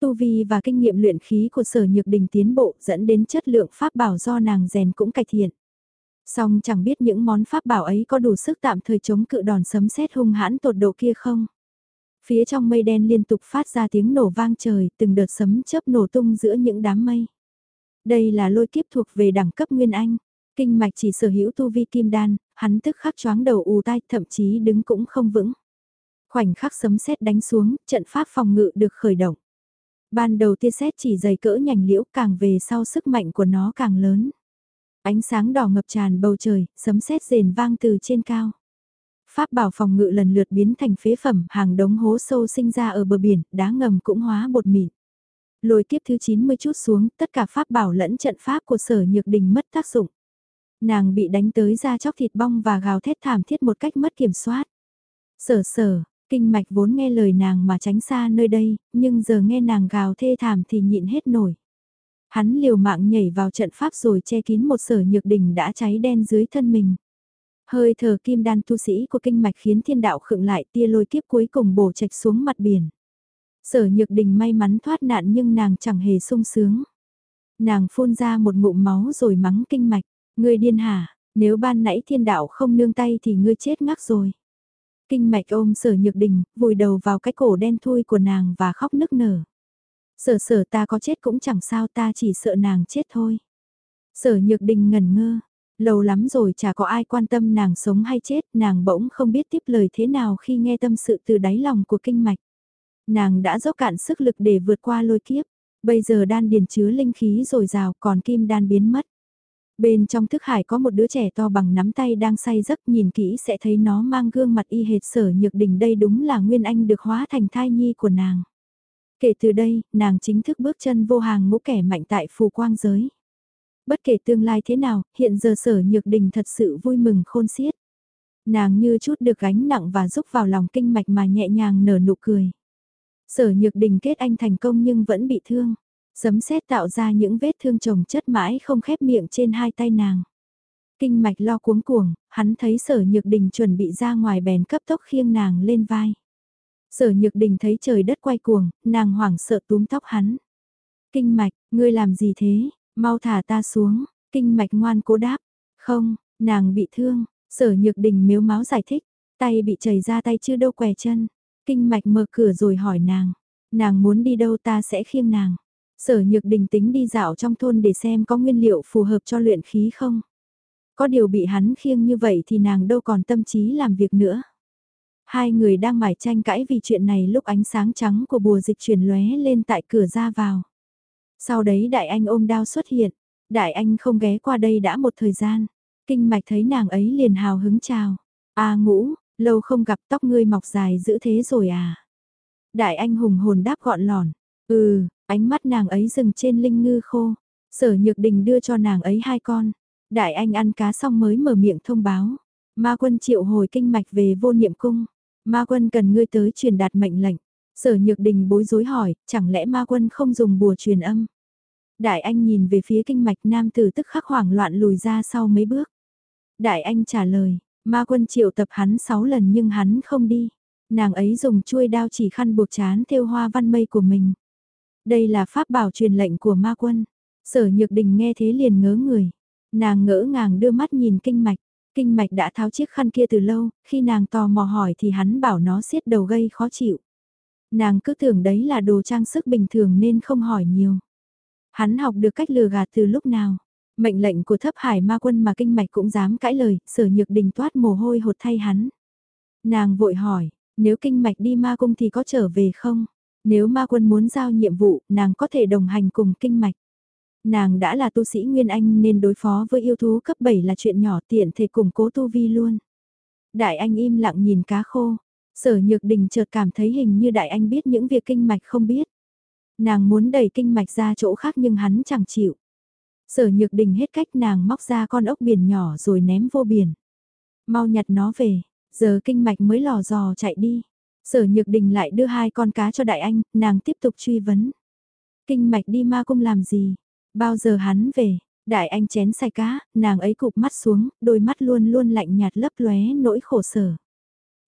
Tu vi và kinh nghiệm luyện khí của sở nhược đình tiến bộ dẫn đến chất lượng pháp bảo do nàng rèn cũng cải thiện. Song chẳng biết những món pháp bảo ấy có đủ sức tạm thời chống cự đòn sấm sét hung hãn tột độ kia không? Phía trong mây đen liên tục phát ra tiếng nổ vang trời, từng đợt sấm chớp nổ tung giữa những đám mây. Đây là lôi kiếp thuộc về đẳng cấp Nguyên Anh. Kinh mạch chỉ sở hữu tu vi kim đan, hắn tức khắc choáng đầu ù tai, thậm chí đứng cũng không vững. Khoảnh khắc sấm sét đánh xuống, trận pháp phòng ngự được khởi động. Ban đầu tia sét chỉ dày cỡ nhành liễu càng về sau sức mạnh của nó càng lớn. Ánh sáng đỏ ngập tràn bầu trời, sấm sét rền vang từ trên cao. Pháp bảo phòng ngự lần lượt biến thành phế phẩm, hàng đống hố sâu sinh ra ở bờ biển, đá ngầm cũng hóa bột mịn. Lôi kiếp thứ 90 chút xuống, tất cả pháp bảo lẫn trận pháp của sở nhược đình mất tác dụng. Nàng bị đánh tới da chóc thịt bong và gào thét thảm thiết một cách mất kiểm soát. Sở sở, kinh mạch vốn nghe lời nàng mà tránh xa nơi đây, nhưng giờ nghe nàng gào thê thảm thì nhịn hết nổi. Hắn liều mạng nhảy vào trận pháp rồi che kín một sở nhược đỉnh đã cháy đen dưới thân mình. Hơi thở kim đan tu sĩ của kinh mạch khiến thiên đạo khựng lại tia lôi kiếp cuối cùng bổ trạch xuống mặt biển. Sở nhược đình may mắn thoát nạn nhưng nàng chẳng hề sung sướng. Nàng phun ra một ngụm máu rồi mắng kinh mạch, ngươi điên hả, nếu ban nãy thiên đạo không nương tay thì ngươi chết ngắc rồi. Kinh mạch ôm sở nhược đình, vùi đầu vào cái cổ đen thui của nàng và khóc nức nở. Sở sở ta có chết cũng chẳng sao ta chỉ sợ nàng chết thôi. Sở nhược đình ngẩn ngơ, lâu lắm rồi chả có ai quan tâm nàng sống hay chết, nàng bỗng không biết tiếp lời thế nào khi nghe tâm sự từ đáy lòng của kinh mạch. Nàng đã dốc cạn sức lực để vượt qua lôi kiếp, bây giờ đan điền chứa linh khí rồi rào còn kim đan biến mất. Bên trong thức hải có một đứa trẻ to bằng nắm tay đang say giấc nhìn kỹ sẽ thấy nó mang gương mặt y hệt sở nhược đình đây đúng là Nguyên Anh được hóa thành thai nhi của nàng. Kể từ đây, nàng chính thức bước chân vô hàng ngũ kẻ mạnh tại phù quang giới. Bất kể tương lai thế nào, hiện giờ sở nhược đình thật sự vui mừng khôn xiết. Nàng như chút được gánh nặng và rúc vào lòng kinh mạch mà nhẹ nhàng nở nụ cười. Sở nhược đình kết anh thành công nhưng vẫn bị thương. Sấm sét tạo ra những vết thương chồng chất mãi không khép miệng trên hai tay nàng. Kinh mạch lo cuống cuồng, hắn thấy sở nhược đình chuẩn bị ra ngoài bèn cấp tốc khiêng nàng lên vai. Sở nhược đình thấy trời đất quay cuồng, nàng hoảng sợ túm tóc hắn. Kinh mạch, ngươi làm gì thế, mau thả ta xuống, kinh mạch ngoan cố đáp. Không, nàng bị thương, sở nhược đình miếu máu giải thích, tay bị chảy ra tay chưa đâu què chân. Kinh mạch mở cửa rồi hỏi nàng, nàng muốn đi đâu ta sẽ khiêng nàng. Sở nhược đình tính đi dạo trong thôn để xem có nguyên liệu phù hợp cho luyện khí không. Có điều bị hắn khiêng như vậy thì nàng đâu còn tâm trí làm việc nữa. Hai người đang mải tranh cãi vì chuyện này lúc ánh sáng trắng của bùa dịch chuyển lóe lên tại cửa ra vào. Sau đấy đại anh ôm đao xuất hiện, đại anh không ghé qua đây đã một thời gian. Kinh mạch thấy nàng ấy liền hào hứng chào. a ngũ, lâu không gặp tóc ngươi mọc dài dữ thế rồi à. Đại anh hùng hồn đáp gọn lòn. Ừ, ánh mắt nàng ấy dừng trên linh ngư khô. Sở nhược đình đưa cho nàng ấy hai con. Đại anh ăn cá xong mới mở miệng thông báo. Ma quân triệu hồi kinh mạch về vô niệm cung. Ma quân cần ngươi tới truyền đạt mệnh lệnh. Sở nhược đình bối rối hỏi, chẳng lẽ ma quân không dùng bùa truyền âm? Đại anh nhìn về phía kinh mạch nam tử tức khắc hoảng loạn lùi ra sau mấy bước. Đại anh trả lời, ma quân triệu tập hắn 6 lần nhưng hắn không đi. Nàng ấy dùng chuôi đao chỉ khăn buộc chán theo hoa văn mây của mình. Đây là pháp bảo truyền lệnh của ma quân. Sở nhược đình nghe thế liền ngớ người. Nàng ngỡ ngàng đưa mắt nhìn kinh mạch. Kinh mạch đã tháo chiếc khăn kia từ lâu, khi nàng tò mò hỏi thì hắn bảo nó siết đầu gây khó chịu. Nàng cứ tưởng đấy là đồ trang sức bình thường nên không hỏi nhiều. Hắn học được cách lừa gạt từ lúc nào. Mệnh lệnh của thấp hải ma quân mà kinh mạch cũng dám cãi lời, sở nhược đình toát mồ hôi hột thay hắn. Nàng vội hỏi, nếu kinh mạch đi ma cung thì có trở về không? Nếu ma quân muốn giao nhiệm vụ, nàng có thể đồng hành cùng kinh mạch. Nàng đã là tu sĩ Nguyên Anh nên đối phó với yêu thú cấp 7 là chuyện nhỏ tiện thể củng cố tu vi luôn. Đại Anh im lặng nhìn cá khô. Sở Nhược Đình chợt cảm thấy hình như Đại Anh biết những việc kinh mạch không biết. Nàng muốn đẩy kinh mạch ra chỗ khác nhưng hắn chẳng chịu. Sở Nhược Đình hết cách nàng móc ra con ốc biển nhỏ rồi ném vô biển. Mau nhặt nó về, giờ kinh mạch mới lò dò chạy đi. Sở Nhược Đình lại đưa hai con cá cho Đại Anh, nàng tiếp tục truy vấn. Kinh mạch đi ma cung làm gì? Bao giờ hắn về? Đại Anh chén xay cá, nàng ấy cụp mắt xuống, đôi mắt luôn luôn lạnh nhạt lấp lóe nỗi khổ sở.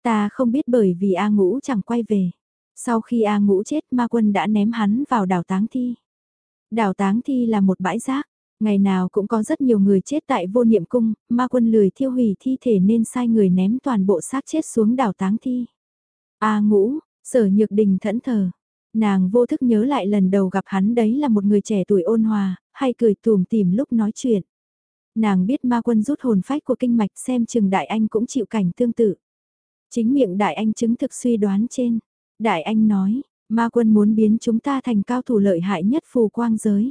Ta không biết bởi vì A Ngũ chẳng quay về. Sau khi A Ngũ chết ma quân đã ném hắn vào đảo táng thi. Đảo táng thi là một bãi rác. Ngày nào cũng có rất nhiều người chết tại vô niệm cung, ma quân lười thiêu hủy thi thể nên sai người ném toàn bộ xác chết xuống đảo táng thi. A ngũ, sở nhược đình thẫn thờ. Nàng vô thức nhớ lại lần đầu gặp hắn đấy là một người trẻ tuổi ôn hòa, hay cười tùm tìm lúc nói chuyện. Nàng biết ma quân rút hồn phách của kinh mạch xem chừng đại anh cũng chịu cảnh tương tự. Chính miệng đại anh chứng thực suy đoán trên. Đại anh nói, ma quân muốn biến chúng ta thành cao thủ lợi hại nhất phù quang giới.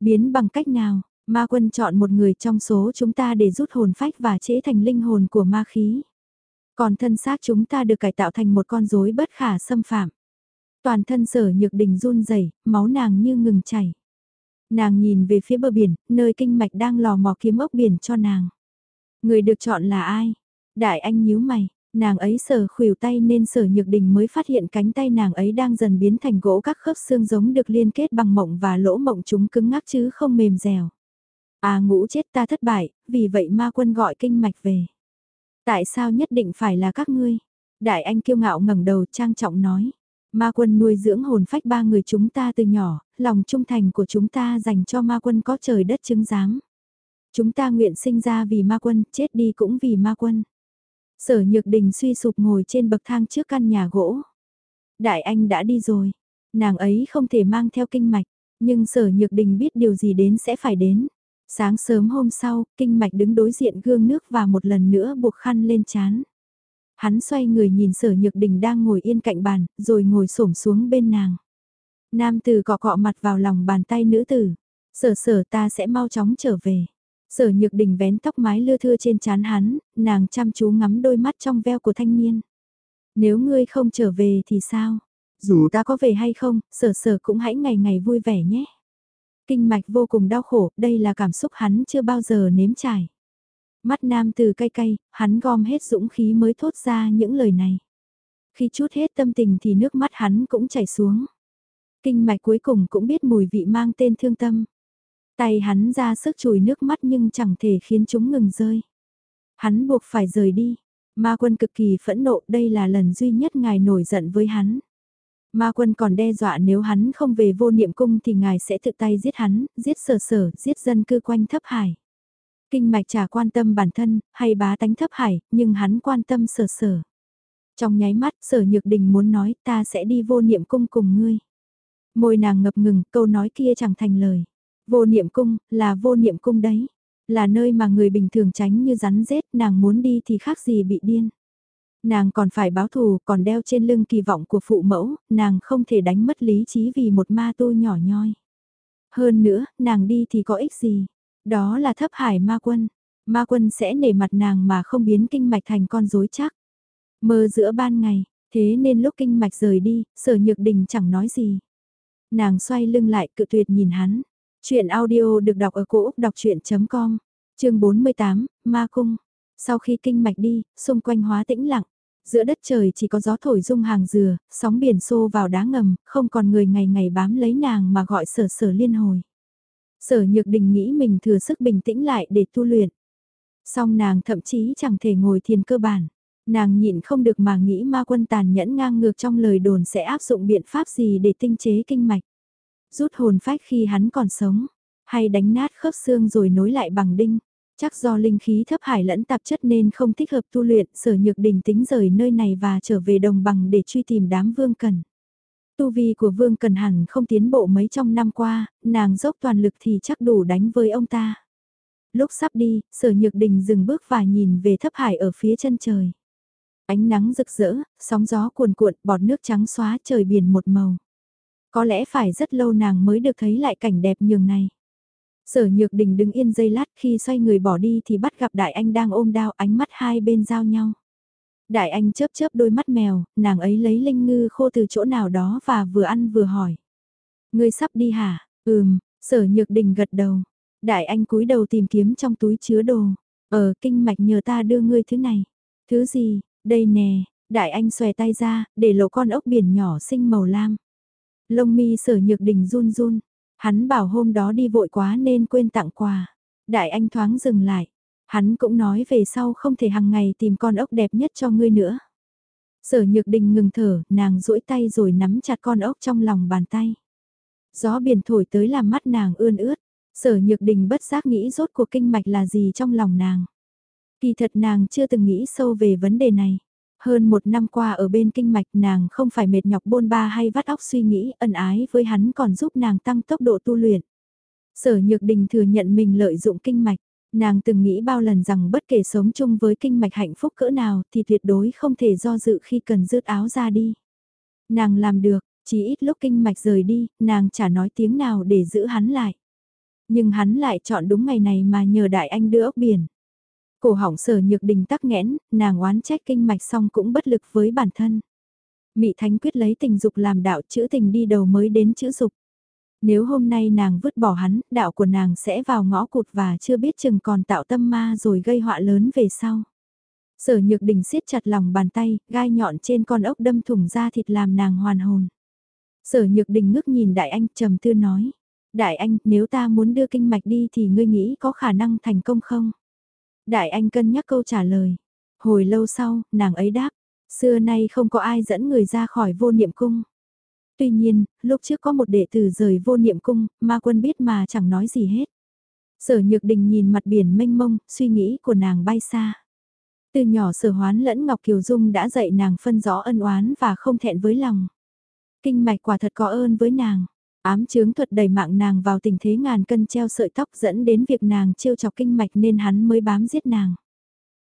Biến bằng cách nào, ma quân chọn một người trong số chúng ta để rút hồn phách và chế thành linh hồn của ma khí. Còn thân xác chúng ta được cải tạo thành một con rối bất khả xâm phạm. Toàn thân sở nhược đình run rẩy máu nàng như ngừng chảy. Nàng nhìn về phía bờ biển, nơi kinh mạch đang lò mò kiếm ốc biển cho nàng. Người được chọn là ai? Đại anh nhíu mày, nàng ấy sờ khuỷu tay nên sở nhược đình mới phát hiện cánh tay nàng ấy đang dần biến thành gỗ các khớp xương giống được liên kết bằng mộng và lỗ mộng chúng cứng ngắc chứ không mềm dẻo. À ngũ chết ta thất bại, vì vậy ma quân gọi kinh mạch về. Tại sao nhất định phải là các ngươi? Đại anh kiêu ngạo ngẩng đầu trang trọng nói. Ma quân nuôi dưỡng hồn phách ba người chúng ta từ nhỏ, lòng trung thành của chúng ta dành cho ma quân có trời đất chứng giám. Chúng ta nguyện sinh ra vì ma quân, chết đi cũng vì ma quân. Sở nhược đình suy sụp ngồi trên bậc thang trước căn nhà gỗ. Đại anh đã đi rồi, nàng ấy không thể mang theo kinh mạch, nhưng sở nhược đình biết điều gì đến sẽ phải đến. Sáng sớm hôm sau, kinh mạch đứng đối diện gương nước và một lần nữa buộc khăn lên chán. Hắn xoay người nhìn sở nhược đình đang ngồi yên cạnh bàn, rồi ngồi xổm xuống bên nàng. Nam tử cọ cọ mặt vào lòng bàn tay nữ tử. Sở sở ta sẽ mau chóng trở về. Sở nhược đình vén tóc mái lưa thưa trên chán hắn, nàng chăm chú ngắm đôi mắt trong veo của thanh niên. Nếu ngươi không trở về thì sao? Dù ta có về hay không, sở sở cũng hãy ngày ngày vui vẻ nhé. Kinh mạch vô cùng đau khổ, đây là cảm xúc hắn chưa bao giờ nếm trải. Mắt nam từ cay cay, hắn gom hết dũng khí mới thốt ra những lời này. Khi chút hết tâm tình thì nước mắt hắn cũng chảy xuống. Kinh mạch cuối cùng cũng biết mùi vị mang tên thương tâm. Tay hắn ra sức chùi nước mắt nhưng chẳng thể khiến chúng ngừng rơi. Hắn buộc phải rời đi. Ma quân cực kỳ phẫn nộ đây là lần duy nhất ngài nổi giận với hắn. Ma quân còn đe dọa nếu hắn không về vô niệm cung thì ngài sẽ tự tay giết hắn, giết sở sở, giết dân cư quanh thấp hải. Kinh mạch chả quan tâm bản thân, hay bá tánh thấp hải, nhưng hắn quan tâm sở sở. Trong nháy mắt sở nhược đình muốn nói ta sẽ đi vô niệm cung cùng ngươi. Môi nàng ngập ngừng, câu nói kia chẳng thành lời. Vô niệm cung, là vô niệm cung đấy. Là nơi mà người bình thường tránh như rắn rết, nàng muốn đi thì khác gì bị điên. Nàng còn phải báo thù, còn đeo trên lưng kỳ vọng của phụ mẫu, nàng không thể đánh mất lý trí vì một ma tu nhỏ nhoi. Hơn nữa, nàng đi thì có ích gì? Đó là thấp hải ma quân. Ma quân sẽ nể mặt nàng mà không biến kinh mạch thành con rối chắc. Mơ giữa ban ngày, thế nên lúc kinh mạch rời đi, sở nhược đình chẳng nói gì. Nàng xoay lưng lại cự tuyệt nhìn hắn. Chuyện audio được đọc ở cổ Úc đọc chuyện.com, chương 48, Ma Cung. Sau khi kinh mạch đi, xung quanh hóa tĩnh lặng. Giữa đất trời chỉ có gió thổi rung hàng dừa, sóng biển xô vào đá ngầm, không còn người ngày ngày bám lấy nàng mà gọi sở sở liên hồi. Sở nhược đình nghĩ mình thừa sức bình tĩnh lại để tu luyện. Song nàng thậm chí chẳng thể ngồi thiền cơ bản. Nàng nhịn không được mà nghĩ ma quân tàn nhẫn ngang ngược trong lời đồn sẽ áp dụng biện pháp gì để tinh chế kinh mạch. Rút hồn phách khi hắn còn sống, hay đánh nát khớp xương rồi nối lại bằng đinh. Chắc do linh khí thấp hải lẫn tạp chất nên không thích hợp tu luyện, sở nhược đình tính rời nơi này và trở về đồng bằng để truy tìm đám vương cần. Tu vi của vương cần hẳn không tiến bộ mấy trong năm qua, nàng dốc toàn lực thì chắc đủ đánh với ông ta. Lúc sắp đi, sở nhược đình dừng bước và nhìn về thấp hải ở phía chân trời. Ánh nắng rực rỡ, sóng gió cuồn cuộn, bọt nước trắng xóa trời biển một màu. Có lẽ phải rất lâu nàng mới được thấy lại cảnh đẹp nhường này. Sở nhược đình đứng yên giây lát khi xoay người bỏ đi thì bắt gặp đại anh đang ôm đao ánh mắt hai bên giao nhau. Đại anh chớp chớp đôi mắt mèo, nàng ấy lấy linh ngư khô từ chỗ nào đó và vừa ăn vừa hỏi. Ngươi sắp đi hả? Ừm, sở nhược đình gật đầu. Đại anh cúi đầu tìm kiếm trong túi chứa đồ. Ờ, kinh mạch nhờ ta đưa ngươi thứ này. Thứ gì? Đây nè, đại anh xòe tay ra, để lộ con ốc biển nhỏ xinh màu lam. Lông mi sở nhược đình run run, hắn bảo hôm đó đi vội quá nên quên tặng quà. Đại anh thoáng dừng lại, hắn cũng nói về sau không thể hàng ngày tìm con ốc đẹp nhất cho ngươi nữa. Sở nhược đình ngừng thở, nàng duỗi tay rồi nắm chặt con ốc trong lòng bàn tay. Gió biển thổi tới làm mắt nàng ươn ướt, sở nhược đình bất giác nghĩ rốt cuộc kinh mạch là gì trong lòng nàng. Kỳ thật nàng chưa từng nghĩ sâu về vấn đề này. Hơn một năm qua ở bên kinh mạch nàng không phải mệt nhọc bôn ba hay vắt óc suy nghĩ ân ái với hắn còn giúp nàng tăng tốc độ tu luyện. Sở Nhược Đình thừa nhận mình lợi dụng kinh mạch. Nàng từng nghĩ bao lần rằng bất kể sống chung với kinh mạch hạnh phúc cỡ nào thì tuyệt đối không thể do dự khi cần rước áo ra đi. Nàng làm được, chỉ ít lúc kinh mạch rời đi, nàng chả nói tiếng nào để giữ hắn lại. Nhưng hắn lại chọn đúng ngày này mà nhờ đại anh đưa ốc biển. Cổ hỏng sở nhược đình tắc nghẽn, nàng oán trách kinh mạch xong cũng bất lực với bản thân. Mị Thánh quyết lấy tình dục làm đạo chữ tình đi đầu mới đến chữ dục. Nếu hôm nay nàng vứt bỏ hắn, đạo của nàng sẽ vào ngõ cụt và chưa biết chừng còn tạo tâm ma rồi gây họa lớn về sau. Sở nhược đình siết chặt lòng bàn tay, gai nhọn trên con ốc đâm thủng ra thịt làm nàng hoàn hồn. Sở nhược đình ngước nhìn đại anh trầm tư nói. Đại anh, nếu ta muốn đưa kinh mạch đi thì ngươi nghĩ có khả năng thành công không? Đại Anh cân nhắc câu trả lời. Hồi lâu sau, nàng ấy đáp, xưa nay không có ai dẫn người ra khỏi vô niệm cung. Tuy nhiên, lúc trước có một đệ tử rời vô niệm cung, ma quân biết mà chẳng nói gì hết. Sở nhược đình nhìn mặt biển mênh mông, suy nghĩ của nàng bay xa. Từ nhỏ sở hoán lẫn Ngọc Kiều Dung đã dạy nàng phân rõ ân oán và không thẹn với lòng. Kinh mạch quả thật có ơn với nàng. Ám chướng thuật đầy mạng nàng vào tình thế ngàn cân treo sợi tóc dẫn đến việc nàng trêu chọc kinh mạch nên hắn mới bám giết nàng.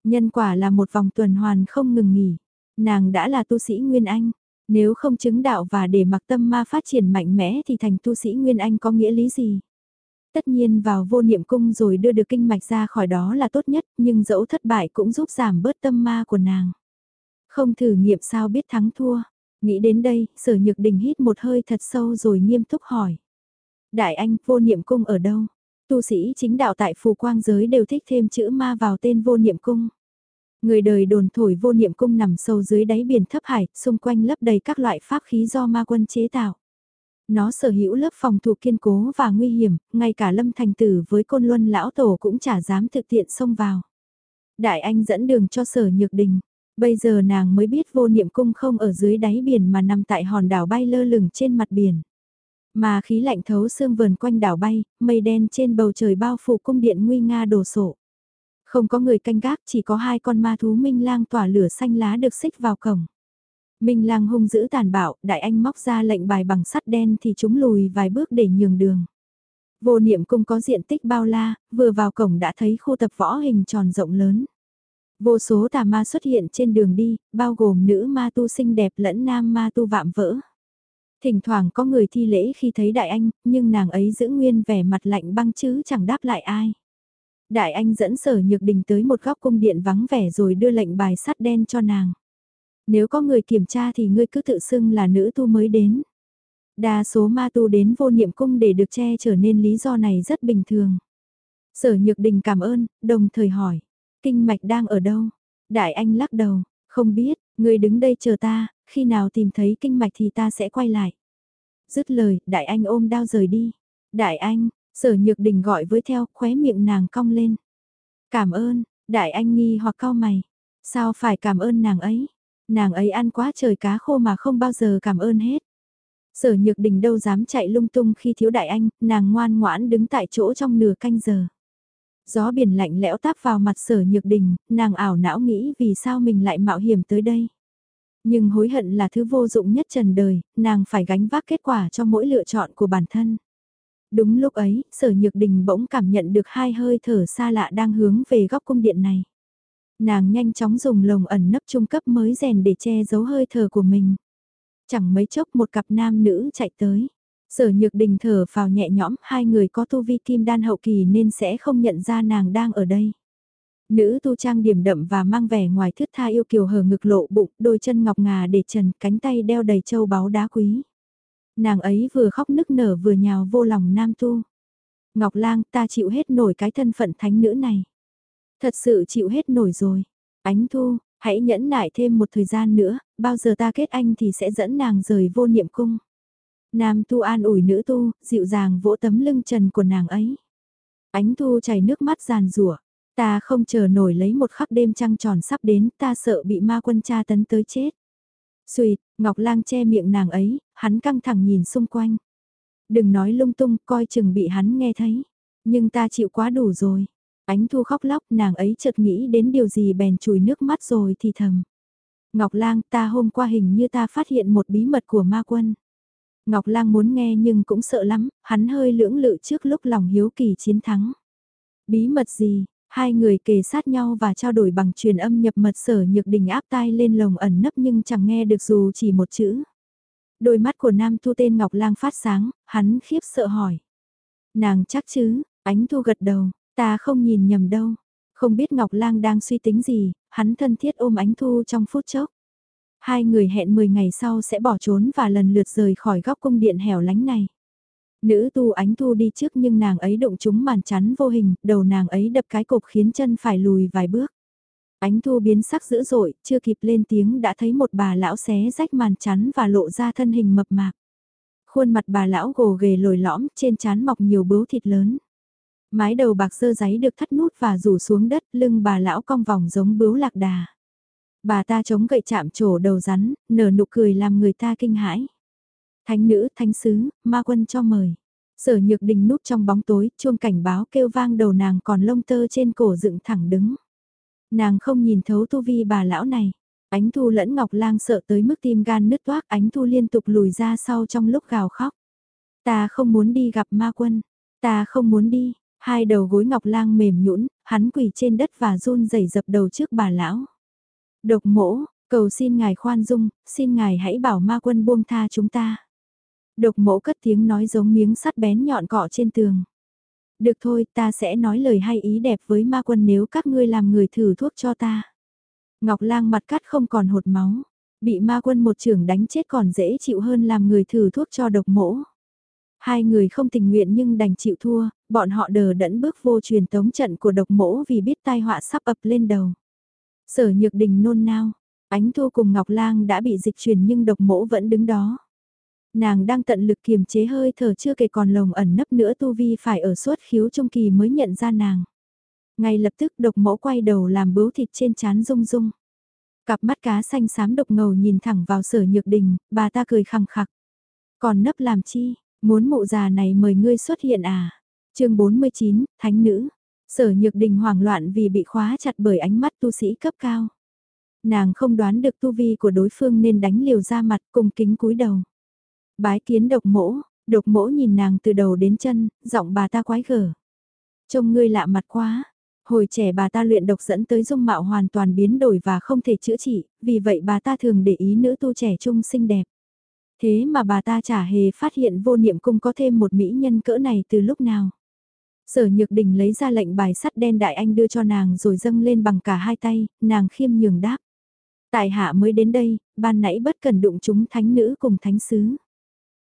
Nhân quả là một vòng tuần hoàn không ngừng nghỉ. Nàng đã là tu sĩ Nguyên Anh. Nếu không chứng đạo và để mặc tâm ma phát triển mạnh mẽ thì thành tu sĩ Nguyên Anh có nghĩa lý gì? Tất nhiên vào vô niệm cung rồi đưa được kinh mạch ra khỏi đó là tốt nhất, nhưng dẫu thất bại cũng giúp giảm bớt tâm ma của nàng. Không thử nghiệm sao biết thắng thua. Nghĩ đến đây, sở nhược đình hít một hơi thật sâu rồi nghiêm túc hỏi. Đại anh, vô niệm cung ở đâu? Tu sĩ chính đạo tại phù quang giới đều thích thêm chữ ma vào tên vô niệm cung. Người đời đồn thổi vô niệm cung nằm sâu dưới đáy biển thấp hải, xung quanh lấp đầy các loại pháp khí do ma quân chế tạo. Nó sở hữu lớp phòng thủ kiên cố và nguy hiểm, ngay cả lâm thành tử với côn luân lão tổ cũng chả dám thực tiện xông vào. Đại anh dẫn đường cho sở nhược đình. Bây giờ nàng mới biết vô niệm cung không ở dưới đáy biển mà nằm tại hòn đảo bay lơ lửng trên mặt biển. Mà khí lạnh thấu xương vườn quanh đảo bay, mây đen trên bầu trời bao phủ cung điện nguy nga đồ sộ. Không có người canh gác chỉ có hai con ma thú minh lang tỏa lửa xanh lá được xích vào cổng. Minh lang hung dữ tàn bạo, đại anh móc ra lệnh bài bằng sắt đen thì chúng lùi vài bước để nhường đường. Vô niệm cung có diện tích bao la, vừa vào cổng đã thấy khu tập võ hình tròn rộng lớn. Vô số tà ma xuất hiện trên đường đi, bao gồm nữ ma tu xinh đẹp lẫn nam ma tu vạm vỡ. Thỉnh thoảng có người thi lễ khi thấy đại anh, nhưng nàng ấy giữ nguyên vẻ mặt lạnh băng chứ chẳng đáp lại ai. Đại anh dẫn sở nhược đình tới một góc cung điện vắng vẻ rồi đưa lệnh bài sắt đen cho nàng. Nếu có người kiểm tra thì ngươi cứ tự xưng là nữ tu mới đến. Đa số ma tu đến vô niệm cung để được che trở nên lý do này rất bình thường. Sở nhược đình cảm ơn, đồng thời hỏi. Kinh mạch đang ở đâu? Đại anh lắc đầu, không biết, Người đứng đây chờ ta, khi nào tìm thấy kinh mạch thì ta sẽ quay lại. Dứt lời, đại anh ôm đao rời đi. Đại anh, sở nhược đình gọi với theo, khóe miệng nàng cong lên. Cảm ơn, đại anh nghi hoặc cao mày. Sao phải cảm ơn nàng ấy? Nàng ấy ăn quá trời cá khô mà không bao giờ cảm ơn hết. Sở nhược đình đâu dám chạy lung tung khi thiếu đại anh, nàng ngoan ngoãn đứng tại chỗ trong nửa canh giờ. Gió biển lạnh lẽo táp vào mặt sở nhược đình, nàng ảo não nghĩ vì sao mình lại mạo hiểm tới đây. Nhưng hối hận là thứ vô dụng nhất trần đời, nàng phải gánh vác kết quả cho mỗi lựa chọn của bản thân. Đúng lúc ấy, sở nhược đình bỗng cảm nhận được hai hơi thở xa lạ đang hướng về góc cung điện này. Nàng nhanh chóng dùng lồng ẩn nấp trung cấp mới rèn để che giấu hơi thở của mình. Chẳng mấy chốc một cặp nam nữ chạy tới. Sở nhược đình thở vào nhẹ nhõm, hai người có tu vi kim đan hậu kỳ nên sẽ không nhận ra nàng đang ở đây. Nữ tu trang điểm đậm và mang vẻ ngoài thướt tha yêu kiều hở ngực lộ bụng, đôi chân ngọc ngà để trần, cánh tay đeo đầy châu báu đá quý. Nàng ấy vừa khóc nức nở vừa nhào vô lòng nam tu. Ngọc lang ta chịu hết nổi cái thân phận thánh nữ này. Thật sự chịu hết nổi rồi. Ánh thu, hãy nhẫn nại thêm một thời gian nữa, bao giờ ta kết anh thì sẽ dẫn nàng rời vô niệm cung. Nam tu an ủi nữ tu, dịu dàng vỗ tấm lưng trần của nàng ấy. Ánh thu chảy nước mắt giàn rủa Ta không chờ nổi lấy một khắc đêm trăng tròn sắp đến, ta sợ bị ma quân cha tấn tới chết. Xuyệt, Ngọc Lang che miệng nàng ấy, hắn căng thẳng nhìn xung quanh. Đừng nói lung tung, coi chừng bị hắn nghe thấy. Nhưng ta chịu quá đủ rồi. Ánh thu khóc lóc, nàng ấy chợt nghĩ đến điều gì bèn chùi nước mắt rồi thì thầm. Ngọc Lang, ta hôm qua hình như ta phát hiện một bí mật của ma quân. Ngọc Lang muốn nghe nhưng cũng sợ lắm, hắn hơi lưỡng lự trước lúc lòng hiếu kỳ chiến thắng. Bí mật gì, Hai người kề sát nhau và trao đổi bằng truyền âm nhập mật sở nhược đình áp tai lên lồng ẩn nấp nhưng chẳng nghe được dù chỉ một chữ. Đôi mắt của nam thu tên Ngọc Lang phát sáng, hắn khiếp sợ hỏi. Nàng chắc chứ, ánh thu gật đầu, ta không nhìn nhầm đâu. Không biết Ngọc Lang đang suy tính gì, hắn thân thiết ôm ánh thu trong phút chốc. Hai người hẹn 10 ngày sau sẽ bỏ trốn và lần lượt rời khỏi góc cung điện hẻo lánh này. Nữ tu ánh thu đi trước nhưng nàng ấy động chúng màn chắn vô hình, đầu nàng ấy đập cái cục khiến chân phải lùi vài bước. Ánh thu biến sắc dữ dội, chưa kịp lên tiếng đã thấy một bà lão xé rách màn chắn và lộ ra thân hình mập mạp. Khuôn mặt bà lão gồ ghề lồi lõm, trên chán mọc nhiều bướu thịt lớn. Mái đầu bạc sơ giấy được thắt nút và rủ xuống đất, lưng bà lão cong vòng giống bướu lạc đà. Bà ta chống gậy chạm trổ đầu rắn, nở nụ cười làm người ta kinh hãi. Thánh nữ, thánh sứ, ma quân cho mời. Sở nhược đình núp trong bóng tối, chuông cảnh báo kêu vang đầu nàng còn lông tơ trên cổ dựng thẳng đứng. Nàng không nhìn thấu tu vi bà lão này. Ánh thu lẫn ngọc lang sợ tới mức tim gan nứt toác ánh thu liên tục lùi ra sau trong lúc gào khóc. Ta không muốn đi gặp ma quân. Ta không muốn đi. Hai đầu gối ngọc lang mềm nhũn, hắn quỳ trên đất và run rẩy dập đầu trước bà lão. Độc mỗ, cầu xin ngài khoan dung, xin ngài hãy bảo ma quân buông tha chúng ta. Độc mỗ cất tiếng nói giống miếng sắt bén nhọn cọ trên tường. Được thôi, ta sẽ nói lời hay ý đẹp với ma quân nếu các ngươi làm người thử thuốc cho ta. Ngọc Lang mặt cắt không còn hột máu, bị ma quân một trưởng đánh chết còn dễ chịu hơn làm người thử thuốc cho độc mỗ. Hai người không tình nguyện nhưng đành chịu thua, bọn họ đờ đẫn bước vô truyền tống trận của độc mỗ vì biết tai họa sắp ập lên đầu. Sở nhược đình nôn nao, ánh thu cùng Ngọc Lang đã bị dịch truyền nhưng độc mỗ vẫn đứng đó. Nàng đang tận lực kiềm chế hơi thở chưa kể còn lồng ẩn nấp nữa tu vi phải ở suốt khiếu trong kỳ mới nhận ra nàng. Ngay lập tức độc mỗ quay đầu làm bướu thịt trên chán rung rung. Cặp mắt cá xanh xám độc ngầu nhìn thẳng vào sở nhược đình, bà ta cười khăng khặc. Còn nấp làm chi, muốn mụ già này mời ngươi xuất hiện à? chương 49, Thánh Nữ. Sở nhược đình hoảng loạn vì bị khóa chặt bởi ánh mắt tu sĩ cấp cao. Nàng không đoán được tu vi của đối phương nên đánh liều ra mặt cùng kính cúi đầu. Bái kiến độc mỗ, độc mỗ nhìn nàng từ đầu đến chân, giọng bà ta quái gở. Trông ngươi lạ mặt quá, Hồi trẻ bà ta luyện độc dẫn tới dung mạo hoàn toàn biến đổi và không thể chữa trị, vì vậy bà ta thường để ý nữ tu trẻ trung xinh đẹp. Thế mà bà ta chả hề phát hiện vô niệm cung có thêm một mỹ nhân cỡ này từ lúc nào. Sở Nhược Đình lấy ra lệnh bài sắt đen đại anh đưa cho nàng rồi dâng lên bằng cả hai tay, nàng khiêm nhường đáp. Tại hạ mới đến đây, ban nãy bất cần đụng chúng thánh nữ cùng thánh sứ.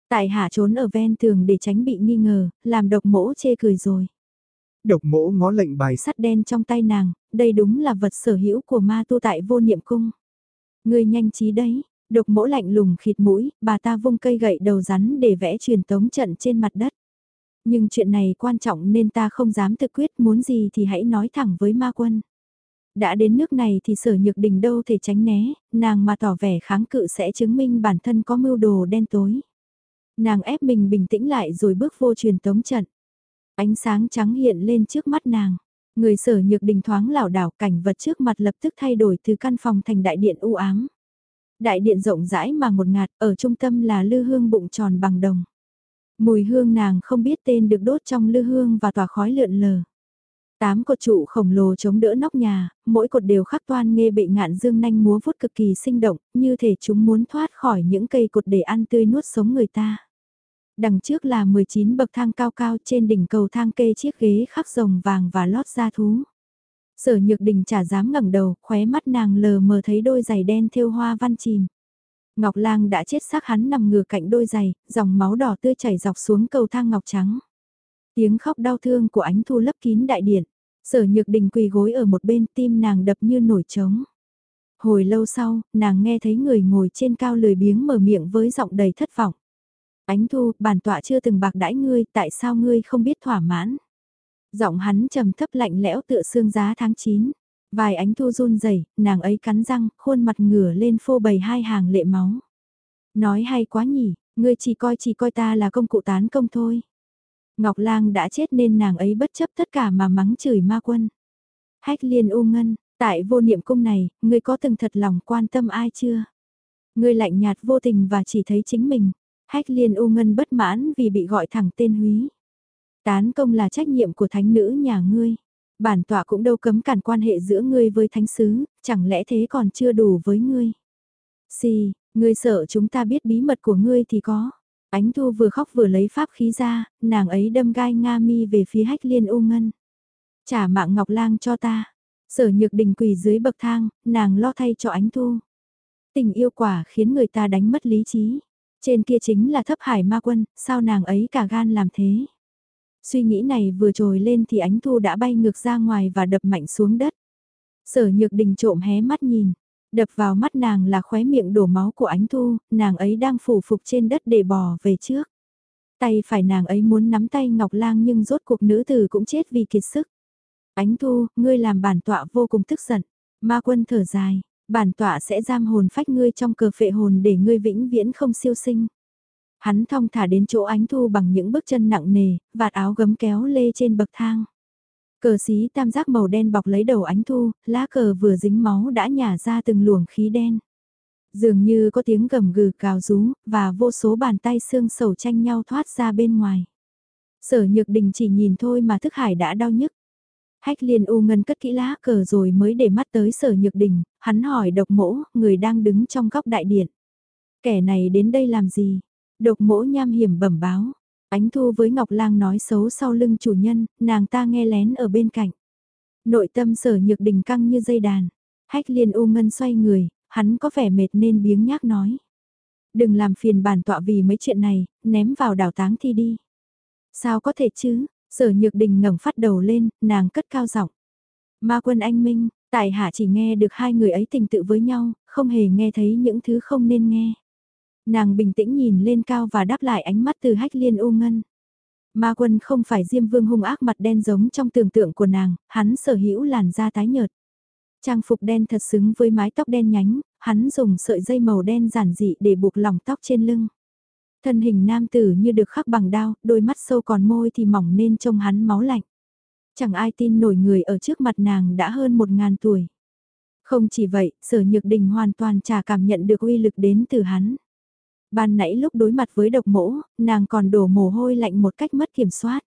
Tại hạ trốn ở ven tường để tránh bị nghi ngờ, làm độc mỗ chê cười rồi. Độc mỗ ngó lệnh bài sắt đen trong tay nàng, đây đúng là vật sở hữu của ma tu tại vô niệm cung. Người nhanh trí đấy, độc mỗ lạnh lùng khịt mũi, bà ta vung cây gậy đầu rắn để vẽ truyền tống trận trên mặt đất. Nhưng chuyện này quan trọng nên ta không dám thực quyết muốn gì thì hãy nói thẳng với ma quân. Đã đến nước này thì sở nhược đình đâu thể tránh né, nàng mà tỏ vẻ kháng cự sẽ chứng minh bản thân có mưu đồ đen tối. Nàng ép mình bình tĩnh lại rồi bước vô truyền tống trận. Ánh sáng trắng hiện lên trước mắt nàng. Người sở nhược đình thoáng lảo đảo cảnh vật trước mặt lập tức thay đổi từ căn phòng thành đại điện u ám. Đại điện rộng rãi mà một ngạt, ở trung tâm là lư hương bụng tròn bằng đồng. Mùi hương nàng không biết tên được đốt trong lư hương và tỏa khói lượn lờ. Tám cột trụ khổng lồ chống đỡ nóc nhà, mỗi cột đều khắc toan nghe bị ngạn dương nanh múa vuốt cực kỳ sinh động, như thể chúng muốn thoát khỏi những cây cột để ăn tươi nuốt sống người ta đằng trước là 19 bậc thang cao cao trên đỉnh cầu thang kê chiếc ghế khắc rồng vàng và lót da thú. Sở nhược đình chả dám ngẩng đầu, khóe mắt nàng lờ mờ thấy đôi giày đen thêu hoa văn chìm. Ngọc lang đã chết xác hắn nằm ngửa cạnh đôi giày, dòng máu đỏ tươi chảy dọc xuống cầu thang ngọc trắng. Tiếng khóc đau thương của ánh thu lấp kín đại điện. Sở nhược đình quỳ gối ở một bên tim nàng đập như nổi trống. Hồi lâu sau, nàng nghe thấy người ngồi trên cao lười biếng mở miệng với giọng đầy thất vọng. Ánh thu, bản tọa chưa từng bạc đãi ngươi, tại sao ngươi không biết thỏa mãn? Giọng hắn trầm thấp lạnh lẽo tựa xương giá tháng 9. Vài ánh thu run rẩy, nàng ấy cắn răng, khuôn mặt ngửa lên phô bày hai hàng lệ máu. Nói hay quá nhỉ, ngươi chỉ coi chỉ coi ta là công cụ tán công thôi. Ngọc Lang đã chết nên nàng ấy bất chấp tất cả mà mắng chửi ma quân. Hách liên u ngân, tại vô niệm cung này, ngươi có từng thật lòng quan tâm ai chưa? Ngươi lạnh nhạt vô tình và chỉ thấy chính mình. Hách liên u ngân bất mãn vì bị gọi thẳng tên húy. Tán công là trách nhiệm của thánh nữ nhà ngươi. Bản tọa cũng đâu cấm cản quan hệ giữa ngươi với thánh sứ, chẳng lẽ thế còn chưa đủ với ngươi. Xì, ngươi sợ chúng ta biết bí mật của ngươi thì có. Ánh thu vừa khóc vừa lấy pháp khí ra, nàng ấy đâm gai nga mi về phía hách liên u ngân. Trả mạng ngọc lang cho ta. Sở nhược đình quỳ dưới bậc thang, nàng lo thay cho ánh thu. Tình yêu quả khiến người ta đánh mất lý trí. Trên kia chính là thấp hải ma quân, sao nàng ấy cả gan làm thế? Suy nghĩ này vừa trồi lên thì ánh thu đã bay ngược ra ngoài và đập mạnh xuống đất. Sở nhược đình trộm hé mắt nhìn, đập vào mắt nàng là khóe miệng đổ máu của ánh thu, nàng ấy đang phủ phục trên đất để bò về trước. Tay phải nàng ấy muốn nắm tay Ngọc Lang nhưng rốt cuộc nữ tử cũng chết vì kiệt sức. Ánh thu, ngươi làm bản tọa vô cùng tức giận. Ma quân thở dài, Bản tọa sẽ giam hồn phách ngươi trong cờ phệ hồn để ngươi vĩnh viễn không siêu sinh. Hắn thong thả đến chỗ ánh thu bằng những bước chân nặng nề, vạt áo gấm kéo lê trên bậc thang. Cờ xí tam giác màu đen bọc lấy đầu ánh thu, lá cờ vừa dính máu đã nhả ra từng luồng khí đen. Dường như có tiếng gầm gừ cào rú, và vô số bàn tay xương sầu tranh nhau thoát ra bên ngoài. Sở nhược đình chỉ nhìn thôi mà thức hải đã đau nhức. Hách liên u ngân cất kỹ lá cờ rồi mới để mắt tới sở nhược đình, hắn hỏi độc mỗ, người đang đứng trong góc đại điện. Kẻ này đến đây làm gì? Độc mỗ nham hiểm bẩm báo. Ánh Thu với Ngọc Lang nói xấu sau lưng chủ nhân, nàng ta nghe lén ở bên cạnh. Nội tâm sở nhược đình căng như dây đàn. Hách liên u ngân xoay người, hắn có vẻ mệt nên biếng nhác nói. Đừng làm phiền bản tọa vì mấy chuyện này, ném vào đảo táng thi đi. Sao có thể chứ, sở nhược đình ngẩng phát đầu lên, nàng cất cao giọng. Ma quân anh minh, tại hạ chỉ nghe được hai người ấy tình tự với nhau, không hề nghe thấy những thứ không nên nghe. Nàng bình tĩnh nhìn lên cao và đáp lại ánh mắt từ hách liên ô ngân. Ma quân không phải Diêm Vương hung ác mặt đen giống trong tưởng tượng của nàng, hắn sở hữu làn da tái nhợt. Trang phục đen thật xứng với mái tóc đen nhánh, hắn dùng sợi dây màu đen giản dị để buộc lỏng tóc trên lưng. Thân hình nam tử như được khắc bằng đao, đôi mắt sâu còn môi thì mỏng nên trông hắn máu lạnh. Chẳng ai tin nổi người ở trước mặt nàng đã hơn một ngàn tuổi. Không chỉ vậy, sở nhược đình hoàn toàn chả cảm nhận được uy lực đến từ hắn. Ban nãy lúc đối mặt với độc mỗ, nàng còn đổ mồ hôi lạnh một cách mất kiểm soát.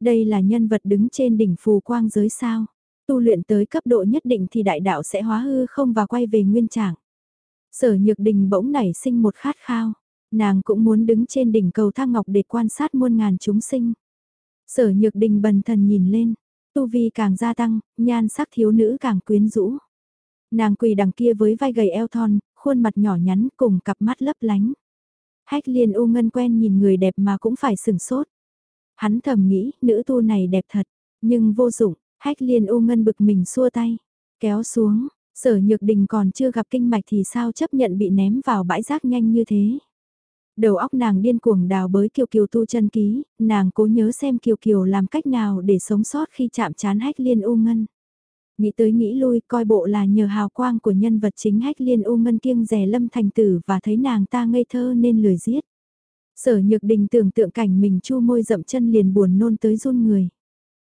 Đây là nhân vật đứng trên đỉnh phù quang giới sao. Tu luyện tới cấp độ nhất định thì đại đạo sẽ hóa hư không và quay về nguyên trạng. Sở nhược đình bỗng nảy sinh một khát khao. Nàng cũng muốn đứng trên đỉnh cầu thang ngọc để quan sát muôn ngàn chúng sinh. Sở nhược đình bần thần nhìn lên, tu vi càng gia tăng, nhan sắc thiếu nữ càng quyến rũ. Nàng quỳ đằng kia với vai gầy eo thon, khuôn mặt nhỏ nhắn cùng cặp mắt lấp lánh. Hách liên u ngân quen nhìn người đẹp mà cũng phải sừng sốt. Hắn thầm nghĩ, nữ tu này đẹp thật, nhưng vô dụng, hách liên u ngân bực mình xua tay, kéo xuống, sở nhược đình còn chưa gặp kinh mạch thì sao chấp nhận bị ném vào bãi rác nhanh như thế. Đầu óc nàng điên cuồng đào bới Kiều Kiều tu chân ký, nàng cố nhớ xem Kiều Kiều làm cách nào để sống sót khi chạm chán hách liên u ngân. Nghĩ tới nghĩ lui coi bộ là nhờ hào quang của nhân vật chính hách liên u ngân kiêng rẻ lâm thành tử và thấy nàng ta ngây thơ nên lười giết. Sở nhược đình tưởng tượng cảnh mình chu môi rậm chân liền buồn nôn tới run người.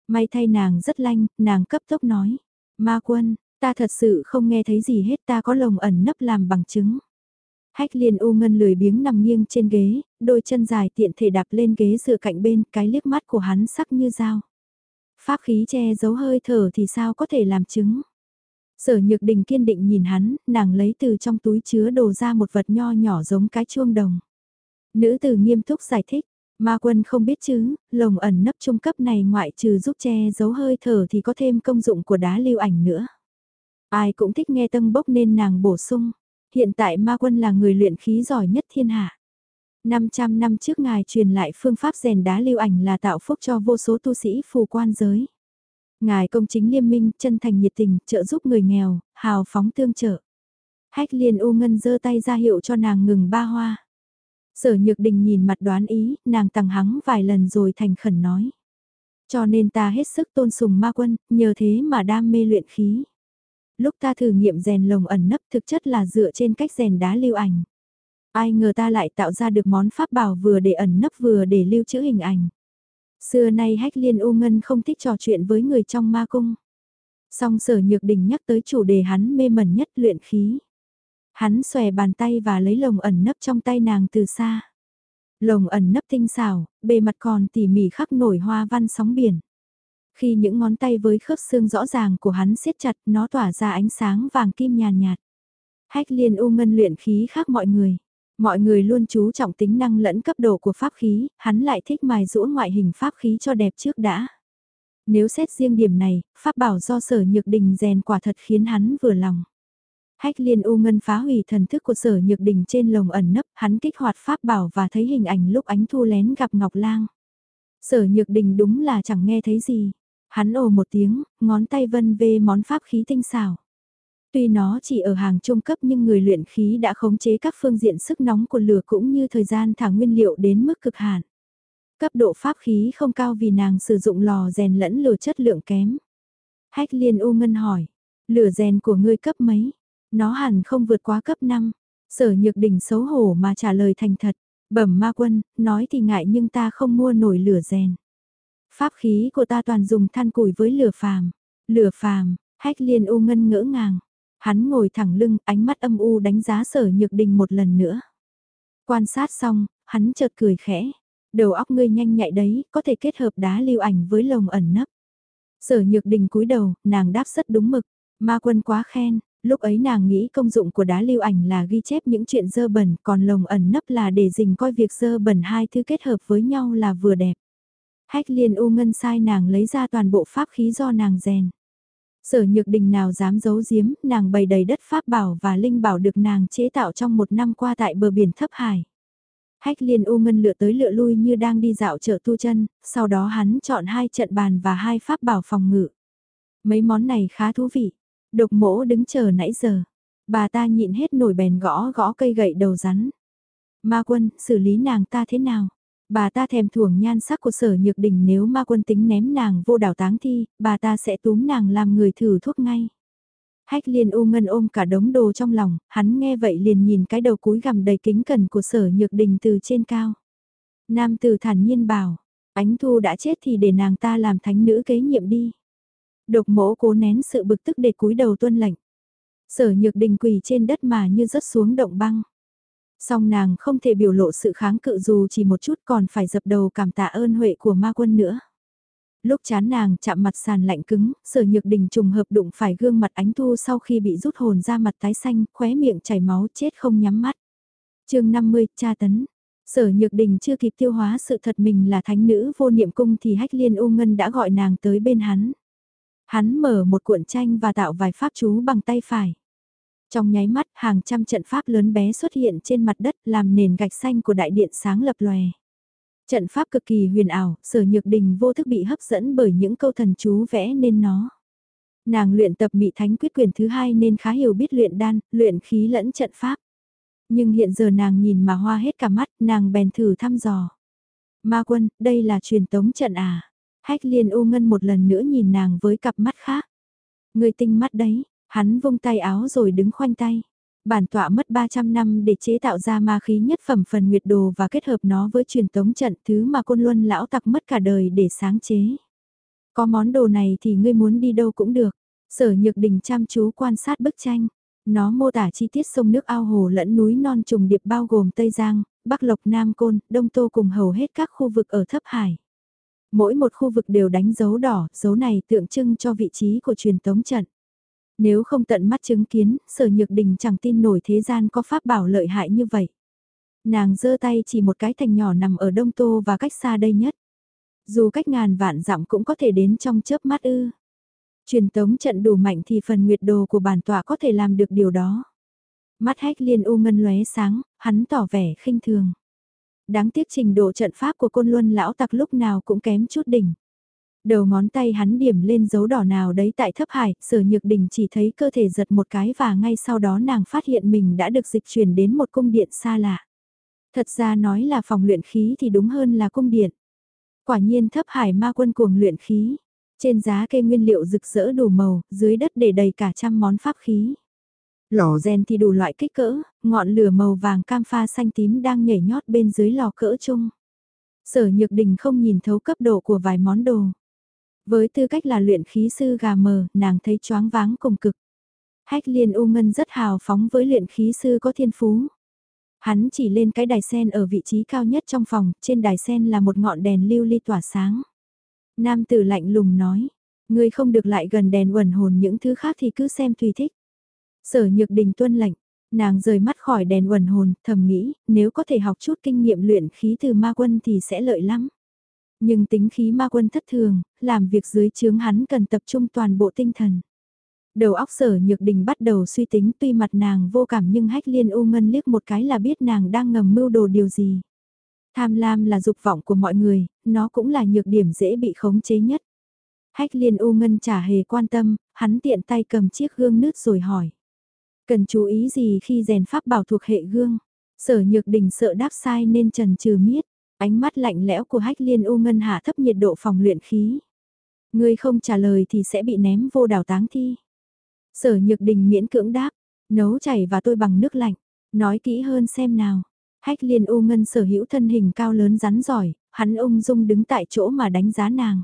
May thay nàng rất lanh, nàng cấp tốc nói. Ma quân, ta thật sự không nghe thấy gì hết ta có lồng ẩn nấp làm bằng chứng. Hách liên u ngân lười biếng nằm nghiêng trên ghế, đôi chân dài tiện thể đạp lên ghế dựa cạnh bên, cái liếc mắt của hắn sắc như dao. Pháp khí che giấu hơi thở thì sao có thể làm chứng. Sở nhược đình kiên định nhìn hắn, nàng lấy từ trong túi chứa đồ ra một vật nho nhỏ giống cái chuông đồng. Nữ tử nghiêm túc giải thích, ma quân không biết chứ, lồng ẩn nấp trung cấp này ngoại trừ giúp che giấu hơi thở thì có thêm công dụng của đá lưu ảnh nữa. Ai cũng thích nghe tâm bốc nên nàng bổ sung. Hiện tại ma quân là người luyện khí giỏi nhất thiên hạ. 500 năm trước ngài truyền lại phương pháp rèn đá lưu ảnh là tạo phúc cho vô số tu sĩ phù quan giới. Ngài công chính liêm minh, chân thành nhiệt tình, trợ giúp người nghèo, hào phóng tương trợ. Hách liền u ngân giơ tay ra hiệu cho nàng ngừng ba hoa. Sở nhược đình nhìn mặt đoán ý, nàng tằng hắng vài lần rồi thành khẩn nói. Cho nên ta hết sức tôn sùng ma quân, nhờ thế mà đam mê luyện khí. Lúc ta thử nghiệm rèn lồng ẩn nấp thực chất là dựa trên cách rèn đá lưu ảnh. Ai ngờ ta lại tạo ra được món pháp bảo vừa để ẩn nấp vừa để lưu trữ hình ảnh. Xưa nay hách liên u ngân không thích trò chuyện với người trong ma cung. Song sở nhược đình nhắc tới chủ đề hắn mê mẩn nhất luyện khí. Hắn xòe bàn tay và lấy lồng ẩn nấp trong tay nàng từ xa. Lồng ẩn nấp tinh xảo, bề mặt còn tỉ mỉ khắc nổi hoa văn sóng biển. Khi những ngón tay với khớp xương rõ ràng của hắn siết chặt nó tỏa ra ánh sáng vàng kim nhàn nhạt. Hách liên u ngân luyện khí khác mọi người. Mọi người luôn chú trọng tính năng lẫn cấp độ của pháp khí, hắn lại thích mài rũa ngoại hình pháp khí cho đẹp trước đã. Nếu xét riêng điểm này, pháp bảo do sở nhược đình rèn quả thật khiến hắn vừa lòng. Hách liên u ngân phá hủy thần thức của sở nhược đình trên lồng ẩn nấp, hắn kích hoạt pháp bảo và thấy hình ảnh lúc ánh thu lén gặp Ngọc Lang. Sở nhược đình đúng là chẳng nghe thấy gì. Hắn ồ một tiếng, ngón tay vân về món pháp khí tinh xảo. Tuy nó chỉ ở hàng trung cấp nhưng người luyện khí đã khống chế các phương diện sức nóng của lửa cũng như thời gian thả nguyên liệu đến mức cực hạn. Cấp độ pháp khí không cao vì nàng sử dụng lò rèn lẫn lửa chất lượng kém. Hách liên u ngân hỏi, lửa rèn của ngươi cấp mấy? Nó hẳn không vượt quá cấp 5. Sở nhược đỉnh xấu hổ mà trả lời thành thật. Bẩm ma quân, nói thì ngại nhưng ta không mua nổi lửa rèn. Pháp khí của ta toàn dùng than củi với lửa phàm. Lửa phàm, hách liên u ngân ngỡ ngàng. Hắn ngồi thẳng lưng, ánh mắt âm u đánh giá sở nhược đình một lần nữa. Quan sát xong, hắn chợt cười khẽ. Đầu óc ngươi nhanh nhạy đấy, có thể kết hợp đá lưu ảnh với lồng ẩn nấp. Sở nhược đình cúi đầu, nàng đáp rất đúng mực. Ma quân quá khen, Lúc ấy nàng nghĩ công dụng của đá lưu ảnh là ghi chép những chuyện dơ bẩn, còn lồng ẩn nấp là để dình coi việc dơ bẩn hai thứ kết hợp với nhau là vừa đẹp. Hách liên u ngân sai nàng lấy ra toàn bộ pháp khí do nàng rèn. Sở nhược đình nào dám giấu giếm, nàng bày đầy đất pháp bảo và linh bảo được nàng chế tạo trong một năm qua tại bờ biển thấp hải. Hách liên u ngân lựa tới lựa lui như đang đi dạo chợ tu chân, sau đó hắn chọn hai trận bàn và hai pháp bảo phòng ngự. Mấy món này khá thú vị. Độc mỗ đứng chờ nãy giờ. Bà ta nhịn hết nổi bèn gõ gõ cây gậy đầu rắn. Ma quân, xử lý nàng ta thế nào? Bà ta thèm thuồng nhan sắc của sở nhược đình nếu ma quân tính ném nàng vô đảo táng thi, bà ta sẽ túm nàng làm người thử thuốc ngay. Hách liên u ngân ôm cả đống đồ trong lòng, hắn nghe vậy liền nhìn cái đầu cúi gằm đầy kính cẩn của sở nhược đình từ trên cao. Nam tử thản nhiên bảo, ánh thu đã chết thì để nàng ta làm thánh nữ kế nhiệm đi. Độc mỗ cố nén sự bực tức để cúi đầu tuân lệnh. Sở nhược đình quỳ trên đất mà như rớt xuống động băng. Song nàng không thể biểu lộ sự kháng cự dù chỉ một chút còn phải dập đầu cảm tạ ơn huệ của ma quân nữa. Lúc chán nàng chạm mặt sàn lạnh cứng, sở nhược đình trùng hợp đụng phải gương mặt ánh thu sau khi bị rút hồn ra mặt tái xanh, khóe miệng chảy máu chết không nhắm mắt. chương 50, tra tấn. Sở Nhược Đình chưa kịp tiêu hóa sự thật mình là thánh nữ vô niệm cung thì Hách Liên U Ngân đã gọi nàng tới bên hắn. Hắn mở một cuộn tranh và tạo vài pháp chú bằng tay phải. Trong nháy mắt, hàng trăm trận pháp lớn bé xuất hiện trên mặt đất làm nền gạch xanh của đại điện sáng lập lòe. Trận pháp cực kỳ huyền ảo, sở nhược đình vô thức bị hấp dẫn bởi những câu thần chú vẽ nên nó. Nàng luyện tập mị thánh quyết quyền thứ hai nên khá hiểu biết luyện đan, luyện khí lẫn trận pháp. Nhưng hiện giờ nàng nhìn mà hoa hết cả mắt, nàng bèn thử thăm dò. Ma quân, đây là truyền tống trận à? Hách liên u ngân một lần nữa nhìn nàng với cặp mắt khác. Người tinh mắt đấy, hắn vung tay áo rồi đứng khoanh tay. Bản tọa mất 300 năm để chế tạo ra ma khí nhất phẩm phần nguyệt đồ và kết hợp nó với truyền tống trận thứ mà côn luân lão tặc mất cả đời để sáng chế. Có món đồ này thì ngươi muốn đi đâu cũng được. Sở nhược đình chăm chú quan sát bức tranh. Nó mô tả chi tiết sông nước ao hồ lẫn núi non trùng điệp bao gồm Tây Giang, Bắc Lộc Nam Côn, Đông Tô cùng hầu hết các khu vực ở thấp hải. Mỗi một khu vực đều đánh dấu đỏ, dấu này tượng trưng cho vị trí của truyền tống trận. Nếu không tận mắt chứng kiến, sở nhược đình chẳng tin nổi thế gian có pháp bảo lợi hại như vậy. Nàng giơ tay chỉ một cái thành nhỏ nằm ở Đông Tô và cách xa đây nhất. Dù cách ngàn vạn dặm cũng có thể đến trong chớp mắt ư. Truyền tống trận đủ mạnh thì phần nguyệt đồ của bản tọa có thể làm được điều đó. Mắt hách liên u ngân lóe sáng, hắn tỏ vẻ khinh thường. Đáng tiếc trình độ trận pháp của côn luân lão tặc lúc nào cũng kém chút đỉnh. Đầu ngón tay hắn điểm lên dấu đỏ nào đấy tại thấp hải, sở nhược đình chỉ thấy cơ thể giật một cái và ngay sau đó nàng phát hiện mình đã được dịch chuyển đến một cung điện xa lạ. Thật ra nói là phòng luyện khí thì đúng hơn là cung điện. Quả nhiên thấp hải ma quân cuồng luyện khí. Trên giá cây nguyên liệu rực rỡ đủ màu, dưới đất để đầy cả trăm món pháp khí. Lò rèn thì đủ loại kích cỡ, ngọn lửa màu vàng cam pha xanh tím đang nhảy nhót bên dưới lò cỡ chung. Sở Nhược Đình không nhìn thấu cấp độ của vài món đồ. Với tư cách là luyện khí sư gà mờ, nàng thấy choáng váng cùng cực. Hách liên u ngân rất hào phóng với luyện khí sư có thiên phú. Hắn chỉ lên cái đài sen ở vị trí cao nhất trong phòng, trên đài sen là một ngọn đèn lưu ly tỏa sáng. Nam tử lạnh lùng nói, ngươi không được lại gần đèn uẩn hồn những thứ khác thì cứ xem tùy thích. Sở nhược đình tuân lệnh, nàng rời mắt khỏi đèn uẩn hồn, thầm nghĩ, nếu có thể học chút kinh nghiệm luyện khí từ ma quân thì sẽ lợi lắm. Nhưng tính khí ma quân thất thường, làm việc dưới chướng hắn cần tập trung toàn bộ tinh thần. Đầu óc sở nhược đình bắt đầu suy tính tuy mặt nàng vô cảm nhưng hách liên u ngân liếc một cái là biết nàng đang ngầm mưu đồ điều gì. Tham lam là dục vọng của mọi người, nó cũng là nhược điểm dễ bị khống chế nhất. Hách liên u ngân chả hề quan tâm, hắn tiện tay cầm chiếc gương nước rồi hỏi. Cần chú ý gì khi rèn pháp bảo thuộc hệ gương? Sở nhược đình sợ đáp sai nên trần trừ miết. Ánh mắt lạnh lẽo của hách liên u ngân hạ thấp nhiệt độ phòng luyện khí. Ngươi không trả lời thì sẽ bị ném vô đảo táng thi. Sở nhược đình miễn cưỡng đáp, nấu chảy và tôi bằng nước lạnh. Nói kỹ hơn xem nào. Hách liên u ngân sở hữu thân hình cao lớn rắn giỏi, hắn ung dung đứng tại chỗ mà đánh giá nàng.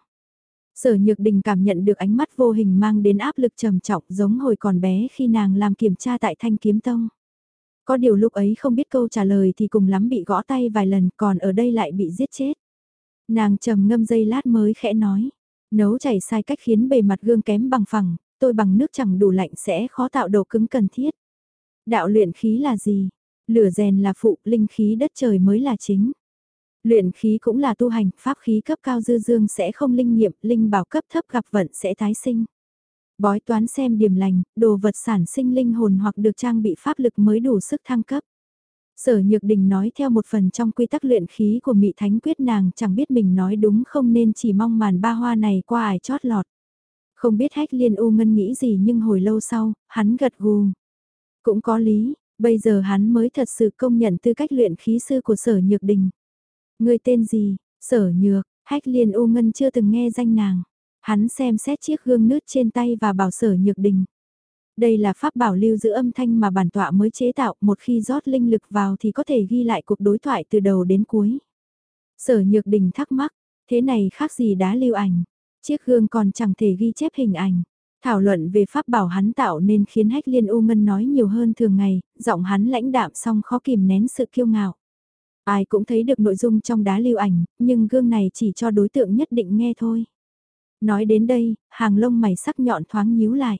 Sở Nhược Đình cảm nhận được ánh mắt vô hình mang đến áp lực trầm trọng giống hồi còn bé khi nàng làm kiểm tra tại Thanh Kiếm Tông. Có điều lúc ấy không biết câu trả lời thì cùng lắm bị gõ tay vài lần còn ở đây lại bị giết chết. Nàng trầm ngâm dây lát mới khẽ nói. Nấu chảy sai cách khiến bề mặt gương kém bằng phẳng, tôi bằng nước chẳng đủ lạnh sẽ khó tạo độ cứng cần thiết. Đạo luyện khí là gì? Lửa rèn là phụ, linh khí đất trời mới là chính. Luyện khí cũng là tu hành, pháp khí cấp cao dư dương sẽ không linh nghiệm, linh bảo cấp thấp gặp vận sẽ tái sinh. Bói toán xem điểm lành, đồ vật sản sinh linh hồn hoặc được trang bị pháp lực mới đủ sức thăng cấp. Sở Nhược Đình nói theo một phần trong quy tắc luyện khí của Mị Thánh Quyết nàng chẳng biết mình nói đúng không nên chỉ mong màn ba hoa này qua ải chót lọt. Không biết hách liên u ngân nghĩ gì nhưng hồi lâu sau, hắn gật gù. Cũng có lý, bây giờ hắn mới thật sự công nhận tư cách luyện khí sư của Sở Nhược Đình. Người tên gì? Sở Nhược, hách liên u ngân chưa từng nghe danh nàng. Hắn xem xét chiếc gương nước trên tay và bảo Sở Nhược Đình. Đây là pháp bảo lưu giữ âm thanh mà bản tọa mới chế tạo, một khi rót linh lực vào thì có thể ghi lại cuộc đối thoại từ đầu đến cuối. Sở Nhược Đình thắc mắc, thế này khác gì đá lưu ảnh, chiếc gương còn chẳng thể ghi chép hình ảnh. Thảo luận về pháp bảo hắn tạo nên khiến Hách Liên U Ngân nói nhiều hơn thường ngày, giọng hắn lãnh đạm song khó kìm nén sự kiêu ngạo. Ai cũng thấy được nội dung trong đá lưu ảnh, nhưng gương này chỉ cho đối tượng nhất định nghe thôi. Nói đến đây, hàng lông mày sắc nhọn thoáng nhíu lại.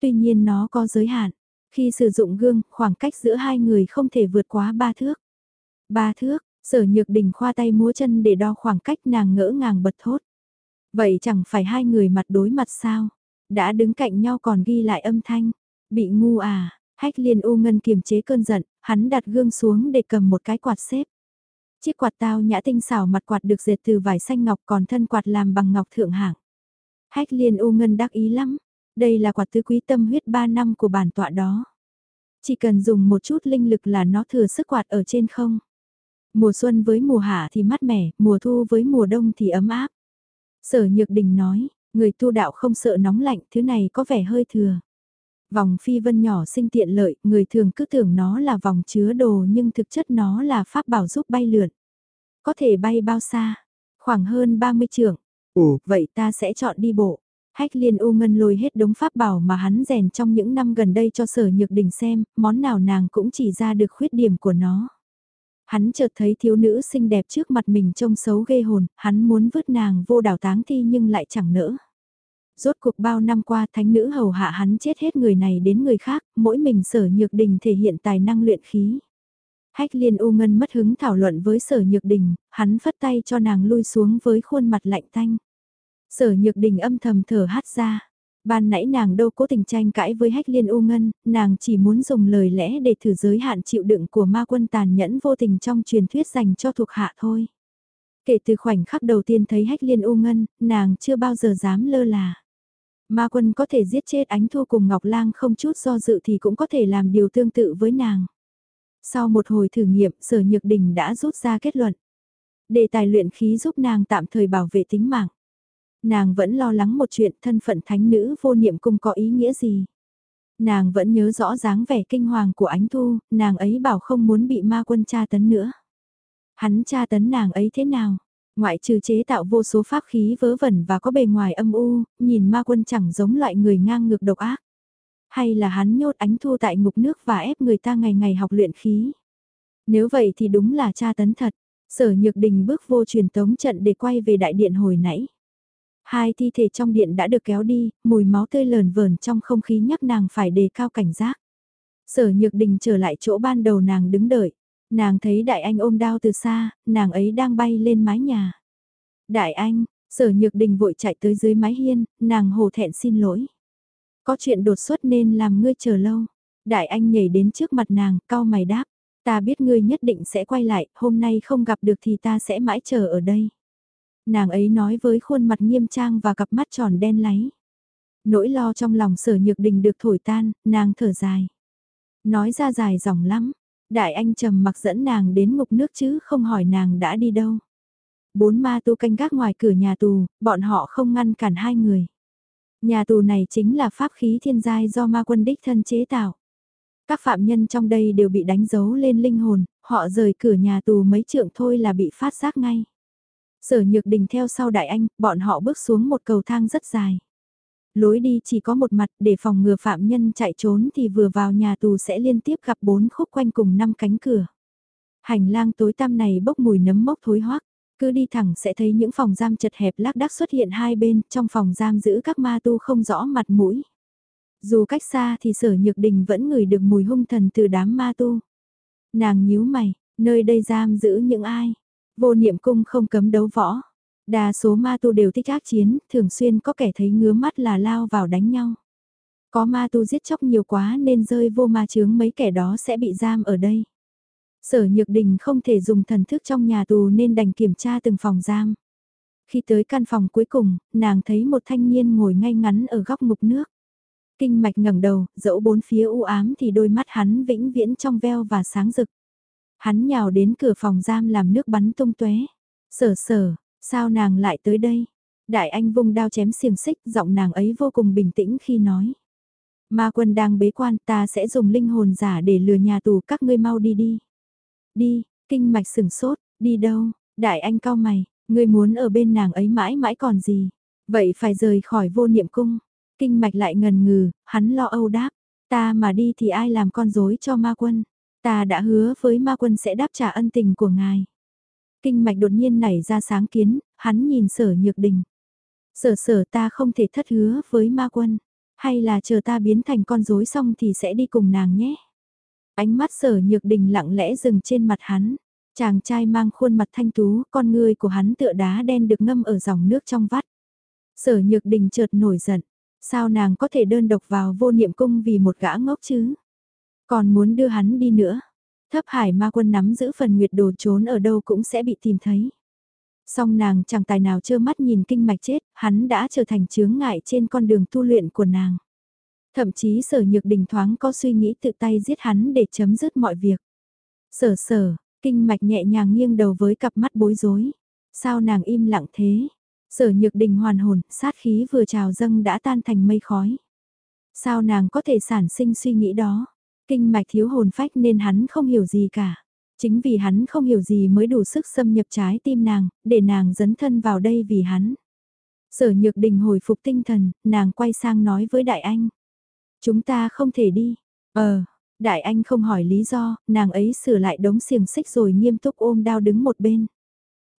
Tuy nhiên nó có giới hạn. Khi sử dụng gương, khoảng cách giữa hai người không thể vượt quá ba thước. Ba thước, sở nhược đình khoa tay múa chân để đo khoảng cách nàng ngỡ ngàng bật thốt. Vậy chẳng phải hai người mặt đối mặt sao? Đã đứng cạnh nhau còn ghi lại âm thanh. Bị ngu à, hách liên u ngân kiềm chế cơn giận, hắn đặt gương xuống để cầm một cái quạt xếp. Chiếc quạt tao nhã tinh xảo mặt quạt được dệt từ vải xanh ngọc còn thân quạt làm bằng ngọc thượng hạng. Hách liên u ngân đắc ý lắm, đây là quạt tứ quý tâm huyết 3 năm của bản tọa đó. Chỉ cần dùng một chút linh lực là nó thừa sức quạt ở trên không. Mùa xuân với mùa hạ thì mát mẻ, mùa thu với mùa đông thì ấm áp. Sở Nhược Đình nói, người tu đạo không sợ nóng lạnh, thứ này có vẻ hơi thừa. Vòng phi vân nhỏ sinh tiện lợi, người thường cứ tưởng nó là vòng chứa đồ nhưng thực chất nó là pháp bảo giúp bay lượn. Có thể bay bao xa? Khoảng hơn 30 trượng. Ồ, vậy ta sẽ chọn đi bộ. Hách liên u ngân lôi hết đống pháp bảo mà hắn rèn trong những năm gần đây cho sở nhược đình xem, món nào nàng cũng chỉ ra được khuyết điểm của nó. Hắn chợt thấy thiếu nữ xinh đẹp trước mặt mình trông xấu ghê hồn, hắn muốn vứt nàng vô đảo táng thi nhưng lại chẳng nỡ. Rốt cuộc bao năm qua thánh nữ hầu hạ hắn chết hết người này đến người khác, mỗi mình sở nhược đình thể hiện tài năng luyện khí. Hách liên u ngân mất hứng thảo luận với sở nhược đình, hắn phất tay cho nàng lui xuống với khuôn mặt lạnh tanh. Sở nhược đình âm thầm thở hát ra. Ban nãy nàng đâu cố tình tranh cãi với hách liên u ngân, nàng chỉ muốn dùng lời lẽ để thử giới hạn chịu đựng của ma quân tàn nhẫn vô tình trong truyền thuyết dành cho thuộc hạ thôi. Kể từ khoảnh khắc đầu tiên thấy hách liên u ngân, nàng chưa bao giờ dám lơ là. Ma quân có thể giết chết ánh thu cùng Ngọc Lang không chút do dự thì cũng có thể làm điều tương tự với nàng. Sau một hồi thử nghiệm, sở nhược đình đã rút ra kết luận. Đề tài luyện khí giúp nàng tạm thời bảo vệ tính mạng nàng vẫn lo lắng một chuyện thân phận thánh nữ vô niệm cung có ý nghĩa gì. Nàng vẫn nhớ rõ dáng vẻ kinh hoàng của ánh thu, nàng ấy bảo không muốn bị ma quân tra tấn nữa. Hắn tra tấn nàng ấy thế nào? Ngoại trừ chế tạo vô số pháp khí vớ vẩn và có bề ngoài âm u, nhìn ma quân chẳng giống loại người ngang ngược độc ác. Hay là hắn nhốt ánh thu tại ngục nước và ép người ta ngày ngày học luyện khí. Nếu vậy thì đúng là tra tấn thật. Sở Nhược Đình bước vô truyền tống trận để quay về đại điện hồi nãy. Hai thi thể trong điện đã được kéo đi, mùi máu tươi lờn vờn trong không khí nhắc nàng phải đề cao cảnh giác. Sở Nhược Đình trở lại chỗ ban đầu nàng đứng đợi. Nàng thấy đại anh ôm đao từ xa, nàng ấy đang bay lên mái nhà. Đại anh, sở Nhược Đình vội chạy tới dưới mái hiên, nàng hồ thẹn xin lỗi. Có chuyện đột xuất nên làm ngươi chờ lâu. Đại anh nhảy đến trước mặt nàng, cau mày đáp. Ta biết ngươi nhất định sẽ quay lại, hôm nay không gặp được thì ta sẽ mãi chờ ở đây nàng ấy nói với khuôn mặt nghiêm trang và cặp mắt tròn đen láy. Nỗi lo trong lòng sở nhược đình được thổi tan, nàng thở dài. Nói ra dài dòng lắm, đại anh trầm mặc dẫn nàng đến ngục nước chứ không hỏi nàng đã đi đâu. Bốn ma tu canh gác ngoài cửa nhà tù, bọn họ không ngăn cản hai người. Nhà tù này chính là pháp khí thiên giai do ma quân đích thân chế tạo. Các phạm nhân trong đây đều bị đánh dấu lên linh hồn, họ rời cửa nhà tù mấy trượng thôi là bị phát giác ngay. Sở Nhược Đình theo sau Đại Anh, bọn họ bước xuống một cầu thang rất dài. Lối đi chỉ có một mặt để phòng ngừa phạm nhân chạy trốn thì vừa vào nhà tù sẽ liên tiếp gặp bốn khúc quanh cùng năm cánh cửa. Hành lang tối tăm này bốc mùi nấm mốc thối hoắc, cứ đi thẳng sẽ thấy những phòng giam chật hẹp lác đác xuất hiện hai bên, trong phòng giam giữ các ma tu không rõ mặt mũi. Dù cách xa thì sở nhược đình vẫn ngửi được mùi hung thần từ đám ma tu. Nàng nhíu mày, nơi đây giam giữ những ai? Vô niệm cung không cấm đấu võ. Đa số ma tu đều thích ác chiến, thường xuyên có kẻ thấy ngứa mắt là lao vào đánh nhau. Có ma tu giết chóc nhiều quá nên rơi vô ma chướng mấy kẻ đó sẽ bị giam ở đây. Sở Nhược Đình không thể dùng thần thức trong nhà tù nên đành kiểm tra từng phòng giam. Khi tới căn phòng cuối cùng, nàng thấy một thanh niên ngồi ngay ngắn ở góc ngục nước. Kinh mạch ngẩng đầu, dẫu bốn phía u ám thì đôi mắt hắn vĩnh viễn trong veo và sáng rực. Hắn nhào đến cửa phòng giam làm nước bắn tung tóe. Sở sở, sao nàng lại tới đây? Đại anh vung đao chém xiềng xích, giọng nàng ấy vô cùng bình tĩnh khi nói. Ma quân đang bế quan ta sẽ dùng linh hồn giả để lừa nhà tù các ngươi mau đi đi. Đi, kinh mạch sừng sốt, đi đâu, đại anh cao mày, ngươi muốn ở bên nàng ấy mãi mãi còn gì. Vậy phải rời khỏi vô niệm cung. Kinh mạch lại ngần ngừ, hắn lo âu đáp. Ta mà đi thì ai làm con dối cho ma quân. Ta đã hứa với ma quân sẽ đáp trả ân tình của ngài. Kinh mạch đột nhiên nảy ra sáng kiến, hắn nhìn sở nhược đình. Sở sở ta không thể thất hứa với ma quân. Hay là chờ ta biến thành con rối xong thì sẽ đi cùng nàng nhé. Ánh mắt sở nhược đình lặng lẽ dừng trên mặt hắn. Chàng trai mang khuôn mặt thanh tú, con người của hắn tựa đá đen được ngâm ở dòng nước trong vắt. Sở nhược đình chợt nổi giận. Sao nàng có thể đơn độc vào vô niệm cung vì một gã ngốc chứ? Còn muốn đưa hắn đi nữa. Thấp hải ma quân nắm giữ phần nguyệt đồ trốn ở đâu cũng sẽ bị tìm thấy. Song nàng chẳng tài nào trơ mắt nhìn kinh mạch chết, hắn đã trở thành chướng ngại trên con đường tu luyện của nàng. Thậm chí sở nhược đình thoáng có suy nghĩ tự tay giết hắn để chấm dứt mọi việc. Sở sở, kinh mạch nhẹ nhàng nghiêng đầu với cặp mắt bối rối. Sao nàng im lặng thế? Sở nhược đình hoàn hồn, sát khí vừa trào dâng đã tan thành mây khói. Sao nàng có thể sản sinh suy nghĩ đó? Kinh mạch thiếu hồn phách nên hắn không hiểu gì cả. Chính vì hắn không hiểu gì mới đủ sức xâm nhập trái tim nàng, để nàng dấn thân vào đây vì hắn. Sở nhược đình hồi phục tinh thần, nàng quay sang nói với đại anh. Chúng ta không thể đi. Ờ, đại anh không hỏi lý do, nàng ấy sửa lại đống xiềng xích rồi nghiêm túc ôm đao đứng một bên.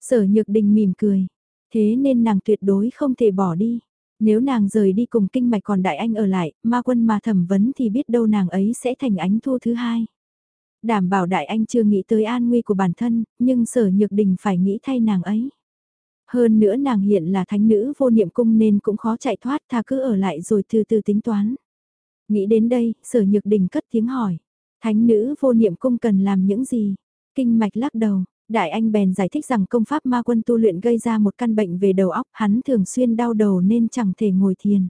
Sở nhược đình mỉm cười. Thế nên nàng tuyệt đối không thể bỏ đi. Nếu nàng rời đi cùng kinh mạch còn đại anh ở lại, ma quân mà thẩm vấn thì biết đâu nàng ấy sẽ thành ánh thua thứ hai. Đảm bảo đại anh chưa nghĩ tới an nguy của bản thân, nhưng sở nhược đình phải nghĩ thay nàng ấy. Hơn nữa nàng hiện là thánh nữ vô niệm cung nên cũng khó chạy thoát tha cứ ở lại rồi từ từ tính toán. Nghĩ đến đây, sở nhược đình cất tiếng hỏi. Thánh nữ vô niệm cung cần làm những gì? Kinh mạch lắc đầu, Đại Anh bèn giải thích rằng công pháp ma quân tu luyện gây ra một căn bệnh về đầu óc, hắn thường xuyên đau đầu nên chẳng thể ngồi thiền.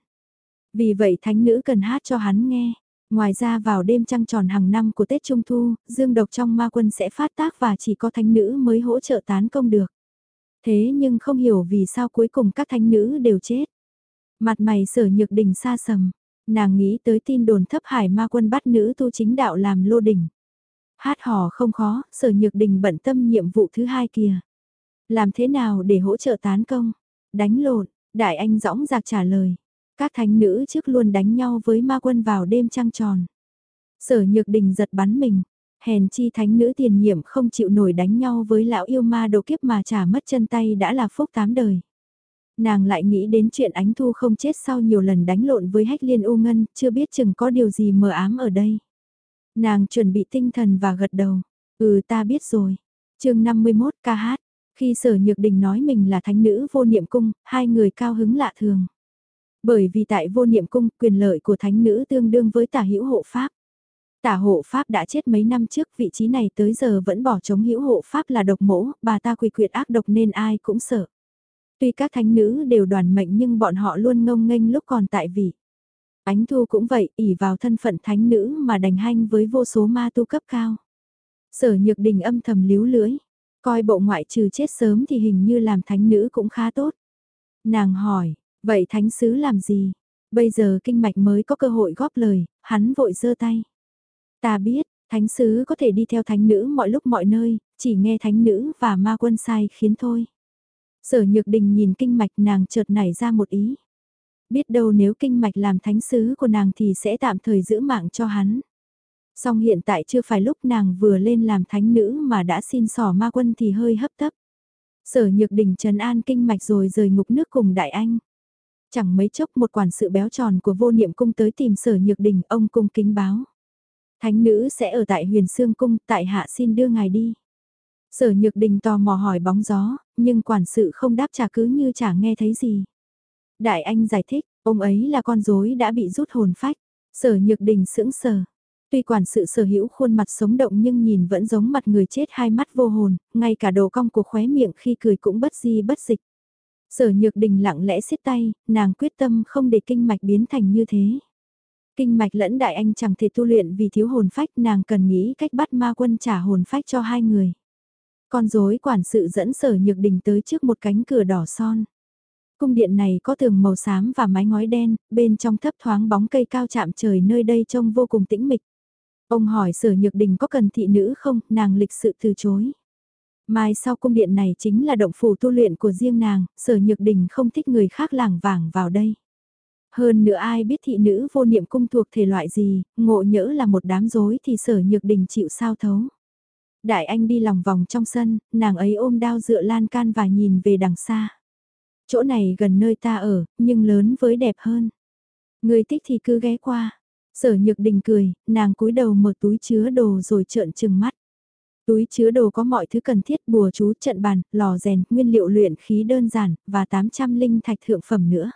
Vì vậy thánh nữ cần hát cho hắn nghe. Ngoài ra vào đêm trăng tròn hàng năm của Tết Trung Thu, dương độc trong ma quân sẽ phát tác và chỉ có thánh nữ mới hỗ trợ tán công được. Thế nhưng không hiểu vì sao cuối cùng các thánh nữ đều chết. Mặt mày sở nhược đình xa sầm, nàng nghĩ tới tin đồn thấp hải ma quân bắt nữ tu chính đạo làm lô đỉnh. Hát hò không khó, sở nhược đình bận tâm nhiệm vụ thứ hai kia. Làm thế nào để hỗ trợ tán công? Đánh lộn, đại anh dõng dạc trả lời. Các thánh nữ trước luôn đánh nhau với ma quân vào đêm trăng tròn. Sở nhược đình giật bắn mình. Hèn chi thánh nữ tiền nhiệm không chịu nổi đánh nhau với lão yêu ma đồ kiếp mà trả mất chân tay đã là phúc tám đời. Nàng lại nghĩ đến chuyện ánh thu không chết sau nhiều lần đánh lộn với hách liên u ngân, chưa biết chừng có điều gì mờ ám ở đây. Nàng chuẩn bị tinh thần và gật đầu. Ừ ta biết rồi. chương 51 ca hát. Khi sở nhược đình nói mình là thánh nữ vô niệm cung, hai người cao hứng lạ thường. Bởi vì tại vô niệm cung, quyền lợi của thánh nữ tương đương với tả hữu hộ pháp. Tả hộ pháp đã chết mấy năm trước, vị trí này tới giờ vẫn bỏ chống hữu hộ pháp là độc mỗ, bà ta quỳ quyệt ác độc nên ai cũng sợ. Tuy các thánh nữ đều đoàn mệnh nhưng bọn họ luôn ngông nghênh lúc còn tại vị. Ánh Thu cũng vậy, ỉ vào thân phận thánh nữ mà đành hanh với vô số ma tu cấp cao. Sở Nhược Đình âm thầm líu lưỡi, coi bộ ngoại trừ chết sớm thì hình như làm thánh nữ cũng khá tốt. Nàng hỏi, vậy thánh sứ làm gì? Bây giờ kinh mạch mới có cơ hội góp lời, hắn vội giơ tay. Ta biết, thánh sứ có thể đi theo thánh nữ mọi lúc mọi nơi, chỉ nghe thánh nữ và ma quân sai khiến thôi. Sở Nhược Đình nhìn kinh mạch nàng chợt nảy ra một ý biết đâu nếu kinh mạch làm thánh sứ của nàng thì sẽ tạm thời giữ mạng cho hắn. Song hiện tại chưa phải lúc nàng vừa lên làm thánh nữ mà đã xin sỏ ma quân thì hơi hấp tấp. Sở nhược đình trần an kinh mạch rồi rời ngục nước cùng đại anh. Chẳng mấy chốc một quản sự béo tròn của vô niệm cung tới tìm sở nhược đình ông cung kính báo. Thánh nữ sẽ ở tại huyền xương cung, tại hạ xin đưa ngài đi. Sở nhược đình tò mò hỏi bóng gió, nhưng quản sự không đáp trả cứ như chả nghe thấy gì. Đại anh giải thích, ông ấy là con rối đã bị rút hồn phách. Sở nhược đình sững sờ. Tuy quản sự sở hữu khuôn mặt sống động nhưng nhìn vẫn giống mặt người chết hai mắt vô hồn, ngay cả đồ cong của khóe miệng khi cười cũng bất di bất dịch. Sở nhược đình lặng lẽ xiết tay, nàng quyết tâm không để kinh mạch biến thành như thế. Kinh mạch lẫn đại anh chẳng thể tu luyện vì thiếu hồn phách nàng cần nghĩ cách bắt ma quân trả hồn phách cho hai người. Con rối quản sự dẫn sở nhược đình tới trước một cánh cửa đỏ son. Cung điện này có tường màu xám và mái ngói đen, bên trong thấp thoáng bóng cây cao chạm trời nơi đây trông vô cùng tĩnh mịch. Ông hỏi sở nhược đình có cần thị nữ không, nàng lịch sự từ chối. Mai sau cung điện này chính là động phủ tu luyện của riêng nàng, sở nhược đình không thích người khác làng vàng vào đây. Hơn nữa ai biết thị nữ vô niệm cung thuộc thể loại gì, ngộ nhỡ là một đám rối thì sở nhược đình chịu sao thấu. Đại anh đi lòng vòng trong sân, nàng ấy ôm đao dựa lan can và nhìn về đằng xa. Chỗ này gần nơi ta ở, nhưng lớn với đẹp hơn. Người thích thì cứ ghé qua. Sở nhược đình cười, nàng cúi đầu mở túi chứa đồ rồi trợn trừng mắt. Túi chứa đồ có mọi thứ cần thiết bùa chú trận bàn, lò rèn, nguyên liệu luyện khí đơn giản, và 800 linh thạch thượng phẩm nữa.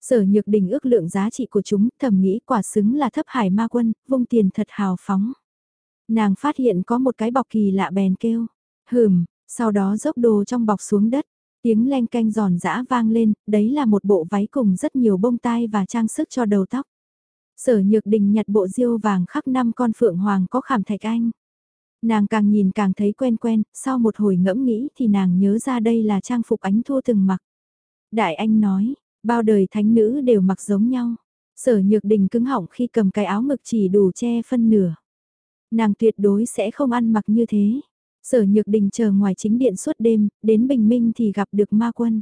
Sở nhược đình ước lượng giá trị của chúng, thầm nghĩ quả xứng là thấp hải ma quân, vung tiền thật hào phóng. Nàng phát hiện có một cái bọc kỳ lạ bèn kêu, hừm, sau đó dốc đồ trong bọc xuống đất, tiếng len canh giòn giã vang lên, đấy là một bộ váy cùng rất nhiều bông tai và trang sức cho đầu tóc. Sở nhược đình nhặt bộ diêu vàng khắc năm con phượng hoàng có khảm thạch anh. Nàng càng nhìn càng thấy quen quen, sau một hồi ngẫm nghĩ thì nàng nhớ ra đây là trang phục ánh thua từng mặc. Đại anh nói, bao đời thánh nữ đều mặc giống nhau. Sở nhược đình cứng họng khi cầm cái áo ngực chỉ đủ che phân nửa. Nàng tuyệt đối sẽ không ăn mặc như thế. Sở nhược đình chờ ngoài chính điện suốt đêm, đến bình minh thì gặp được ma quân.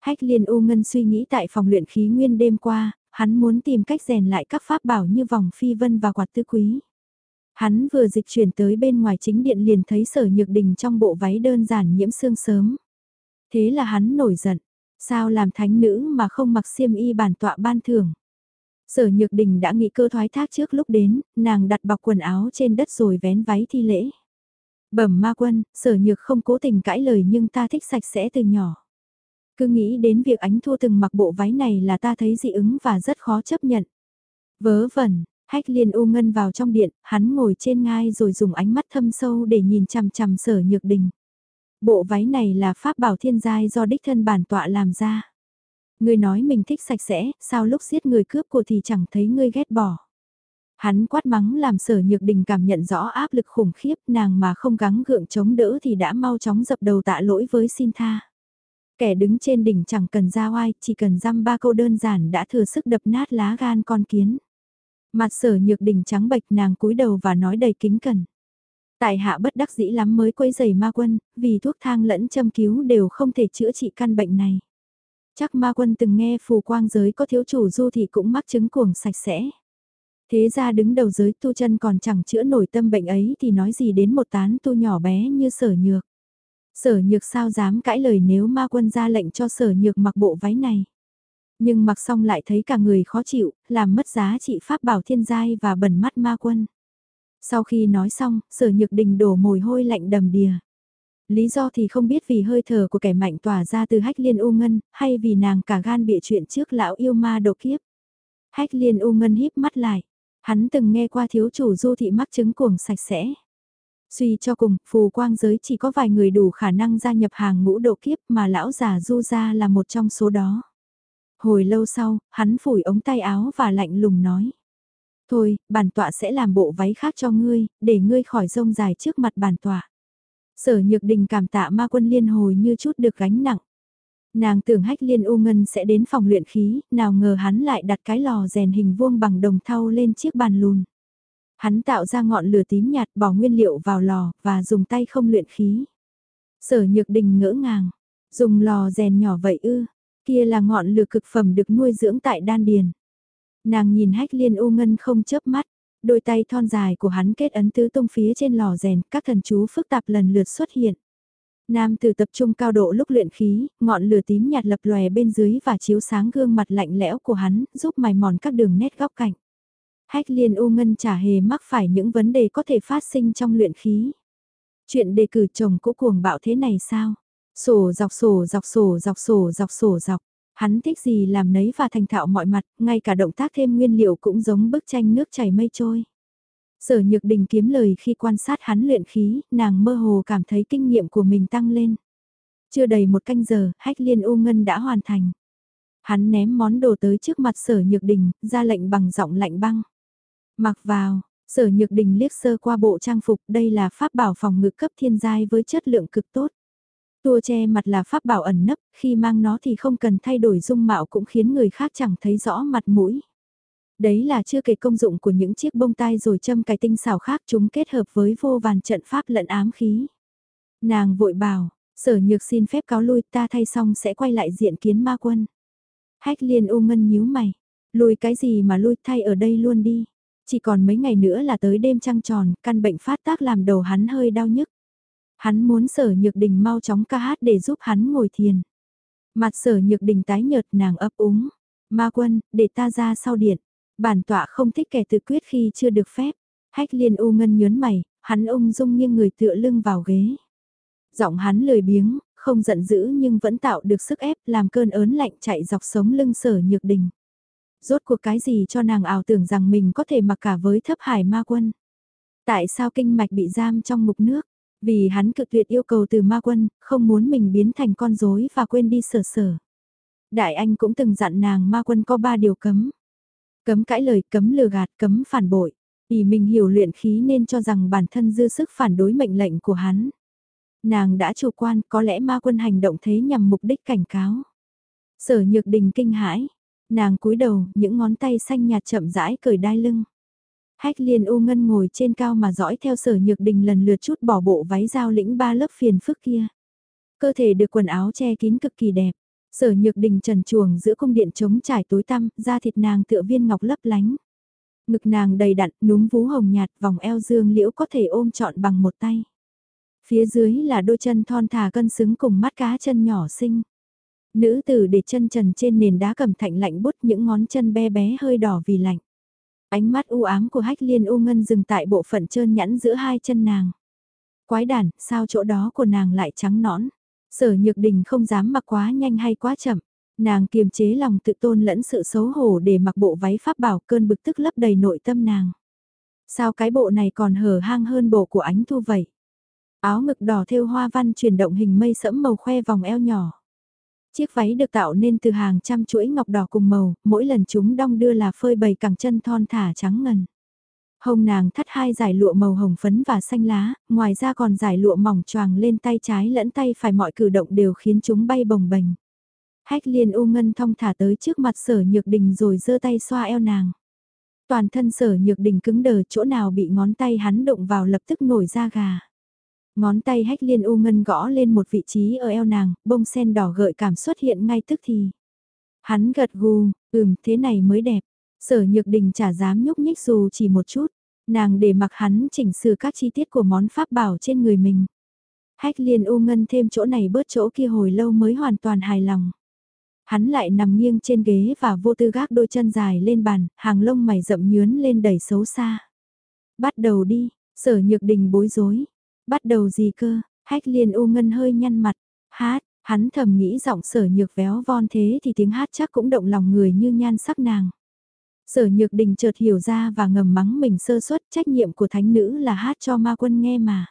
Hách liên u ngân suy nghĩ tại phòng luyện khí nguyên đêm qua, hắn muốn tìm cách rèn lại các pháp bảo như vòng phi vân và quạt tư quý. Hắn vừa dịch chuyển tới bên ngoài chính điện liền thấy sở nhược đình trong bộ váy đơn giản nhiễm sương sớm. Thế là hắn nổi giận, sao làm thánh nữ mà không mặc xiêm y bản tọa ban thưởng. Sở Nhược Đình đã nghĩ cơ thoái thác trước lúc đến, nàng đặt bọc quần áo trên đất rồi vén váy thi lễ. Bẩm ma quân, sở nhược không cố tình cãi lời nhưng ta thích sạch sẽ từ nhỏ. Cứ nghĩ đến việc ánh thua từng mặc bộ váy này là ta thấy dị ứng và rất khó chấp nhận. Vớ vẩn, hách liên u ngân vào trong điện, hắn ngồi trên ngai rồi dùng ánh mắt thâm sâu để nhìn chằm chằm sở nhược đình. Bộ váy này là pháp bảo thiên giai do đích thân bản tọa làm ra. Ngươi nói mình thích sạch sẽ, sao lúc giết người cướp của thì chẳng thấy ngươi ghét bỏ. Hắn quát mắng làm sở nhược đình cảm nhận rõ áp lực khủng khiếp nàng mà không gắng gượng chống đỡ thì đã mau chóng dập đầu tạ lỗi với xin tha. Kẻ đứng trên đỉnh chẳng cần ra oai, chỉ cần dăm ba câu đơn giản đã thừa sức đập nát lá gan con kiến. Mặt sở nhược đình trắng bệch nàng cúi đầu và nói đầy kính cẩn. Tại hạ bất đắc dĩ lắm mới quấy giày ma quân, vì thuốc thang lẫn châm cứu đều không thể chữa trị căn bệnh này. Chắc ma quân từng nghe phù quang giới có thiếu chủ du thì cũng mắc chứng cuồng sạch sẽ. Thế ra đứng đầu giới tu chân còn chẳng chữa nổi tâm bệnh ấy thì nói gì đến một tán tu nhỏ bé như sở nhược. Sở nhược sao dám cãi lời nếu ma quân ra lệnh cho sở nhược mặc bộ váy này. Nhưng mặc xong lại thấy cả người khó chịu, làm mất giá trị pháp bảo thiên giai và bẩn mắt ma quân. Sau khi nói xong, sở nhược đình đổ mồ hôi lạnh đầm đìa. Lý do thì không biết vì hơi thở của kẻ mạnh tỏa ra từ hách liên u ngân, hay vì nàng cả gan bịa chuyện trước lão yêu ma độ kiếp. Hách liên u ngân híp mắt lại. Hắn từng nghe qua thiếu chủ du thị mắc chứng cuồng sạch sẽ. Suy cho cùng, phù quang giới chỉ có vài người đủ khả năng gia nhập hàng ngũ độ kiếp mà lão già du ra là một trong số đó. Hồi lâu sau, hắn phủi ống tay áo và lạnh lùng nói. Thôi, bản tọa sẽ làm bộ váy khác cho ngươi, để ngươi khỏi rông dài trước mặt bản tọa. Sở nhược đình cảm tạ ma quân liên hồi như chút được gánh nặng. Nàng tưởng hách liên u ngân sẽ đến phòng luyện khí, nào ngờ hắn lại đặt cái lò rèn hình vuông bằng đồng thau lên chiếc bàn lùn. Hắn tạo ra ngọn lửa tím nhạt bỏ nguyên liệu vào lò và dùng tay không luyện khí. Sở nhược đình ngỡ ngàng, dùng lò rèn nhỏ vậy ư, kia là ngọn lửa cực phẩm được nuôi dưỡng tại đan điền. Nàng nhìn hách liên u ngân không chớp mắt, đôi tay thon dài của hắn kết ấn tứ tung phía trên lò rèn, các thần chú phức tạp lần lượt xuất hiện. Nam tử tập trung cao độ lúc luyện khí, ngọn lửa tím nhạt lập lòe bên dưới và chiếu sáng gương mặt lạnh lẽo của hắn, giúp mài mòn các đường nét góc cạnh. Hách liên u ngân chả hề mắc phải những vấn đề có thể phát sinh trong luyện khí. Chuyện đề cử chồng cũ cuồng bạo thế này sao? Sổ dọc sổ dọc sổ dọc sổ dọc sổ dọc. Hắn thích gì làm nấy và thành thạo mọi mặt, ngay cả động tác thêm nguyên liệu cũng giống bức tranh nước chảy mây trôi. Sở Nhược Đình kiếm lời khi quan sát hắn luyện khí, nàng mơ hồ cảm thấy kinh nghiệm của mình tăng lên. Chưa đầy một canh giờ, hách liên u ngân đã hoàn thành. Hắn ném món đồ tới trước mặt sở Nhược Đình, ra lệnh bằng giọng lạnh băng. Mặc vào, sở Nhược Đình liếc sơ qua bộ trang phục, đây là pháp bảo phòng ngự cấp thiên giai với chất lượng cực tốt. Tua che mặt là pháp bảo ẩn nấp, khi mang nó thì không cần thay đổi dung mạo cũng khiến người khác chẳng thấy rõ mặt mũi. Đấy là chưa kể công dụng của những chiếc bông tai rồi châm cài tinh xảo khác chúng kết hợp với vô vàn trận pháp lẫn ám khí. Nàng vội bảo, sở nhược xin phép cáo lui ta thay xong sẽ quay lại diện kiến ma quân. Hách liên u ngân nhíu mày, lui cái gì mà lui thay ở đây luôn đi. Chỉ còn mấy ngày nữa là tới đêm trăng tròn, căn bệnh phát tác làm đầu hắn hơi đau nhức. Hắn muốn sở nhược đình mau chóng ca hát để giúp hắn ngồi thiền. Mặt sở nhược đình tái nhợt nàng ấp úng. Ma quân, để ta ra sau điện. Bản tọa không thích kẻ tự quyết khi chưa được phép. Hách liên u ngân nhớn mày, hắn ung dung nghiêng người tựa lưng vào ghế. Giọng hắn lười biếng, không giận dữ nhưng vẫn tạo được sức ép làm cơn ớn lạnh chạy dọc sống lưng sở nhược đình. Rốt cuộc cái gì cho nàng ảo tưởng rằng mình có thể mặc cả với thấp hải ma quân. Tại sao kinh mạch bị giam trong mục nước? Vì hắn cực tuyệt yêu cầu từ ma quân, không muốn mình biến thành con rối và quên đi sở sở. Đại anh cũng từng dặn nàng ma quân có ba điều cấm. Cấm cãi lời, cấm lừa gạt, cấm phản bội. Vì mình hiểu luyện khí nên cho rằng bản thân dư sức phản đối mệnh lệnh của hắn. Nàng đã chủ quan, có lẽ ma quân hành động thế nhằm mục đích cảnh cáo. Sở nhược đình kinh hãi. Nàng cúi đầu, những ngón tay xanh nhạt chậm rãi cởi đai lưng. Hách liên u ngân ngồi trên cao mà dõi theo sở nhược đình lần lượt chút bỏ bộ váy giao lĩnh ba lớp phiền phức kia. Cơ thể được quần áo che kín cực kỳ đẹp. Sở nhược đình trần chuồng giữa cung điện trống trải tối tăm, da thịt nàng tựa viên ngọc lấp lánh. Ngực nàng đầy đặn, núm vú hồng nhạt, vòng eo dương liễu có thể ôm trọn bằng một tay. Phía dưới là đôi chân thon thả cân xứng cùng mắt cá chân nhỏ xinh. Nữ tử để chân trần trên nền đá cầm thạnh lạnh bút những ngón chân be bé hơi đỏ vì lạnh. Ánh mắt u ám của hách liên u ngân dừng tại bộ phận trơn nhẵn giữa hai chân nàng. Quái đản, sao chỗ đó của nàng lại trắng nõn? Sở nhược đình không dám mặc quá nhanh hay quá chậm. Nàng kiềm chế lòng tự tôn lẫn sự xấu hổ để mặc bộ váy pháp bảo cơn bực tức lấp đầy nội tâm nàng. Sao cái bộ này còn hở hang hơn bộ của ánh thu vậy? Áo ngực đỏ thêu hoa văn chuyển động hình mây sẫm màu khoe vòng eo nhỏ. Chiếc váy được tạo nên từ hàng trăm chuỗi ngọc đỏ cùng màu, mỗi lần chúng đong đưa là phơi bày cẳng chân thon thả trắng ngần. Hồng nàng thắt hai giải lụa màu hồng phấn và xanh lá, ngoài ra còn giải lụa mỏng choàng lên tay trái lẫn tay phải mọi cử động đều khiến chúng bay bồng bềnh. Hách liên u ngân thong thả tới trước mặt sở nhược đình rồi giơ tay xoa eo nàng. Toàn thân sở nhược đình cứng đờ chỗ nào bị ngón tay hắn động vào lập tức nổi da gà. Ngón tay hách liên u ngân gõ lên một vị trí ở eo nàng, bông sen đỏ gợi cảm xuất hiện ngay tức thì. Hắn gật gù, ừm thế này mới đẹp. Sở nhược đình chả dám nhúc nhích dù chỉ một chút. Nàng để mặc hắn chỉnh sửa các chi tiết của món pháp bảo trên người mình. Hách liên u ngân thêm chỗ này bớt chỗ kia hồi lâu mới hoàn toàn hài lòng. Hắn lại nằm nghiêng trên ghế và vô tư gác đôi chân dài lên bàn, hàng lông mày rậm nhướn lên đầy xấu xa. Bắt đầu đi, sở nhược đình bối rối, Bắt đầu gì cơ, hách liên u ngân hơi nhăn mặt, hát, hắn thầm nghĩ giọng sở nhược véo von thế thì tiếng hát chắc cũng động lòng người như nhan sắc nàng. Sở nhược đình chợt hiểu ra và ngầm mắng mình sơ suất trách nhiệm của thánh nữ là hát cho ma quân nghe mà.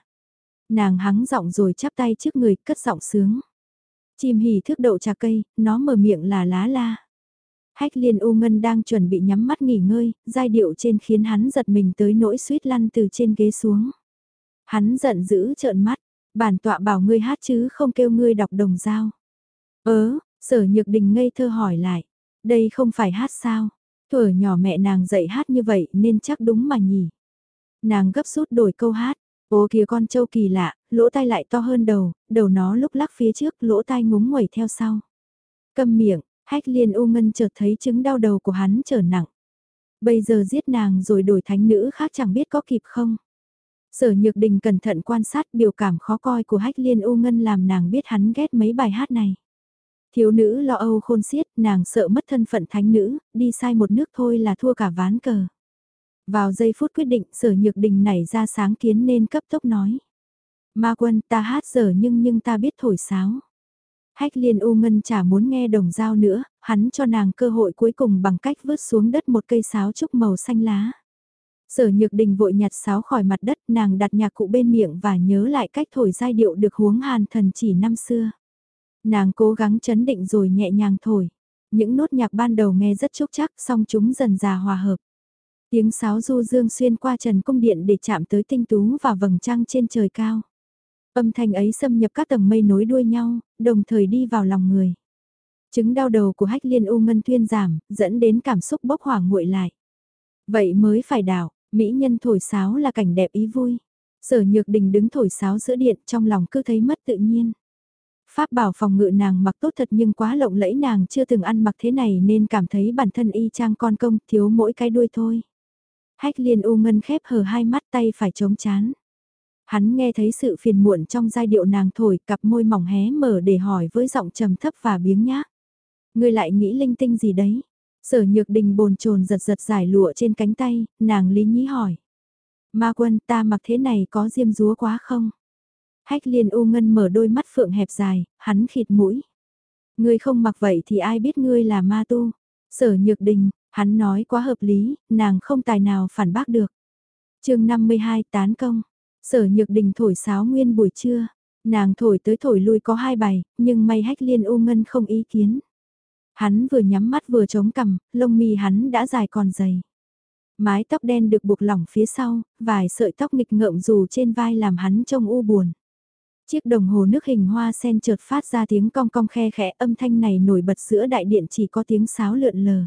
Nàng hắng giọng rồi chắp tay trước người cất giọng sướng. Chim hỉ thước đậu trà cây, nó mở miệng là lá la. Hách liên u ngân đang chuẩn bị nhắm mắt nghỉ ngơi, giai điệu trên khiến hắn giật mình tới nỗi suýt lăn từ trên ghế xuống. Hắn giận dữ trợn mắt, bản tọa bảo ngươi hát chứ không kêu ngươi đọc đồng dao. Ớ, sở nhược đình ngây thơ hỏi lại, đây không phải hát sao? Thuở nhỏ mẹ nàng dạy hát như vậy nên chắc đúng mà nhỉ. Nàng gấp rút đổi câu hát, ô kìa con trâu kỳ lạ, lỗ tai lại to hơn đầu, đầu nó lúc lắc phía trước, lỗ tai ngúng nguẩy theo sau. Cầm miệng, hách liên u ngân chợt thấy chứng đau đầu của hắn trở nặng. Bây giờ giết nàng rồi đổi thánh nữ khác chẳng biết có kịp không. Sở Nhược Đình cẩn thận quan sát biểu cảm khó coi của Hách Liên U Ngân làm nàng biết hắn ghét mấy bài hát này. Thiếu nữ lo âu khôn xiết, nàng sợ mất thân phận thánh nữ, đi sai một nước thôi là thua cả ván cờ. Vào giây phút quyết định sở nhược đình nảy ra sáng kiến nên cấp tốc nói. Ma quân ta hát giờ nhưng nhưng ta biết thổi sáo. Hách liên u ngân chả muốn nghe đồng dao nữa, hắn cho nàng cơ hội cuối cùng bằng cách vứt xuống đất một cây sáo trúc màu xanh lá. Sở nhược đình vội nhặt sáo khỏi mặt đất nàng đặt nhạc cụ bên miệng và nhớ lại cách thổi giai điệu được huống hàn thần chỉ năm xưa. Nàng cố gắng chấn định rồi nhẹ nhàng thổi. Những nốt nhạc ban đầu nghe rất chúc chắc song chúng dần già hòa hợp. Tiếng sáo du dương xuyên qua trần cung điện để chạm tới tinh tú và vầng trăng trên trời cao. Âm thanh ấy xâm nhập các tầng mây nối đuôi nhau, đồng thời đi vào lòng người. Chứng đau đầu của hách liên u ngân thuyên giảm, dẫn đến cảm xúc bốc hỏa nguội lại. Vậy mới phải đảo, mỹ nhân thổi sáo là cảnh đẹp ý vui. Sở nhược đình đứng thổi sáo giữa điện trong lòng cứ thấy mất tự nhiên. Pháp bảo phòng ngự nàng mặc tốt thật nhưng quá lộng lẫy nàng chưa từng ăn mặc thế này nên cảm thấy bản thân y chang con công, thiếu mỗi cái đuôi thôi. Hách liên u ngân khép hờ hai mắt tay phải chống chán. Hắn nghe thấy sự phiền muộn trong giai điệu nàng thổi, cặp môi mỏng hé mở để hỏi với giọng trầm thấp và biếng nhác. Ngươi lại nghĩ linh tinh gì đấy? Sở nhược đình bồn chồn giật giật giải lụa trên cánh tay, nàng lý nhí hỏi. Ma quân ta mặc thế này có diêm dúa quá không? Hách liên u ngân mở đôi mắt phượng hẹp dài, hắn khịt mũi. Ngươi không mặc vậy thì ai biết ngươi là ma tu? Sở nhược đình, hắn nói quá hợp lý, nàng không tài nào phản bác được. chương 52 tán công, sở nhược đình thổi sáo nguyên buổi trưa, nàng thổi tới thổi lui có hai bài, nhưng may hách liên u ngân không ý kiến. Hắn vừa nhắm mắt vừa chống cằm, lông mi hắn đã dài còn dày. Mái tóc đen được buộc lỏng phía sau, vài sợi tóc nghịch ngợm dù trên vai làm hắn trông u buồn. Chiếc đồng hồ nước hình hoa sen chợt phát ra tiếng cong cong khe khẽ âm thanh này nổi bật giữa đại điện chỉ có tiếng sáo lượn lờ.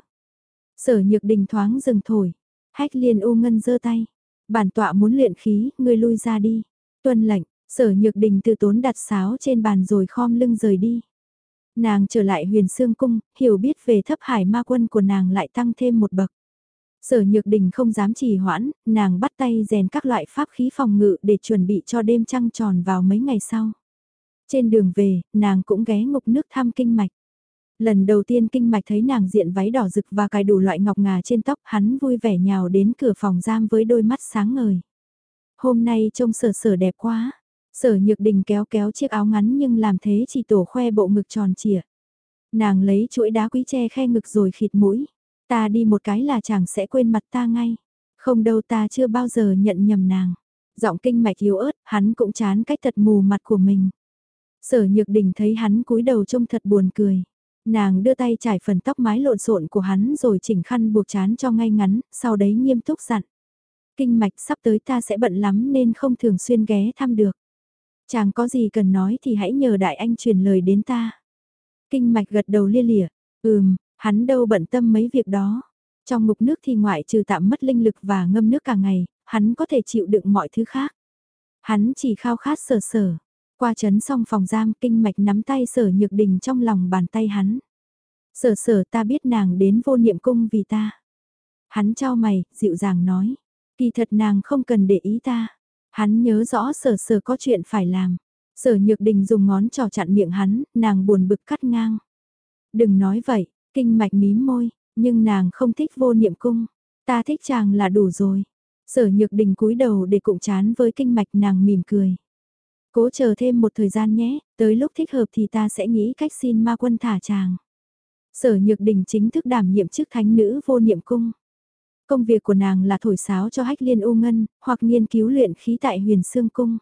Sở nhược đình thoáng dừng thổi. Hách liền u ngân giơ tay. Bản tọa muốn luyện khí, ngươi lui ra đi. Tuân lệnh, sở nhược đình từ tốn đặt sáo trên bàn rồi khom lưng rời đi. Nàng trở lại huyền xương cung, hiểu biết về thấp hải ma quân của nàng lại tăng thêm một bậc. Sở Nhược Đình không dám trì hoãn, nàng bắt tay rèn các loại pháp khí phòng ngự để chuẩn bị cho đêm trăng tròn vào mấy ngày sau. Trên đường về, nàng cũng ghé ngục nước thăm kinh mạch. Lần đầu tiên kinh mạch thấy nàng diện váy đỏ rực và cài đủ loại ngọc ngà trên tóc hắn vui vẻ nhào đến cửa phòng giam với đôi mắt sáng ngời. Hôm nay trông sở sở đẹp quá. Sở nhược đình kéo kéo chiếc áo ngắn nhưng làm thế chỉ tổ khoe bộ ngực tròn trịa. Nàng lấy chuỗi đá quý che khe ngực rồi khịt mũi. Ta đi một cái là chàng sẽ quên mặt ta ngay. Không đâu ta chưa bao giờ nhận nhầm nàng. Giọng kinh mạch yếu ớt, hắn cũng chán cách thật mù mặt của mình. Sở nhược đình thấy hắn cúi đầu trông thật buồn cười. Nàng đưa tay trải phần tóc mái lộn xộn của hắn rồi chỉnh khăn buộc chán cho ngay ngắn, sau đấy nghiêm túc dặn. Kinh mạch sắp tới ta sẽ bận lắm nên không thường xuyên ghé thăm được. Chàng có gì cần nói thì hãy nhờ đại anh truyền lời đến ta. Kinh mạch gật đầu lia lịa, ừm, hắn đâu bận tâm mấy việc đó. Trong mục nước thì ngoại trừ tạm mất linh lực và ngâm nước cả ngày, hắn có thể chịu đựng mọi thứ khác. Hắn chỉ khao khát sở sở, qua chấn xong phòng giam kinh mạch nắm tay sở nhược đình trong lòng bàn tay hắn. Sở sở ta biết nàng đến vô niệm cung vì ta. Hắn cho mày, dịu dàng nói. Kỳ thật nàng không cần để ý ta. Hắn nhớ rõ sở sở có chuyện phải làm. Sở nhược đình dùng ngón trò chặn miệng hắn, nàng buồn bực cắt ngang. Đừng nói vậy, kinh mạch mím môi, nhưng nàng không thích vô niệm cung. Ta thích chàng là đủ rồi. Sở nhược đình cúi đầu để cụng chán với kinh mạch nàng mỉm cười. Cố chờ thêm một thời gian nhé, tới lúc thích hợp thì ta sẽ nghĩ cách xin ma quân thả chàng. Sở Nhược Đình chính thức đảm nhiệm chức thánh nữ vô niệm cung. Công việc của nàng là thổi sáo cho hách liên u ngân, hoặc nghiên cứu luyện khí tại huyền xương cung.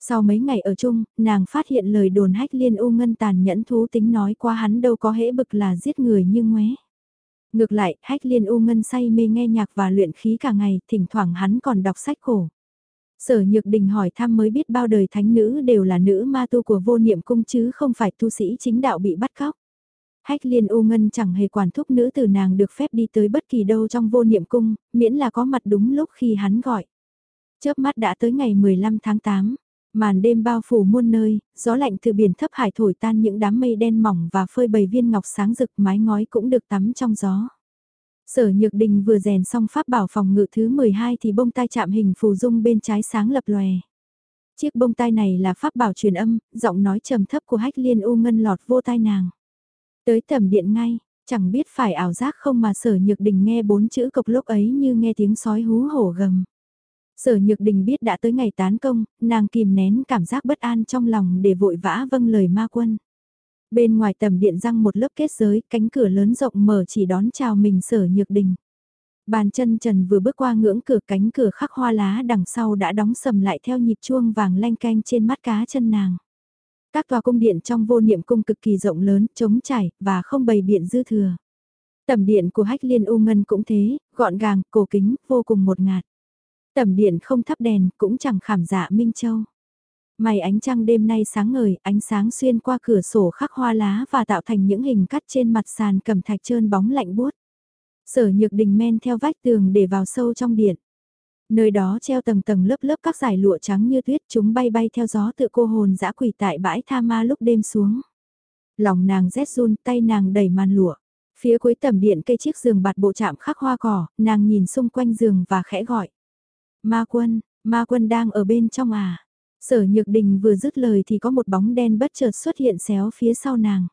Sau mấy ngày ở chung, nàng phát hiện lời đồn hách liên u ngân tàn nhẫn thú tính nói qua hắn đâu có hễ bực là giết người như ngoé. Ngược lại, hách liên u ngân say mê nghe nhạc và luyện khí cả ngày, thỉnh thoảng hắn còn đọc sách cổ. Sở Nhược Đình hỏi thăm mới biết bao đời thánh nữ đều là nữ ma tu của vô niệm cung chứ không phải tu sĩ chính đạo bị bắt cóc. Hách liên u ngân chẳng hề quản thúc nữ tử nàng được phép đi tới bất kỳ đâu trong vô niệm cung, miễn là có mặt đúng lúc khi hắn gọi. Chớp mắt đã tới ngày 15 tháng 8, màn đêm bao phủ muôn nơi, gió lạnh từ biển thấp hải thổi tan những đám mây đen mỏng và phơi bầy viên ngọc sáng rực mái ngói cũng được tắm trong gió. Sở Nhược Đình vừa rèn xong pháp bảo phòng ngự thứ 12 thì bông tai chạm hình phù dung bên trái sáng lập lòe. Chiếc bông tai này là pháp bảo truyền âm, giọng nói trầm thấp của hách liên u ngân lọt vô tai nàng. Tới tầm điện ngay, chẳng biết phải ảo giác không mà sở nhược đình nghe bốn chữ cộc lúc ấy như nghe tiếng sói hú hổ gầm. Sở nhược đình biết đã tới ngày tán công, nàng kìm nén cảm giác bất an trong lòng để vội vã vâng lời ma quân. Bên ngoài tầm điện răng một lớp kết giới, cánh cửa lớn rộng mở chỉ đón chào mình sở nhược đình. Bàn chân trần vừa bước qua ngưỡng cửa cánh cửa khắc hoa lá đằng sau đã đóng sầm lại theo nhịp chuông vàng lanh canh trên mắt cá chân nàng. Các tòa cung điện trong vô niệm cung cực kỳ rộng lớn, trống trải, và không bày biện dư thừa. Tầm điện của hách liên u ngân cũng thế, gọn gàng, cổ kính, vô cùng một ngạt. Tầm điện không thắp đèn, cũng chẳng khảm dạ Minh Châu. Mày ánh trăng đêm nay sáng ngời, ánh sáng xuyên qua cửa sổ khắc hoa lá và tạo thành những hình cắt trên mặt sàn cầm thạch trơn bóng lạnh buốt. Sở nhược đình men theo vách tường để vào sâu trong điện. Nơi đó treo tầng tầng lớp lớp các giải lụa trắng như tuyết chúng bay bay theo gió tự cô hồn dã quỷ tại bãi tha ma lúc đêm xuống. Lòng nàng rét run tay nàng đẩy màn lụa. Phía cuối tầm điện cây chiếc giường bạt bộ chạm khắc hoa cỏ, nàng nhìn xung quanh giường và khẽ gọi. Ma quân, ma quân đang ở bên trong à. Sở Nhược Đình vừa dứt lời thì có một bóng đen bất chợt xuất hiện xéo phía sau nàng.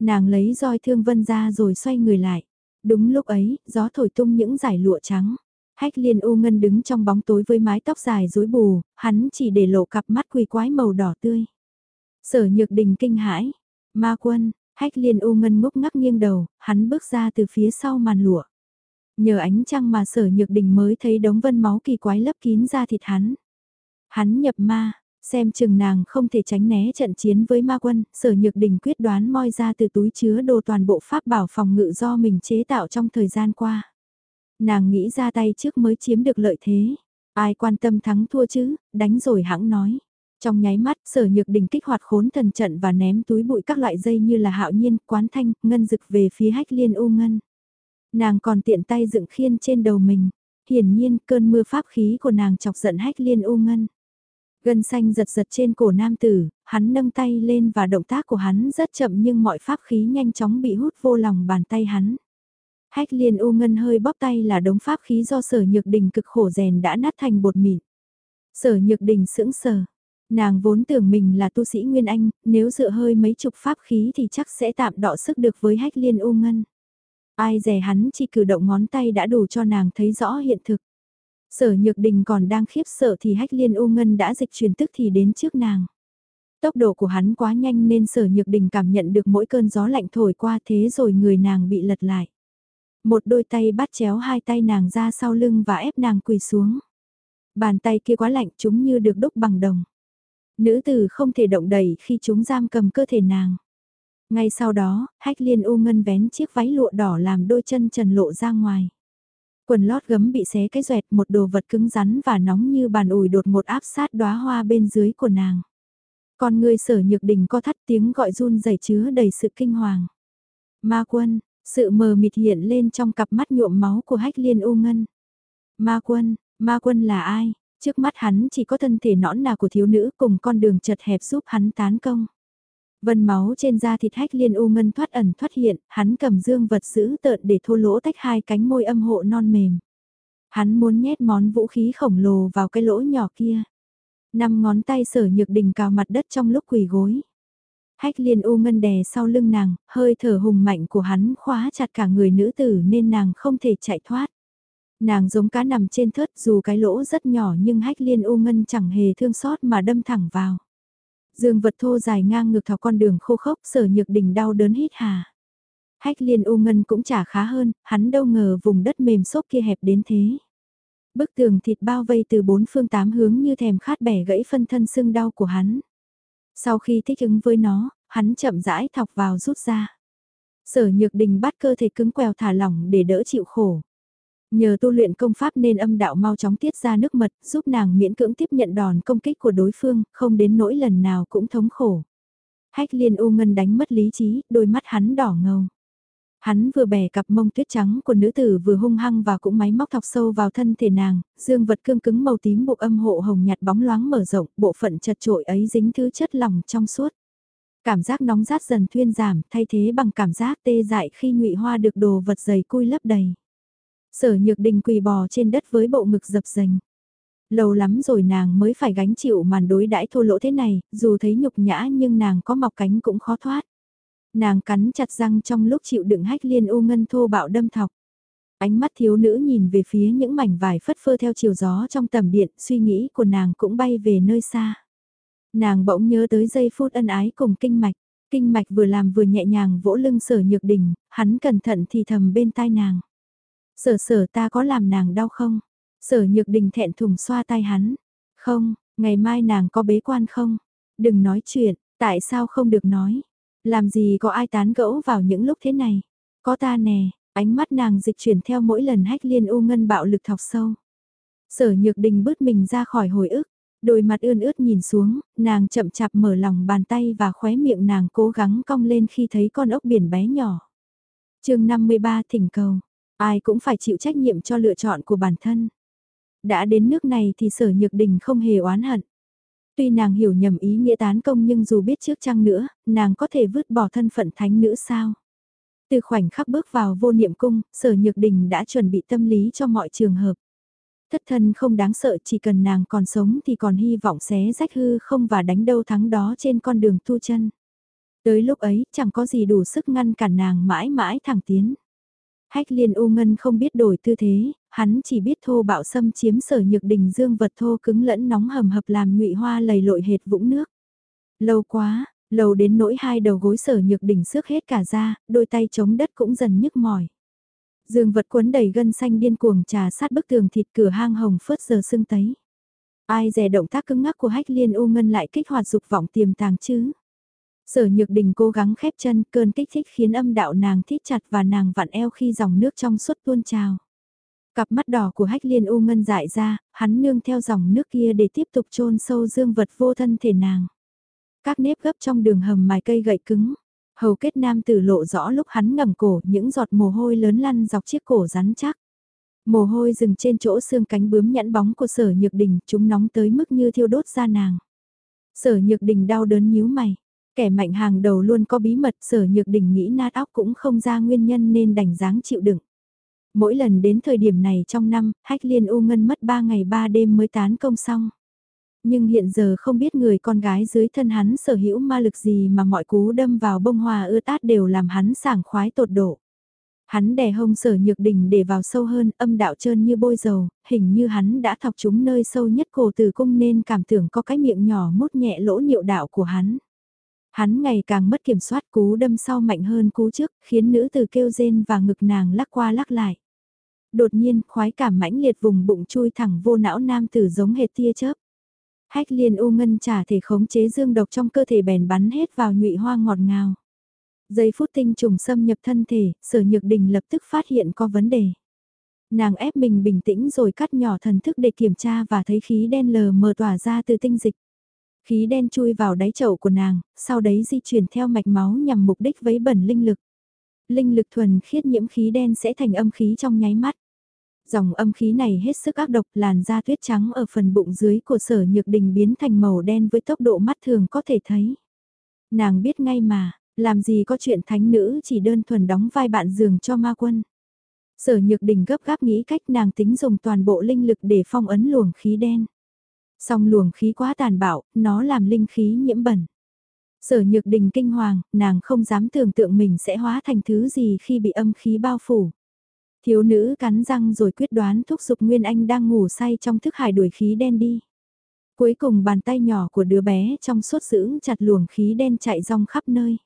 Nàng lấy roi thương vân ra rồi xoay người lại. Đúng lúc ấy, gió thổi tung những giải lụa trắng. Hách liên u ngân đứng trong bóng tối với mái tóc dài rối bù, hắn chỉ để lộ cặp mắt quỳ quái màu đỏ tươi. Sở Nhược Đình kinh hãi. Ma quân, hách liên u ngân ngốc ngắc nghiêng đầu, hắn bước ra từ phía sau màn lụa. Nhờ ánh trăng mà sở nhược đình mới thấy đống vân máu kỳ quái lấp kín ra thịt hắn. Hắn nhập ma, xem chừng nàng không thể tránh né trận chiến với ma quân, sở nhược đình quyết đoán moi ra từ túi chứa đồ toàn bộ pháp bảo phòng ngự do mình chế tạo trong thời gian qua. Nàng nghĩ ra tay trước mới chiếm được lợi thế. Ai quan tâm thắng thua chứ, đánh rồi hãng nói. Trong nháy mắt, sở nhược đình kích hoạt khốn thần trận và ném túi bụi các loại dây như là hạo nhiên, quán thanh, ngân dực về phía hách liên u ngân. Nàng còn tiện tay dựng khiên trên đầu mình. Hiển nhiên, cơn mưa pháp khí của nàng chọc giận hách liên u ngân. Gân xanh giật giật trên cổ nam tử, hắn nâng tay lên và động tác của hắn rất chậm nhưng mọi pháp khí nhanh chóng bị hút vô lòng bàn tay hắn. Hách liên u ngân hơi bóp tay là đống pháp khí do sở nhược đình cực khổ rèn đã nát thành bột mịn. Sở nhược đình sững sờ. Nàng vốn tưởng mình là tu sĩ Nguyên Anh, nếu dựa hơi mấy chục pháp khí thì chắc sẽ tạm đọ sức được với hách liên u ngân. Ai rẻ hắn chỉ cử động ngón tay đã đủ cho nàng thấy rõ hiện thực. Sở Nhược Đình còn đang khiếp sợ thì hách liên u ngân đã dịch chuyển tức thì đến trước nàng. Tốc độ của hắn quá nhanh nên sở Nhược Đình cảm nhận được mỗi cơn gió lạnh thổi qua thế rồi người nàng bị lật lại. Một đôi tay bắt chéo hai tay nàng ra sau lưng và ép nàng quỳ xuống. Bàn tay kia quá lạnh chúng như được đúc bằng đồng. Nữ tử không thể động đẩy khi chúng giam cầm cơ thể nàng. Ngay sau đó, hách liên u ngân vén chiếc váy lụa đỏ làm đôi chân trần lộ ra ngoài. Quần lót gấm bị xé cái doẹt một đồ vật cứng rắn và nóng như bàn ủi đột một áp sát đóa hoa bên dưới của nàng. Con người sở nhược đình co thắt tiếng gọi run rẩy chứa đầy sự kinh hoàng. Ma quân, sự mờ mịt hiện lên trong cặp mắt nhuộm máu của hách liên u ngân. Ma quân, ma quân là ai? Trước mắt hắn chỉ có thân thể nõn nà của thiếu nữ cùng con đường chật hẹp giúp hắn tán công. Vân máu trên da thịt hách liên u ngân thoát ẩn thoát hiện, hắn cầm dương vật giữ tợn để thô lỗ tách hai cánh môi âm hộ non mềm. Hắn muốn nhét món vũ khí khổng lồ vào cái lỗ nhỏ kia. Năm ngón tay sở nhược đình cào mặt đất trong lúc quỳ gối. Hách liên u ngân đè sau lưng nàng, hơi thở hùng mạnh của hắn khóa chặt cả người nữ tử nên nàng không thể chạy thoát. Nàng giống cá nằm trên thớt dù cái lỗ rất nhỏ nhưng hách liên u ngân chẳng hề thương xót mà đâm thẳng vào. Dương vật thô dài ngang ngược thọc con đường khô khốc sở nhược đình đau đớn hít hà. Hách liên u ngân cũng chả khá hơn, hắn đâu ngờ vùng đất mềm xốp kia hẹp đến thế. Bức tường thịt bao vây từ bốn phương tám hướng như thèm khát bẻ gãy phân thân sưng đau của hắn. Sau khi thích ứng với nó, hắn chậm rãi thọc vào rút ra. Sở nhược đình bắt cơ thể cứng quèo thả lỏng để đỡ chịu khổ. Nhờ tu luyện công pháp nên âm đạo mau chóng tiết ra nước mật, giúp nàng miễn cưỡng tiếp nhận đòn công kích của đối phương, không đến nỗi lần nào cũng thống khổ. Hách liên u ngân đánh mất lý trí, đôi mắt hắn đỏ ngầu. Hắn vừa bẻ cặp mông tuyết trắng của nữ tử vừa hung hăng và cũng máy móc thọc sâu vào thân thể nàng, dương vật cương cứng màu tím buộc âm hộ hồng nhạt bóng loáng mở rộng, bộ phận chật trội ấy dính thứ chất lỏng trong suốt. Cảm giác nóng rát dần thuyên giảm, thay thế bằng cảm giác tê dại khi ngụy hoa được đồ vật dày cui lấp đầy. Sở nhược đình quỳ bò trên đất với bộ ngực dập dành. Lâu lắm rồi nàng mới phải gánh chịu màn đối đãi thô lỗ thế này, dù thấy nhục nhã nhưng nàng có mọc cánh cũng khó thoát. Nàng cắn chặt răng trong lúc chịu đựng hách liên ô ngân thô bạo đâm thọc. Ánh mắt thiếu nữ nhìn về phía những mảnh vải phất phơ theo chiều gió trong tầm điện, suy nghĩ của nàng cũng bay về nơi xa. Nàng bỗng nhớ tới giây phút ân ái cùng kinh mạch, kinh mạch vừa làm vừa nhẹ nhàng vỗ lưng sở nhược đình, hắn cẩn thận thì thầm bên tai nàng. Sở sở ta có làm nàng đau không? Sở nhược đình thẹn thùng xoa tay hắn. Không, ngày mai nàng có bế quan không? Đừng nói chuyện, tại sao không được nói? Làm gì có ai tán gẫu vào những lúc thế này? Có ta nè, ánh mắt nàng dịch chuyển theo mỗi lần hách liên u ngân bạo lực thọc sâu. Sở nhược đình bước mình ra khỏi hồi ức, đôi mặt ươn ướt nhìn xuống, nàng chậm chạp mở lòng bàn tay và khóe miệng nàng cố gắng cong lên khi thấy con ốc biển bé nhỏ. chương 53 thỉnh cầu, ai cũng phải chịu trách nhiệm cho lựa chọn của bản thân. Đã đến nước này thì sở nhược đình không hề oán hận. Tuy nàng hiểu nhầm ý nghĩa tán công nhưng dù biết trước chăng nữa, nàng có thể vứt bỏ thân phận thánh nữ sao? Từ khoảnh khắc bước vào vô niệm cung, sở nhược đình đã chuẩn bị tâm lý cho mọi trường hợp. Thất thân không đáng sợ chỉ cần nàng còn sống thì còn hy vọng xé rách hư không và đánh đâu thắng đó trên con đường tu chân. Tới lúc ấy chẳng có gì đủ sức ngăn cản nàng mãi mãi thẳng tiến. Hách liên u ngân không biết đổi tư thế, hắn chỉ biết thô bạo xâm chiếm sở nhược đình dương vật thô cứng lẫn nóng hầm hập làm nhụy hoa lầy lội hệt vũng nước. Lâu quá, lâu đến nỗi hai đầu gối sở nhược đỉnh xước hết cả ra, đôi tay chống đất cũng dần nhức mỏi. Dương vật quấn đầy gân xanh điên cuồng trà sát bức tường thịt cửa hang hồng phớt giờ sưng tấy. Ai dè động tác cứng ngắc của hách liên u ngân lại kích hoạt dục vọng tiềm tàng chứ. Sở nhược đình cố gắng khép chân cơn kích thích khiến âm đạo nàng thít chặt và nàng vặn eo khi dòng nước trong suốt tuôn trào. Cặp mắt đỏ của hách liên u ngân dại ra, hắn nương theo dòng nước kia để tiếp tục chôn sâu dương vật vô thân thể nàng. Các nếp gấp trong đường hầm mài cây gậy cứng. Hầu kết nam tử lộ rõ lúc hắn ngẩng cổ những giọt mồ hôi lớn lăn dọc chiếc cổ rắn chắc. Mồ hôi dừng trên chỗ xương cánh bướm nhẵn bóng của sở nhược đình, chúng nóng tới mức như thiêu đốt da nàng. Sở nhược đình đau đớn nhíu mày. Kẻ mạnh hàng đầu luôn có bí mật sở nhược đình nghĩ nát óc cũng không ra nguyên nhân nên đành dáng chịu đựng. Mỗi lần đến thời điểm này trong năm, hách liên u ngân mất 3 ngày 3 đêm mới tán công xong. Nhưng hiện giờ không biết người con gái dưới thân hắn sở hữu ma lực gì mà mọi cú đâm vào bông hoa ưa tát đều làm hắn sảng khoái tột độ. Hắn đè hông sở nhược đỉnh để vào sâu hơn, âm đạo trơn như bôi dầu, hình như hắn đã thọc chúng nơi sâu nhất cổ tử cung nên cảm tưởng có cái miệng nhỏ mút nhẹ lỗ niệu đạo của hắn. Hắn ngày càng mất kiểm soát cú đâm sau mạnh hơn cú trước, khiến nữ tử kêu rên và ngực nàng lắc qua lắc lại. Đột nhiên, khoái cảm mãnh liệt vùng bụng chui thẳng vô não nam tử giống hệt tia chớp. Hách liên u ngân trả thể khống chế dương độc trong cơ thể bèn bắn hết vào nhụy hoa ngọt ngào. Giây phút tinh trùng xâm nhập thân thể, sở nhược đình lập tức phát hiện có vấn đề. Nàng ép mình bình tĩnh rồi cắt nhỏ thần thức để kiểm tra và thấy khí đen lờ mờ tỏa ra từ tinh dịch. Khí đen chui vào đáy chậu của nàng, sau đấy di chuyển theo mạch máu nhằm mục đích vấy bẩn linh lực. Linh lực thuần khiết nhiễm khí đen sẽ thành âm khí trong nháy mắt. Dòng âm khí này hết sức ác độc làn da tuyết trắng ở phần bụng dưới của sở nhược đình biến thành màu đen với tốc độ mắt thường có thể thấy. Nàng biết ngay mà, làm gì có chuyện thánh nữ chỉ đơn thuần đóng vai bạn giường cho ma quân. Sở nhược đình gấp gáp nghĩ cách nàng tính dùng toàn bộ linh lực để phong ấn luồng khí đen. Song luồng khí quá tàn bạo, nó làm linh khí nhiễm bẩn. Sở nhược đình kinh hoàng, nàng không dám tưởng tượng mình sẽ hóa thành thứ gì khi bị âm khí bao phủ. Thiếu nữ cắn răng rồi quyết đoán thúc giục Nguyên Anh đang ngủ say trong thức hải đuổi khí đen đi. Cuối cùng bàn tay nhỏ của đứa bé trong suốt giữ chặt luồng khí đen chạy rong khắp nơi.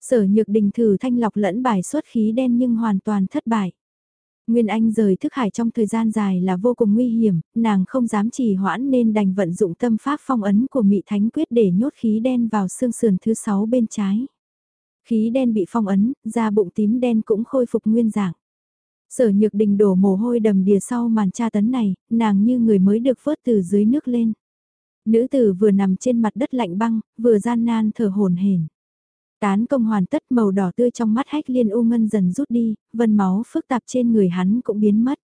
Sở nhược đình thử thanh lọc lẫn bài suốt khí đen nhưng hoàn toàn thất bại. Nguyên Anh rời thức hải trong thời gian dài là vô cùng nguy hiểm, nàng không dám trì hoãn nên đành vận dụng tâm pháp phong ấn của Mị Thánh Quyết để nhốt khí đen vào xương sườn thứ sáu bên trái. Khí đen bị phong ấn, da bụng tím đen cũng khôi phục nguyên dạng. Sở nhược đình đổ mồ hôi đầm đìa sau màn tra tấn này, nàng như người mới được vớt từ dưới nước lên. Nữ tử vừa nằm trên mặt đất lạnh băng, vừa gian nan thở hồn hển. Tán công hoàn tất màu đỏ tươi trong mắt hách liên u ngân dần rút đi, vân máu phức tạp trên người hắn cũng biến mất.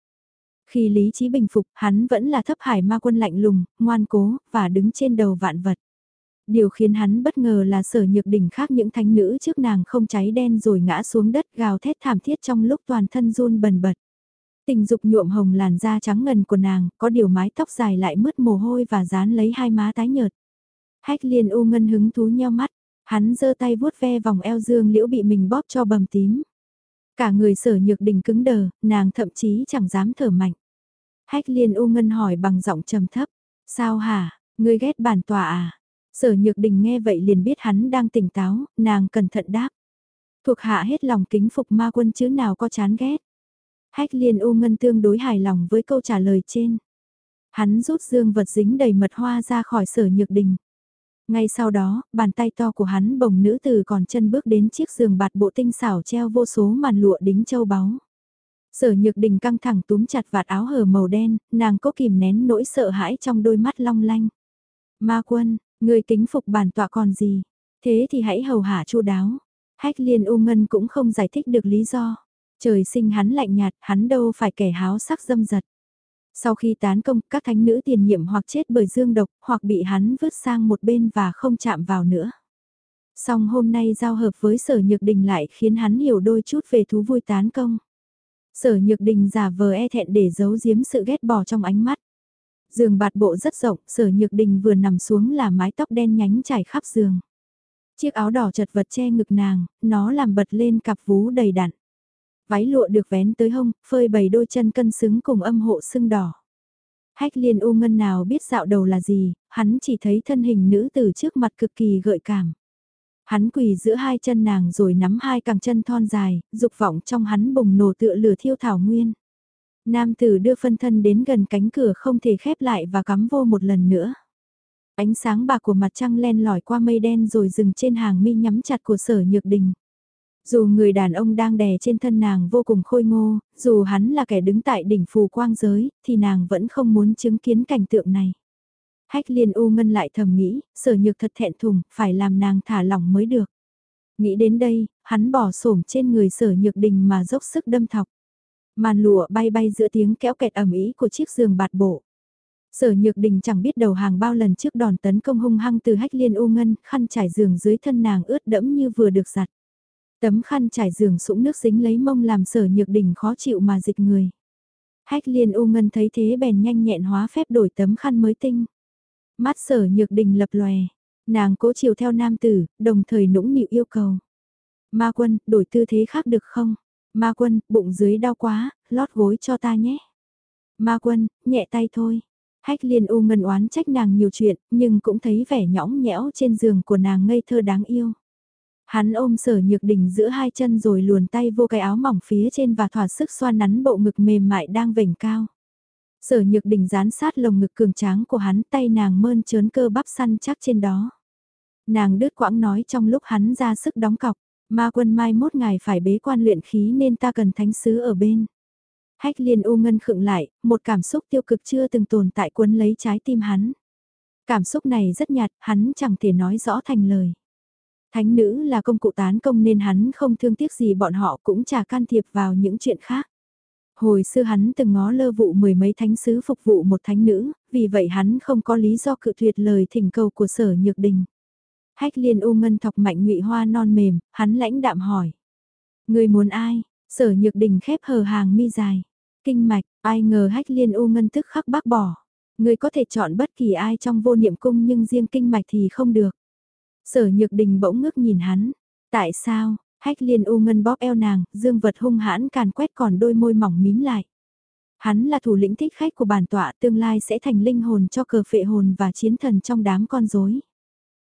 Khi lý trí bình phục, hắn vẫn là thấp hải ma quân lạnh lùng, ngoan cố, và đứng trên đầu vạn vật. Điều khiến hắn bất ngờ là sở nhược đỉnh khác những thánh nữ trước nàng không cháy đen rồi ngã xuống đất gào thét thảm thiết trong lúc toàn thân run bần bật. Tình dục nhuộm hồng làn da trắng ngần của nàng, có điều mái tóc dài lại mướt mồ hôi và dán lấy hai má tái nhợt. Hách liên u ngân hứng thú nheo mắt, hắn giơ tay vuốt ve vòng eo dương liễu bị mình bóp cho bầm tím. Cả người sở nhược đình cứng đờ, nàng thậm chí chẳng dám thở mạnh. Hách liên u ngân hỏi bằng giọng trầm thấp, sao hả, ngươi ghét bản tòa à? Sở nhược đình nghe vậy liền biết hắn đang tỉnh táo, nàng cẩn thận đáp. Thuộc hạ hết lòng kính phục ma quân chứ nào có chán ghét. Hách liên u ngân tương đối hài lòng với câu trả lời trên. Hắn rút dương vật dính đầy mật hoa ra khỏi sở nhược đình. Ngay sau đó, bàn tay to của hắn bồng nữ từ còn chân bước đến chiếc giường bạt bộ tinh xảo treo vô số màn lụa đính châu báu. Sở nhược đình căng thẳng túm chặt vạt áo hở màu đen, nàng cố kìm nén nỗi sợ hãi trong đôi mắt long lanh. Ma quân, người kính phục bản tọa còn gì? Thế thì hãy hầu hạ chu đáo. Hách liên u ngân cũng không giải thích được lý do. Trời sinh hắn lạnh nhạt, hắn đâu phải kẻ háo sắc dâm giật. Sau khi tán công, các thánh nữ tiền nhiệm hoặc chết bởi dương độc, hoặc bị hắn vứt sang một bên và không chạm vào nữa. Song hôm nay giao hợp với sở nhược đình lại khiến hắn hiểu đôi chút về thú vui tán công. Sở nhược đình giả vờ e thẹn để giấu giếm sự ghét bỏ trong ánh mắt. Giường bạt bộ rất rộng, sở nhược đình vừa nằm xuống là mái tóc đen nhánh trải khắp giường. Chiếc áo đỏ chật vật che ngực nàng, nó làm bật lên cặp vú đầy đặn. Váy lụa được vén tới hông, phơi bày đôi chân cân xứng cùng âm hộ sưng đỏ. Hách liên u ngân nào biết dạo đầu là gì, hắn chỉ thấy thân hình nữ từ trước mặt cực kỳ gợi cảm. Hắn quỳ giữa hai chân nàng rồi nắm hai càng chân thon dài, dục vọng trong hắn bùng nổ tựa lửa thiêu thảo nguyên. Nam tử đưa phân thân đến gần cánh cửa không thể khép lại và cắm vô một lần nữa. Ánh sáng bạc của mặt trăng len lỏi qua mây đen rồi dừng trên hàng mi nhắm chặt của sở nhược đình. Dù người đàn ông đang đè trên thân nàng vô cùng khôi ngô, dù hắn là kẻ đứng tại đỉnh phù quang giới, thì nàng vẫn không muốn chứng kiến cảnh tượng này. Hách liên u ngân lại thầm nghĩ, sở nhược thật thẹn thùng, phải làm nàng thả lỏng mới được. Nghĩ đến đây, hắn bỏ xổm trên người sở nhược đình mà dốc sức đâm thọc. Màn lụa bay bay giữa tiếng kéo kẹt ẩm ý của chiếc giường bạt bộ. Sở Nhược Đình chẳng biết đầu hàng bao lần trước đòn tấn công hung hăng từ hách liên u ngân, khăn trải giường dưới thân nàng ướt đẫm như vừa được giặt. Tấm khăn trải giường sũng nước dính lấy mông làm sở Nhược đỉnh khó chịu mà dịch người. Hách liên u ngân thấy thế bèn nhanh nhẹn hóa phép đổi tấm khăn mới tinh. Mắt sở Nhược Đình lập lòe, nàng cố chiều theo nam tử, đồng thời nũng nịu yêu cầu. Ma quân, đổi tư thế khác được không? Ma quân, bụng dưới đau quá, lót gối cho ta nhé. Ma quân, nhẹ tay thôi. Hách liên u ngân oán trách nàng nhiều chuyện, nhưng cũng thấy vẻ nhõng nhẽo trên giường của nàng ngây thơ đáng yêu. Hắn ôm sở nhược đỉnh giữa hai chân rồi luồn tay vô cái áo mỏng phía trên và thỏa sức xoa nắn bộ ngực mềm mại đang vểnh cao. Sở nhược đỉnh dán sát lồng ngực cường tráng của hắn tay nàng mơn trớn cơ bắp săn chắc trên đó. Nàng đứt quãng nói trong lúc hắn ra sức đóng cọc, ma quân mai mốt ngày phải bế quan luyện khí nên ta cần thánh sứ ở bên. Hách liên u ngân khựng lại, một cảm xúc tiêu cực chưa từng tồn tại cuốn lấy trái tim hắn. Cảm xúc này rất nhạt, hắn chẳng thể nói rõ thành lời. Thánh nữ là công cụ tán công nên hắn không thương tiếc gì bọn họ cũng chả can thiệp vào những chuyện khác. Hồi xưa hắn từng ngó lơ vụ mười mấy thánh sứ phục vụ một thánh nữ, vì vậy hắn không có lý do cự tuyệt lời thỉnh cầu của sở nhược đình. Hách liên u ngân thọc mạnh ngụy hoa non mềm, hắn lãnh đạm hỏi. Người muốn ai? Sở nhược đình khép hờ hàng mi dài. Kinh mạch, ai ngờ hách liên u ngân tức khắc bác bỏ. Người có thể chọn bất kỳ ai trong vô niệm cung nhưng riêng kinh mạch thì không được. Sở nhược đình bỗng ngước nhìn hắn. Tại sao, hách liên u ngân bóp eo nàng, dương vật hung hãn càn quét còn đôi môi mỏng mím lại. Hắn là thủ lĩnh thích khách của bản tọa tương lai sẽ thành linh hồn cho cờ phệ hồn và chiến thần trong đám con rối.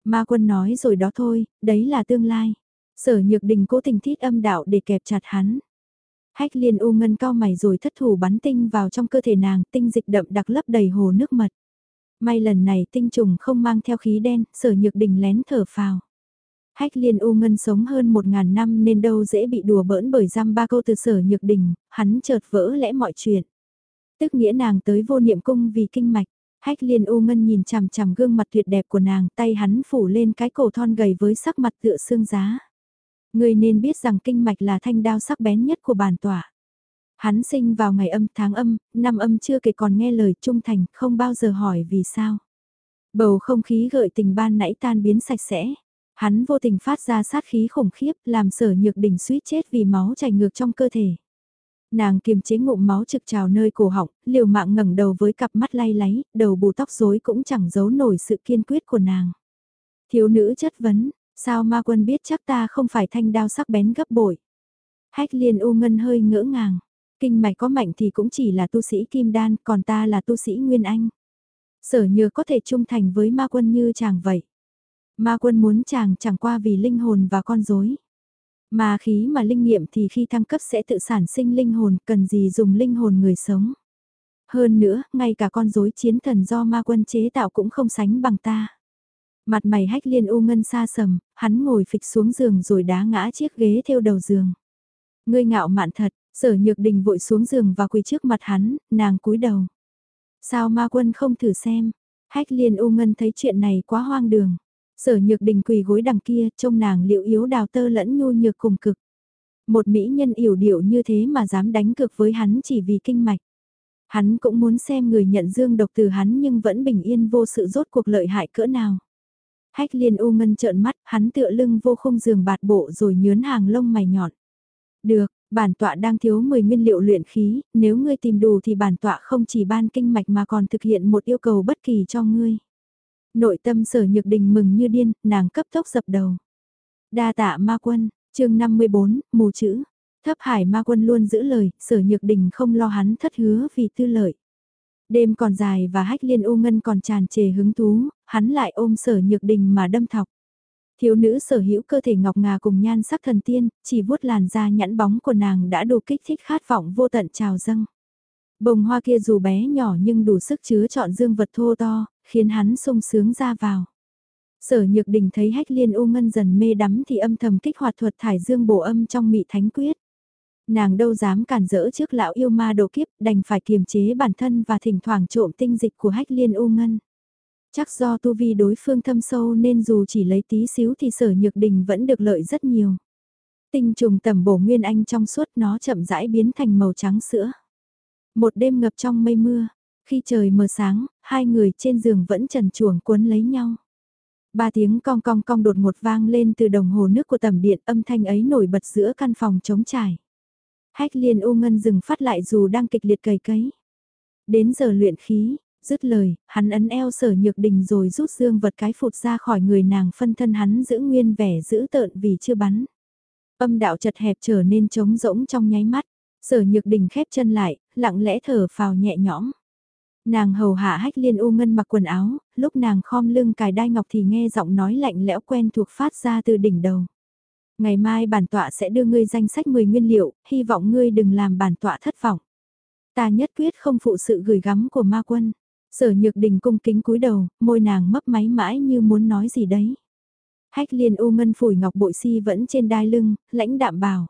Ma quân nói rồi đó thôi, đấy là tương lai. Sở nhược đình cố tình thít âm đạo để kẹp chặt hắn. Hách liên u ngân cao mày rồi thất thủ bắn tinh vào trong cơ thể nàng, tinh dịch đậm đặc lấp đầy hồ nước mật. May lần này tinh trùng không mang theo khí đen, sở nhược đình lén thở phào. Hách liên u ngân sống hơn một ngàn năm nên đâu dễ bị đùa bỡn bởi giam ba câu từ sở nhược đình, hắn chợt vỡ lẽ mọi chuyện. Tức nghĩa nàng tới vô niệm cung vì kinh mạch, hách liên u ngân nhìn chằm chằm gương mặt tuyệt đẹp của nàng tay hắn phủ lên cái cổ thon gầy với sắc mặt tựa xương giá. Người nên biết rằng kinh mạch là thanh đao sắc bén nhất của bản tỏa. Hắn sinh vào ngày âm tháng âm, năm âm chưa kể còn nghe lời trung thành, không bao giờ hỏi vì sao. Bầu không khí gợi tình ban nãy tan biến sạch sẽ. Hắn vô tình phát ra sát khí khủng khiếp làm sở nhược đỉnh suýt chết vì máu chảy ngược trong cơ thể. Nàng kiềm chế ngụm máu trực trào nơi cổ họng, liều mạng ngẩng đầu với cặp mắt lay láy, đầu bù tóc rối cũng chẳng giấu nổi sự kiên quyết của nàng. Thiếu nữ chất vấn, sao ma quân biết chắc ta không phải thanh đao sắc bén gấp bội. Hách liên u ngân hơi ngỡ ngàng, kinh mạch có mạnh thì cũng chỉ là tu sĩ kim đan, còn ta là tu sĩ nguyên anh. Sở nhược có thể trung thành với ma quân như chàng vậy. Ma quân muốn chàng chẳng qua vì linh hồn và con rối. mà khí mà linh nghiệm thì khi thăng cấp sẽ tự sản sinh linh hồn, cần gì dùng linh hồn người sống. Hơn nữa, ngay cả con rối chiến thần do ma quân chế tạo cũng không sánh bằng ta. Mặt mày hách liên u ngân xa sầm, hắn ngồi phịch xuống giường rồi đá ngã chiếc ghế theo đầu giường. Ngươi ngạo mạn thật, sở nhược đình vội xuống giường và quỳ trước mặt hắn, nàng cúi đầu. Sao ma quân không thử xem, hách liên u ngân thấy chuyện này quá hoang đường. Sở nhược đình quỳ gối đằng kia, trông nàng liệu yếu đào tơ lẫn nhu nhược cùng cực. Một mỹ nhân yểu điệu như thế mà dám đánh cực với hắn chỉ vì kinh mạch. Hắn cũng muốn xem người nhận dương độc từ hắn nhưng vẫn bình yên vô sự rốt cuộc lợi hại cỡ nào. Hách liên u ngân trợn mắt, hắn tựa lưng vô khung giường bạt bộ rồi nhướn hàng lông mày nhọn. Được, bản tọa đang thiếu 10 nguyên liệu luyện khí, nếu ngươi tìm đủ thì bản tọa không chỉ ban kinh mạch mà còn thực hiện một yêu cầu bất kỳ cho ngươi. Nội tâm sở nhược đình mừng như điên, nàng cấp tốc dập đầu. Đa tạ ma quân, chương 54, mù chữ. Thấp hải ma quân luôn giữ lời, sở nhược đình không lo hắn thất hứa vì tư lợi. Đêm còn dài và hách liên u ngân còn tràn trề hứng thú, hắn lại ôm sở nhược đình mà đâm thọc. Thiếu nữ sở hữu cơ thể ngọc ngà cùng nhan sắc thần tiên, chỉ vuốt làn da nhẵn bóng của nàng đã đủ kích thích khát vọng vô tận trào dâng. Bồng hoa kia dù bé nhỏ nhưng đủ sức chứa chọn dương vật thô to, khiến hắn sung sướng ra vào. Sở Nhược Đình thấy Hách Liên U Ngân dần mê đắm thì âm thầm kích hoạt thuật thải dương bổ âm trong mị thánh quyết. Nàng đâu dám cản rỡ trước lão yêu ma độ kiếp, đành phải kiềm chế bản thân và thỉnh thoảng trộm tinh dịch của Hách Liên U Ngân. Chắc do tu vi đối phương thâm sâu nên dù chỉ lấy tí xíu thì Sở Nhược Đình vẫn được lợi rất nhiều. Tinh trùng tầm bổ nguyên anh trong suốt nó chậm rãi biến thành màu trắng sữa. Một đêm ngập trong mây mưa, khi trời mờ sáng, hai người trên giường vẫn trần chuồng cuốn lấy nhau. Ba tiếng cong cong cong đột một vang lên từ đồng hồ nước của tầm điện âm thanh ấy nổi bật giữa căn phòng trống trải. Hách liên u ngân dừng phát lại dù đang kịch liệt cầy cấy. Đến giờ luyện khí, dứt lời, hắn ấn eo sở nhược đình rồi rút dương vật cái phụt ra khỏi người nàng phân thân hắn giữ nguyên vẻ giữ tợn vì chưa bắn. Âm đạo chật hẹp trở nên trống rỗng trong nháy mắt, sở nhược đình khép chân lại, lặng lẽ thở phào nhẹ nhõm. Nàng hầu hạ hách liên u ngân mặc quần áo, lúc nàng khom lưng cài đai ngọc thì nghe giọng nói lạnh lẽo quen thuộc phát ra từ đỉnh đầu. Ngày mai bản tọa sẽ đưa ngươi danh sách 10 nguyên liệu, hy vọng ngươi đừng làm bản tọa thất vọng. Ta nhất quyết không phụ sự gửi gắm của ma quân. Sở nhược đình cung kính cúi đầu, môi nàng mấp máy mãi như muốn nói gì đấy. Hách liên u ngân phủi ngọc bội si vẫn trên đai lưng, lãnh đạm bảo.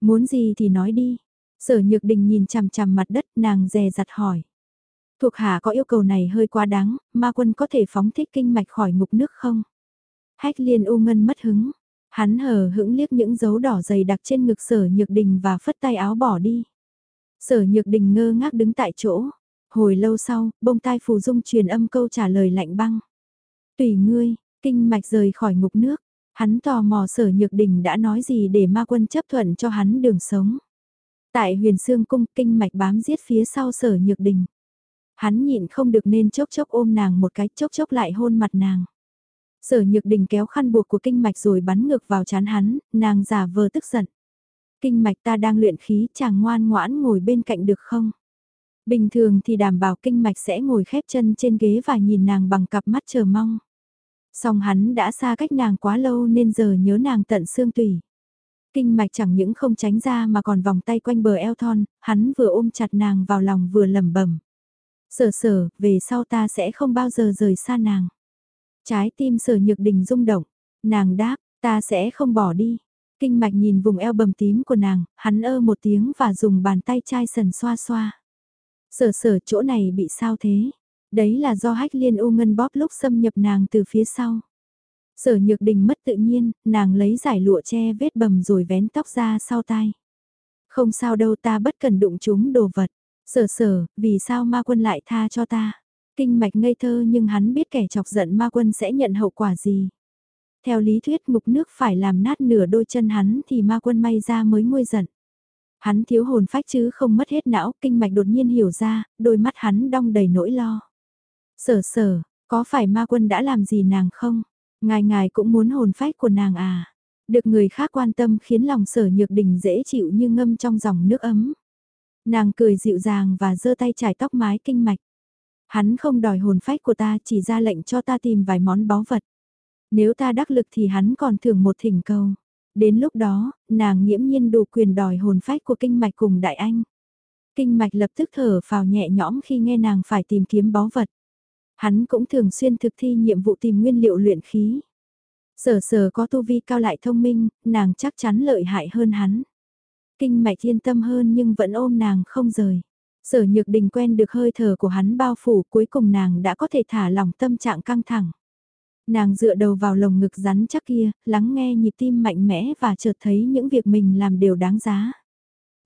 Muốn gì thì nói đi. Sở nhược đình nhìn chằm chằm mặt đất nàng dè dặt hỏi. Thuộc hạ có yêu cầu này hơi quá đáng, ma quân có thể phóng thích kinh mạch khỏi ngục nước không? Hách liên u ngân mất hứng, hắn hờ hững liếc những dấu đỏ dày đặc trên ngực sở nhược đình và phất tay áo bỏ đi. Sở nhược đình ngơ ngác đứng tại chỗ, hồi lâu sau, bông tai phù dung truyền âm câu trả lời lạnh băng. Tùy ngươi, kinh mạch rời khỏi ngục nước, hắn tò mò sở nhược đình đã nói gì để ma quân chấp thuận cho hắn đường sống. Tại huyền xương cung kinh mạch bám giết phía sau sở nhược đình. Hắn nhịn không được nên chốc chốc ôm nàng một cái chốc chốc lại hôn mặt nàng. Sở nhược đình kéo khăn buộc của kinh mạch rồi bắn ngược vào chán hắn, nàng giả vờ tức giận. Kinh mạch ta đang luyện khí chàng ngoan ngoãn ngồi bên cạnh được không? Bình thường thì đảm bảo kinh mạch sẽ ngồi khép chân trên ghế và nhìn nàng bằng cặp mắt chờ mong. Song hắn đã xa cách nàng quá lâu nên giờ nhớ nàng tận xương tủy. Kinh mạch chẳng những không tránh ra mà còn vòng tay quanh bờ eo thon, hắn vừa ôm chặt nàng vào lòng vừa lẩm bẩm. Sở sở, về sau ta sẽ không bao giờ rời xa nàng. Trái tim sở nhược đình rung động, nàng đáp, ta sẽ không bỏ đi. Kinh mạch nhìn vùng eo bầm tím của nàng, hắn ơ một tiếng và dùng bàn tay chai sần xoa xoa. Sở sở chỗ này bị sao thế? Đấy là do hách liên u ngân bóp lúc xâm nhập nàng từ phía sau. Sở nhược đình mất tự nhiên, nàng lấy giải lụa che vết bầm rồi vén tóc ra sau tai. Không sao đâu ta bất cần đụng chúng đồ vật. Sở sở, vì sao ma quân lại tha cho ta? Kinh mạch ngây thơ nhưng hắn biết kẻ chọc giận ma quân sẽ nhận hậu quả gì. Theo lý thuyết ngục nước phải làm nát nửa đôi chân hắn thì ma quân may ra mới nguôi giận. Hắn thiếu hồn phách chứ không mất hết não, kinh mạch đột nhiên hiểu ra, đôi mắt hắn đong đầy nỗi lo. Sở sở, có phải ma quân đã làm gì nàng không? Ngài ngài cũng muốn hồn phách của nàng à? Được người khác quan tâm khiến lòng sở nhược đình dễ chịu như ngâm trong dòng nước ấm. Nàng cười dịu dàng và giơ tay chải tóc mái kinh mạch. Hắn không đòi hồn phách của ta chỉ ra lệnh cho ta tìm vài món báu vật. Nếu ta đắc lực thì hắn còn thưởng một thỉnh cầu. Đến lúc đó, nàng nghiễm nhiên đủ quyền đòi hồn phách của kinh mạch cùng đại anh. Kinh mạch lập tức thở phào nhẹ nhõm khi nghe nàng phải tìm kiếm báu vật. Hắn cũng thường xuyên thực thi nhiệm vụ tìm nguyên liệu luyện khí. Sở sở có tu vi cao lại thông minh, nàng chắc chắn lợi hại hơn hắn. Kinh mạch yên tâm hơn nhưng vẫn ôm nàng không rời. Sở nhược đình quen được hơi thở của hắn bao phủ cuối cùng nàng đã có thể thả lỏng tâm trạng căng thẳng. Nàng dựa đầu vào lồng ngực rắn chắc kia, lắng nghe nhịp tim mạnh mẽ và chợt thấy những việc mình làm đều đáng giá.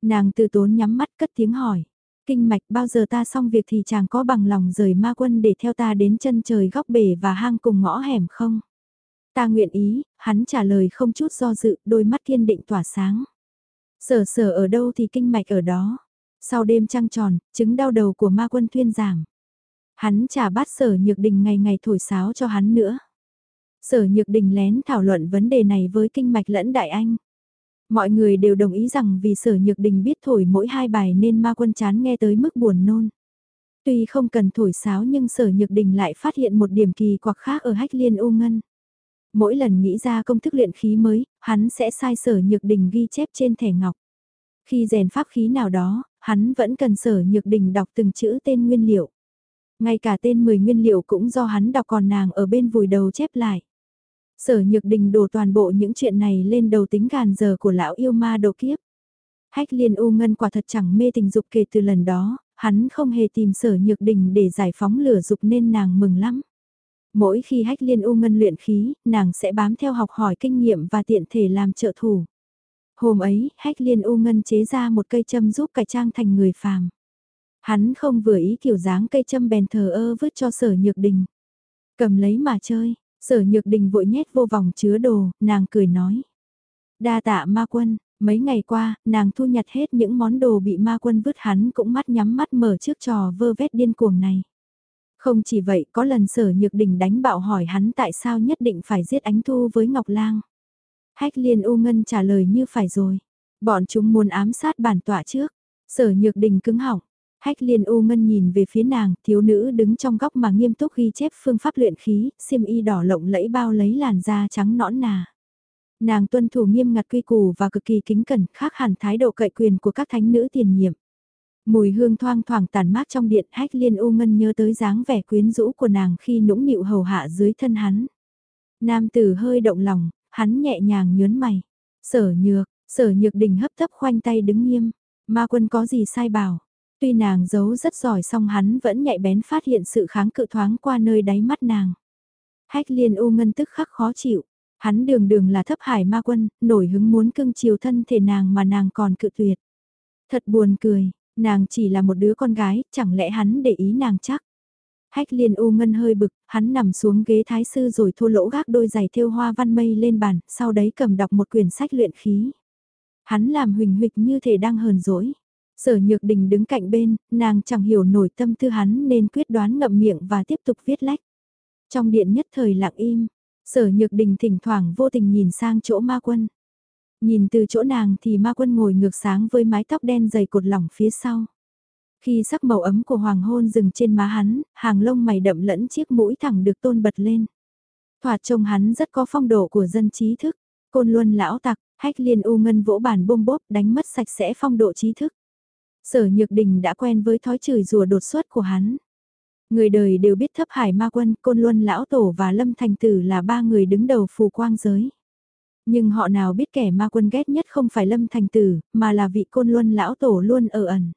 Nàng từ tốn nhắm mắt cất tiếng hỏi. Kinh mạch bao giờ ta xong việc thì chàng có bằng lòng rời ma quân để theo ta đến chân trời góc bể và hang cùng ngõ hẻm không? Ta nguyện ý, hắn trả lời không chút do dự, đôi mắt kiên định tỏa sáng. Sở sở ở đâu thì kinh mạch ở đó. Sau đêm trăng tròn, chứng đau đầu của ma quân thuyên giảm. Hắn trả bát sở nhược đình ngày ngày thổi sáo cho hắn nữa. Sở Nhược Đình lén thảo luận vấn đề này với kinh mạch lẫn đại anh. Mọi người đều đồng ý rằng vì sở Nhược Đình biết thổi mỗi hai bài nên ma quân chán nghe tới mức buồn nôn. Tuy không cần thổi sáo nhưng sở Nhược Đình lại phát hiện một điểm kỳ quặc khác ở hách liên u ngân. Mỗi lần nghĩ ra công thức luyện khí mới, hắn sẽ sai sở Nhược Đình ghi chép trên thẻ ngọc. Khi rèn pháp khí nào đó, hắn vẫn cần sở Nhược Đình đọc từng chữ tên nguyên liệu. Ngay cả tên 10 nguyên liệu cũng do hắn đọc còn nàng ở bên vùi đầu chép lại. Sở Nhược Đình đổ toàn bộ những chuyện này lên đầu tính gàn giờ của lão yêu ma độ kiếp. Hách liên u ngân quả thật chẳng mê tình dục kể từ lần đó, hắn không hề tìm sở Nhược Đình để giải phóng lửa dục nên nàng mừng lắm. Mỗi khi hách liên u ngân luyện khí, nàng sẽ bám theo học hỏi kinh nghiệm và tiện thể làm trợ thủ. Hôm ấy, hách liên u ngân chế ra một cây châm giúp cải trang thành người phàm. Hắn không vừa ý kiểu dáng cây châm bèn thờ ơ vứt cho sở nhược đình. Cầm lấy mà chơi, Sở Nhược Đình vội nhét vô vòng chứa đồ, nàng cười nói. Đa tạ ma quân, mấy ngày qua, nàng thu nhặt hết những món đồ bị ma quân vứt hắn cũng mắt nhắm mắt mở trước trò vơ vét điên cuồng này. Không chỉ vậy, có lần sở nhược đình đánh bạo hỏi hắn tại sao nhất định phải giết ánh thu với Ngọc Lang. Hách liên u ngân trả lời như phải rồi. Bọn chúng muốn ám sát bản tọa trước. Sở nhược đình cứng họng. Hách liên u ngân nhìn về phía nàng, thiếu nữ đứng trong góc mà nghiêm túc ghi chép phương pháp luyện khí, xiêm y đỏ lộng lẫy bao lấy làn da trắng nõn nà. Nàng tuân thủ nghiêm ngặt quy củ và cực kỳ kính cẩn, khác hẳn thái độ cậy quyền của các thánh nữ tiền nhiệm. Mùi hương thoang thoảng tàn mát trong điện hách liên u ngân nhớ tới dáng vẻ quyến rũ của nàng khi nũng nịu hầu hạ dưới thân hắn. Nam tử hơi động lòng, hắn nhẹ nhàng nhớn mày. Sở nhược, sở nhược đình hấp tấp khoanh tay đứng nghiêm. Ma quân có gì sai bảo. Tuy nàng giấu rất giỏi song hắn vẫn nhạy bén phát hiện sự kháng cự thoáng qua nơi đáy mắt nàng. Hách liên u ngân tức khắc khó chịu. Hắn đường đường là thấp hải ma quân, nổi hứng muốn cưng chiều thân thể nàng mà nàng còn cự tuyệt. Thật buồn cười, nàng chỉ là một đứa con gái, chẳng lẽ hắn để ý nàng chắc. Hách liên u ngân hơi bực, hắn nằm xuống ghế thái sư rồi thua lỗ gác đôi giày thêu hoa văn mây lên bàn, sau đấy cầm đọc một quyển sách luyện khí. Hắn làm huỳnh huỵch như thể đang hờn dỗi. Sở Nhược Đình đứng cạnh bên, nàng chẳng hiểu nổi tâm tư hắn nên quyết đoán ngậm miệng và tiếp tục viết lách. Trong điện nhất thời lặng im, Sở Nhược Đình thỉnh thoảng vô tình nhìn sang chỗ ma quân. Nhìn từ chỗ nàng thì ma quân ngồi ngược sáng với mái tóc đen dày cột lỏng phía sau. Khi sắc màu ấm của hoàng hôn dừng trên má hắn, hàng lông mày đậm lẫn chiếc mũi thẳng được tôn bật lên. Thoạt trông hắn rất có phong độ của dân trí thức. Côn luân lão tặc, hách liên u ngân vỗ bàn bôm bốp đánh mất sạch sẽ phong độ trí thức. Sở Nhược Đình đã quen với thói chửi rùa đột xuất của hắn. Người đời đều biết thấp hải ma quân, côn luân lão tổ và lâm thành tử là ba người đứng đầu phù quang giới. Nhưng họ nào biết kẻ ma quân ghét nhất không phải lâm thành tử, mà là vị côn luân lão tổ luôn ở ẩn.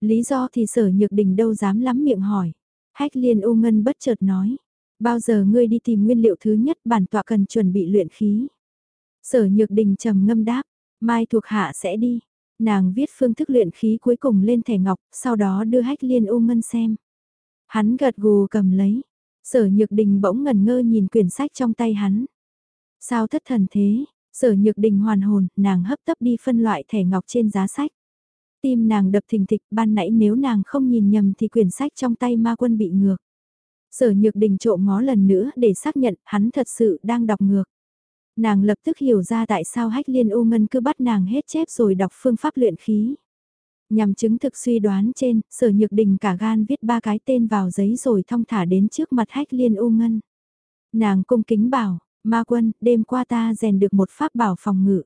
Lý do thì sở nhược đình đâu dám lắm miệng hỏi. Hách liên u ngân bất chợt nói. Bao giờ ngươi đi tìm nguyên liệu thứ nhất bản tọa cần chuẩn bị luyện khí. Sở nhược đình trầm ngâm đáp. Mai thuộc hạ sẽ đi. Nàng viết phương thức luyện khí cuối cùng lên thẻ ngọc, sau đó đưa hách liên u ngân xem. Hắn gật gù cầm lấy. Sở nhược đình bỗng ngần ngơ nhìn quyển sách trong tay hắn. Sao thất thần thế? Sở nhược đình hoàn hồn, nàng hấp tấp đi phân loại thẻ ngọc trên giá sách. Tim nàng đập thình thịch, ban nãy nếu nàng không nhìn nhầm thì quyển sách trong tay ma quân bị ngược. Sở nhược đình trộm ngó lần nữa để xác nhận hắn thật sự đang đọc ngược. Nàng lập tức hiểu ra tại sao hách liên u ngân cứ bắt nàng hết chép rồi đọc phương pháp luyện khí. Nhằm chứng thực suy đoán trên, sở nhược đình cả gan viết ba cái tên vào giấy rồi thong thả đến trước mặt hách liên u ngân. Nàng cung kính bảo, ma quân, đêm qua ta rèn được một pháp bảo phòng ngự.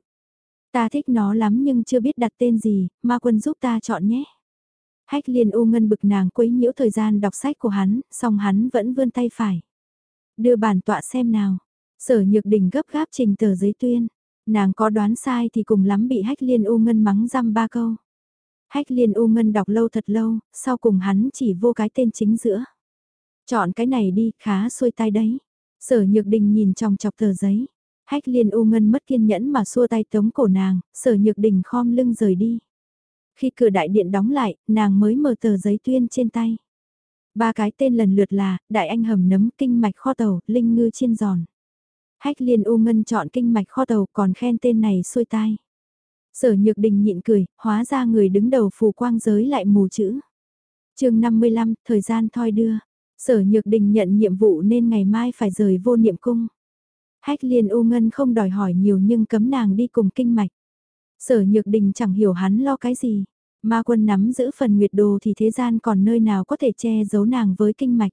Ta thích nó lắm nhưng chưa biết đặt tên gì, ma quân giúp ta chọn nhé. Hách liên u ngân bực nàng quấy nhiễu thời gian đọc sách của hắn, song hắn vẫn vươn tay phải. Đưa bản tọa xem nào. Sở nhược đình gấp gáp trình tờ giấy tuyên. Nàng có đoán sai thì cùng lắm bị hách liên u ngân mắng răm ba câu. Hách liên u ngân đọc lâu thật lâu, sau cùng hắn chỉ vô cái tên chính giữa. Chọn cái này đi, khá xuôi tai đấy. Sở nhược đình nhìn trong chọc tờ giấy. Hách liên u ngân mất kiên nhẫn mà xua tay tống cổ nàng, sở nhược đình khom lưng rời đi. Khi cửa đại điện đóng lại, nàng mới mở tờ giấy tuyên trên tay. Ba cái tên lần lượt là, đại anh hầm nấm, kinh mạch kho tàu, linh ngư chiên giòn. Hách liên u ngân chọn kinh mạch kho tàu còn khen tên này xuôi tai. Sở nhược đình nhịn cười, hóa ra người đứng đầu phù quang giới lại mù chữ. chương 55, thời gian thoi đưa. Sở nhược đình nhận nhiệm vụ nên ngày mai phải rời vô niệm cung. Hách liên u ngân không đòi hỏi nhiều nhưng cấm nàng đi cùng kinh mạch. Sở nhược đình chẳng hiểu hắn lo cái gì. Ma quân nắm giữ phần nguyệt đồ thì thế gian còn nơi nào có thể che giấu nàng với kinh mạch.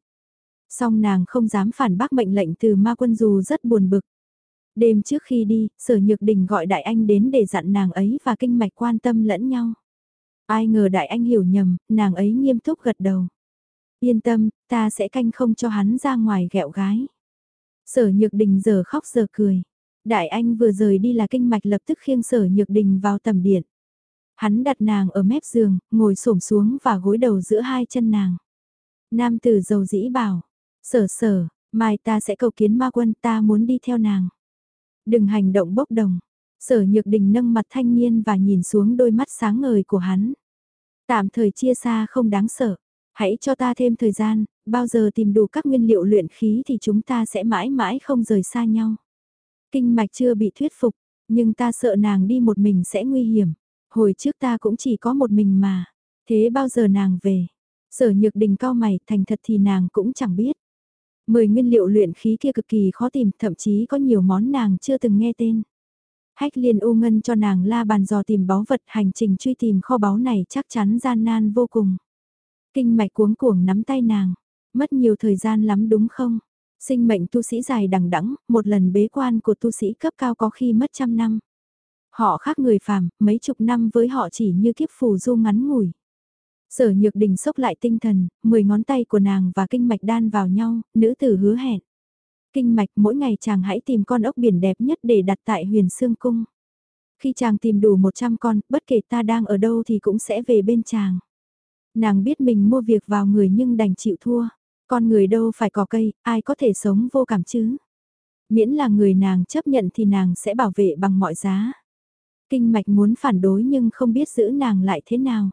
Song nàng không dám phản bác mệnh lệnh từ ma quân dù rất buồn bực. Đêm trước khi đi, sở nhược đình gọi đại anh đến để dặn nàng ấy và kinh mạch quan tâm lẫn nhau. Ai ngờ đại anh hiểu nhầm, nàng ấy nghiêm túc gật đầu. Yên tâm, ta sẽ canh không cho hắn ra ngoài ghẹo gái. Sở nhược đình giờ khóc giờ cười. Đại anh vừa rời đi là kinh mạch lập tức khiêng sở nhược đình vào tầm điện. Hắn đặt nàng ở mép giường, ngồi xổm xuống và gối đầu giữa hai chân nàng. Nam tử dầu dĩ bảo, sở sở, mai ta sẽ cầu kiến ma quân ta muốn đi theo nàng. Đừng hành động bốc đồng. Sở nhược đình nâng mặt thanh niên và nhìn xuống đôi mắt sáng ngời của hắn. Tạm thời chia xa không đáng sợ. Hãy cho ta thêm thời gian, bao giờ tìm đủ các nguyên liệu luyện khí thì chúng ta sẽ mãi mãi không rời xa nhau. Kinh mạch chưa bị thuyết phục, nhưng ta sợ nàng đi một mình sẽ nguy hiểm. Hồi trước ta cũng chỉ có một mình mà. Thế bao giờ nàng về? Sở nhược đình cao mày, thành thật thì nàng cũng chẳng biết. Mười nguyên liệu luyện khí kia cực kỳ khó tìm, thậm chí có nhiều món nàng chưa từng nghe tên. Hách liên u ngân cho nàng la bàn dò tìm báu vật hành trình truy tìm kho báu này chắc chắn gian nan vô cùng. Kinh mạch cuống cuồng nắm tay nàng, mất nhiều thời gian lắm đúng không? Sinh mệnh tu sĩ dài đằng đẵng, một lần bế quan của tu sĩ cấp cao có khi mất trăm năm. Họ khác người phàm, mấy chục năm với họ chỉ như kiếp phù du ngắn ngủi. Sở nhược đình sốc lại tinh thần, mười ngón tay của nàng và kinh mạch đan vào nhau, nữ tử hứa hẹn. Kinh mạch mỗi ngày chàng hãy tìm con ốc biển đẹp nhất để đặt tại huyền xương cung. Khi chàng tìm đủ 100 con, bất kể ta đang ở đâu thì cũng sẽ về bên chàng. Nàng biết mình mua việc vào người nhưng đành chịu thua. Con người đâu phải có cây, ai có thể sống vô cảm chứ. Miễn là người nàng chấp nhận thì nàng sẽ bảo vệ bằng mọi giá. Kinh mạch muốn phản đối nhưng không biết giữ nàng lại thế nào.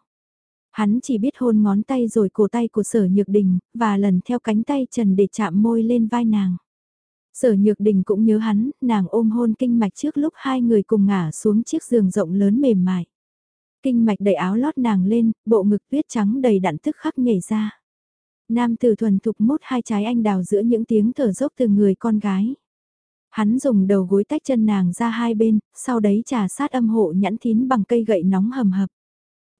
Hắn chỉ biết hôn ngón tay rồi cổ tay của sở nhược đình, và lần theo cánh tay trần để chạm môi lên vai nàng. Sở nhược đình cũng nhớ hắn, nàng ôm hôn kinh mạch trước lúc hai người cùng ngả xuống chiếc giường rộng lớn mềm mại. Kinh mạch đẩy áo lót nàng lên, bộ ngực tuyết trắng đầy đặn tức khắc nhảy ra. Nam tử thuần thục mút hai trái anh đào giữa những tiếng thở dốc từ người con gái. Hắn dùng đầu gối tách chân nàng ra hai bên, sau đấy trà sát âm hộ nhẵn thín bằng cây gậy nóng hầm hập.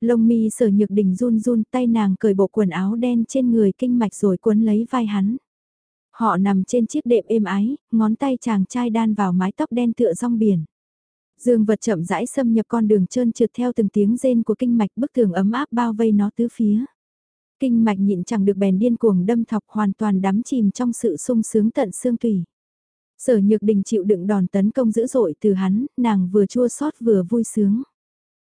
Lông mi sở nhược đỉnh run run tay nàng cởi bộ quần áo đen trên người kinh mạch rồi cuốn lấy vai hắn. Họ nằm trên chiếc đệm êm ái, ngón tay chàng trai đan vào mái tóc đen tựa rong biển. Dương vật chậm rãi xâm nhập con đường trơn trượt theo từng tiếng rên của kinh mạch bức tường ấm áp bao vây nó tứ phía. Kinh mạch nhịn chẳng được bèn điên cuồng đâm thọc hoàn toàn đắm chìm trong sự sung sướng tận xương tủy. Sở nhược đình chịu đựng đòn tấn công dữ dội từ hắn, nàng vừa chua xót vừa vui sướng.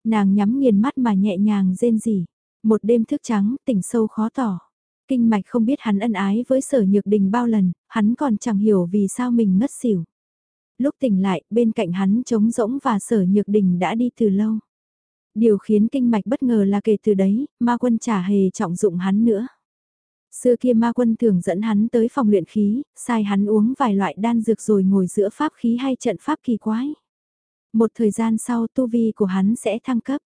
Nàng nhắm nghiền mắt mà nhẹ nhàng rên rỉ. Một đêm thức trắng, tỉnh sâu khó tỏ. Kinh mạch không biết hắn ân ái với sở nhược đình bao lần, hắn còn chẳng hiểu vì sao mình ngất xỉu. Lúc tỉnh lại, bên cạnh hắn trống rỗng và sở nhược đình đã đi từ lâu. Điều khiến kinh mạch bất ngờ là kể từ đấy, ma quân chả hề trọng dụng hắn nữa. Xưa kia ma quân thường dẫn hắn tới phòng luyện khí, sai hắn uống vài loại đan dược rồi ngồi giữa pháp khí hay trận pháp kỳ quái. Một thời gian sau tu vi của hắn sẽ thăng cấp.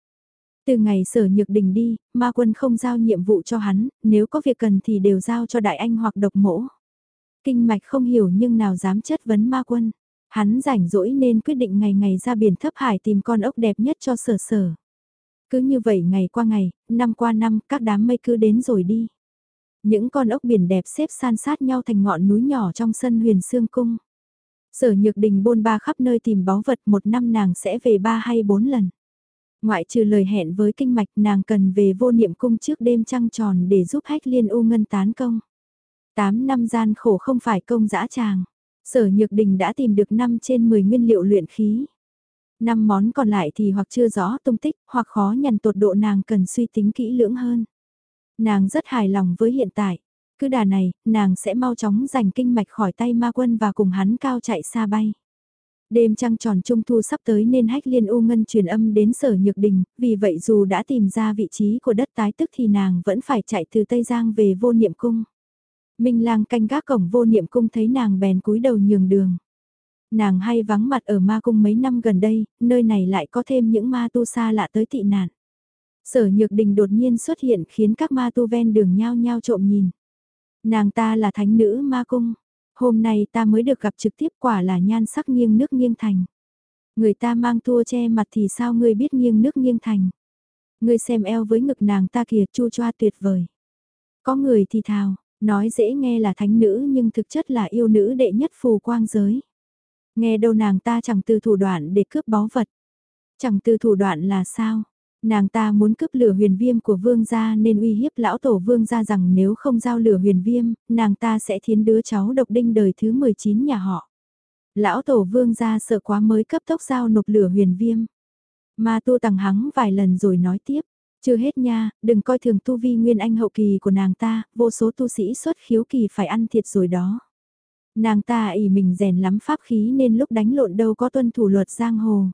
Từ ngày sở nhược đình đi, ma quân không giao nhiệm vụ cho hắn, nếu có việc cần thì đều giao cho đại anh hoặc độc mỗ. Kinh mạch không hiểu nhưng nào dám chất vấn ma quân. Hắn rảnh rỗi nên quyết định ngày ngày ra biển thấp hải tìm con ốc đẹp nhất cho sở sở. Cứ như vậy ngày qua ngày, năm qua năm, các đám mây cứ đến rồi đi. Những con ốc biển đẹp xếp san sát nhau thành ngọn núi nhỏ trong sân huyền sương cung. Sở nhược đình bôn ba khắp nơi tìm báu vật một năm nàng sẽ về ba hay bốn lần. Ngoại trừ lời hẹn với kinh mạch nàng cần về vô niệm cung trước đêm trăng tròn để giúp hách liên u ngân tán công. Tám năm gian khổ không phải công dã tràng. Sở Nhược Đình đã tìm được 5 trên 10 nguyên liệu luyện khí. Năm món còn lại thì hoặc chưa rõ tung tích, hoặc khó nhằn tột độ nàng cần suy tính kỹ lưỡng hơn. Nàng rất hài lòng với hiện tại. Cứ đà này, nàng sẽ mau chóng giành kinh mạch khỏi tay ma quân và cùng hắn cao chạy xa bay. Đêm trăng tròn trung thu sắp tới nên hách liên u ngân truyền âm đến sở nhược đình, vì vậy dù đã tìm ra vị trí của đất tái tức thì nàng vẫn phải chạy từ Tây Giang về vô niệm cung. Minh lang canh gác cổng vô niệm cung thấy nàng bèn cúi đầu nhường đường. Nàng hay vắng mặt ở ma cung mấy năm gần đây, nơi này lại có thêm những ma tu xa lạ tới tị nạn. Sở nhược đình đột nhiên xuất hiện khiến các ma tu ven đường nhao nhao trộm nhìn. Nàng ta là thánh nữ ma cung. Hôm nay ta mới được gặp trực tiếp quả là nhan sắc nghiêng nước nghiêng thành. Người ta mang thua che mặt thì sao ngươi biết nghiêng nước nghiêng thành. Ngươi xem eo với ngực nàng ta kìa chu choa tuyệt vời. Có người thì thào, nói dễ nghe là thánh nữ nhưng thực chất là yêu nữ đệ nhất phù quang giới. Nghe đâu nàng ta chẳng từ thủ đoạn để cướp báu vật. Chẳng từ thủ đoạn là sao? Nàng ta muốn cướp lửa huyền viêm của vương gia nên uy hiếp lão tổ vương gia rằng nếu không giao lửa huyền viêm, nàng ta sẽ thiến đứa cháu độc đinh đời thứ 19 nhà họ. Lão tổ vương gia sợ quá mới cấp tốc giao nộp lửa huyền viêm. Mà tu tằng hắng vài lần rồi nói tiếp. Chưa hết nha, đừng coi thường tu vi nguyên anh hậu kỳ của nàng ta, vô số tu sĩ xuất khiếu kỳ phải ăn thiệt rồi đó. Nàng ta ỉ mình rèn lắm pháp khí nên lúc đánh lộn đâu có tuân thủ luật giang hồ.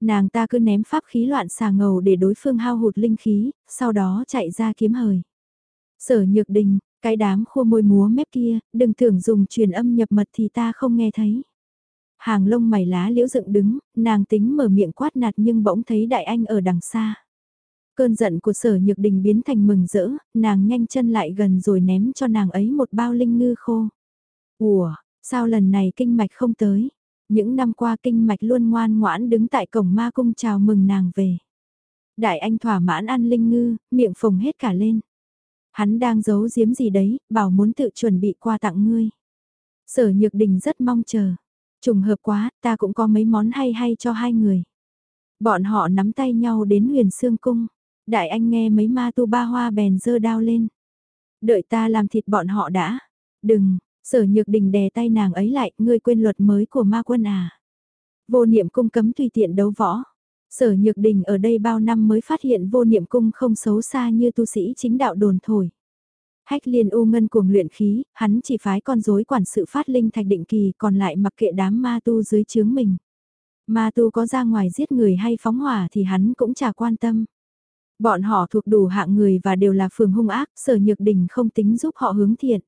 Nàng ta cứ ném pháp khí loạn xà ngầu để đối phương hao hụt linh khí, sau đó chạy ra kiếm hời. Sở nhược đình, cái đám khua môi múa mép kia, đừng tưởng dùng truyền âm nhập mật thì ta không nghe thấy. Hàng lông mày lá liễu dựng đứng, nàng tính mở miệng quát nạt nhưng bỗng thấy đại anh ở đằng xa. Cơn giận của sở nhược đình biến thành mừng rỡ, nàng nhanh chân lại gần rồi ném cho nàng ấy một bao linh ngư khô. Ủa, sao lần này kinh mạch không tới? Những năm qua kinh mạch luôn ngoan ngoãn đứng tại cổng ma cung chào mừng nàng về. Đại anh thỏa mãn ăn linh ngư, miệng phồng hết cả lên. Hắn đang giấu giếm gì đấy, bảo muốn tự chuẩn bị qua tặng ngươi. Sở Nhược Đình rất mong chờ. Trùng hợp quá, ta cũng có mấy món hay hay cho hai người. Bọn họ nắm tay nhau đến huyền xương cung. Đại anh nghe mấy ma tu ba hoa bèn dơ đao lên. Đợi ta làm thịt bọn họ đã. Đừng, sở nhược đình đè tay nàng ấy lại, ngươi quên luật mới của ma quân à. Vô niệm cung cấm tùy tiện đấu võ. Sở nhược đình ở đây bao năm mới phát hiện vô niệm cung không xấu xa như tu sĩ chính đạo đồn thổi. Hách liên u ngân cuồng luyện khí, hắn chỉ phái con rối quản sự phát linh thạch định kỳ còn lại mặc kệ đám ma tu dưới chướng mình. Ma tu có ra ngoài giết người hay phóng hỏa thì hắn cũng chả quan tâm. Bọn họ thuộc đủ hạng người và đều là phường hung ác, sở nhược đình không tính giúp họ hướng thiện.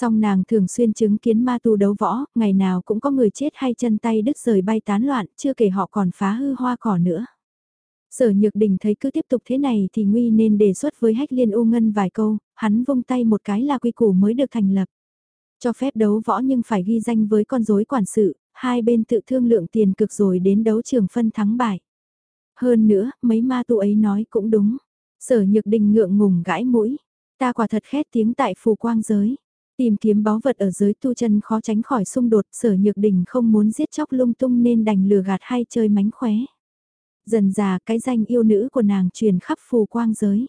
Song nàng thường xuyên chứng kiến ma tu đấu võ, ngày nào cũng có người chết hay chân tay đứt rời bay tán loạn, chưa kể họ còn phá hư hoa cỏ nữa. Sở Nhược Đình thấy cứ tiếp tục thế này thì nguy nên đề xuất với Hách Liên U Ngân vài câu, hắn vung tay một cái là quy củ mới được thành lập. Cho phép đấu võ nhưng phải ghi danh với con rối quản sự, hai bên tự thương lượng tiền cực rồi đến đấu trường phân thắng bại. Hơn nữa, mấy ma tu ấy nói cũng đúng. Sở Nhược Đình ngượng ngùng gãi mũi. Ta quả thật khét tiếng tại phù quang giới. Tìm kiếm báu vật ở giới tu chân khó tránh khỏi xung đột, sở nhược đình không muốn giết chóc lung tung nên đành lừa gạt hay chơi mánh khóe. Dần già cái danh yêu nữ của nàng truyền khắp phù quang giới.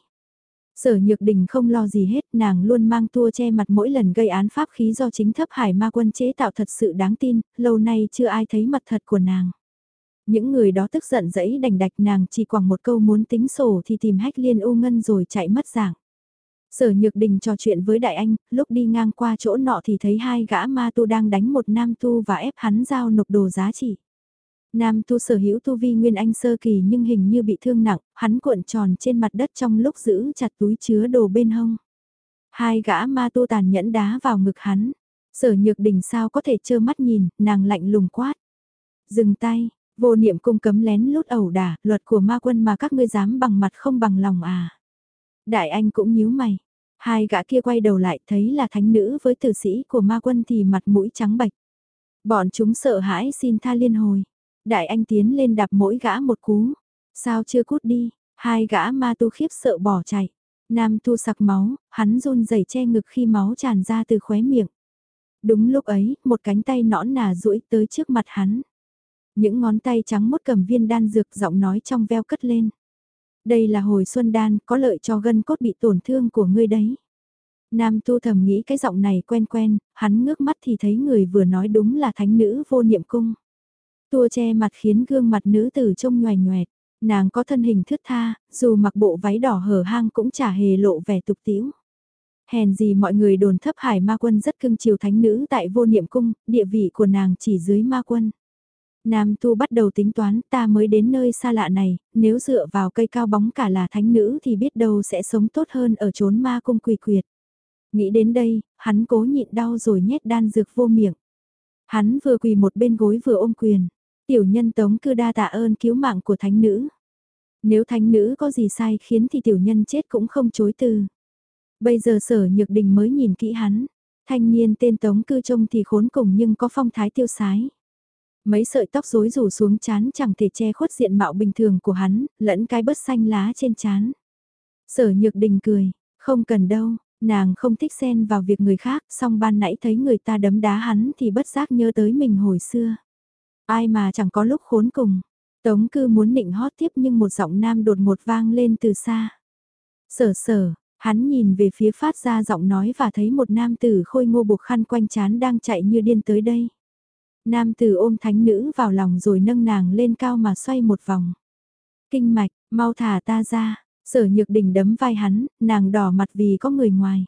Sở nhược đình không lo gì hết, nàng luôn mang tua che mặt mỗi lần gây án pháp khí do chính thấp hải ma quân chế tạo thật sự đáng tin, lâu nay chưa ai thấy mặt thật của nàng. Những người đó tức giận dẫy đành đạch nàng chỉ quẳng một câu muốn tính sổ thì tìm hách liên u ngân rồi chạy mất dạng. Sở Nhược Đình trò chuyện với Đại Anh, lúc đi ngang qua chỗ nọ thì thấy hai gã ma tu đang đánh một nam tu và ép hắn giao nộp đồ giá trị. Nam tu sở hữu tu vi nguyên anh sơ kỳ nhưng hình như bị thương nặng, hắn cuộn tròn trên mặt đất trong lúc giữ chặt túi chứa đồ bên hông. Hai gã ma tu tàn nhẫn đá vào ngực hắn. Sở Nhược Đình sao có thể trơ mắt nhìn, nàng lạnh lùng quát. Dừng tay, Vô niệm cung cấm lén lút ẩu đả, luật của ma quân mà các ngươi dám bằng mặt không bằng lòng à. Đại anh cũng nhíu mày. Hai gã kia quay đầu lại thấy là thánh nữ với tử sĩ của ma quân thì mặt mũi trắng bạch. Bọn chúng sợ hãi xin tha liên hồi. Đại anh tiến lên đạp mỗi gã một cú. Sao chưa cút đi, hai gã ma tu khiếp sợ bỏ chạy. Nam tu sặc máu, hắn run rẩy che ngực khi máu tràn ra từ khóe miệng. Đúng lúc ấy, một cánh tay nõn nà duỗi tới trước mặt hắn. Những ngón tay trắng mốt cầm viên đan dược giọng nói trong veo cất lên. Đây là hồi xuân đan, có lợi cho gân cốt bị tổn thương của ngươi đấy. Nam tu thầm nghĩ cái giọng này quen quen, hắn ngước mắt thì thấy người vừa nói đúng là thánh nữ vô niệm cung. Tua che mặt khiến gương mặt nữ tử trông nhoài nhoẹt, nàng có thân hình thướt tha, dù mặc bộ váy đỏ hở hang cũng chả hề lộ vẻ tục tiễu. Hèn gì mọi người đồn thấp hải ma quân rất cưng chiều thánh nữ tại vô niệm cung, địa vị của nàng chỉ dưới ma quân. Nam Tu bắt đầu tính toán ta mới đến nơi xa lạ này, nếu dựa vào cây cao bóng cả là thánh nữ thì biết đâu sẽ sống tốt hơn ở chốn ma cung quỳ quyệt. Nghĩ đến đây, hắn cố nhịn đau rồi nhét đan dược vô miệng. Hắn vừa quỳ một bên gối vừa ôm quyền. Tiểu nhân tống cư đa tạ ơn cứu mạng của thánh nữ. Nếu thánh nữ có gì sai khiến thì tiểu nhân chết cũng không chối từ. Bây giờ sở nhược đình mới nhìn kỹ hắn. Thanh niên tên tống cư trông thì khốn cùng nhưng có phong thái tiêu sái. Mấy sợi tóc rối rủ xuống chán chẳng thể che khuất diện mạo bình thường của hắn, lẫn cái bớt xanh lá trên chán. Sở nhược đình cười, không cần đâu, nàng không thích xen vào việc người khác, song ban nãy thấy người ta đấm đá hắn thì bất giác nhớ tới mình hồi xưa. Ai mà chẳng có lúc khốn cùng. Tống cư muốn định hót tiếp nhưng một giọng nam đột ngột vang lên từ xa. Sở sở, hắn nhìn về phía phát ra giọng nói và thấy một nam tử khôi ngô buộc khăn quanh chán đang chạy như điên tới đây. Nam tử ôm thánh nữ vào lòng rồi nâng nàng lên cao mà xoay một vòng. Kinh mạch, mau thả ta ra, sở nhược đình đấm vai hắn, nàng đỏ mặt vì có người ngoài.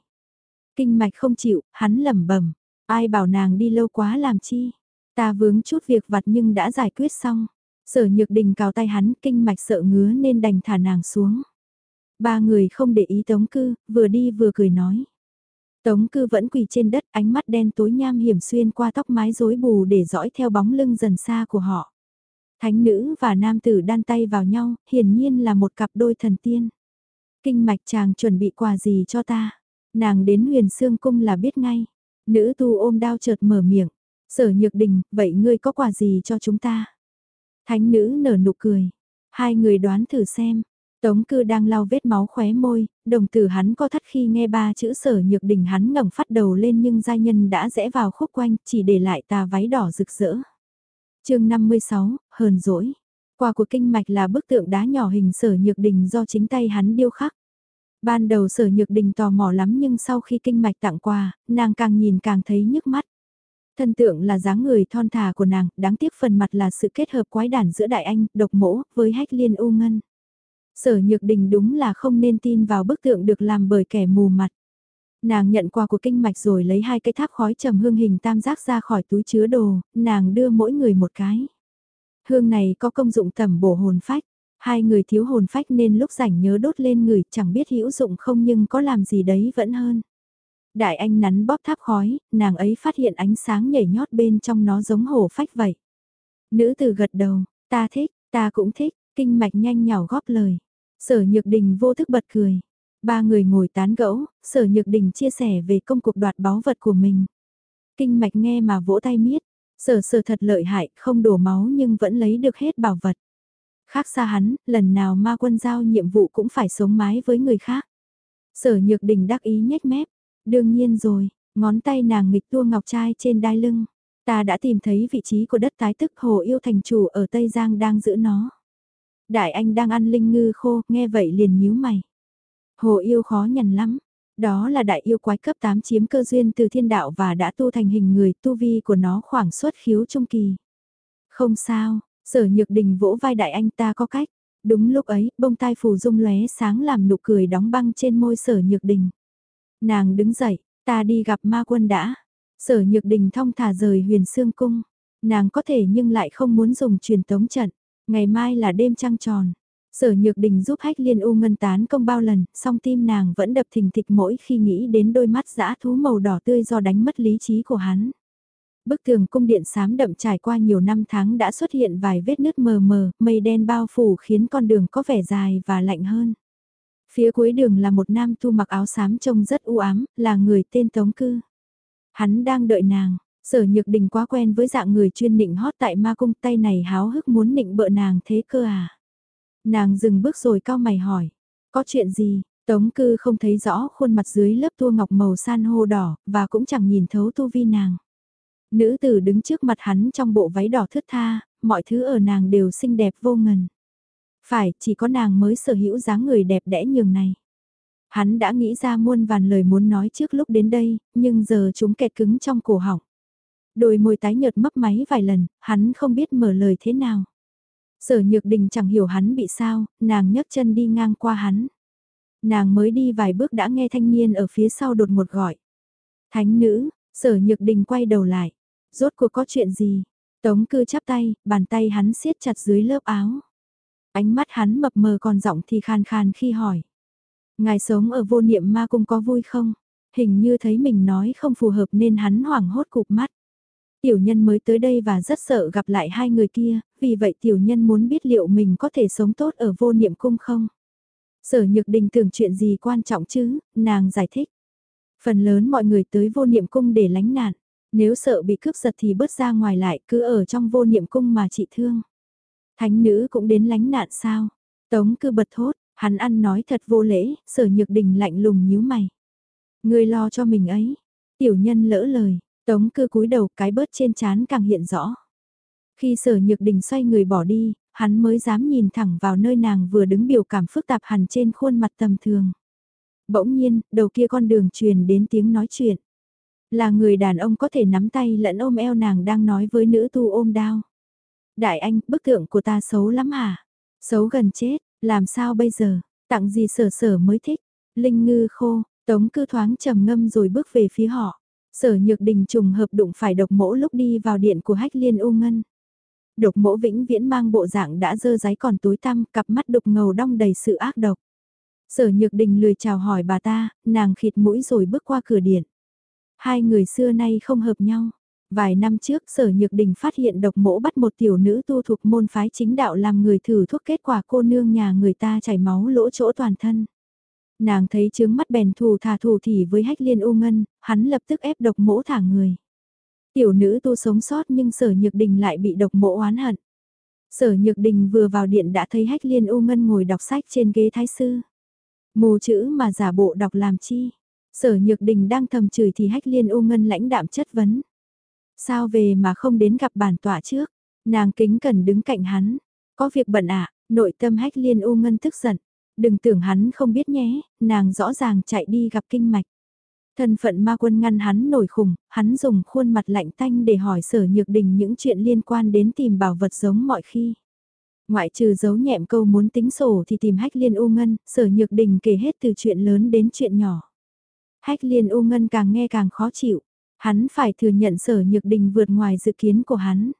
Kinh mạch không chịu, hắn lẩm bẩm ai bảo nàng đi lâu quá làm chi. Ta vướng chút việc vặt nhưng đã giải quyết xong. Sở nhược đình cào tay hắn kinh mạch sợ ngứa nên đành thả nàng xuống. Ba người không để ý tống cư, vừa đi vừa cười nói. Tống cư vẫn quỳ trên đất ánh mắt đen tối nham hiểm xuyên qua tóc mái rối bù để dõi theo bóng lưng dần xa của họ. Thánh nữ và nam tử đan tay vào nhau, hiển nhiên là một cặp đôi thần tiên. Kinh mạch chàng chuẩn bị quà gì cho ta? Nàng đến huyền xương cung là biết ngay. Nữ tu ôm đao chợt mở miệng. Sở nhược đình, vậy ngươi có quà gì cho chúng ta? Thánh nữ nở nụ cười. Hai người đoán thử xem. Tống cư đang lau vết máu khóe môi, đồng tử hắn có thắt khi nghe ba chữ sở nhược đỉnh hắn ngẩng phát đầu lên nhưng giai nhân đã rẽ vào khúc quanh, chỉ để lại tà váy đỏ rực rỡ. chương 56, hờn dỗi. Quà của kinh mạch là bức tượng đá nhỏ hình sở nhược đình do chính tay hắn điêu khắc. Ban đầu sở nhược đình tò mò lắm nhưng sau khi kinh mạch tặng quà, nàng càng nhìn càng thấy nhức mắt. Thân tượng là dáng người thon thả của nàng, đáng tiếc phần mặt là sự kết hợp quái đản giữa đại anh, độc mỗ, với hách liên u ngân. Sở nhược đình đúng là không nên tin vào bức tượng được làm bởi kẻ mù mặt. Nàng nhận quà của kinh mạch rồi lấy hai cái tháp khói trầm hương hình tam giác ra khỏi túi chứa đồ, nàng đưa mỗi người một cái. Hương này có công dụng tẩm bổ hồn phách. Hai người thiếu hồn phách nên lúc rảnh nhớ đốt lên người chẳng biết hữu dụng không nhưng có làm gì đấy vẫn hơn. Đại anh nắn bóp tháp khói, nàng ấy phát hiện ánh sáng nhảy nhót bên trong nó giống hổ phách vậy. Nữ tử gật đầu, ta thích, ta cũng thích, kinh mạch nhanh nhào góp lời. Sở Nhược Đình vô thức bật cười. Ba người ngồi tán gẫu, Sở Nhược Đình chia sẻ về công cuộc đoạt báu vật của mình. Kinh mạch nghe mà vỗ tay miết. Sở sở thật lợi hại, không đổ máu nhưng vẫn lấy được hết bảo vật. Khác xa hắn, lần nào ma quân giao nhiệm vụ cũng phải sống mái với người khác. Sở Nhược Đình đắc ý nhếch mép. Đương nhiên rồi, ngón tay nàng nghịch tua ngọc trai trên đai lưng. Ta đã tìm thấy vị trí của đất tái tức hồ yêu thành chủ ở Tây Giang đang giữ nó. Đại anh đang ăn linh ngư khô, nghe vậy liền nhíu mày. Hồ yêu khó nhằn lắm. Đó là đại yêu quái cấp 8 chiếm cơ duyên từ thiên đạo và đã tu thành hình người, tu vi của nó khoảng suốt khiếu trung kỳ. Không sao, sở nhược đình vỗ vai đại anh ta có cách. Đúng lúc ấy, bông tai phù dung lóe sáng làm nụ cười đóng băng trên môi sở nhược đình. Nàng đứng dậy, ta đi gặp ma quân đã. Sở nhược đình thong thả rời huyền xương cung. Nàng có thể nhưng lại không muốn dùng truyền tống trận. Ngày mai là đêm trăng tròn. Sở Nhược Đình giúp Hách Liên U ngân tán công bao lần, song tim nàng vẫn đập thình thịch mỗi khi nghĩ đến đôi mắt dã thú màu đỏ tươi do đánh mất lý trí của hắn. Bức tường cung điện xám đậm trải qua nhiều năm tháng đã xuất hiện vài vết nứt mờ mờ, mây đen bao phủ khiến con đường có vẻ dài và lạnh hơn. Phía cuối đường là một nam tu mặc áo xám trông rất u ám, là người tên Tống Cư. Hắn đang đợi nàng, sở nhược đình quá quen với dạng người chuyên nịnh hót tại ma cung tay này háo hức muốn nịnh bợ nàng thế cơ à. Nàng dừng bước rồi cao mày hỏi, có chuyện gì, Tống Cư không thấy rõ khuôn mặt dưới lớp tua ngọc màu san hô đỏ, và cũng chẳng nhìn thấu tu vi nàng. Nữ tử đứng trước mặt hắn trong bộ váy đỏ thướt tha, mọi thứ ở nàng đều xinh đẹp vô ngần. Phải, chỉ có nàng mới sở hữu dáng người đẹp đẽ nhường này. Hắn đã nghĩ ra muôn vàn lời muốn nói trước lúc đến đây, nhưng giờ chúng kẹt cứng trong cổ họng. Đôi môi tái nhợt mấp máy vài lần, hắn không biết mở lời thế nào. Sở nhược đình chẳng hiểu hắn bị sao, nàng nhấc chân đi ngang qua hắn. Nàng mới đi vài bước đã nghe thanh niên ở phía sau đột một gọi. Thánh nữ, sở nhược đình quay đầu lại. Rốt cuộc có chuyện gì? Tống cư chắp tay, bàn tay hắn siết chặt dưới lớp áo. Ánh mắt hắn mập mờ còn giọng thì khàn khàn khi hỏi. Ngài sống ở vô niệm ma cung có vui không? Hình như thấy mình nói không phù hợp nên hắn hoảng hốt cụp mắt. Tiểu nhân mới tới đây và rất sợ gặp lại hai người kia, vì vậy tiểu nhân muốn biết liệu mình có thể sống tốt ở vô niệm cung không? Sở nhược đình tưởng chuyện gì quan trọng chứ, nàng giải thích. Phần lớn mọi người tới vô niệm cung để lánh nạn, nếu sợ bị cướp giật thì bớt ra ngoài lại cứ ở trong vô niệm cung mà trị thương. Thánh nữ cũng đến lánh nạn sao? Tống cư bật thốt, hắn ăn nói thật vô lễ, sở nhược đình lạnh lùng nhíu mày. Người lo cho mình ấy. Tiểu nhân lỡ lời, tống cư cúi đầu cái bớt trên chán càng hiện rõ. Khi sở nhược đình xoay người bỏ đi, hắn mới dám nhìn thẳng vào nơi nàng vừa đứng biểu cảm phức tạp hẳn trên khuôn mặt tầm thường. Bỗng nhiên, đầu kia con đường truyền đến tiếng nói chuyện. Là người đàn ông có thể nắm tay lẫn ôm eo nàng đang nói với nữ tu ôm đao. Đại anh, bức tượng của ta xấu lắm hả? Xấu gần chết, làm sao bây giờ? Tặng gì sở sở mới thích? Linh ngư khô, tống cư thoáng trầm ngâm rồi bước về phía họ. Sở nhược đình trùng hợp đụng phải độc mỗ lúc đi vào điện của hách liên u ngân. Độc mỗ vĩnh viễn mang bộ dạng đã dơ giấy còn tối tăm, cặp mắt đục ngầu đong đầy sự ác độc. Sở nhược đình lười chào hỏi bà ta, nàng khịt mũi rồi bước qua cửa điện. Hai người xưa nay không hợp nhau. Vài năm trước sở nhược đình phát hiện độc mỗ bắt một tiểu nữ tu thuộc môn phái chính đạo làm người thử thuốc kết quả cô nương nhà người ta chảy máu lỗ chỗ toàn thân. Nàng thấy chướng mắt bèn thù thà thù thì với hách liên u ngân, hắn lập tức ép độc mỗ thả người. Tiểu nữ tu sống sót nhưng sở nhược đình lại bị độc mỗ oán hận. Sở nhược đình vừa vào điện đã thấy hách liên u ngân ngồi đọc sách trên ghế thái sư. Mù chữ mà giả bộ đọc làm chi. Sở nhược đình đang thầm chửi thì hách liên u ngân lãnh đạm chất vấn. Sao về mà không đến gặp bản tọa trước? Nàng kính cần đứng cạnh hắn. Có việc bận ạ, nội tâm hách liên u ngân tức giận. Đừng tưởng hắn không biết nhé, nàng rõ ràng chạy đi gặp kinh mạch. Thân phận ma quân ngăn hắn nổi khủng, hắn dùng khuôn mặt lạnh tanh để hỏi sở nhược đình những chuyện liên quan đến tìm bảo vật giống mọi khi. Ngoại trừ giấu nhẹm câu muốn tính sổ thì tìm hách liên u ngân, sở nhược đình kể hết từ chuyện lớn đến chuyện nhỏ. Hách liên u ngân càng nghe càng khó chịu. Hắn phải thừa nhận sở nhược đình vượt ngoài dự kiến của hắn.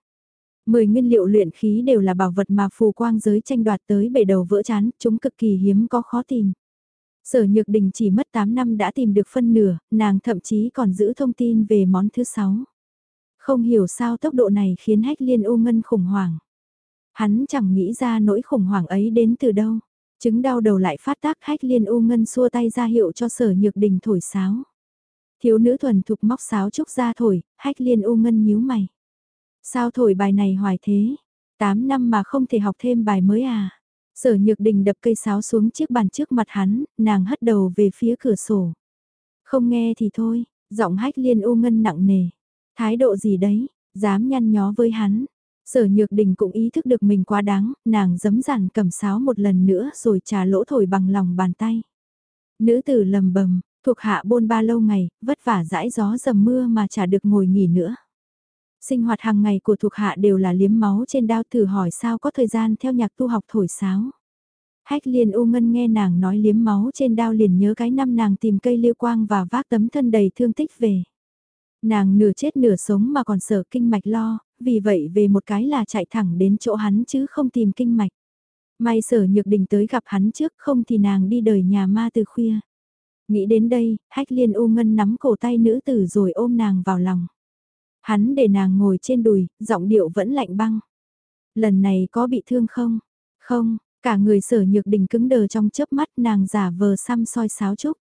Mười nguyên liệu luyện khí đều là bảo vật mà phù quang giới tranh đoạt tới bể đầu vỡ chán, chúng cực kỳ hiếm có khó tìm. Sở Nhược Đình chỉ mất 8 năm đã tìm được phân nửa, nàng thậm chí còn giữ thông tin về món thứ 6. Không hiểu sao tốc độ này khiến Hách Liên U Ngân khủng hoảng. Hắn chẳng nghĩ ra nỗi khủng hoảng ấy đến từ đâu. Chứng đau đầu lại phát tác Hách Liên U Ngân xua tay ra hiệu cho Sở Nhược Đình thổi sáo. Thiếu nữ thuần thục móc sáo trúc ra thổi, hách liên u ngân nhíu mày. Sao thổi bài này hoài thế? 8 năm mà không thể học thêm bài mới à? Sở nhược đình đập cây sáo xuống chiếc bàn trước mặt hắn, nàng hất đầu về phía cửa sổ. Không nghe thì thôi, giọng hách liên u ngân nặng nề. Thái độ gì đấy, dám nhăn nhó với hắn. Sở nhược đình cũng ý thức được mình quá đáng, nàng giấm giản cầm sáo một lần nữa rồi trà lỗ thổi bằng lòng bàn tay. Nữ tử lầm bầm, Thuộc hạ bôn ba lâu ngày, vất vả dãi gió dầm mưa mà chả được ngồi nghỉ nữa. Sinh hoạt hàng ngày của thuộc hạ đều là liếm máu trên đao thử hỏi sao có thời gian theo nhạc tu học thổi sáo. Hách liền u ngân nghe nàng nói liếm máu trên đao liền nhớ cái năm nàng tìm cây liêu quang và vác tấm thân đầy thương tích về. Nàng nửa chết nửa sống mà còn sợ kinh mạch lo, vì vậy về một cái là chạy thẳng đến chỗ hắn chứ không tìm kinh mạch. May sở nhược đình tới gặp hắn trước không thì nàng đi đời nhà ma từ khuya. Nghĩ đến đây, hách liên u ngân nắm cổ tay nữ tử rồi ôm nàng vào lòng. Hắn để nàng ngồi trên đùi, giọng điệu vẫn lạnh băng. Lần này có bị thương không? Không, cả người sở nhược đình cứng đờ trong chớp mắt nàng giả vờ xăm soi sáo trúc.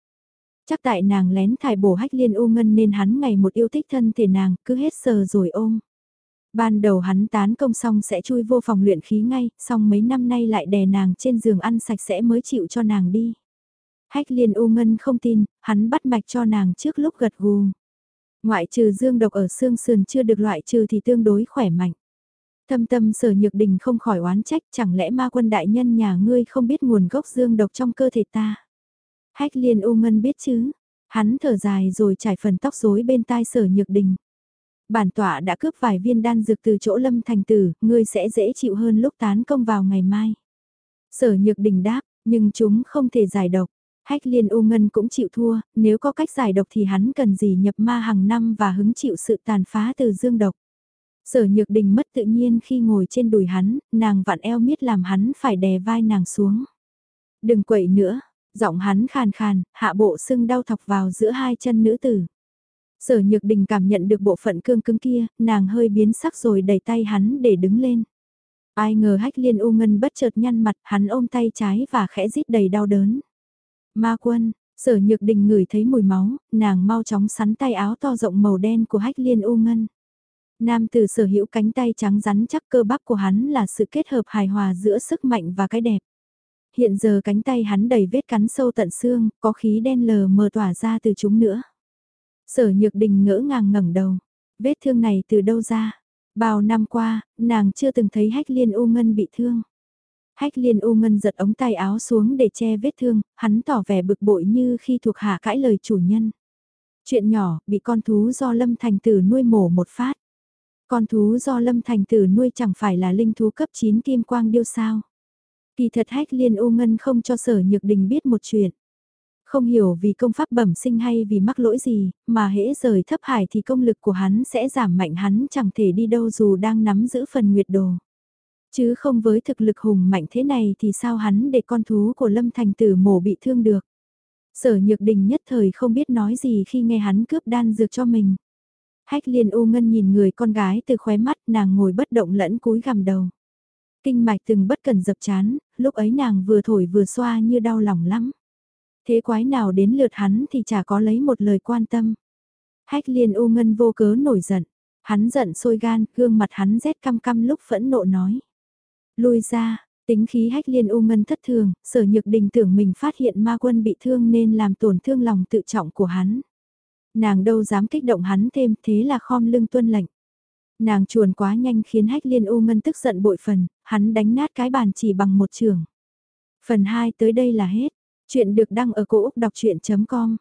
Chắc tại nàng lén thải bổ hách liên u ngân nên hắn ngày một yêu thích thân thể nàng cứ hết sờ rồi ôm. Ban đầu hắn tán công xong sẽ chui vô phòng luyện khí ngay, xong mấy năm nay lại đè nàng trên giường ăn sạch sẽ mới chịu cho nàng đi. Hách liên u ngân không tin, hắn bắt mạch cho nàng trước lúc gật gù. Ngoại trừ dương độc ở xương sườn chưa được loại trừ thì tương đối khỏe mạnh. Thâm tâm sở nhược đình không khỏi oán trách chẳng lẽ ma quân đại nhân nhà ngươi không biết nguồn gốc dương độc trong cơ thể ta. Hách liên u ngân biết chứ, hắn thở dài rồi trải phần tóc rối bên tai sở nhược đình. Bản tọa đã cướp vài viên đan dược từ chỗ lâm thành tử, ngươi sẽ dễ chịu hơn lúc tán công vào ngày mai. Sở nhược đình đáp, nhưng chúng không thể giải độc. Hách liên u ngân cũng chịu thua, nếu có cách giải độc thì hắn cần gì nhập ma hàng năm và hứng chịu sự tàn phá từ dương độc. Sở nhược đình mất tự nhiên khi ngồi trên đùi hắn, nàng vặn eo miết làm hắn phải đè vai nàng xuống. Đừng quậy nữa, giọng hắn khàn khàn, hạ bộ sưng đau thọc vào giữa hai chân nữ tử. Sở nhược đình cảm nhận được bộ phận cương cứng kia, nàng hơi biến sắc rồi đẩy tay hắn để đứng lên. Ai ngờ hách liên u ngân bất chợt nhăn mặt, hắn ôm tay trái và khẽ rít đầy đau đớn. Ma quân, sở nhược đình ngửi thấy mùi máu, nàng mau chóng sắn tay áo to rộng màu đen của hách liên u ngân. Nam tử sở hữu cánh tay trắng rắn chắc cơ bắp của hắn là sự kết hợp hài hòa giữa sức mạnh và cái đẹp. Hiện giờ cánh tay hắn đầy vết cắn sâu tận xương, có khí đen lờ mờ tỏa ra từ chúng nữa. Sở nhược đình ngỡ ngàng ngẩng đầu. Vết thương này từ đâu ra? Bao năm qua, nàng chưa từng thấy hách liên u ngân bị thương. Hách liên u ngân giật ống tay áo xuống để che vết thương, hắn tỏ vẻ bực bội như khi thuộc hạ cãi lời chủ nhân. Chuyện nhỏ, bị con thú do lâm thành tử nuôi mổ một phát. Con thú do lâm thành tử nuôi chẳng phải là linh thú cấp 9 kim quang điêu sao. Kỳ thật hách liên u ngân không cho sở nhược đình biết một chuyện. Không hiểu vì công pháp bẩm sinh hay vì mắc lỗi gì, mà hễ rời thấp hải thì công lực của hắn sẽ giảm mạnh hắn chẳng thể đi đâu dù đang nắm giữ phần nguyệt đồ. Chứ không với thực lực hùng mạnh thế này thì sao hắn để con thú của Lâm Thành Tử mổ bị thương được. Sở Nhược Đình nhất thời không biết nói gì khi nghe hắn cướp đan dược cho mình. Hách liên u ngân nhìn người con gái từ khóe mắt nàng ngồi bất động lẫn cúi gằm đầu. Kinh mạch từng bất cần dập chán, lúc ấy nàng vừa thổi vừa xoa như đau lòng lắm. Thế quái nào đến lượt hắn thì chả có lấy một lời quan tâm. Hách liên u ngân vô cớ nổi giận. Hắn giận sôi gan, gương mặt hắn rét căm căm lúc phẫn nộ nói. Lui ra, tính khí hách liên u ngân thất thường, sở nhược đình tưởng mình phát hiện ma quân bị thương nên làm tổn thương lòng tự trọng của hắn. Nàng đâu dám kích động hắn thêm thế là khom lưng tuân lệnh. Nàng chuồn quá nhanh khiến hách liên u ngân tức giận bội phần, hắn đánh nát cái bàn chỉ bằng một trường. Phần 2 tới đây là hết. Chuyện được đăng ở cổ Úc đọc chuyện.com